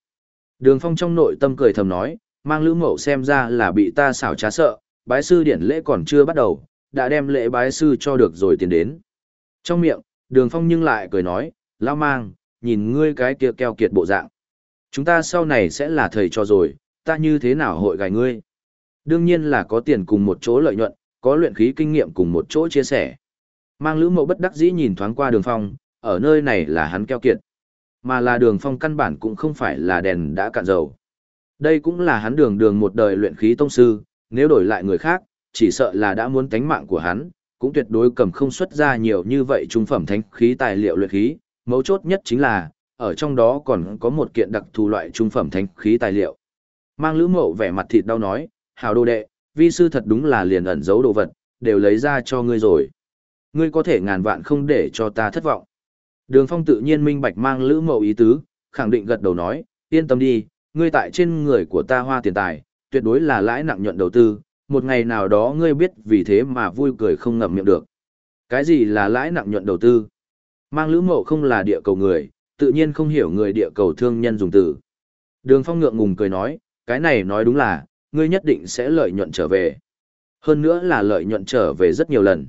Đường phong trong nội tâm cười thầm nói, mang lữ mậu xem ra là bị ta xảo trá sợ, bái sư điển lễ còn chưa bắt đầu, đã đem lễ bái sư cho được rồi tiến đến. Trong miệng, đường phong nhưng lại cười nói, lao mang, nhìn ngươi cái kia keo kiệt bộ dạng. Chúng ta sau này sẽ là thầy cho rồi, ta như thế nào hội gài ngươi? Đương nhiên là có tiền cùng một chỗ lợi nhuận, có luyện khí kinh nghiệm cùng một chỗ chia sẻ. Mang lữ mộ bất đắc dĩ nhìn thoáng qua đường phong, ở nơi này là hắn keo kiệt. Mà là đường phong căn bản cũng không phải là đèn đã cạn dầu. Đây cũng là hắn đường đường một đời luyện khí tông sư, nếu đổi lại người khác, chỉ sợ là đã muốn tánh mạng của hắn, cũng tuyệt đối cầm không xuất ra nhiều như vậy trung phẩm thánh khí tài liệu luyện khí, mấu chốt nhất chính là, ở trong đó còn có một kiện đặc thù loại trung phẩm thánh khí tài liệu. Mang lữ mộ vẻ mặt thịt đau nói, hào đồ đệ, vi sư thật đúng là liền ẩn giấu đồ vật, đều lấy ra cho ngươi rồi. Ngươi có thể ngàn vạn không để cho ta thất vọng. Đường phong tự nhiên minh bạch mang lữ mậu ý tứ, khẳng định gật đầu nói, yên tâm đi, ngươi tại trên người của ta hoa tiền tài, tuyệt đối là lãi nặng nhuận đầu tư, một ngày nào đó ngươi biết vì thế mà vui cười không ngậm miệng được. Cái gì là lãi nặng nhuận đầu tư? Mang lữ mậu không là địa cầu người, tự nhiên không hiểu người địa cầu thương nhân dùng từ. Đường phong ngượng ngùng cười nói, cái này nói đúng là, ngươi nhất định sẽ lợi nhuận trở về. Hơn nữa là lợi nhuận trở về rất nhiều lần.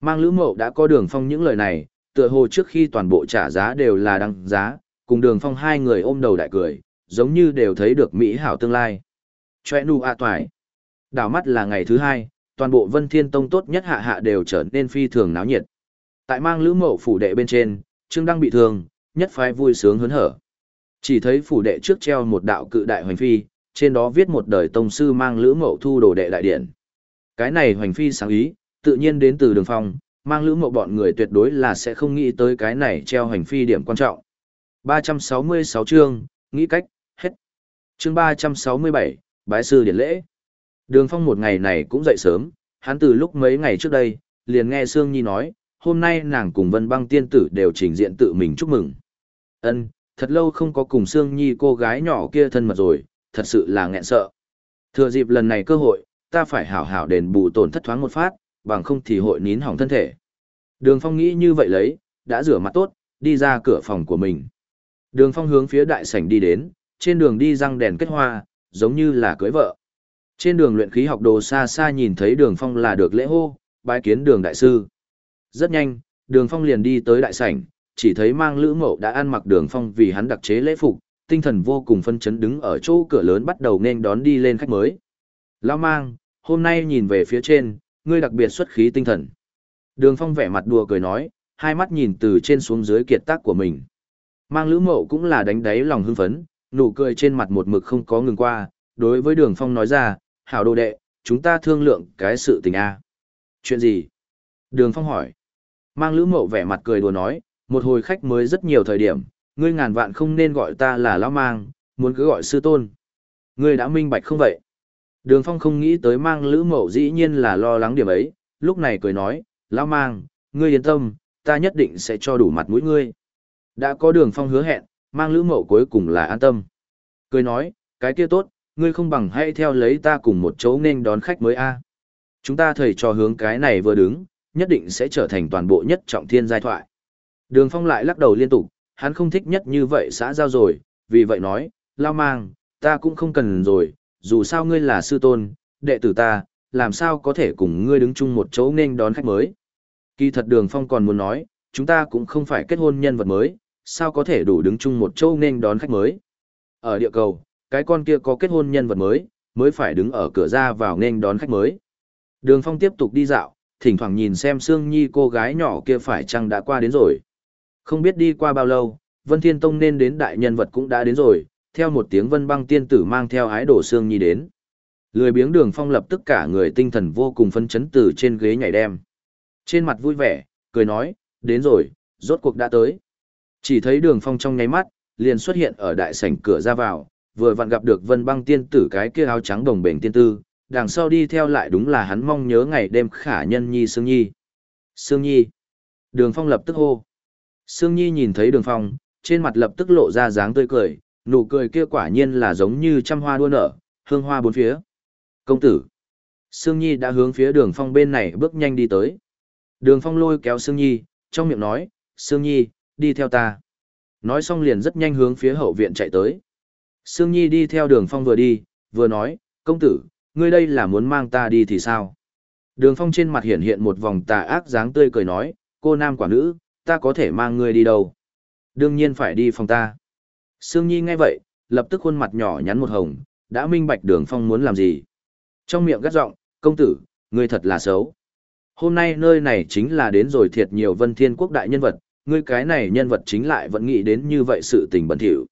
Mang lữ mậu đã có đường phong những lời này, tựa hồ trước khi toàn bộ trả giá đều là đăng giá, cùng đường phong hai người ôm đầu đại cười, giống như đều thấy được mỹ hảo tương lai. Chòe nu a toài. Đảo mắt là ngày thứ hai, toàn bộ Vân Thiên Tông tốt nhất hạ hạ đều trở nên phi thường náo nhiệt. Tại mang lữ mộ phủ đệ bên trên, Trương Đăng bị thương, nhất phái vui sướng hớn hở. Chỉ thấy phủ đệ trước treo một đạo cự đại hoành phi, trên đó viết một đời tông sư mang lữ mộ thu đồ đệ đại điện. Cái này hoành phi sáng ý, tự nhiên đến từ đường phong, mang lữ mộ bọn người tuyệt đối là sẽ không nghĩ tới cái này treo hành phi điểm quan trọng. 366 chương, nghĩ cách, hết. Chương 367, bái sư điển lễ. Đường phong một ngày này cũng dậy sớm, hắn từ lúc mấy ngày trước đây, liền nghe Sương Nhi nói, hôm nay nàng cùng vân băng tiên tử đều trình diện tự mình chúc mừng. Ân, thật lâu không có cùng Sương Nhi cô gái nhỏ kia thân mật rồi, thật sự là nghẹn sợ. Thừa dịp lần này cơ hội, ta phải hảo hảo đền bù tổn thất thoáng một phát, bằng không thì hội nín hỏng thân thể. Đường Phong nghĩ như vậy lấy, đã rửa mặt tốt, đi ra cửa phòng của mình. Đường Phong hướng phía đại sảnh đi đến, trên đường đi răng đèn kết hoa, giống như là cưới vợ. Trên đường luyện khí học đồ xa xa nhìn thấy đường Phong là được lễ hô, bái kiến đường đại sư. Rất nhanh, đường Phong liền đi tới đại sảnh, chỉ thấy mang lữ mậu đã ăn mặc đường Phong vì hắn đặc chế lễ phục, tinh thần vô cùng phân chấn đứng ở chỗ cửa lớn bắt đầu nên đón đi lên khách mới. Lão mang, hôm nay nhìn về phía trên, ngươi đặc biệt xuất khí tinh thần. Đường phong vẻ mặt đùa cười nói, hai mắt nhìn từ trên xuống dưới kiệt tác của mình. Mang lữ mậu cũng là đánh đáy lòng hưng phấn, nụ cười trên mặt một mực không có ngừng qua, đối với đường phong nói ra, hảo đồ đệ, chúng ta thương lượng cái sự tình A. Chuyện gì? Đường phong hỏi. Mang lữ mậu vẻ mặt cười đùa nói, một hồi khách mới rất nhiều thời điểm, ngươi ngàn vạn không nên gọi ta là lão mang, muốn cứ gọi sư tôn. Ngươi đã minh bạch không vậy? Đường Phong không nghĩ tới mang lữ mậu dĩ nhiên là lo lắng điểm ấy, lúc này cười nói, lão mang, ngươi yên tâm, ta nhất định sẽ cho đủ mặt mũi ngươi. Đã có đường Phong hứa hẹn, mang lữ mậu cuối cùng là an tâm. Cười nói, cái kia tốt, ngươi không bằng hãy theo lấy ta cùng một chỗ nên đón khách mới a. Chúng ta thầy cho hướng cái này vừa đứng, nhất định sẽ trở thành toàn bộ nhất trọng thiên giai thoại. Đường Phong lại lắc đầu liên tục, hắn không thích nhất như vậy xã giao rồi, vì vậy nói, lao mang, ta cũng không cần rồi, dù sao ngươi là sư tôn, đệ tử ta, làm sao có thể cùng ngươi đứng chung một chỗ nên đón khách mới. Kỳ thật đường phong còn muốn nói, chúng ta cũng không phải kết hôn nhân vật mới, sao có thể đủ đứng chung một chỗ nên đón khách mới. Ở địa cầu, cái con kia có kết hôn nhân vật mới, mới phải đứng ở cửa ra vào nên đón khách mới. Đường phong tiếp tục đi dạo, thỉnh thoảng nhìn xem Sương Nhi cô gái nhỏ kia phải chăng đã qua đến rồi. Không biết đi qua bao lâu, Vân Thiên Tông nên đến đại nhân vật cũng đã đến rồi, theo một tiếng vân băng tiên tử mang theo ái đổ xương nhi đến. Lười biếng đường phong lập tức cả người tinh thần vô cùng phân chấn từ trên ghế nhảy đem. Trên mặt vui vẻ, cười nói, đến rồi, rốt cuộc đã tới. Chỉ thấy đường phong trong nháy mắt, liền xuất hiện ở đại sảnh cửa ra vào, vừa vặn gặp được vân băng tiên tử cái kia áo trắng đồng bền tiên tư, đằng sau đi theo lại đúng là hắn mong nhớ ngày đêm khả nhân nhi Sương Nhi. Sương Nhi. Đường phong lập tức hô. Sương Nhi nhìn thấy đường phong, trên mặt lập tức lộ ra dáng tươi cười, nụ cười kia quả nhiên là giống như trăm hoa đua nở, hương hoa bốn phía. Công tử. Sương Nhi đã hướng phía đường phong bên này bước nhanh đi tới. Đường phong lôi kéo Sương Nhi, trong miệng nói, Sương Nhi, đi theo ta. Nói xong liền rất nhanh hướng phía hậu viện chạy tới. Sương Nhi đi theo đường phong vừa đi, vừa nói, công tử, ngươi đây là muốn mang ta đi thì sao? Đường phong trên mặt hiện hiện một vòng tà ác dáng tươi cười nói, cô nam quả nữ, ta có thể mang ngươi đi đâu? Đương nhiên phải đi phòng ta. Sương Nhi nghe vậy, lập tức khuôn mặt nhỏ nhắn một hồng, đã minh bạch đường phong muốn làm gì. Trong miệng gắt giọng, công tử, ngươi thật là xấu. Hôm nay nơi này chính là đến rồi thiệt nhiều vân thiên quốc đại nhân vật, ngươi cái này nhân vật chính lại vẫn nghĩ đến như vậy sự tình bẩn thỉu.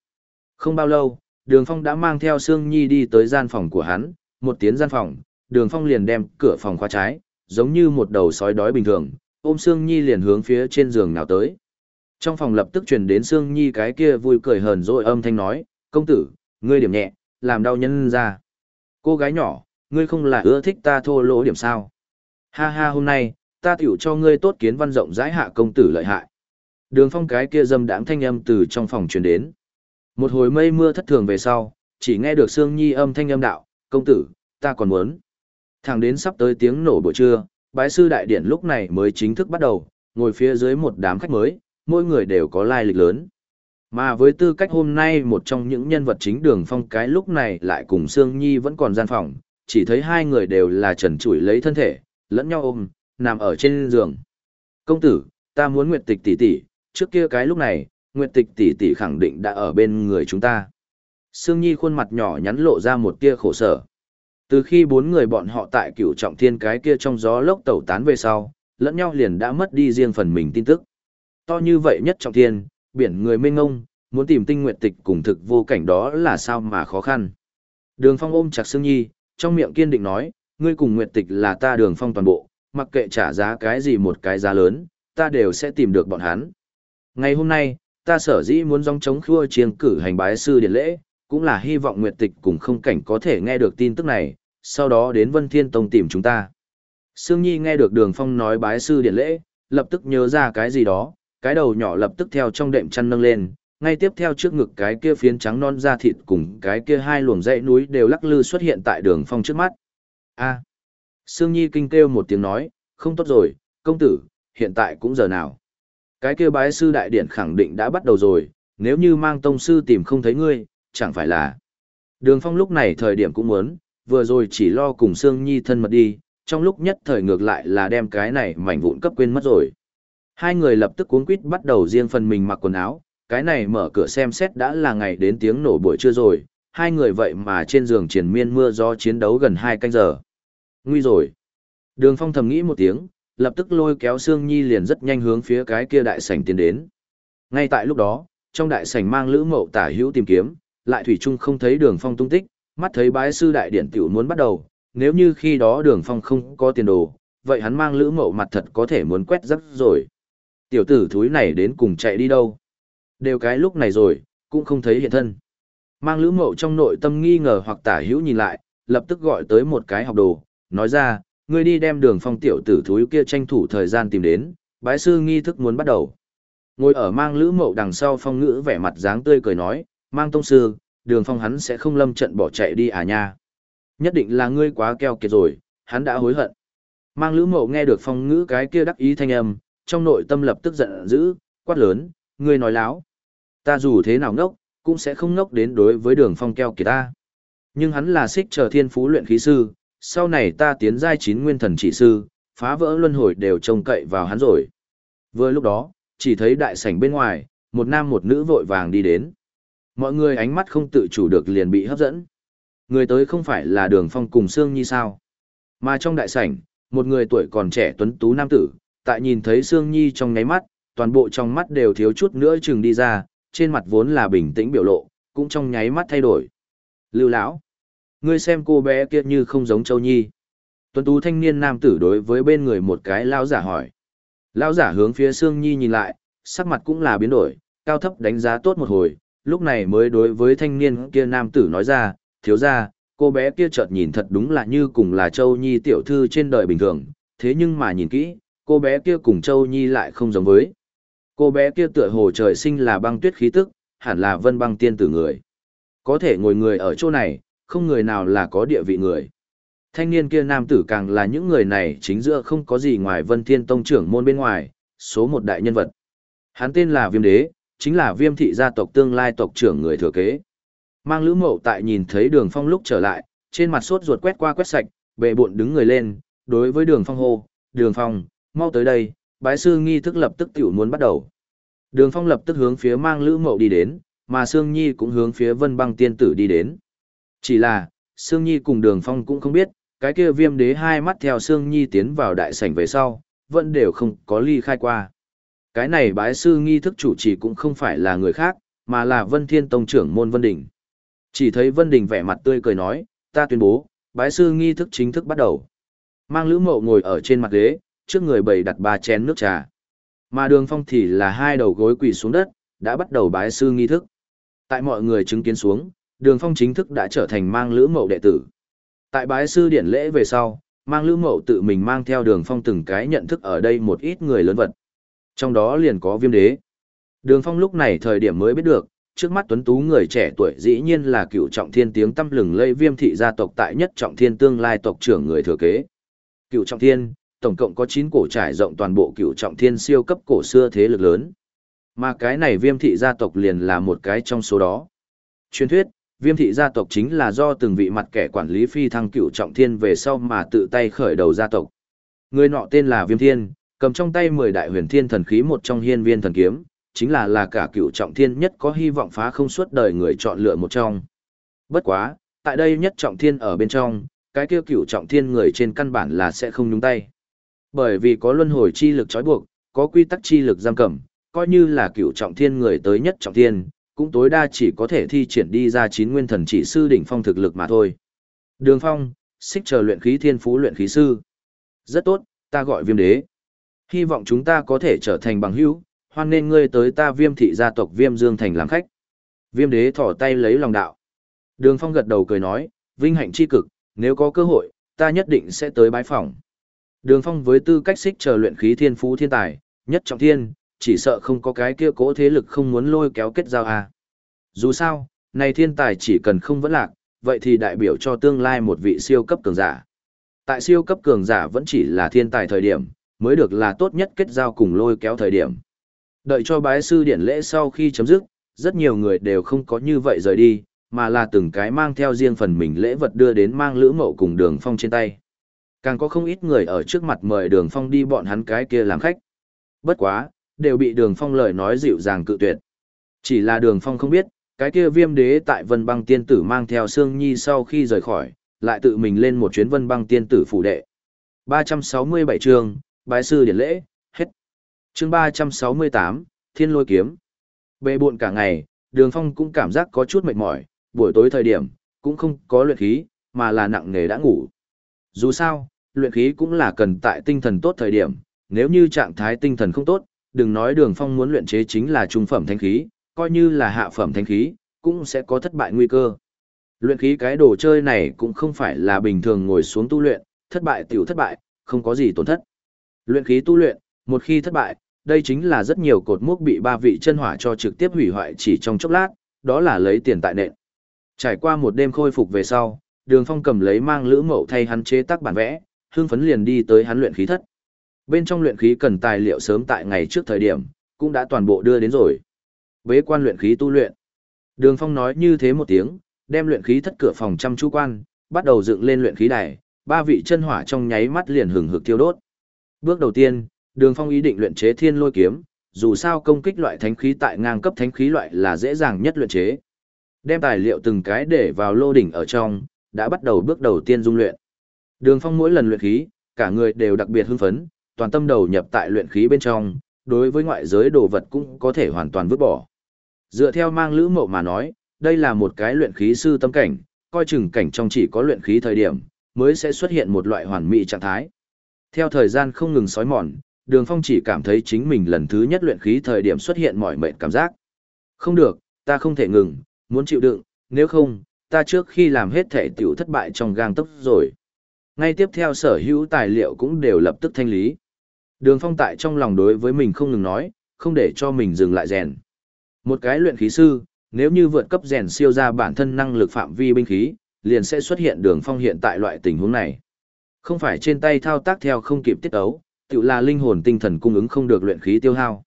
Không bao lâu, đường phong đã mang theo Sương Nhi đi tới gian phòng của hắn, một tiếng gian phòng, đường phong liền đem cửa phòng khóa trái, giống như một đầu sói đói bình thường, ôm Sương Nhi liền hướng phía trên giường nào tới. Trong phòng lập tức truyền đến Sương Nhi cái kia vui cười hờn dỗi âm thanh nói, công tử, ngươi điểm nhẹ, làm đau nhân ra. Cô gái nhỏ, ngươi không là ưa thích ta thô lỗ điểm sao. Ha ha hôm nay, ta tiểu cho ngươi tốt kiến văn rộng rãi hạ công tử lợi hại. Đường phong cái kia dâm đãng thanh âm từ trong phòng truyền đến. Một hồi mây mưa thất thường về sau, chỉ nghe được Sương Nhi âm thanh âm đạo, công tử, ta còn muốn. Thẳng đến sắp tới tiếng nổ buổi trưa, bái sư đại điển lúc này mới chính thức bắt đầu, ngồi phía dưới một đám khách mới, mỗi người đều có lai lịch lớn. Mà với tư cách hôm nay một trong những nhân vật chính đường phong cái lúc này lại cùng Sương Nhi vẫn còn gian phòng, chỉ thấy hai người đều là trần trụi lấy thân thể, lẫn nhau ôm, nằm ở trên giường. Công tử, ta muốn Nguyệt Tịch tỷ tỷ, trước kia cái lúc này, Nguyệt Tịch tỷ tỷ khẳng định đã ở bên người chúng ta. Sương Nhi khuôn mặt nhỏ nhắn lộ ra một tia khổ sở. Từ khi bốn người bọn họ tại cửu trọng thiên cái kia trong gió lốc tẩu tán về sau, lẫn nhau liền đã mất đi riêng phần mình tin tức. To như vậy nhất trọng thiên, biển người mênh ngông, muốn tìm tinh nguyện tịch cùng thực vô cảnh đó là sao mà khó khăn. Đường Phong ôm chặt Sương Nhi, trong miệng kiên định nói, ngươi cùng nguyện tịch là ta đường phong toàn bộ, mặc kệ trả giá cái gì một cái giá lớn, ta đều sẽ tìm được bọn hắn. Ngày hôm nay, ta sở dĩ muốn dòng chống khua chiêng cử hành bái sư điện lễ, cũng là hy vọng Nguyệt Tịch cùng không cảnh có thể nghe được tin tức này, sau đó đến Vân Thiên Tông tìm chúng ta. Sương Nhi nghe được Đường Phong nói bái sư điện lễ, lập tức nhớ ra cái gì đó, cái đầu nhỏ lập tức theo trong đệm chăn nâng lên, ngay tiếp theo trước ngực cái kia phiến trắng non da thịt cùng cái kia hai luồng dãy núi đều lắc lư xuất hiện tại Đường Phong trước mắt. A. À. Sương Nhi kinh kêu một tiếng nói, không tốt rồi, công tử, hiện tại cũng giờ nào. Cái kia bái sư đại điện khẳng định đã bắt đầu rồi, nếu như mang tông sư tìm không thấy ngươi, chẳng phải là. Đường phong lúc này thời điểm cũng muốn, vừa rồi chỉ lo cùng Sương Nhi thân mật đi, trong lúc nhất thời ngược lại là đem cái này mảnh vụn cấp quên mất rồi. Hai người lập tức cuốn quýt bắt đầu riêng phần mình mặc quần áo, cái này mở cửa xem xét đã là ngày đến tiếng nổ buổi trưa rồi, hai người vậy mà trên giường triển miên mưa do chiến đấu gần hai canh giờ. Nguy rồi. Đường phong thầm nghĩ một tiếng, lập tức lôi kéo Sương Nhi liền rất nhanh hướng phía cái kia đại sảnh tiến đến. Ngay tại lúc đó, trong đại sảnh mang lữ mậu tả hữu tìm kiếm, lại thủy chung không thấy đường phong tung tích, mắt thấy bái sư đại điện tiểu muốn bắt đầu, nếu như khi đó đường phong không có tiền đồ, vậy hắn mang lữ mậu mặt thật có thể muốn quét rắc rồi. Tiểu tử thúi này đến cùng chạy đi đâu? Đều cái lúc này rồi, cũng không thấy hiện thân. Mang lữ mậu trong nội tâm nghi ngờ hoặc tả hữu nhìn lại, lập tức gọi tới một cái học đồ, nói ra, ngươi đi đem đường phong tiểu tử thúi kia tranh thủ thời gian tìm đến, bái sư nghi thức muốn bắt đầu. Ngồi ở mang lữ mậu đằng sau phong ngữ vẻ mặt dáng tươi cười nói, mang tông sư, đường phong hắn sẽ không lâm trận bỏ chạy đi à nha. Nhất định là ngươi quá keo kiệt rồi, hắn đã hối hận. Mang lữ mậu nghe được phong ngữ cái kia đắc ý thanh âm, trong nội tâm lập tức giận dữ, quát lớn, ngươi nói láo. Ta dù thế nào ngốc, cũng sẽ không ngốc đến đối với đường phong keo kiệt ta. Nhưng hắn là xích chờ thiên phú luyện khí sư, sau này ta tiến giai chín nguyên thần chỉ sư, phá vỡ luân hồi đều trông cậy vào hắn rồi. Vừa lúc đó, chỉ thấy đại sảnh bên ngoài, một nam một nữ vội vàng đi đến. Mọi người ánh mắt không tự chủ được liền bị hấp dẫn. Người tới không phải là đường phong cùng Sương Nhi sao. Mà trong đại sảnh, một người tuổi còn trẻ tuấn tú nam tử, tại nhìn thấy Sương Nhi trong nháy mắt, toàn bộ trong mắt đều thiếu chút nữa chừng đi ra, trên mặt vốn là bình tĩnh biểu lộ, cũng trong nháy mắt thay đổi. Lưu lão, ngươi xem cô bé kia như không giống Châu Nhi. Tuấn tú thanh niên nam tử đối với bên người một cái lão giả hỏi. Lão giả hướng phía Sương Nhi nhìn lại, sắc mặt cũng là biến đổi, cao thấp đánh giá tốt một hồi, lúc này mới đối với thanh niên kia nam tử nói ra, thiếu ra, cô bé kia chợt nhìn thật đúng là như cùng là Châu Nhi tiểu thư trên đời bình thường, thế nhưng mà nhìn kỹ, cô bé kia cùng Châu Nhi lại không giống với. Cô bé kia tựa hồ trời sinh là băng tuyết khí tức, hẳn là vân băng tiên tử người. Có thể ngồi người ở chỗ này, không người nào là có địa vị người. Thanh niên kia nam tử càng là những người này chính giữa không có gì ngoài vân thiên tông trưởng môn bên ngoài, số một đại nhân vật. Hắn tên là Viêm Đế, chính là viêm thị gia tộc tương lai tộc trưởng người thừa kế. Mang lữ mậu tại nhìn thấy đường phong lúc trở lại, trên mặt sốt ruột quét qua quét sạch, bệ bộn đứng người lên, đối với đường phong hô, đường phong, mau tới đây, bái sư nghi thức lập tức tiểu muốn bắt đầu. Đường phong lập tức hướng phía mang lữ mậu đi đến, mà Sương Nhi cũng hướng phía Vân Băng Tiên Tử đi đến. Chỉ là, Sương Nhi cùng Đường Phong cũng không biết, cái kia viêm đế hai mắt theo Sương Nhi tiến vào đại sảnh về sau, vẫn đều không có ly khai qua. Cái này bái sư nghi thức chủ trì cũng không phải là người khác, mà là Vân Thiên Tông trưởng môn Vân Đình. Chỉ thấy Vân Đình vẻ mặt tươi cười nói, ta tuyên bố, bái sư nghi thức chính thức bắt đầu. Mang Lữ Mậu ngồi ở trên mặt ghế, trước người bày đặt ba chén nước trà. Mà Đường Phong thì là hai đầu gối quỳ xuống đất, đã bắt đầu bái sư nghi thức. Tại mọi người chứng kiến xuống, Đường Phong chính thức đã trở thành mang Lữ Mậu đệ tử. Tại bái sư điển lễ về sau, mang Lữ Mậu tự mình mang theo Đường Phong từng cái nhận thức ở đây một ít người lớn vật. Trong đó liền có Viêm Đế. Đường Phong lúc này thời điểm mới biết được, trước mắt tuấn tú người trẻ tuổi dĩ nhiên là cựu trọng thiên tiếng tâm lừng lây viêm thị gia tộc tại nhất trọng thiên tương lai tộc trưởng người thừa kế. Cựu trọng thiên, tổng cộng có 9 cổ trải rộng toàn bộ cựu trọng thiên siêu cấp cổ xưa thế lực lớn. Mà cái này viêm thị gia tộc liền là một cái trong số đó. Truyền thuyết, viêm thị gia tộc chính là do từng vị mặt kẻ quản lý phi thăng cựu trọng thiên về sau mà tự tay khởi đầu gia tộc. Người nọ tên là Viêm Thiên, cầm trong tay 10 đại huyền thiên thần khí một trong hiên viên thần kiếm, chính là là cả cựu trọng thiên nhất có hy vọng phá không suốt đời người chọn lựa một trong. Bất quá, tại đây nhất trọng thiên ở bên trong, cái kia cựu trọng thiên người trên căn bản là sẽ không nhúng tay. Bởi vì có luân hồi chi lực trói buộc, có quy tắc chi lực giam cầm, coi như là cựu trọng thiên người tới nhất trọng thiên, cũng tối đa chỉ có thể thi triển đi ra chín nguyên thần chỉ sư đỉnh phong thực lực mà thôi. Đường Phong, xích chờ luyện khí thiên phú luyện khí sư. Rất tốt, ta gọi viêm đế. Hy vọng chúng ta có thể trở thành bằng hữu, hoan nên ngươi tới ta viêm thị gia tộc viêm dương thành làm khách. Viêm đế thỏ tay lấy lòng đạo. Đường Phong gật đầu cười nói, vinh hạnh chi cực, nếu có cơ hội, ta nhất định sẽ tới bái phỏng. Đường Phong với tư cách xích chờ luyện khí thiên phú thiên tài, nhất trọng thiên, chỉ sợ không có cái kia cố thế lực không muốn lôi kéo kết giao à. Dù sao, này thiên tài chỉ cần không vẫn lạc, vậy thì đại biểu cho tương lai một vị siêu cấp cường giả. Tại siêu cấp cường giả vẫn chỉ là thiên tài thời điểm, mới được là tốt nhất kết giao cùng lôi kéo thời điểm. Đợi cho bái sư điển lễ sau khi chấm dứt, rất nhiều người đều không có như vậy rời đi, mà là từng cái mang theo riêng phần mình lễ vật đưa đến mang lữ mậu cùng đường phong trên tay. Càng có không ít người ở trước mặt mời đường phong đi bọn hắn cái kia làm khách. Bất quá, đều bị đường phong lời nói dịu dàng cự tuyệt. Chỉ là đường phong không biết, cái kia viêm đế tại vân băng tiên tử mang theo Sương Nhi sau khi rời khỏi, lại tự mình lên một chuyến vân băng tiên tử phủ đệ. 367 chương, bái sư điển lễ, hết. Chương 368, Thiên lôi kiếm. Bề buộn cả ngày, đường phong cũng cảm giác có chút mệt mỏi, buổi tối thời điểm, cũng không có luyện khí, mà là nặng nghề đã ngủ. Dù sao, luyện khí cũng là cần tại tinh thần tốt thời điểm, nếu như trạng thái tinh thần không tốt, đừng nói đường phong muốn luyện chế chính là trung phẩm thanh khí, coi như là hạ phẩm thanh khí, cũng sẽ có thất bại nguy cơ. Luyện khí cái đồ chơi này cũng không phải là bình thường ngồi xuống tu luyện, thất bại tiểu thất bại, không có gì tổn thất. Luyện khí tu luyện, một khi thất bại, đây chính là rất nhiều cột mốc bị ba vị chân hỏa cho trực tiếp hủy hoại chỉ trong chốc lát, đó là lấy tiền tại nện. Trải qua một đêm khôi phục về sau, Đường Phong cầm lấy mang lữ mậu thay hắn chế tác bản vẽ, Hương phấn liền đi tới hắn luyện khí thất. Bên trong luyện khí cần tài liệu sớm tại ngày trước thời điểm, cũng đã toàn bộ đưa đến rồi. Bế quan luyện khí tu luyện. Đường Phong nói như thế một tiếng, đem luyện khí thất cửa phòng chăm chú quan, bắt đầu dựng lên luyện khí đài, ba vị chân hỏa trong nháy mắt liền hừng hực thiêu đốt. Bước đầu tiên, Đường Phong ý định luyện chế Thiên Lôi kiếm, dù sao công kích loại thánh khí tại ngang cấp thánh khí loại là dễ dàng nhất luyện chế. Đem tài liệu từng cái để vào lô đỉnh ở trong, đã bắt đầu bước đầu tiên dung luyện. Đường Phong mỗi lần luyện khí, cả người đều đặc biệt hưng phấn, toàn tâm đầu nhập tại luyện khí bên trong, đối với ngoại giới đồ vật cũng có thể hoàn toàn vứt bỏ. Dựa theo mang lữ mộ mà nói, đây là một cái luyện khí sư tâm cảnh, coi chừng cảnh trong chỉ có luyện khí thời điểm, mới sẽ xuất hiện một loại hoàn mỹ trạng thái. Theo thời gian không ngừng sói mòn, Đường Phong chỉ cảm thấy chính mình lần thứ nhất luyện khí thời điểm xuất hiện mỏi mệt cảm giác. Không được, ta không thể ngừng, muốn chịu đựng, nếu không, ta trước khi làm hết thể tiểu thất bại trong gang tốc rồi. Ngay tiếp theo sở hữu tài liệu cũng đều lập tức thanh lý. Đường phong tại trong lòng đối với mình không ngừng nói, không để cho mình dừng lại rèn. Một cái luyện khí sư, nếu như vượt cấp rèn siêu ra bản thân năng lực phạm vi binh khí, liền sẽ xuất hiện đường phong hiện tại loại tình huống này. Không phải trên tay thao tác theo không kịp tiết ấu, tự là linh hồn tinh thần cung ứng không được luyện khí tiêu hao.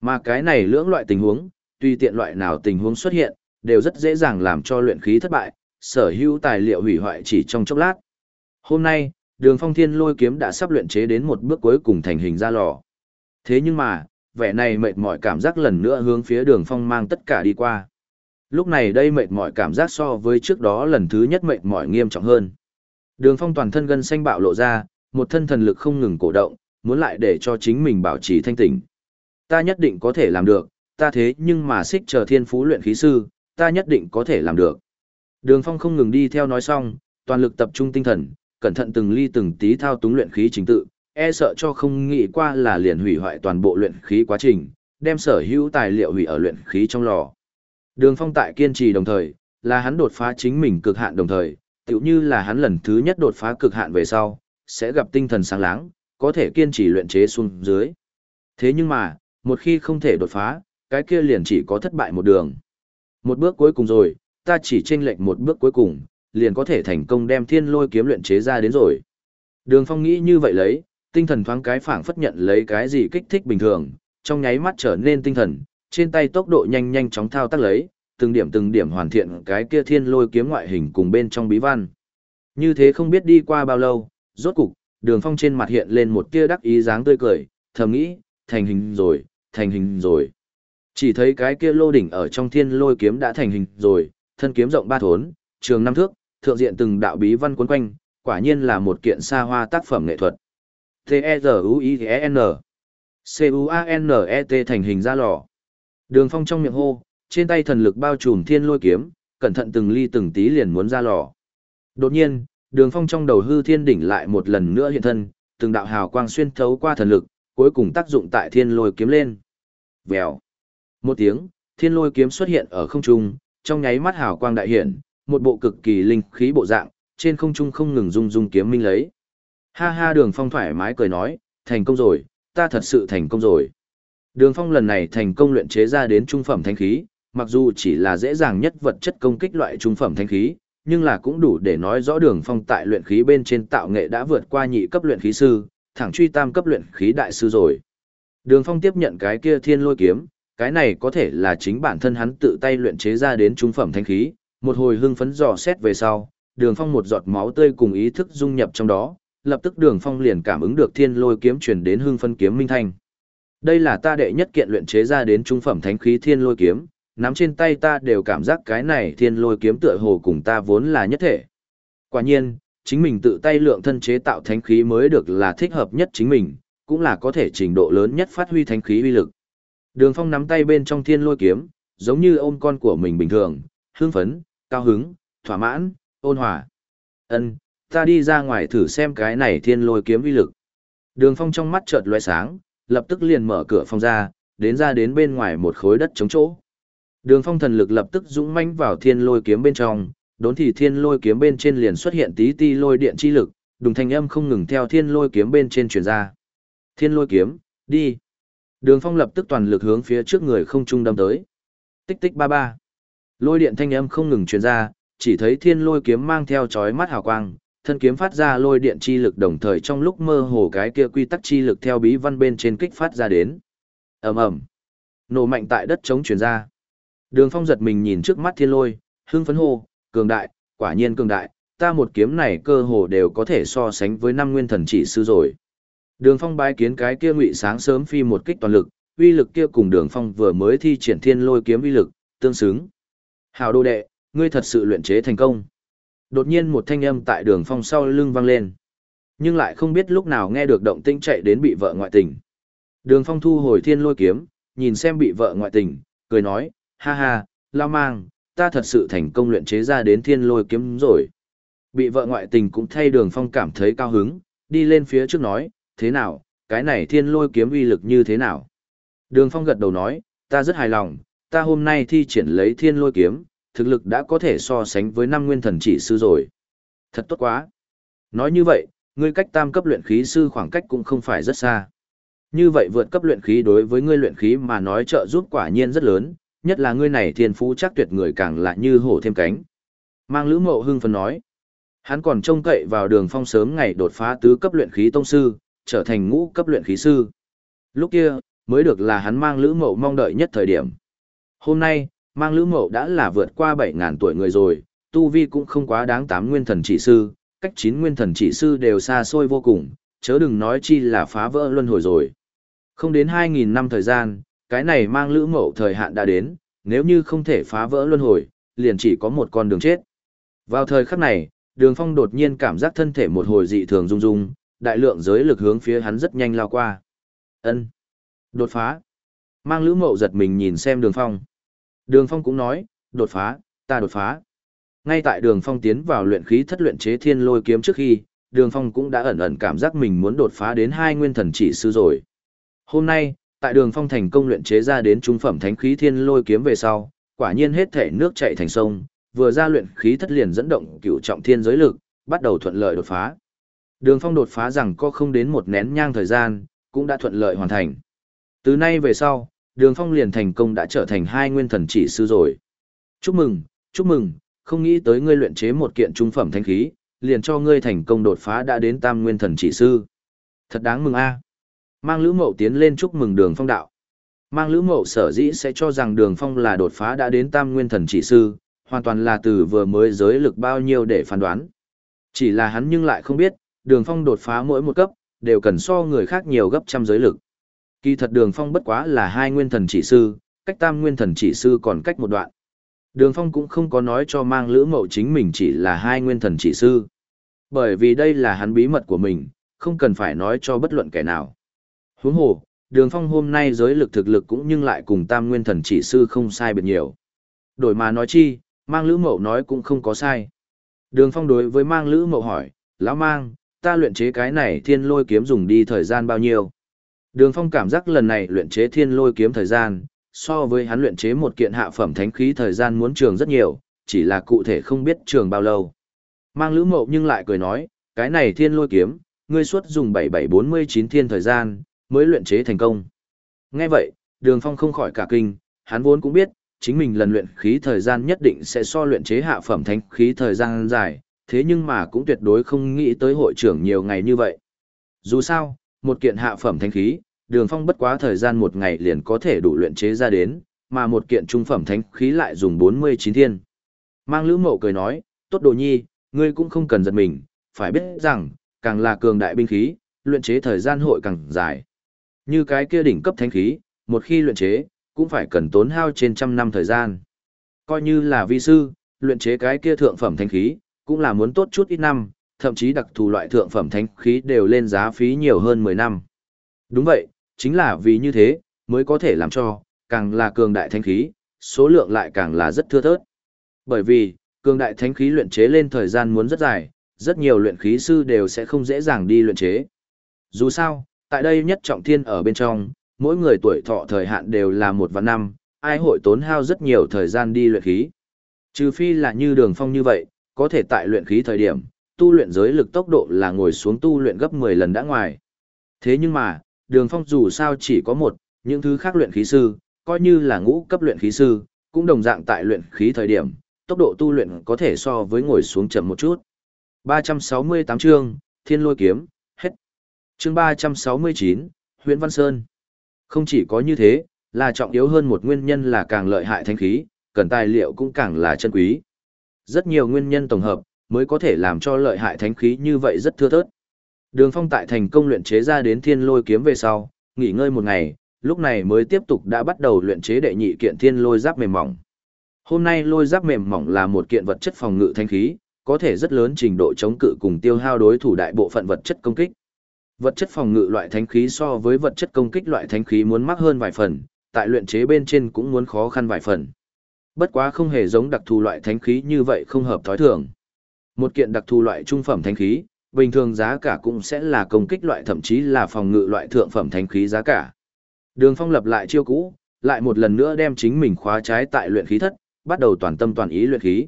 Mà cái này lưỡng loại tình huống, tùy tiện loại nào tình huống xuất hiện, đều rất dễ dàng làm cho luyện khí thất bại, sở hữu tài liệu hủy hoại chỉ trong chốc lát. Hôm nay, đường phong thiên lôi kiếm đã sắp luyện chế đến một bước cuối cùng thành hình ra lò. Thế nhưng mà, vẻ này mệt mỏi cảm giác lần nữa hướng phía đường phong mang tất cả đi qua. Lúc này đây mệt mỏi cảm giác so với trước đó lần thứ nhất mệt mỏi nghiêm trọng hơn. Đường phong toàn thân gân xanh bạo lộ ra, một thân thần lực không ngừng cổ động, muốn lại để cho chính mình bảo trì thanh tỉnh. Ta nhất định có thể làm được, ta thế nhưng mà xích chờ thiên phú luyện khí sư, ta nhất định có thể làm được. Đường phong không ngừng đi theo nói xong, toàn lực tập trung tinh thần, cẩn thận từng ly từng tí thao túng luyện khí chính tự, e sợ cho không nghĩ qua là liền hủy hoại toàn bộ luyện khí quá trình, đem sở hữu tài liệu hủy ở luyện khí trong lò. Đường phong tại kiên trì đồng thời, là hắn đột phá chính mình cực hạn đồng thời, tựu như là hắn lần thứ nhất đột phá cực hạn về sau, sẽ gặp tinh thần sáng láng, có thể kiên trì luyện chế xuống dưới. Thế nhưng mà, một khi không thể đột phá, cái kia liền chỉ có thất bại một đường. Một bước cuối cùng rồi, ta chỉ chênh lệch một bước cuối cùng, liền có thể thành công đem thiên lôi kiếm luyện chế ra đến rồi. Đường Phong nghĩ như vậy lấy, tinh thần thoáng cái phảng phất nhận lấy cái gì kích thích bình thường, trong nháy mắt trở nên tinh thần, trên tay tốc độ nhanh nhanh chóng thao tác lấy, từng điểm từng điểm hoàn thiện cái kia thiên lôi kiếm ngoại hình cùng bên trong bí văn. Như thế không biết đi qua bao lâu, rốt cục, đường phong trên mặt hiện lên một tia đắc ý dáng tươi cười, thầm nghĩ, thành hình rồi, thành hình rồi. Chỉ thấy cái kia lô đỉnh ở trong thiên lôi kiếm đã thành hình rồi, thân kiếm rộng ba thốn, trường năm thước, thượng diện từng đạo bí văn cuốn quanh, quả nhiên là một kiện xa hoa tác phẩm nghệ thuật. T-E-Z-U-I-E-N C-U-A-N-E-T thành hình ra lò. Đường phong trong miệng hô, trên tay thần lực bao trùm thiên lôi kiếm, cẩn thận từng ly từng tí liền muốn ra lò. Đột nhiên, đường phong trong đầu hư thiên đỉnh lại một lần nữa hiện thân, từng đạo hào quang xuyên thấu qua thần lực, cuối cùng tác dụng tại thiên lôi kiếm lên. Vèo. Một tiếng, thiên lôi kiếm xuất hiện ở không trung, trong nháy mắt hào quang đại hiện, một bộ cực kỳ linh khí bộ dạng, trên không trung không ngừng rung rung kiếm minh lấy. Ha ha đường phong thoải mái cười nói, thành công rồi, ta thật sự thành công rồi. Đường phong lần này thành công luyện chế ra đến trung phẩm thanh khí, mặc dù chỉ là dễ dàng nhất vật chất công kích loại trung phẩm thanh khí, nhưng là cũng đủ để nói rõ đường phong tại luyện khí bên trên tạo nghệ đã vượt qua nhị cấp luyện khí sư, thẳng truy tam cấp luyện khí đại sư rồi. Đường phong tiếp nhận cái kia thiên lôi kiếm, cái này có thể là chính bản thân hắn tự tay luyện chế ra đến trung phẩm thanh khí, một hồi hưng phấn dò xét về sau, đường phong một giọt máu tươi cùng ý thức dung nhập trong đó, lập tức đường phong liền cảm ứng được thiên lôi kiếm truyền đến hưng phân kiếm minh thanh. Đây là ta đệ nhất kiện luyện chế ra đến trung phẩm thánh khí thiên lôi kiếm, nắm trên tay ta đều cảm giác cái này thiên lôi kiếm tựa hồ cùng ta vốn là nhất thể. Quả nhiên, chính mình tự tay lượng thân chế tạo thánh khí mới được là thích hợp nhất chính mình, cũng là có thể trình độ lớn nhất phát huy thánh khí uy lực. Đường Phong nắm tay bên trong thiên lôi kiếm, giống như ôm con của mình bình thường, hưng phấn, cao hứng, thỏa mãn, ôn hòa. Ân, ta đi ra ngoài thử xem cái này thiên lôi kiếm uy lực. Đường Phong trong mắt chợt lóe sáng, lập tức liền mở cửa phòng ra, đến ra đến bên ngoài một khối đất trống chỗ. Đường phong thần lực lập tức dũng mãnh vào thiên lôi kiếm bên trong, đốn thì thiên lôi kiếm bên trên liền xuất hiện tí ti lôi điện chi lực, đùng thanh âm không ngừng theo thiên lôi kiếm bên trên truyền ra. Thiên lôi kiếm, đi. Đường phong lập tức toàn lực hướng phía trước người không trung đâm tới. Tích tích ba ba. Lôi điện thanh âm không ngừng truyền ra, chỉ thấy thiên lôi kiếm mang theo chói mắt hào quang, thân kiếm phát ra lôi điện chi lực đồng thời trong lúc mơ hồ cái kia quy tắc chi lực theo bí văn bên trên kích phát ra đến. ầm ầm, nổ mạnh tại đất chống truyền ra. Đường Phong giật mình nhìn trước mắt thiên lôi, hưng phấn hô, cường đại, quả nhiên cường đại, ta một kiếm này cơ hồ đều có thể so sánh với năm nguyên thần chỉ sư rồi. Đường Phong bái kiến cái kia ngụy sáng sớm phi một kích toàn lực, uy lực kia cùng Đường Phong vừa mới thi triển thiên lôi kiếm uy lực, tương xứng. Hào đô đệ, ngươi thật sự luyện chế thành công. Đột nhiên một thanh âm tại đường phong sau lưng vang lên. Nhưng lại không biết lúc nào nghe được động tĩnh chạy đến bị vợ ngoại tình. Đường phong thu hồi thiên lôi kiếm, nhìn xem bị vợ ngoại tình, cười nói, ha ha, lao mang, ta thật sự thành công luyện chế ra đến thiên lôi kiếm rồi. Bị vợ ngoại tình cũng thay đường phong cảm thấy cao hứng, đi lên phía trước nói, thế nào, cái này thiên lôi kiếm uy lực như thế nào? Đường phong gật đầu nói, ta rất hài lòng, ta hôm nay thi triển lấy thiên lôi kiếm, thực lực đã có thể so sánh với năm nguyên thần chỉ sư rồi. Thật tốt quá. Nói như vậy, ngươi cách tam cấp luyện khí sư khoảng cách cũng không phải rất xa. Như vậy vượt cấp luyện khí đối với ngươi luyện khí mà nói trợ giúp quả nhiên rất lớn, nhất là ngươi này thiên phú chắc tuyệt người càng lại như hổ thêm cánh. Mang lữ mộ hưng phấn nói. Hắn còn trông cậy vào đường phong sớm ngày đột phá tứ cấp luyện khí tông sư, trở thành ngũ cấp luyện khí sư. Lúc kia, mới được là hắn mang lữ mộ mong đợi nhất thời điểm. Hôm nay, mang lữ mậu đã là vượt qua 7.000 tuổi người rồi, tu vi cũng không quá đáng tám nguyên thần chỉ sư, cách chín nguyên thần chỉ sư đều xa xôi vô cùng, chớ đừng nói chi là phá vỡ luân hồi rồi. Không đến 2.000 năm thời gian, cái này mang lữ mậu thời hạn đã đến, nếu như không thể phá vỡ luân hồi, liền chỉ có một con đường chết. Vào thời khắc này, đường phong đột nhiên cảm giác thân thể một hồi dị thường rung rung, đại lượng giới lực hướng phía hắn rất nhanh lao qua. ân Đột phá. Mang lữ mậu giật mình nhìn xem đường phong. Đường phong cũng nói, đột phá, ta đột phá. Ngay tại đường phong tiến vào luyện khí thất luyện chế thiên lôi kiếm trước khi, đường phong cũng đã ẩn ẩn cảm giác mình muốn đột phá đến hai nguyên thần chỉ sư rồi. Hôm nay, tại đường phong thành công luyện chế ra đến trung phẩm thánh khí thiên lôi kiếm về sau, quả nhiên hết thể nước chạy thành sông, vừa ra luyện khí thất liền dẫn động cựu trọng thiên giới lực, bắt đầu thuận lợi đột phá. Đường phong đột phá rằng có không đến một nén nhang thời gian, cũng đã thuận lợi hoàn thành. Từ nay về sau, đường phong liền thành công đã trở thành hai nguyên thần chỉ sư rồi. Chúc mừng, chúc mừng, không nghĩ tới ngươi luyện chế một kiện trung phẩm thanh khí, liền cho ngươi thành công đột phá đã đến tam nguyên thần chỉ sư. Thật đáng mừng a. Mang Lữ Mậu tiến lên chúc mừng Đường Phong đạo. Mang Lữ Mậu sở dĩ sẽ cho rằng Đường Phong là đột phá đã đến tam nguyên thần chỉ sư, hoàn toàn là từ vừa mới giới lực bao nhiêu để phán đoán. Chỉ là hắn nhưng lại không biết, Đường Phong đột phá mỗi một cấp, đều cần so người khác nhiều gấp trăm giới lực. Kỳ thật Đường Phong bất quá là hai nguyên thần chỉ sư, cách tam nguyên thần chỉ sư còn cách một đoạn. Đường Phong cũng không có nói cho mang lữ mậu chính mình chỉ là hai nguyên thần chỉ sư. Bởi vì đây là hắn bí mật của mình, không cần phải nói cho bất luận kẻ nào. Huống hồ, đường Phong hôm nay giới lực thực lực cũng nhưng lại cùng tam nguyên thần chỉ sư không sai biệt nhiều. Đổi mà nói chi, mang lữ mậu nói cũng không có sai. Đường Phong đối với mang lữ mậu hỏi, lão mang, ta luyện chế cái này thiên lôi kiếm dùng đi thời gian bao nhiêu? Đường Phong cảm giác lần này luyện chế thiên lôi kiếm thời gian, so với hắn luyện chế một kiện hạ phẩm thánh khí thời gian muốn trường rất nhiều, chỉ là cụ thể không biết trường bao lâu. Mang lữ mậu nhưng lại cười nói, cái này thiên lôi kiếm, ngươi suốt dùng 7749 thiên thời gian, mới luyện chế thành công. Nghe vậy, đường phong không khỏi cả kinh, hắn vốn cũng biết, chính mình lần luyện khí thời gian nhất định sẽ so luyện chế hạ phẩm thánh khí thời gian dài, thế nhưng mà cũng tuyệt đối không nghĩ tới hội trưởng nhiều ngày như vậy. Dù sao, một kiện hạ phẩm thánh khí, đường phong bất quá thời gian một ngày liền có thể đủ luyện chế ra đến, mà một kiện trung phẩm thánh khí lại dùng bốn mươi chín thiên. Mang lữ mậu cười nói, tốt đồ nhi, ngươi cũng không cần giật mình, phải biết rằng, càng là cường đại binh khí, luyện chế thời gian hội càng dài. Như cái kia đỉnh cấp thánh khí, một khi luyện chế, cũng phải cần tốn hao trên trăm năm thời gian. Coi như là vi sư, luyện chế cái kia thượng phẩm thánh khí, cũng là muốn tốt chút ít năm, thậm chí đặc thù loại thượng phẩm thánh khí đều lên giá phí nhiều hơn 10 năm. Đúng vậy, chính là vì như thế, mới có thể làm cho, càng là cường đại thánh khí, số lượng lại càng là rất thưa thớt. Bởi vì, cường đại thánh khí luyện chế lên thời gian muốn rất dài, rất nhiều luyện khí sư đều sẽ không dễ dàng đi luyện chế. Dù sao, tại đây nhất trọng thiên ở bên trong, mỗi người tuổi thọ thời hạn đều là một và năm, ai hội tốn hao rất nhiều thời gian đi luyện khí. Trừ phi là như đường phong như vậy, có thể tại luyện khí thời điểm, tu luyện giới lực tốc độ là ngồi xuống tu luyện gấp 10 lần đã ngoài. Thế nhưng mà, đường phong dù sao chỉ có một, những thứ khác luyện khí sư, coi như là ngũ cấp luyện khí sư, cũng đồng dạng tại luyện khí thời điểm, tốc độ tu luyện có thể so với ngồi xuống chậm một chút. 368 chương, Thiên Lôi Kiếm, hết. Chương 369, Huyện Văn Sơn. Không chỉ có như thế, là trọng yếu hơn một nguyên nhân là càng lợi hại thanh khí, cần tài liệu cũng càng là chân quý. Rất nhiều nguyên nhân tổng hợp, mới có thể làm cho lợi hại thánh khí như vậy rất thưa thớt. Đường Phong tại thành công luyện chế ra đến thiên lôi kiếm về sau, nghỉ ngơi một ngày, lúc này mới tiếp tục đã bắt đầu luyện chế đệ nhị kiện thiên lôi giáp mềm mỏng. Hôm nay lôi giáp mềm mỏng là một kiện vật chất phòng ngự thanh khí, có thể rất lớn trình độ chống cự cùng tiêu hao đối thủ đại bộ phận vật chất công kích. Vật chất phòng ngự loại thánh khí so với vật chất công kích loại thánh khí muốn mắc hơn vài phần, tại luyện chế bên trên cũng muốn khó khăn vài phần. Bất quá không hề giống đặc thù loại thánh khí như vậy không hợp thói thường. Một kiện đặc thù loại trung phẩm thánh khí, bình thường giá cả cũng sẽ là công kích loại thậm chí là phòng ngự loại thượng phẩm thánh khí giá cả. Đường Phong lập lại chiêu cũ, lại một lần nữa đem chính mình khóa trái tại luyện khí thất, bắt đầu toàn tâm toàn ý luyện khí.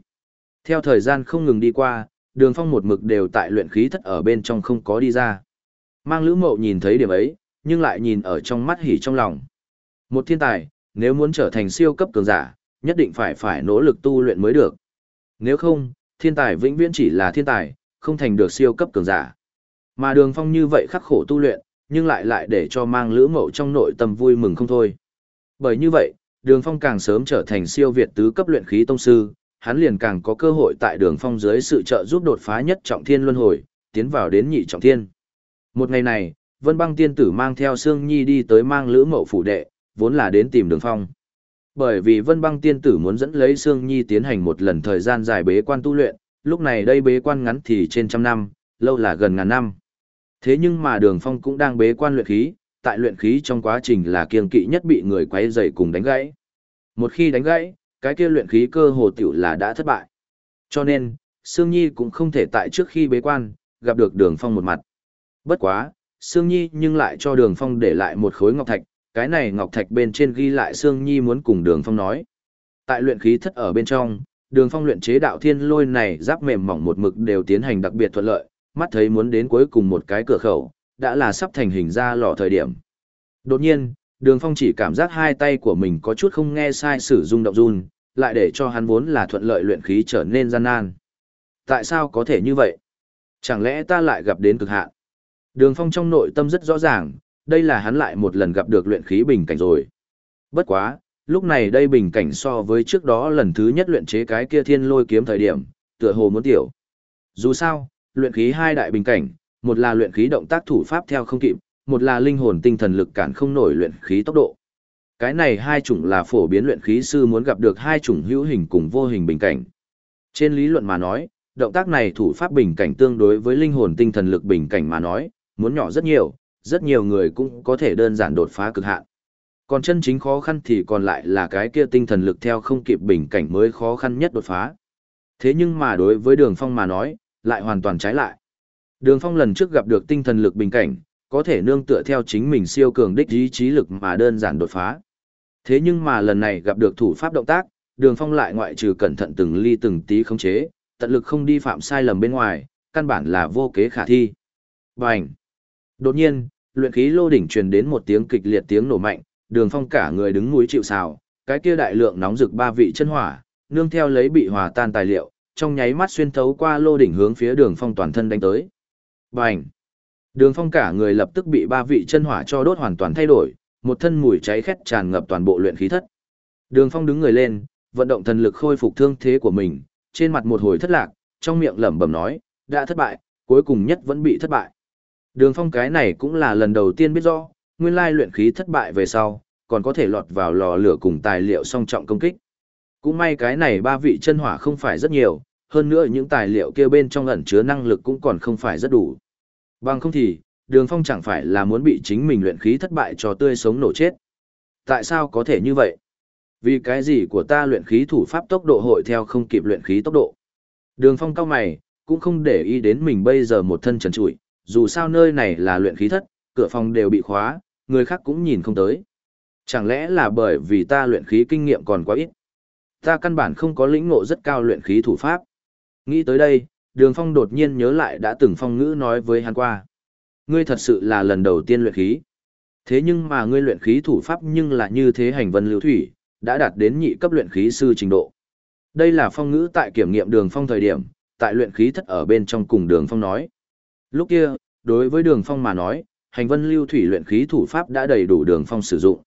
Theo thời gian không ngừng đi qua, Đường Phong một mực đều tại luyện khí thất ở bên trong không có đi ra. Mang Lữ Mậu nhìn thấy điểm ấy, nhưng lại nhìn ở trong mắt hỉ trong lòng. Một thiên tài, nếu muốn trở thành siêu cấp cường giả, nhất định phải phải nỗ lực tu luyện mới được. Nếu không, thiên tài vĩnh viễn chỉ là thiên tài, không thành được siêu cấp cường giả. Mà đường phong như vậy khắc khổ tu luyện, nhưng lại lại để cho mang lữ mậu trong nội tâm vui mừng không thôi. Bởi như vậy, đường phong càng sớm trở thành siêu việt tứ cấp luyện khí tông sư, hắn liền càng có cơ hội tại đường phong dưới sự trợ giúp đột phá nhất trọng thiên luân hồi, tiến vào đến nhị trọng thiên. Một ngày này, Vân Băng tiên tử mang theo Sương Nhi đi tới mang lữ mậu phủ đệ, vốn là đến tìm đường phong. Bởi vì Vân Băng Tiên Tử muốn dẫn lấy Sương Nhi tiến hành một lần thời gian dài bế quan tu luyện, lúc này đây bế quan ngắn thì trên trăm năm, lâu là gần ngàn năm. Thế nhưng mà Đường Phong cũng đang bế quan luyện khí, tại luyện khí trong quá trình là kiêng kỵ nhất bị người quấy rầy cùng đánh gãy. Một khi đánh gãy, cái kia luyện khí cơ hồ tiểu là đã thất bại. Cho nên, Sương Nhi cũng không thể tại trước khi bế quan, gặp được Đường Phong một mặt. Bất quá, Sương Nhi nhưng lại cho Đường Phong để lại một khối ngọc thạch, cái này ngọc thạch bên trên ghi lại Sương Nhi muốn cùng Đường Phong nói. Tại luyện khí thất ở bên trong, Đường Phong luyện chế đạo thiên lôi này giáp mềm mỏng một mực đều tiến hành đặc biệt thuận lợi, mắt thấy muốn đến cuối cùng một cái cửa khẩu, đã là sắp thành hình ra lò thời điểm. Đột nhiên, Đường Phong chỉ cảm giác hai tay của mình có chút không nghe sai sử dụng động run, lại để cho hắn vốn là thuận lợi luyện khí trở nên gian nan. Tại sao có thể như vậy? Chẳng lẽ ta lại gặp đến cực hạn? Đường Phong trong nội tâm rất rõ ràng, đây là hắn lại một lần gặp được luyện khí bình cảnh rồi. Bất quá, lúc này đây bình cảnh so với trước đó lần thứ nhất luyện chế cái kia thiên lôi kiếm thời điểm, tựa hồ muốn tiểu. Dù sao, luyện khí hai đại bình cảnh, một là luyện khí động tác thủ pháp theo không kịp, một là linh hồn tinh thần lực cản không nổi luyện khí tốc độ. Cái này hai chủng là phổ biến luyện khí sư muốn gặp được hai chủng hữu hình cùng vô hình bình cảnh. Trên lý luận mà nói, động tác này thủ pháp bình cảnh tương đối với linh hồn tinh thần lực bình cảnh mà nói, muốn nhỏ rất nhiều, rất nhiều người cũng có thể đơn giản đột phá cực hạn. Còn chân chính khó khăn thì còn lại là cái kia tinh thần lực theo không kịp bình cảnh mới khó khăn nhất đột phá. Thế nhưng mà đối với đường phong mà nói, lại hoàn toàn trái lại. Đường phong lần trước gặp được tinh thần lực bình cảnh, có thể nương tựa theo chính mình siêu cường đích ý chí lực mà đơn giản đột phá. Thế nhưng mà lần này gặp được thủ pháp động tác, đường phong lại ngoại trừ cẩn thận từng ly từng tí khống chế, tận lực không đi phạm sai lầm bên ngoài, căn bản là vô kế khả thi. Bành! Đột nhiên, luyện khí lô đỉnh truyền đến một tiếng kịch liệt tiếng nổ mạnh, đường phong cả người đứng núi chịu sào, cái kia đại lượng nóng rực ba vị chân hỏa, nương theo lấy bị hòa tan tài liệu, trong nháy mắt xuyên thấu qua lô đỉnh hướng phía đường phong toàn thân đánh tới. Bành! Đường phong cả người lập tức bị ba vị chân hỏa cho đốt hoàn toàn thay đổi, một thân mùi cháy khét tràn ngập toàn bộ luyện khí thất. Đường phong đứng người lên, vận động thần lực khôi phục thương thế của mình, trên mặt một hồi thất lạc, trong miệng lẩm bẩm nói, đã thất bại, cuối cùng nhất vẫn bị thất bại. Đường phong cái này cũng là lần đầu tiên biết rõ, nguyên lai luyện khí thất bại về sau, còn có thể lọt vào lò lửa cùng tài liệu song trọng công kích. Cũng may cái này ba vị chân hỏa không phải rất nhiều, hơn nữa những tài liệu kia bên trong ẩn chứa năng lực cũng còn không phải rất đủ. Bằng không thì, đường phong chẳng phải là muốn bị chính mình luyện khí thất bại cho tươi sống nổ chết. Tại sao có thể như vậy? Vì cái gì của ta luyện khí thủ pháp tốc độ hội theo không kịp luyện khí tốc độ? Đường phong cao mày, cũng không để ý đến mình bây giờ một thân trần trụi, dù sao nơi này là luyện khí thất, cửa phòng đều bị khóa, người khác cũng nhìn không tới. Chẳng lẽ là bởi vì ta luyện khí kinh nghiệm còn quá ít? Ta căn bản không có lĩnh ngộ rất cao luyện khí thủ pháp. Nghĩ tới đây, Đường Phong đột nhiên nhớ lại đã từng phong ngữ nói với hắn qua. Ngươi thật sự là lần đầu tiên luyện khí. Thế nhưng mà ngươi luyện khí thủ pháp nhưng là như thế hành vân lưu thủy, đã đạt đến nhị cấp luyện khí sư trình độ. Đây là phong ngữ tại kiểm nghiệm đường phong thời điểm, tại luyện khí thất ở bên trong cùng đường phong nói. Lúc kia, đối với đường phong mà nói, hành vân lưu thủy luyện khí thủ pháp đã đầy đủ đường phong sử dụng.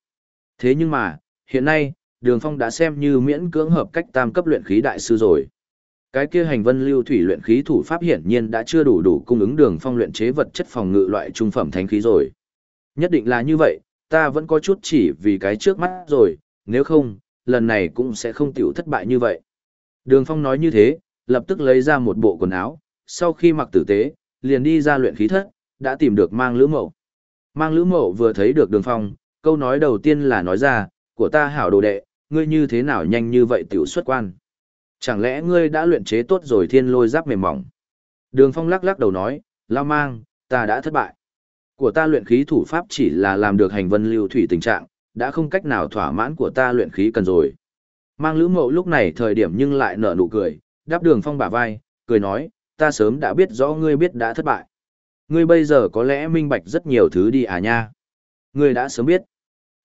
Thế nhưng mà, hiện nay, đường phong đã xem như miễn cưỡng hợp cách tam cấp luyện khí đại sư rồi. Cái kia hành vân lưu thủy luyện khí thủ pháp hiển nhiên đã chưa đủ đủ cung ứng đường phong luyện chế vật chất phòng ngự loại trung phẩm thánh khí rồi. Nhất định là như vậy, ta vẫn có chút chỉ vì cái trước mắt rồi, nếu không, lần này cũng sẽ không tiểu thất bại như vậy. Đường phong nói như thế, lập tức lấy ra một bộ quần áo, sau khi mặc tử tế, liền đi ra luyện khí thất, đã tìm được mang lữ mậu. Mang lữ mậu vừa thấy được đường phong, câu nói đầu tiên là nói ra, của ta hảo đồ đệ, ngươi như thế nào nhanh như vậy tiểu xuất quan. Chẳng lẽ ngươi đã luyện chế tốt rồi thiên lôi giáp mềm mỏng? Đường phong lắc lắc đầu nói, lao mang, ta đã thất bại. Của ta luyện khí thủ pháp chỉ là làm được hành vân lưu thủy tình trạng, đã không cách nào thỏa mãn của ta luyện khí cần rồi. Mang lữ mậu lúc này thời điểm nhưng lại nở nụ cười, đáp đường phong bả vai, cười nói, ta sớm đã biết rõ ngươi biết đã thất bại. Ngươi bây giờ có lẽ minh bạch rất nhiều thứ đi à nha. Ngươi đã sớm biết.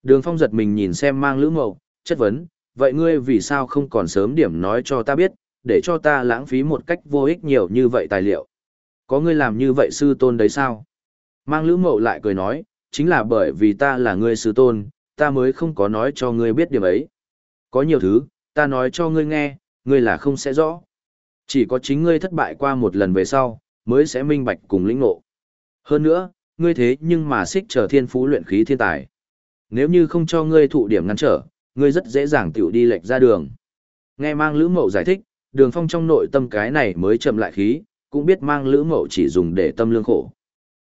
Đường phong giật mình nhìn xem mang lữ mậu, chất vấn, vậy ngươi vì sao không còn sớm điểm nói cho ta biết, để cho ta lãng phí một cách vô ích nhiều như vậy tài liệu. Có ngươi làm như vậy sư tôn đấy sao? Mang lữ mậu lại cười nói, chính là bởi vì ta là ngươi sư tôn, ta mới không có nói cho ngươi biết điểm ấy. Có nhiều thứ, ta nói cho ngươi nghe, ngươi là không sẽ rõ. Chỉ có chính ngươi thất bại qua một lần về sau, mới sẽ minh bạch cùng lĩnh ngộ. Hơn nữa, ngươi thế nhưng mà xích trở thiên phú luyện khí thiên tài. Nếu như không cho ngươi thụ điểm ngăn trở, ngươi rất dễ dàng tiểu đi lệch ra đường. Nghe mang lữ mậu giải thích, đường phong trong nội tâm cái này mới chậm lại khí, cũng biết mang lữ mậu chỉ dùng để tâm lương khổ.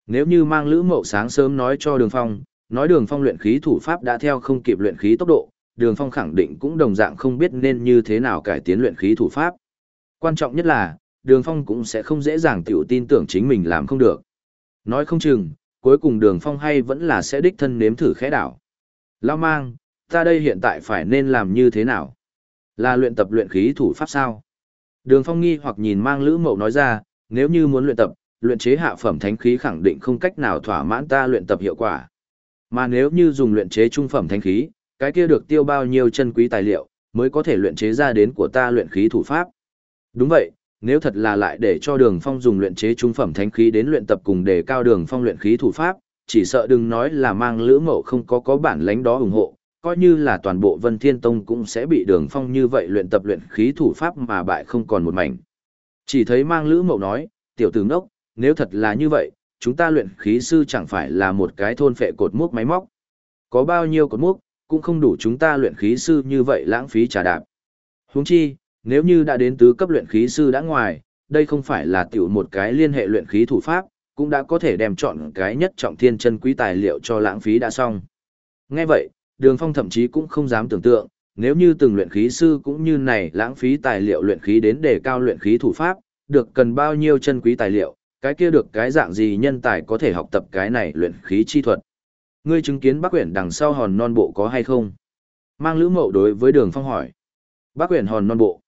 Nếu như mang lữ mậu sáng sớm nói cho đường phong, nói đường phong luyện khí thủ pháp đã theo không kịp luyện khí tốc độ, đường phong khẳng định cũng đồng dạng không biết nên như thế nào cải tiến luyện khí thủ pháp. Quan trọng nhất là, đường phong cũng sẽ không dễ dàng tiểu tin tưởng chính mình làm không được. Nói không chừng, cuối cùng đường phong hay vẫn là sẽ đích thân nếm thử khẽ đảo. Lao mang, ta đây hiện tại phải nên làm như thế nào? Là luyện tập luyện khí thủ pháp sao? Đường phong nghi hoặc nhìn mang lữ mậu nói ra, nếu như muốn luyện tập, luyện chế hạ phẩm thánh khí khẳng định không cách nào thỏa mãn ta luyện tập hiệu quả. Mà nếu như dùng luyện chế trung phẩm thánh khí, cái kia được tiêu bao nhiêu chân quý tài liệu, mới có thể luyện chế ra đến của ta luyện khí thủ pháp. Đúng vậy, nếu thật là lại để cho đường phong dùng luyện chế trung phẩm thánh khí đến luyện tập cùng đề cao đường phong luyện khí thủ pháp, chỉ sợ đừng nói là mang lữ mậu không có có bản lãnh đó ủng hộ, coi như là toàn bộ Vân Thiên Tông cũng sẽ bị đường phong như vậy luyện tập luyện khí thủ pháp mà bại không còn một mảnh. Chỉ thấy mang lữ mậu nói, tiểu tử ngốc, nếu thật là như vậy, chúng ta luyện khí sư chẳng phải là một cái thôn phệ cột mốc máy móc. Có bao nhiêu cột mốc, cũng không đủ chúng ta luyện khí sư như vậy lãng phí trả đạp. Huống chi, nếu như đã đến tứ cấp luyện khí sư đã ngoài, đây không phải là tiểu một cái liên hệ luyện khí thủ pháp, cũng đã có thể đem chọn cái nhất trọng thiên chân quý tài liệu cho lãng phí đã xong. Nghe vậy, Đường Phong thậm chí cũng không dám tưởng tượng, nếu như từng luyện khí sư cũng như này lãng phí tài liệu luyện khí đến để cao luyện khí thủ pháp, được cần bao nhiêu chân quý tài liệu, cái kia được cái dạng gì nhân tài có thể học tập cái này luyện khí chi thuật. Ngươi chứng kiến Bác Quyển đằng sau hòn non bộ có hay không? Mang Lữ Mậu đối với Đường Phong hỏi. Bác Quyển hòn non bộ.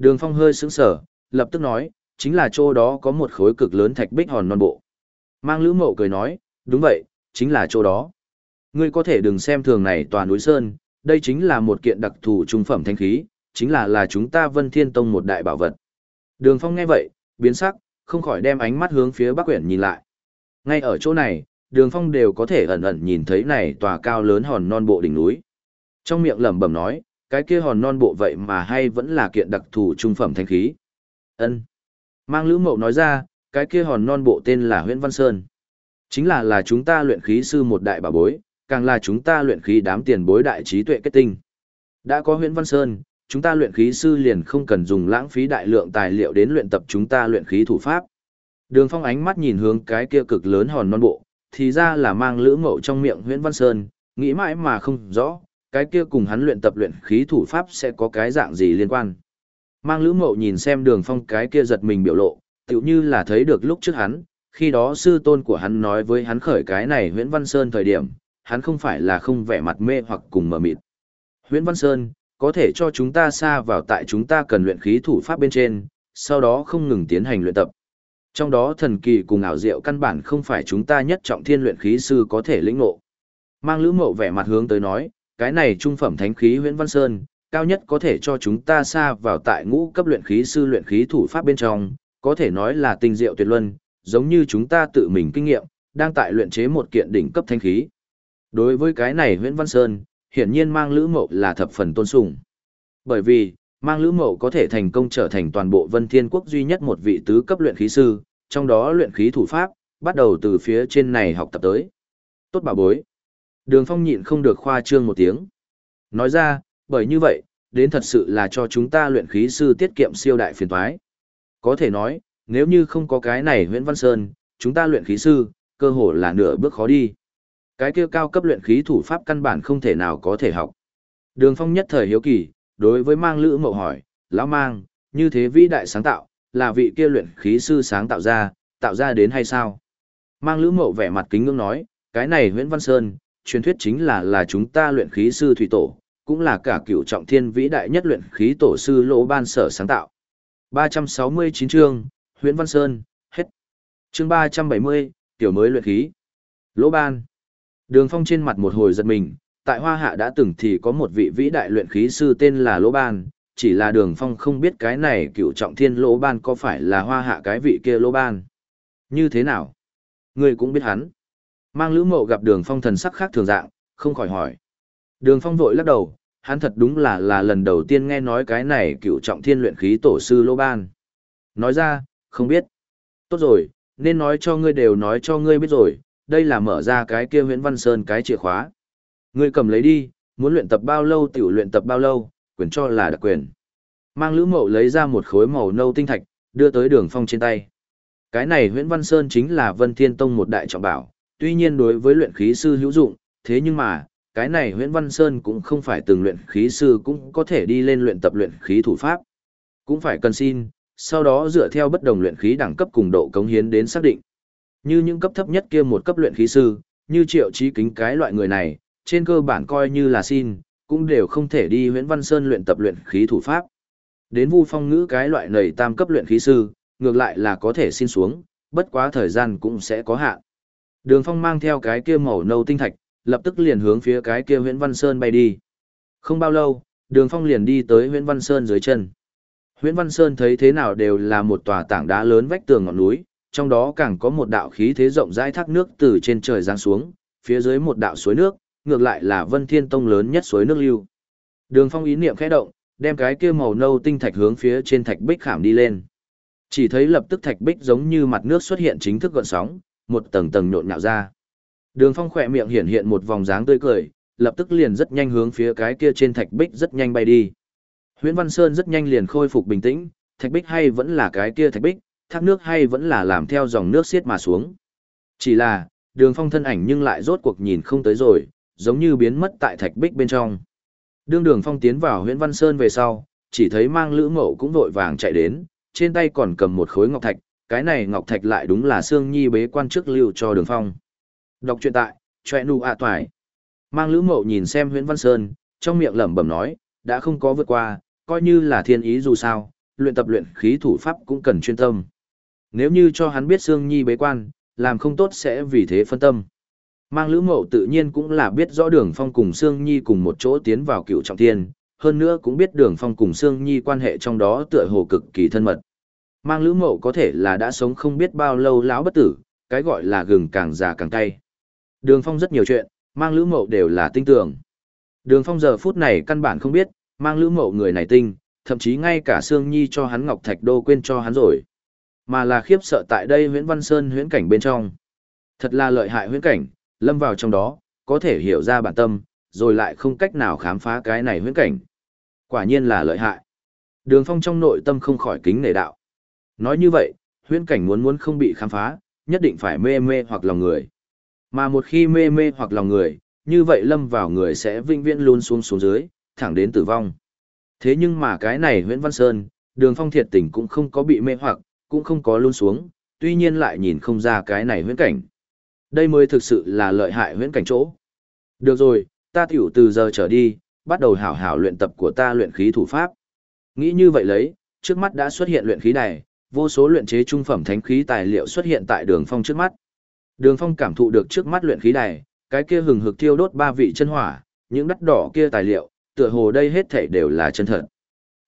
Đường Phong hơi sững sờ, lập tức nói, chính là chỗ đó có một khối cực lớn thạch bích hòn non bộ. Mang Lữ Mậu cười nói, đúng vậy, chính là chỗ đó. Ngươi có thể đừng xem thường này tòa núi sơn, đây chính là một kiện đặc thù trung phẩm thanh khí, chính là là chúng ta Vân Thiên Tông một đại bảo vật. Đường Phong nghe vậy, biến sắc, không khỏi đem ánh mắt hướng phía Bắc Quyển nhìn lại. Ngay ở chỗ này, Đường Phong đều có thể ẩn ẩn nhìn thấy này tòa cao lớn hòn non bộ đỉnh núi. Trong miệng lẩm bẩm nói, cái kia hòn non bộ vậy mà hay vẫn là kiện đặc thù trung phẩm thanh khí. Ân. Mang Lữ Mậu nói ra, cái kia hòn non bộ tên là Huyễn Văn Sơn. Chính là là chúng ta luyện khí sư một đại bảo bối, càng là chúng ta luyện khí đám tiền bối đại trí tuệ kết tinh. Đã có Huyễn Văn Sơn, chúng ta luyện khí sư liền không cần dùng lãng phí đại lượng tài liệu đến luyện tập chúng ta luyện khí thủ pháp. Đường Phong ánh mắt nhìn hướng cái kia cực lớn hòn non bộ, thì ra là mang lữ mậu trong miệng Huyễn Văn Sơn, nghĩ mãi mà không rõ, cái kia cùng hắn luyện tập luyện khí thủ pháp sẽ có cái dạng gì liên quan. Mang lữ mậu nhìn xem đường phong cái kia giật mình biểu lộ, tựu như là thấy được lúc trước hắn, khi đó sư tôn của hắn nói với hắn khởi cái này nguyễn Văn Sơn thời điểm, hắn không phải là không vẻ mặt mê hoặc cùng mờ mịt. nguyễn Văn Sơn, có thể cho chúng ta xa vào tại chúng ta cần luyện khí thủ pháp bên trên, sau đó không ngừng tiến hành luyện tập. Trong đó thần kỳ cùng ảo diệu căn bản không phải chúng ta nhất trọng thiên luyện khí sư có thể lĩnh ngộ. Mang Lữ Mậu vẻ mặt hướng tới nói, cái này trung phẩm thánh khí Huyễn Văn Sơn, cao nhất có thể cho chúng ta xa vào tại ngũ cấp luyện khí sư luyện khí thủ pháp bên trong, có thể nói là tinh diệu tuyệt luân, giống như chúng ta tự mình kinh nghiệm, đang tại luyện chế một kiện đỉnh cấp thánh khí. Đối với cái này Huyễn Văn Sơn, hiển nhiên mang Lữ Mậu là thập phần tôn sùng. Bởi vì, mang Lữ Mậu có thể thành công trở thành toàn bộ Vân Thiên Quốc duy nhất một vị tứ cấp luyện khí sư, trong đó luyện khí thủ pháp, bắt đầu từ phía trên này học tập tới. Tốt bà bối. Đường Phong nhịn không được khoa trương một tiếng. Nói ra, bởi như vậy, đến thật sự là cho chúng ta luyện khí sư tiết kiệm siêu đại phiền toái. Có thể nói, nếu như không có cái này Nguyễn Văn Sơn, chúng ta luyện khí sư, cơ hồ là nửa bước khó đi. Cái kia cao cấp luyện khí thủ pháp căn bản không thể nào có thể học. Đường Phong nhất thời hiếu kỳ, đối với mang lữ mậu hỏi, lão mang, như thế vĩ đại sáng tạo, là vị kia luyện khí sư sáng tạo ra, tạo ra đến hay sao? Mang lữ mậu vẻ mặt kính ngưỡng nói, cái này Nguyễn Văn Sơn, truyền thuyết chính là là chúng ta luyện khí sư thủy tổ, cũng là cả cựu trọng thiên vĩ đại nhất luyện khí tổ sư lỗ ban sở sáng tạo. 369 chương, Huyễn Văn Sơn, hết. Chương 370, tiểu mới luyện khí. Lỗ ban. Đường phong trên mặt một hồi giật mình, tại Hoa Hạ đã từng thì có một vị vĩ đại luyện khí sư tên là Lỗ Ban, chỉ là đường phong không biết cái này cựu trọng thiên Lỗ Ban có phải là Hoa Hạ cái vị kia Lỗ Ban. Như thế nào? Người cũng biết hắn. Mang lữ mộ gặp đường phong thần sắc khác thường dạng, không khỏi hỏi. Đường phong vội lắc đầu, hắn thật đúng là là lần đầu tiên nghe nói cái này cựu trọng thiên luyện khí tổ sư Lô Ban. Nói ra, không biết. Tốt rồi, nên nói cho ngươi đều nói cho ngươi biết rồi, đây là mở ra cái kia Nguyễn Văn Sơn cái chìa khóa. Ngươi cầm lấy đi, Muốn luyện tập bao lâu tiểu luyện tập bao lâu, quyền cho là đặc quyền. Mang Lữ Mậu lấy ra một khối màu nâu tinh thạch, đưa tới Đường Phong trên tay. Cái này Huyễn Văn Sơn chính là Vân Thiên Tông một đại trọng bảo, tuy nhiên đối với luyện khí sư hữu dụng, thế nhưng mà, cái này Huyễn Văn Sơn cũng không phải từng luyện khí sư cũng có thể đi lên luyện tập luyện khí thủ pháp. Cũng phải cần xin, sau đó dựa theo bất đồng luyện khí đẳng cấp cùng độ cống hiến đến xác định. Như những cấp thấp nhất kia một cấp luyện khí sư, như Triệu Chí Kính cái loại người này, trên cơ bản coi như là xin, cũng đều không thể đi Huyễn Văn Sơn luyện tập luyện khí thủ pháp. Đến Vu Phong Ngữ cái loại nầy tam cấp luyện khí sư, ngược lại là có thể xin xuống, bất quá thời gian cũng sẽ có hạn. Đường Phong mang theo cái kia màu nâu tinh thạch, lập tức liền hướng phía cái kia Huyễn Văn Sơn bay đi. Không bao lâu, Đường Phong liền đi tới Huyễn Văn Sơn dưới chân. Huyễn Văn Sơn thấy thế nào đều là một tòa tảng đá lớn vách tường ngọn núi, trong đó càng có một đạo khí thế rộng rãi thác nước từ trên trời giáng xuống, phía dưới một đạo suối nước, ngược lại là Vân Thiên Tông lớn nhất suối nước lưu. Đường Phong ý niệm khẽ động, đem cái kia màu nâu tinh thạch hướng phía trên thạch bích khảm đi lên. Chỉ thấy lập tức thạch bích giống như mặt nước xuất hiện chính thức gợn sóng, một tầng tầng nhộn nhạo ra. Đường Phong khỏe miệng hiện hiện một vòng dáng tươi cười, lập tức liền rất nhanh hướng phía cái kia trên thạch bích rất nhanh bay đi. Huyễn Văn Sơn rất nhanh liền khôi phục bình tĩnh, thạch bích hay vẫn là cái kia thạch bích, thác nước hay vẫn là làm theo dòng nước xiết mà xuống. Chỉ là, đường phong thân ảnh nhưng lại rốt cuộc nhìn không tới rồi, giống như biến mất tại thạch bích bên trong. Đường đường phong tiến vào Huyễn Văn Sơn về sau, chỉ thấy mang lữ mậu cũng vội vàng chạy đến, trên tay còn cầm một khối ngọc thạch, cái này ngọc thạch lại đúng là Sương Nhi bế quan trước lưu cho đường phong. Đọc truyện tại, choe nu ạ toài. Mang lữ mậu nhìn xem huyễn Văn Sơn, trong miệng lẩm bẩm nói, đã không có vượt qua, coi như là thiên ý dù sao, luyện tập luyện khí thủ pháp cũng cần chuyên tâm. Nếu như cho hắn biết Sương Nhi bế quan, làm không tốt sẽ vì thế phân tâm. Mang Lữ Mậu tự nhiên cũng là biết rõ Đường Phong cùng Sương Nhi cùng một chỗ tiến vào cựu trọng thiên, hơn nữa cũng biết Đường Phong cùng Sương Nhi quan hệ trong đó tựa hồ cực kỳ thân mật. Mang Lữ Mậu có thể là đã sống không biết bao lâu lão bất tử, cái gọi là gừng càng già càng cay. Đường Phong rất nhiều chuyện, Mang Lữ Mậu đều là tinh tưởng. Đường Phong giờ phút này căn bản không biết, Mang Lữ Mậu người này tinh, thậm chí ngay cả Sương Nhi cho hắn Ngọc Thạch Đô quên cho hắn rồi. Mà là khiếp sợ tại đây huyễn văn sơn huyễn cảnh bên trong. Thật là lợi hại huyễn cảnh lâm vào trong đó có thể hiểu ra bản tâm rồi lại không cách nào khám phá cái này huyễn cảnh. Quả nhiên là lợi hại. Đường phong trong nội tâm không khỏi kính nể đạo nói như vậy huyễn cảnh muốn muốn không bị khám phá nhất định phải mê mê hoặc lòng người mà một khi mê mê hoặc lòng người như vậy lâm vào người sẽ vinh viễn luôn xuống xuống dưới thẳng đến tử vong thế nhưng mà cái này huyễn văn sơn đường phong thiệt tình cũng không có bị mê hoặc cũng không có luôn xuống, tuy nhiên lại nhìn không ra cái này huyễn cảnh. Đây mới thực sự là lợi hại huyễn cảnh chỗ. Được rồi, ta tiểu từ giờ trở đi, bắt đầu hảo hảo luyện tập của ta luyện khí thủ pháp. Nghĩ như vậy lấy, trước mắt đã xuất hiện luyện khí đài, vô số luyện chế trung phẩm thánh khí tài liệu xuất hiện tại đường phong trước mắt. Đường phong cảm thụ được trước mắt luyện khí đài, cái kia hừng hực thiêu đốt ba vị chân hỏa, những đắt đỏ kia tài liệu, tựa hồ đây hết thể đều là chân thật.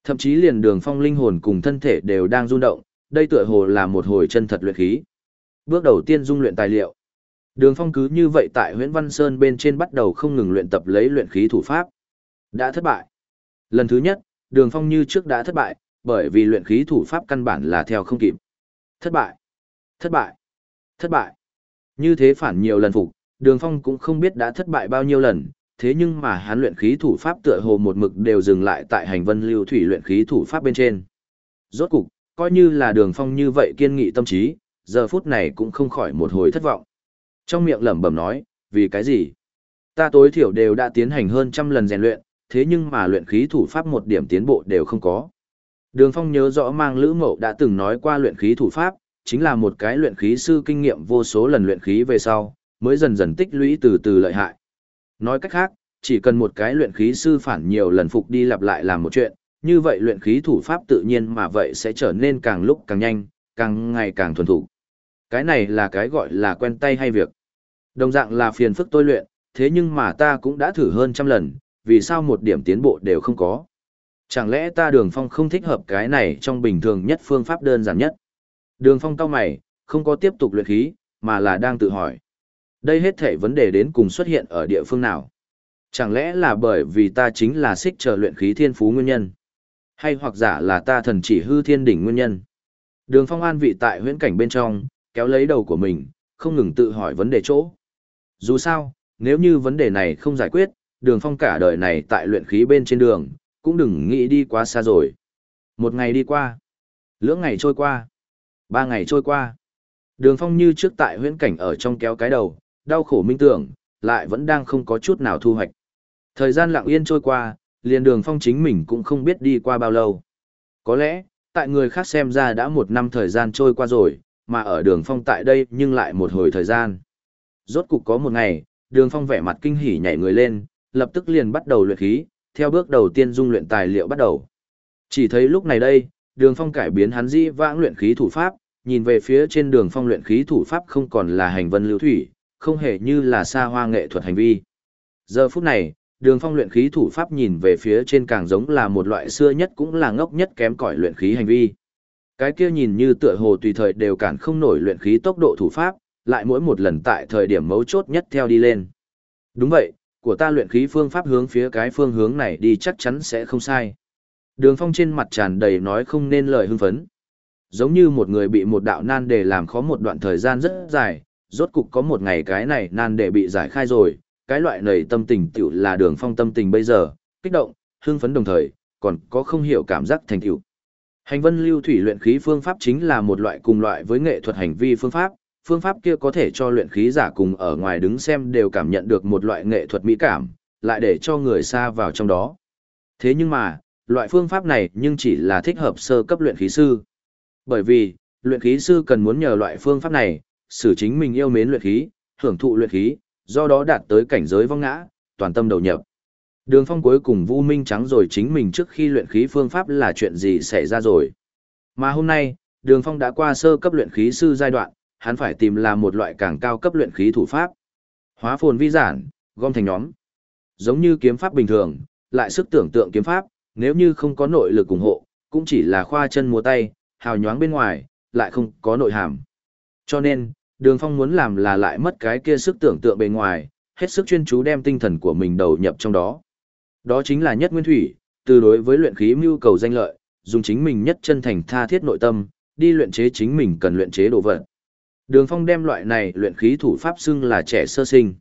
Thậm chí liền đường phong linh hồn cùng thân thể đều đang rung động, đây tựa hồ là một hồi chân thật luyện khí. Bước đầu tiên dung luyện tài liệu. Đường Phong cứ như vậy tại Huyễn Văn Sơn bên trên bắt đầu không ngừng luyện tập lấy luyện khí thủ pháp. Đã thất bại. Lần thứ nhất, Đường Phong như trước đã thất bại, bởi vì luyện khí thủ pháp căn bản là theo không kịp. Thất bại. Thất bại. Thất bại. Như thế phản nhiều lần phục, Đường Phong cũng không biết đã thất bại bao nhiêu lần, thế nhưng mà hắn luyện khí thủ pháp tựa hồ một mực đều dừng lại tại hành vân lưu thủy luyện khí thủ pháp bên trên. Rốt cục, coi như là đường phong như vậy kiên nghị tâm trí, giờ phút này cũng không khỏi một hồi thất vọng. Trong miệng lẩm bẩm nói, vì cái gì? Ta tối thiểu đều đã tiến hành hơn trăm lần rèn luyện, thế nhưng mà luyện khí thủ pháp một điểm tiến bộ đều không có. Đường Phong nhớ rõ mang Lữ Mậu đã từng nói qua luyện khí thủ pháp, chính là một cái luyện khí sư kinh nghiệm vô số lần luyện khí về sau, mới dần dần tích lũy từ từ lợi hại. Nói cách khác, chỉ cần một cái luyện khí sư phản nhiều lần phục đi lặp lại làm một chuyện, như vậy luyện khí thủ pháp tự nhiên mà vậy sẽ trở nên càng lúc càng nhanh, càng ngày càng thuần thủ. Cái này là cái gọi là quen tay hay việc. Đồng dạng là phiền phức tôi luyện, thế nhưng mà ta cũng đã thử hơn trăm lần, vì sao một điểm tiến bộ đều không có. Chẳng lẽ ta đường phong không thích hợp cái này trong bình thường nhất phương pháp đơn giản nhất. Đường phong cao mày, không có tiếp tục luyện khí, mà là đang tự hỏi. Đây hết thể vấn đề đến cùng xuất hiện ở địa phương nào. Chẳng lẽ là bởi vì ta chính là xích chờ luyện khí thiên phú nguyên nhân. Hay hoặc giả là ta thần chỉ hư thiên đỉnh nguyên nhân. Đường phong an vị tại huyễn cảnh bên trong, kéo lấy đầu của mình, không ngừng tự hỏi vấn đề chỗ. Dù sao, nếu như vấn đề này không giải quyết, đường phong cả đời này tại luyện khí bên trên đường, cũng đừng nghĩ đi quá xa rồi. Một ngày đi qua, lưỡng ngày trôi qua, ba ngày trôi qua. Đường phong như trước tại huyễn cảnh ở trong kéo cái đầu, đau khổ minh tưởng, lại vẫn đang không có chút nào thu hoạch. Thời gian lặng yên trôi qua, liền đường phong chính mình cũng không biết đi qua bao lâu. Có lẽ, tại người khác xem ra đã một năm thời gian trôi qua rồi, mà ở đường phong tại đây nhưng lại một hồi thời gian. Rốt cục có một ngày, đường phong vẻ mặt kinh hỉ nhảy người lên, lập tức liền bắt đầu luyện khí, theo bước đầu tiên dung luyện tài liệu bắt đầu. Chỉ thấy lúc này đây, đường phong cải biến hắn di vãng luyện khí thủ pháp, nhìn về phía trên đường phong luyện khí thủ pháp không còn là hành vân lưu thủy, không hề như là xa hoa nghệ thuật hành vi. Giờ phút này, đường phong luyện khí thủ pháp nhìn về phía trên càng giống là một loại xưa nhất cũng là ngốc nhất kém cỏi luyện khí hành vi. Cái kia nhìn như tựa hồ tùy thời đều cản không nổi luyện khí tốc độ thủ pháp, lại mỗi một lần tại thời điểm mấu chốt nhất theo đi lên. Đúng vậy, của ta luyện khí phương pháp hướng phía cái phương hướng này đi chắc chắn sẽ không sai. Đường phong trên mặt tràn đầy nói không nên lời hưng phấn. Giống như một người bị một đạo nan đề làm khó một đoạn thời gian rất dài, rốt cục có một ngày cái này nan đề bị giải khai rồi, cái loại này tâm tình tiểu là đường phong tâm tình bây giờ, kích động, hưng phấn đồng thời, còn có không hiểu cảm giác thành tựu. Hành vân lưu thủy luyện khí phương pháp chính là một loại cùng loại với nghệ thuật hành vi phương pháp, phương pháp kia có thể cho luyện khí giả cùng ở ngoài đứng xem đều cảm nhận được một loại nghệ thuật mỹ cảm, lại để cho người xa vào trong đó. Thế nhưng mà, loại phương pháp này nhưng chỉ là thích hợp sơ cấp luyện khí sư. Bởi vì, luyện khí sư cần muốn nhờ loại phương pháp này, xử chính mình yêu mến luyện khí, hưởng thụ luyện khí, do đó đạt tới cảnh giới vong ngã, toàn tâm đầu nhập. Đường phong cuối cùng vu minh trắng rồi chính mình trước khi luyện khí phương pháp là chuyện gì xảy ra rồi. Mà hôm nay, đường phong đã qua sơ cấp luyện khí sư giai đoạn, hắn phải tìm làm một loại càng cao cấp luyện khí thủ pháp. Hóa phồn vi giản, gom thành nhóm. Giống như kiếm pháp bình thường, lại sức tưởng tượng kiếm pháp, nếu như không có nội lực ủng hộ, cũng chỉ là khoa chân múa tay, hào nhoáng bên ngoài, lại không có nội hàm. Cho nên, Đường Phong muốn làm là lại mất cái kia sức tưởng tượng bề ngoài, hết sức chuyên chú đem tinh thần của mình đầu nhập trong đó. Đó chính là nhất nguyên thủy, từ đối với luyện khí mưu cầu danh lợi, dùng chính mình nhất chân thành tha thiết nội tâm, đi luyện chế chính mình cần luyện chế đồ vật. Đường Phong đem loại này luyện khí thủ pháp xưng là trẻ sơ sinh.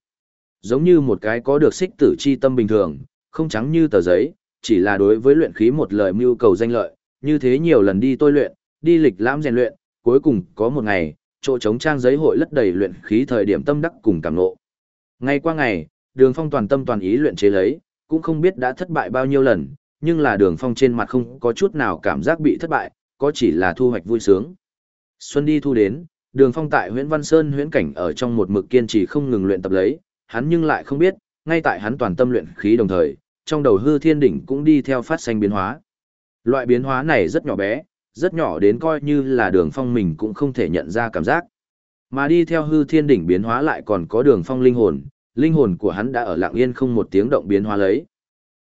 Giống như một cái có được xích tử chi tâm bình thường, không trắng như tờ giấy, chỉ là đối với luyện khí một lời mưu cầu danh lợi, như thế nhiều lần đi tôi luyện, đi lịch lãm rèn luyện, cuối cùng có một ngày, chỗ trống trang giấy hội lất đầy luyện khí thời điểm tâm đắc cùng cảm ngộ. Ngày qua ngày, Đường Phong toàn tâm toàn ý luyện chế lấy, cũng không biết đã thất bại bao nhiêu lần, nhưng là Đường Phong trên mặt không có chút nào cảm giác bị thất bại, có chỉ là thu hoạch vui sướng. Xuân đi thu đến, Đường Phong tại Huyễn Văn Sơn huyễn cảnh ở trong một mực kiên trì không ngừng luyện tập lấy, hắn nhưng lại không biết, ngay tại hắn toàn tâm luyện khí đồng thời, trong đầu hư thiên đỉnh cũng đi theo phát sinh biến hóa. Loại biến hóa này rất nhỏ bé, rất nhỏ đến coi như là đường phong mình cũng không thể nhận ra cảm giác. Mà đi theo hư thiên đỉnh biến hóa lại còn có đường phong linh hồn, linh hồn của hắn đã ở lặng yên không một tiếng động biến hóa lấy.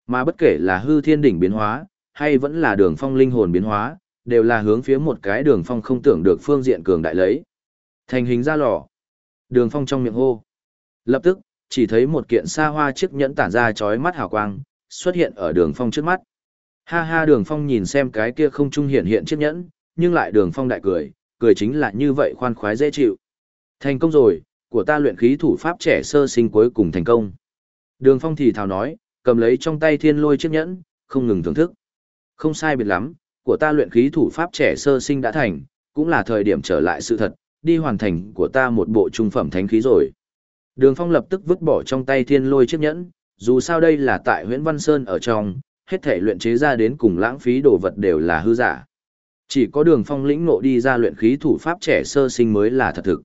Mà bất kể là hư thiên đỉnh biến hóa, hay vẫn là đường phong linh hồn biến hóa, đều là hướng phía một cái đường phong không tưởng được phương diện cường đại lấy. Thành hình ra lò. Đường phong trong miệng hô. Lập tức, chỉ thấy một kiện xa hoa chiếc nhẫn tản ra chói mắt hào quang, xuất hiện ở đường phong trước mắt. Ha ha đường phong nhìn xem cái kia không trung hiện hiện chiếc nhẫn, nhưng lại đường phong đại cười, cười chính là như vậy khoan khoái dễ chịu. Thành công rồi, của ta luyện khí thủ pháp trẻ sơ sinh cuối cùng thành công. Đường phong thì thào nói, cầm lấy trong tay thiên lôi chiếc nhẫn, không ngừng thưởng thức. Không sai biệt lắm, của ta luyện khí thủ pháp trẻ sơ sinh đã thành, cũng là thời điểm trở lại sự thật, đi hoàn thành của ta một bộ trung phẩm thánh khí rồi. Đường phong lập tức vứt bỏ trong tay thiên lôi chiếc nhẫn, dù sao đây là tại huyện Văn Sơn ở trong, hết thể luyện chế ra đến cùng lãng phí đồ vật đều là hư giả. Chỉ có đường phong lĩnh ngộ đi ra luyện khí thủ pháp trẻ sơ sinh mới là thật thực.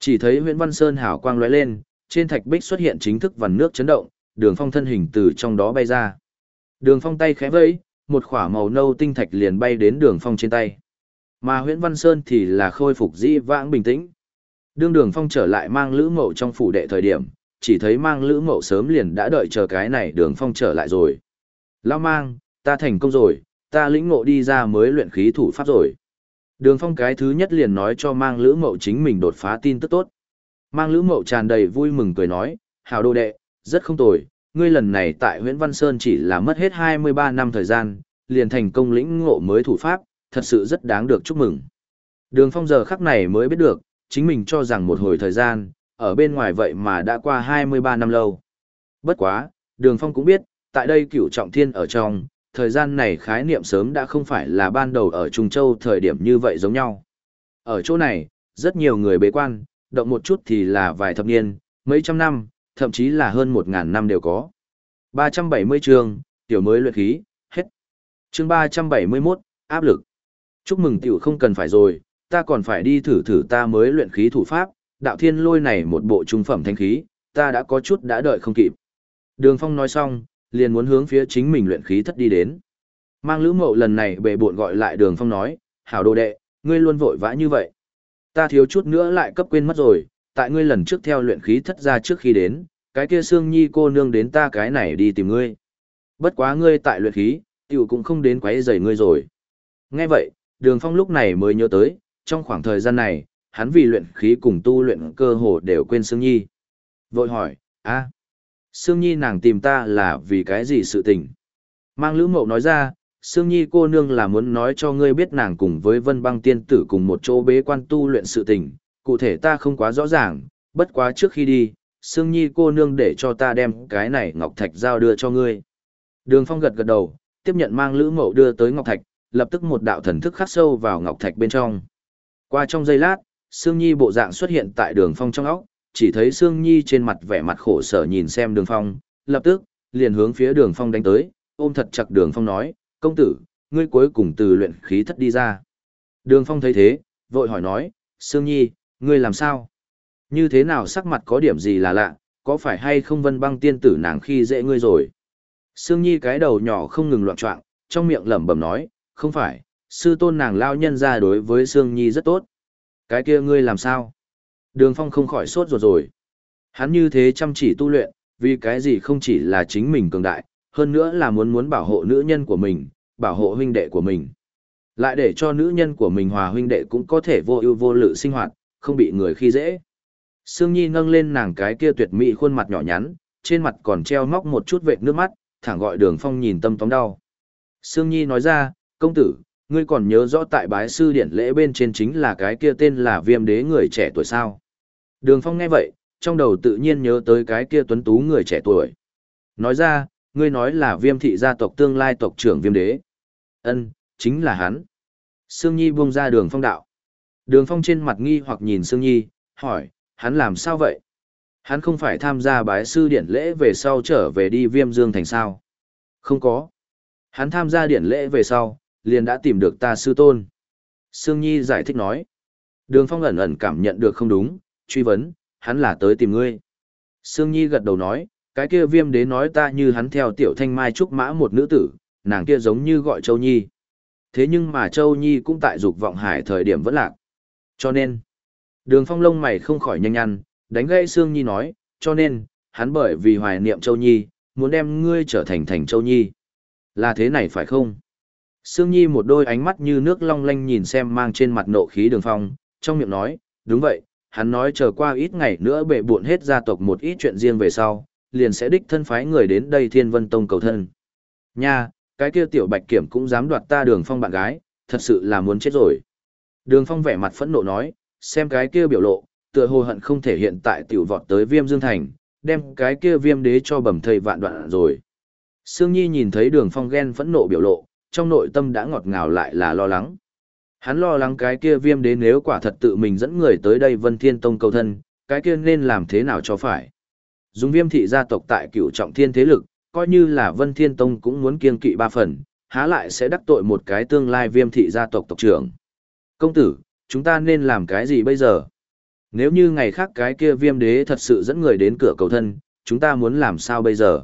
Chỉ thấy huyện Văn Sơn hào quang lóe lên, trên thạch bích xuất hiện chính thức vằn nước chấn động, đường phong thân hình từ trong đó bay ra. Đường phong tay khẽ vẫy, một khỏa màu nâu tinh thạch liền bay đến đường phong trên tay. Mà Huyễn Văn Sơn thì là khôi phục dĩ vãng bình tĩnh. Đương đường phong trở lại mang lữ mậu trong phủ đệ thời điểm, chỉ thấy mang lữ mậu sớm liền đã đợi chờ cái này đường phong trở lại rồi. Lao mang, ta thành công rồi, ta lĩnh ngộ đi ra mới luyện khí thủ pháp rồi. Đường phong cái thứ nhất liền nói cho mang lữ mậu chính mình đột phá tin tức tốt. Mang lữ mậu tràn đầy vui mừng cười nói, hào đô đệ, rất không tồi, ngươi lần này tại Huyễn Văn Sơn chỉ là mất hết 23 năm thời gian, liền thành công lĩnh ngộ mới thủ pháp, thật sự rất đáng được chúc mừng. Đường phong giờ khắc này mới biết được, chính mình cho rằng một hồi thời gian, ở bên ngoài vậy mà đã qua 23 năm lâu. Bất quá, Đường Phong cũng biết, tại đây cửu trọng thiên ở trong, thời gian này khái niệm sớm đã không phải là ban đầu ở Trung Châu thời điểm như vậy giống nhau. Ở chỗ này, rất nhiều người bế quan, động một chút thì là vài thập niên, mấy trăm năm, thậm chí là hơn một ngàn năm đều có. 370 chương, tiểu mới luyện khí, hết. Chương 371, áp lực. Chúc mừng tiểu không cần phải rồi, ta còn phải đi thử thử ta mới luyện khí thủ pháp, đạo thiên lôi này một bộ trung phẩm thanh khí, ta đã có chút đã đợi không kịp. Đường Phong nói xong, liền muốn hướng phía chính mình luyện khí thất đi đến. Mang lữ mậu lần này bệ bộn gọi lại đường Phong nói, hảo đồ đệ, ngươi luôn vội vã như vậy. Ta thiếu chút nữa lại cấp quên mất rồi, tại ngươi lần trước theo luyện khí thất ra trước khi đến, cái kia xương nhi cô nương đến ta cái này đi tìm ngươi. Bất quá ngươi tại luyện khí, tiểu cũng không đến quấy rầy ngươi rồi. Nghe vậy, đường phong lúc này mới nhớ tới, trong khoảng thời gian này, hắn vì luyện khí cùng tu luyện cơ hồ đều quên Sương nhi. Vội hỏi, a à, Sương Nhi nàng tìm ta là vì cái gì sự tình? Mang Lữ Mậu nói ra, Sương Nhi cô nương là muốn nói cho ngươi biết nàng cùng với Vân Băng Tiên Tử cùng một chỗ bế quan tu luyện sự tình, cụ thể ta không quá rõ ràng, bất quá trước khi đi, Sương Nhi cô nương để cho ta đem cái này Ngọc Thạch giao đưa cho ngươi. Đường Phong gật gật đầu, tiếp nhận mang Lữ Mậu đưa tới Ngọc Thạch, lập tức một đạo thần thức khắc sâu vào Ngọc Thạch bên trong. Qua trong giây lát, Sương Nhi bộ dạng xuất hiện tại Đường Phong trong óc, chỉ thấy Sương Nhi trên mặt vẻ mặt khổ sở nhìn xem đường phong, lập tức, liền hướng phía đường phong đánh tới, ôm thật chặt đường phong nói, công tử, ngươi cuối cùng từ luyện khí thất đi ra. Đường phong thấy thế, vội hỏi nói, Sương Nhi, ngươi làm sao? Như thế nào sắc mặt có điểm gì là lạ, có phải hay không vân băng tiên tử nàng khi dễ ngươi rồi? Sương Nhi cái đầu nhỏ không ngừng loạn trọng, trong miệng lẩm bẩm nói, không phải, sư tôn nàng lao nhân ra đối với Sương Nhi rất tốt. Cái kia ngươi làm sao? Đường Phong không khỏi sốt ruột rồi. Hắn như thế chăm chỉ tu luyện, vì cái gì không chỉ là chính mình cường đại, hơn nữa là muốn muốn bảo hộ nữ nhân của mình, bảo hộ huynh đệ của mình. Lại để cho nữ nhân của mình hòa huynh đệ cũng có thể vô ưu vô lự sinh hoạt, không bị người khi dễ. Sương Nhi nâng lên nàng cái kia tuyệt mỹ khuôn mặt nhỏ nhắn, trên mặt còn treo móc một chút vệt nước mắt, thẳng gọi đường phong nhìn tâm tóm đau. Sương Nhi nói ra, công tử, ngươi còn nhớ rõ tại bái sư điển lễ bên trên chính là cái kia tên là viêm đế người trẻ tuổi sao. Đường Phong nghe vậy, trong đầu tự nhiên nhớ tới cái kia tuấn tú người trẻ tuổi. Nói ra, ngươi nói là viêm thị gia tộc tương lai tộc trưởng viêm đế. Ân, chính là hắn. Sương Nhi buông ra đường phong đạo. Đường phong trên mặt nghi hoặc nhìn Sương Nhi, hỏi, hắn làm sao vậy? Hắn không phải tham gia bái sư điển lễ về sau trở về đi viêm dương thành sao? Không có. Hắn tham gia điển lễ về sau, liền đã tìm được ta sư tôn. Sương Nhi giải thích nói. Đường phong ẩn ẩn cảm nhận được không đúng, truy vấn, hắn là tới tìm ngươi. Sương Nhi gật đầu nói, cái kia viêm đế nói ta như hắn theo tiểu thanh mai trúc mã một nữ tử, nàng kia giống như gọi Châu Nhi. Thế nhưng mà Châu Nhi cũng tại dục vọng hải thời điểm vẫn lạc. Cho nên, đường phong lông mày không khỏi nhanh nhăn, đánh gây Sương Nhi nói, cho nên, hắn bởi vì hoài niệm Châu Nhi, muốn đem ngươi trở thành thành Châu Nhi. Là thế này phải không? Sương Nhi một đôi ánh mắt như nước long lanh nhìn xem mang trên mặt nộ khí đường phong, trong miệng nói, đúng vậy, hắn nói chờ qua ít ngày nữa bệ buộn hết gia tộc một ít chuyện riêng về sau, liền sẽ đích thân phái người đến đây Thiên Vân Tông cầu thân. Nha, cái kia tiểu bạch kiểm cũng dám đoạt ta đường phong bạn gái, thật sự là muốn chết rồi. Đường phong vẻ mặt phẫn nộ nói, xem cái kia biểu lộ, tựa hồ hận không thể hiện tại tiểu vọt tới viêm dương thành, đem cái kia viêm đế cho bẩm thầy vạn đoạn rồi. Sương Nhi nhìn thấy đường phong ghen phẫn nộ biểu lộ, trong nội tâm đã ngọt ngào lại là lo lắng. Hắn lo lắng cái kia viêm đế nếu quả thật tự mình dẫn người tới đây Vân Thiên Tông cầu thân, cái kia nên làm thế nào cho phải. Dùng viêm thị gia tộc tại cựu trọng thiên thế lực, coi như là Vân Thiên Tông cũng muốn kiên kỵ ba phần, há lại sẽ đắc tội một cái tương lai viêm thị gia tộc tộc trưởng. Công tử, chúng ta nên làm cái gì bây giờ? Nếu như ngày khác cái kia viêm đế thật sự dẫn người đến cửa cầu thân, chúng ta muốn làm sao bây giờ?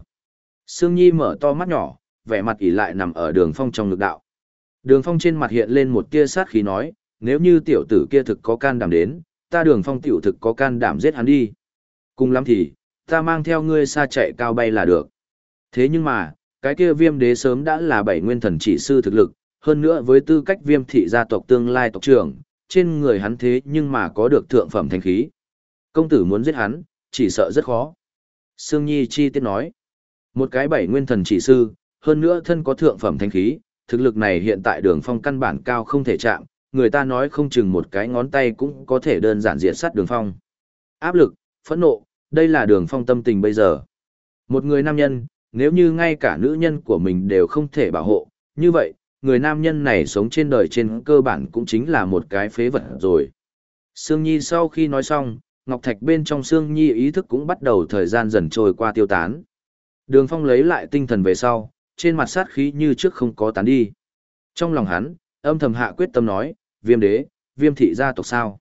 Sương Nhi mở to mắt nhỏ, vẻ mặt ỉ lại nằm ở đường phong trong lực đạo. Đường phong trên mặt hiện lên một tia sát khí nói, nếu như tiểu tử kia thực có can đảm đến, ta đường phong tiểu thực có can đảm giết hắn đi. Cùng lắm thì, ta mang theo ngươi xa chạy cao bay là được. Thế nhưng mà, cái kia viêm đế sớm đã là bảy nguyên thần chỉ sư thực lực, hơn nữa với tư cách viêm thị gia tộc tương lai tộc trưởng, trên người hắn thế nhưng mà có được thượng phẩm thanh khí. Công tử muốn giết hắn, chỉ sợ rất khó. Sương Nhi chi tiết nói, một cái bảy nguyên thần chỉ sư, hơn nữa thân có thượng phẩm thanh khí, thực lực này hiện tại đường phong căn bản cao không thể chạm, người ta nói không chừng một cái ngón tay cũng có thể đơn giản diệt sát đường phong. Áp lực, phẫn nộ, đây là đường phong tâm tình bây giờ. Một người nam nhân, nếu như ngay cả nữ nhân của mình đều không thể bảo hộ, như vậy, người nam nhân này sống trên đời trên cơ bản cũng chính là một cái phế vật rồi. Sương Nhi sau khi nói xong, Ngọc Thạch bên trong Sương Nhi ý thức cũng bắt đầu thời gian dần trôi qua tiêu tán. Đường Phong lấy lại tinh thần về sau, trên mặt sát khí như trước không có tán đi. Trong lòng hắn, âm thầm hạ quyết tâm nói, viêm đế, viêm thị gia tộc sao?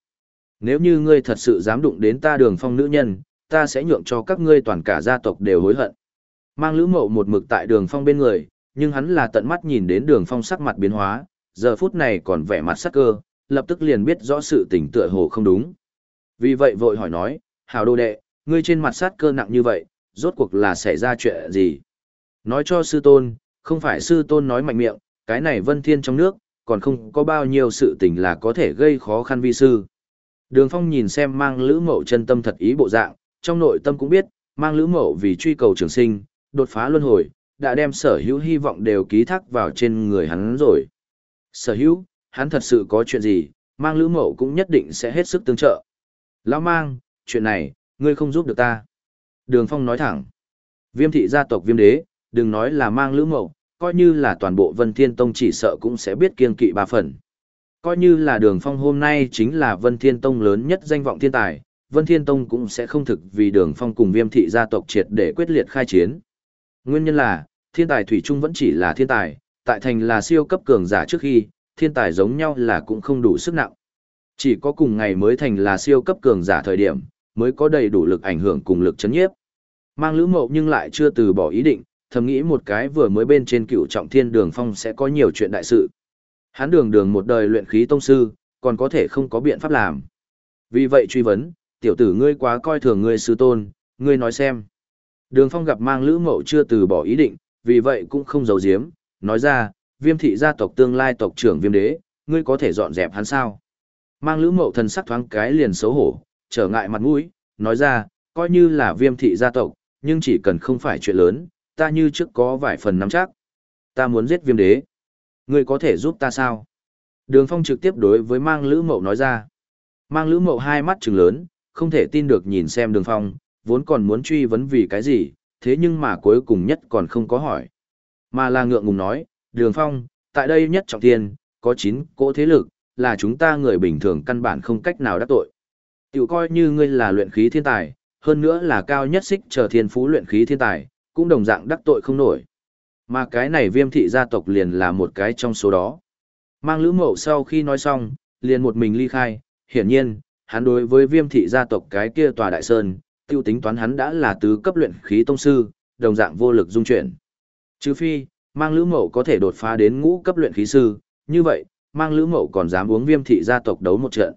Nếu như ngươi thật sự dám đụng đến ta đường phong nữ nhân, ta sẽ nhượng cho các ngươi toàn cả gia tộc đều hối hận. Mang lữ mậu một mực tại đường phong bên người, nhưng hắn là tận mắt nhìn đến đường phong sắc mặt biến hóa, giờ phút này còn vẻ mặt sắc cơ, lập tức liền biết rõ sự tình tựa hồ không đúng. Vì vậy vội hỏi nói, hào đô đệ, ngươi trên mặt sát cơ nặng như vậy, rốt cuộc là xảy ra chuyện gì? Nói cho sư tôn, không phải sư tôn nói mạnh miệng, cái này vân thiên trong nước, còn không có bao nhiêu sự tình là có thể gây khó khăn vi sư. Đường Phong nhìn xem mang lữ mậu chân tâm thật ý bộ dạng, trong nội tâm cũng biết, mang lữ mậu vì truy cầu trường sinh, đột phá luân hồi, đã đem sở hữu hy vọng đều ký thác vào trên người hắn rồi. Sở hữu, hắn thật sự có chuyện gì, mang lữ mậu cũng nhất định sẽ hết sức tương trợ. Lão mang, chuyện này, ngươi không giúp được ta. Đường Phong nói thẳng. Viêm thị gia tộc viêm đế, đừng nói là mang lữ mậu, coi như là toàn bộ Vân Thiên Tông chỉ sợ cũng sẽ biết kiên kỵ ba phần. Coi như là đường phong hôm nay chính là Vân Thiên Tông lớn nhất danh vọng thiên tài, Vân Thiên Tông cũng sẽ không thực vì đường phong cùng viêm thị gia tộc triệt để quyết liệt khai chiến. Nguyên nhân là, thiên tài Thủy Trung vẫn chỉ là thiên tài, tại thành là siêu cấp cường giả trước khi, thiên tài giống nhau là cũng không đủ sức nặng. Chỉ có cùng ngày mới thành là siêu cấp cường giả thời điểm, mới có đầy đủ lực ảnh hưởng cùng lực chấn nhiếp. Mang lữ mộ nhưng lại chưa từ bỏ ý định, thầm nghĩ một cái vừa mới bên trên cựu trọng thiên đường phong sẽ có nhiều chuyện đại sự. Hắn đường đường một đời luyện khí tông sư, còn có thể không có biện pháp làm. Vì vậy truy vấn, tiểu tử ngươi quá coi thường ngươi sư tôn, ngươi nói xem. Đường phong gặp mang lữ mậu chưa từ bỏ ý định, vì vậy cũng không giấu giếm, nói ra, viêm thị gia tộc tương lai tộc trưởng viêm đế, ngươi có thể dọn dẹp hắn sao. Mang lữ mậu thần sắc thoáng cái liền xấu hổ, trở ngại mặt mũi, nói ra, coi như là viêm thị gia tộc, nhưng chỉ cần không phải chuyện lớn, ta như trước có vài phần nắm chắc. Ta muốn giết viêm đế. Ngươi có thể giúp ta sao? Đường phong trực tiếp đối với mang lữ mậu nói ra. Mang lữ mậu hai mắt trừng lớn, không thể tin được nhìn xem đường phong, vốn còn muốn truy vấn vì cái gì, thế nhưng mà cuối cùng nhất còn không có hỏi. Mà là ngượng ngùng nói, đường phong, tại đây nhất trọng thiên, có 9 cỗ thế lực, là chúng ta người bình thường căn bản không cách nào đắc tội. Tiểu coi như ngươi là luyện khí thiên tài, hơn nữa là cao nhất xích chờ thiên phú luyện khí thiên tài, cũng đồng dạng đắc tội không nổi. Mà cái này viêm thị gia tộc liền là một cái trong số đó. Mang lữ mậu sau khi nói xong, liền một mình ly khai, hiển nhiên, hắn đối với viêm thị gia tộc cái kia tòa đại sơn, tiêu tính toán hắn đã là tứ cấp luyện khí tông sư, đồng dạng vô lực dung chuyển. Trừ phi, mang lữ mậu có thể đột phá đến ngũ cấp luyện khí sư, như vậy, mang lữ mậu còn dám uống viêm thị gia tộc đấu một trận.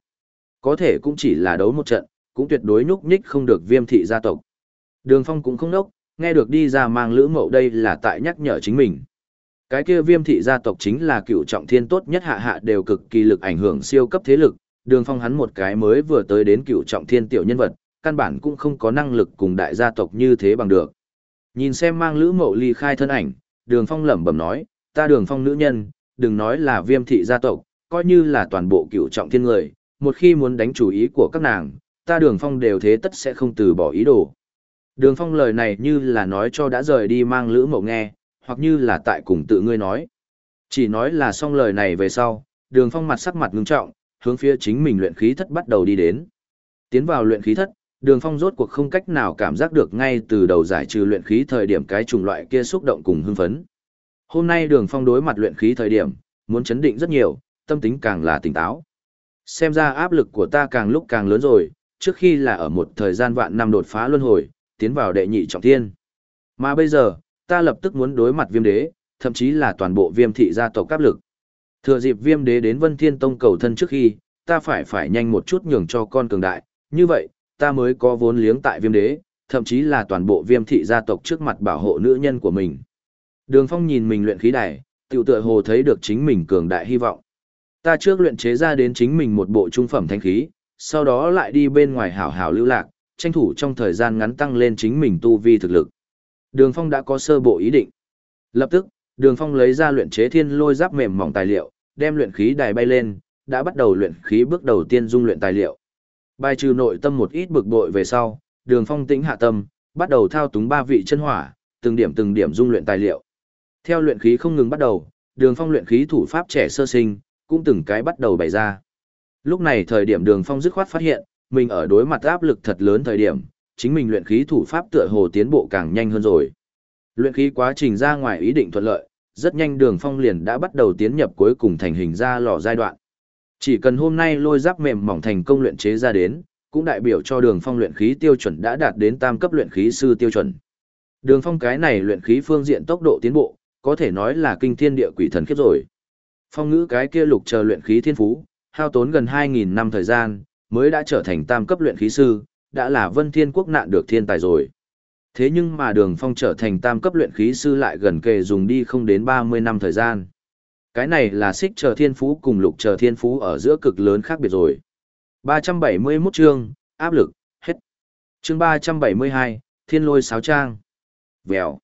Có thể cũng chỉ là đấu một trận, cũng tuyệt đối nhúc nhích không được viêm thị gia tộc. Đường phong cũng không nốc, nghe được đi ra mang lữ mậu đây là tại nhắc nhở chính mình. Cái kia viêm thị gia tộc chính là cựu trọng thiên tốt nhất hạ hạ đều cực kỳ lực ảnh hưởng siêu cấp thế lực, đường phong hắn một cái mới vừa tới đến cựu trọng thiên tiểu nhân vật, căn bản cũng không có năng lực cùng đại gia tộc như thế bằng được. Nhìn xem mang lữ mậu ly khai thân ảnh, đường phong lẩm bẩm nói, ta đường phong nữ nhân, đừng nói là viêm thị gia tộc, coi như là toàn bộ cựu trọng thiên người, một khi muốn đánh chủ ý của các nàng, ta đường phong đều thế tất sẽ không từ bỏ ý đồ. Đường phong lời này như là nói cho đã rời đi mang lữ mậu nghe, hoặc như là tại cùng tự ngươi nói. Chỉ nói là xong lời này về sau, đường phong mặt sắc mặt ngưng trọng, hướng phía chính mình luyện khí thất bắt đầu đi đến. Tiến vào luyện khí thất, đường phong rốt cuộc không cách nào cảm giác được ngay từ đầu giải trừ luyện khí thời điểm cái chủng loại kia xúc động cùng hưng phấn. Hôm nay đường phong đối mặt luyện khí thời điểm, muốn chấn định rất nhiều, tâm tính càng là tỉnh táo. Xem ra áp lực của ta càng lúc càng lớn rồi, trước khi là ở một thời gian vạn năm đột phá luân hồi, tiến vào đệ nhị trọng thiên. Mà bây giờ, ta lập tức muốn đối mặt viêm đế, thậm chí là toàn bộ viêm thị gia tộc áp lực. Thừa dịp viêm đế đến Vân Thiên Tông cầu thân trước khi, ta phải phải nhanh một chút nhường cho con cường đại, như vậy, ta mới có vốn liếng tại viêm đế, thậm chí là toàn bộ viêm thị gia tộc trước mặt bảo hộ nữ nhân của mình. Đường Phong nhìn mình luyện khí đài, tiểu tựa hồ thấy được chính mình cường đại hy vọng. Ta trước luyện chế ra đến chính mình một bộ trung phẩm thanh khí, sau đó lại đi bên ngoài hảo hảo lưu lạc, tranh thủ trong thời gian ngắn tăng lên chính mình tu vi thực lực. Đường Phong đã có sơ bộ ý định. Lập tức, Đường Phong lấy ra luyện chế thiên lôi giáp mềm mỏng tài liệu, đem luyện khí đài bay lên, đã bắt đầu luyện khí bước đầu tiên dung luyện tài liệu. Bài trừ nội tâm một ít bực bội về sau, Đường Phong tĩnh hạ tâm, bắt đầu thao túng ba vị chân hỏa, từng điểm từng điểm dung luyện tài liệu. Theo luyện khí không ngừng bắt đầu, Đường Phong luyện khí thủ pháp trẻ sơ sinh, cũng từng cái bắt đầu bày ra. Lúc này thời điểm Đường Phong dứt khoát phát hiện, mình ở đối mặt áp lực thật lớn thời điểm, chính mình luyện khí thủ pháp tựa hồ tiến bộ càng nhanh hơn rồi. Luyện khí quá trình ra ngoài ý định thuận lợi, rất nhanh Đường Phong liền đã bắt đầu tiến nhập cuối cùng thành hình ra lò giai đoạn. Chỉ cần hôm nay lôi giáp mềm mỏng thành công luyện chế ra đến, cũng đại biểu cho Đường Phong luyện khí tiêu chuẩn đã đạt đến tam cấp luyện khí sư tiêu chuẩn. Đường Phong cái này luyện khí phương diện tốc độ tiến bộ, có thể nói là kinh thiên địa quỷ thần khiếp rồi. Phong ngữ cái kia lục chờ luyện khí thiên phú, hao tốn gần 2.000 năm thời gian, mới đã trở thành tam cấp luyện khí sư, đã là vân thiên quốc nạn được thiên tài rồi. Thế nhưng mà đường phong trở thành tam cấp luyện khí sư lại gần kề dùng đi không đến 30 năm thời gian. Cái này là xích chờ thiên phú cùng lục chờ thiên phú ở giữa cực lớn khác biệt rồi. 371 chương, áp lực, hết. Chương 372, thiên lôi sáo trang. Vèo.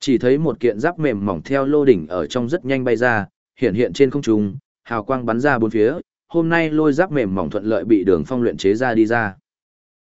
Chỉ thấy một kiện giáp mềm mỏng theo lô đỉnh ở trong rất nhanh bay ra, hiện hiện trên không trung, hào quang bắn ra bốn phía, hôm nay lôi giáp mềm mỏng thuận lợi bị đường phong luyện chế ra đi ra.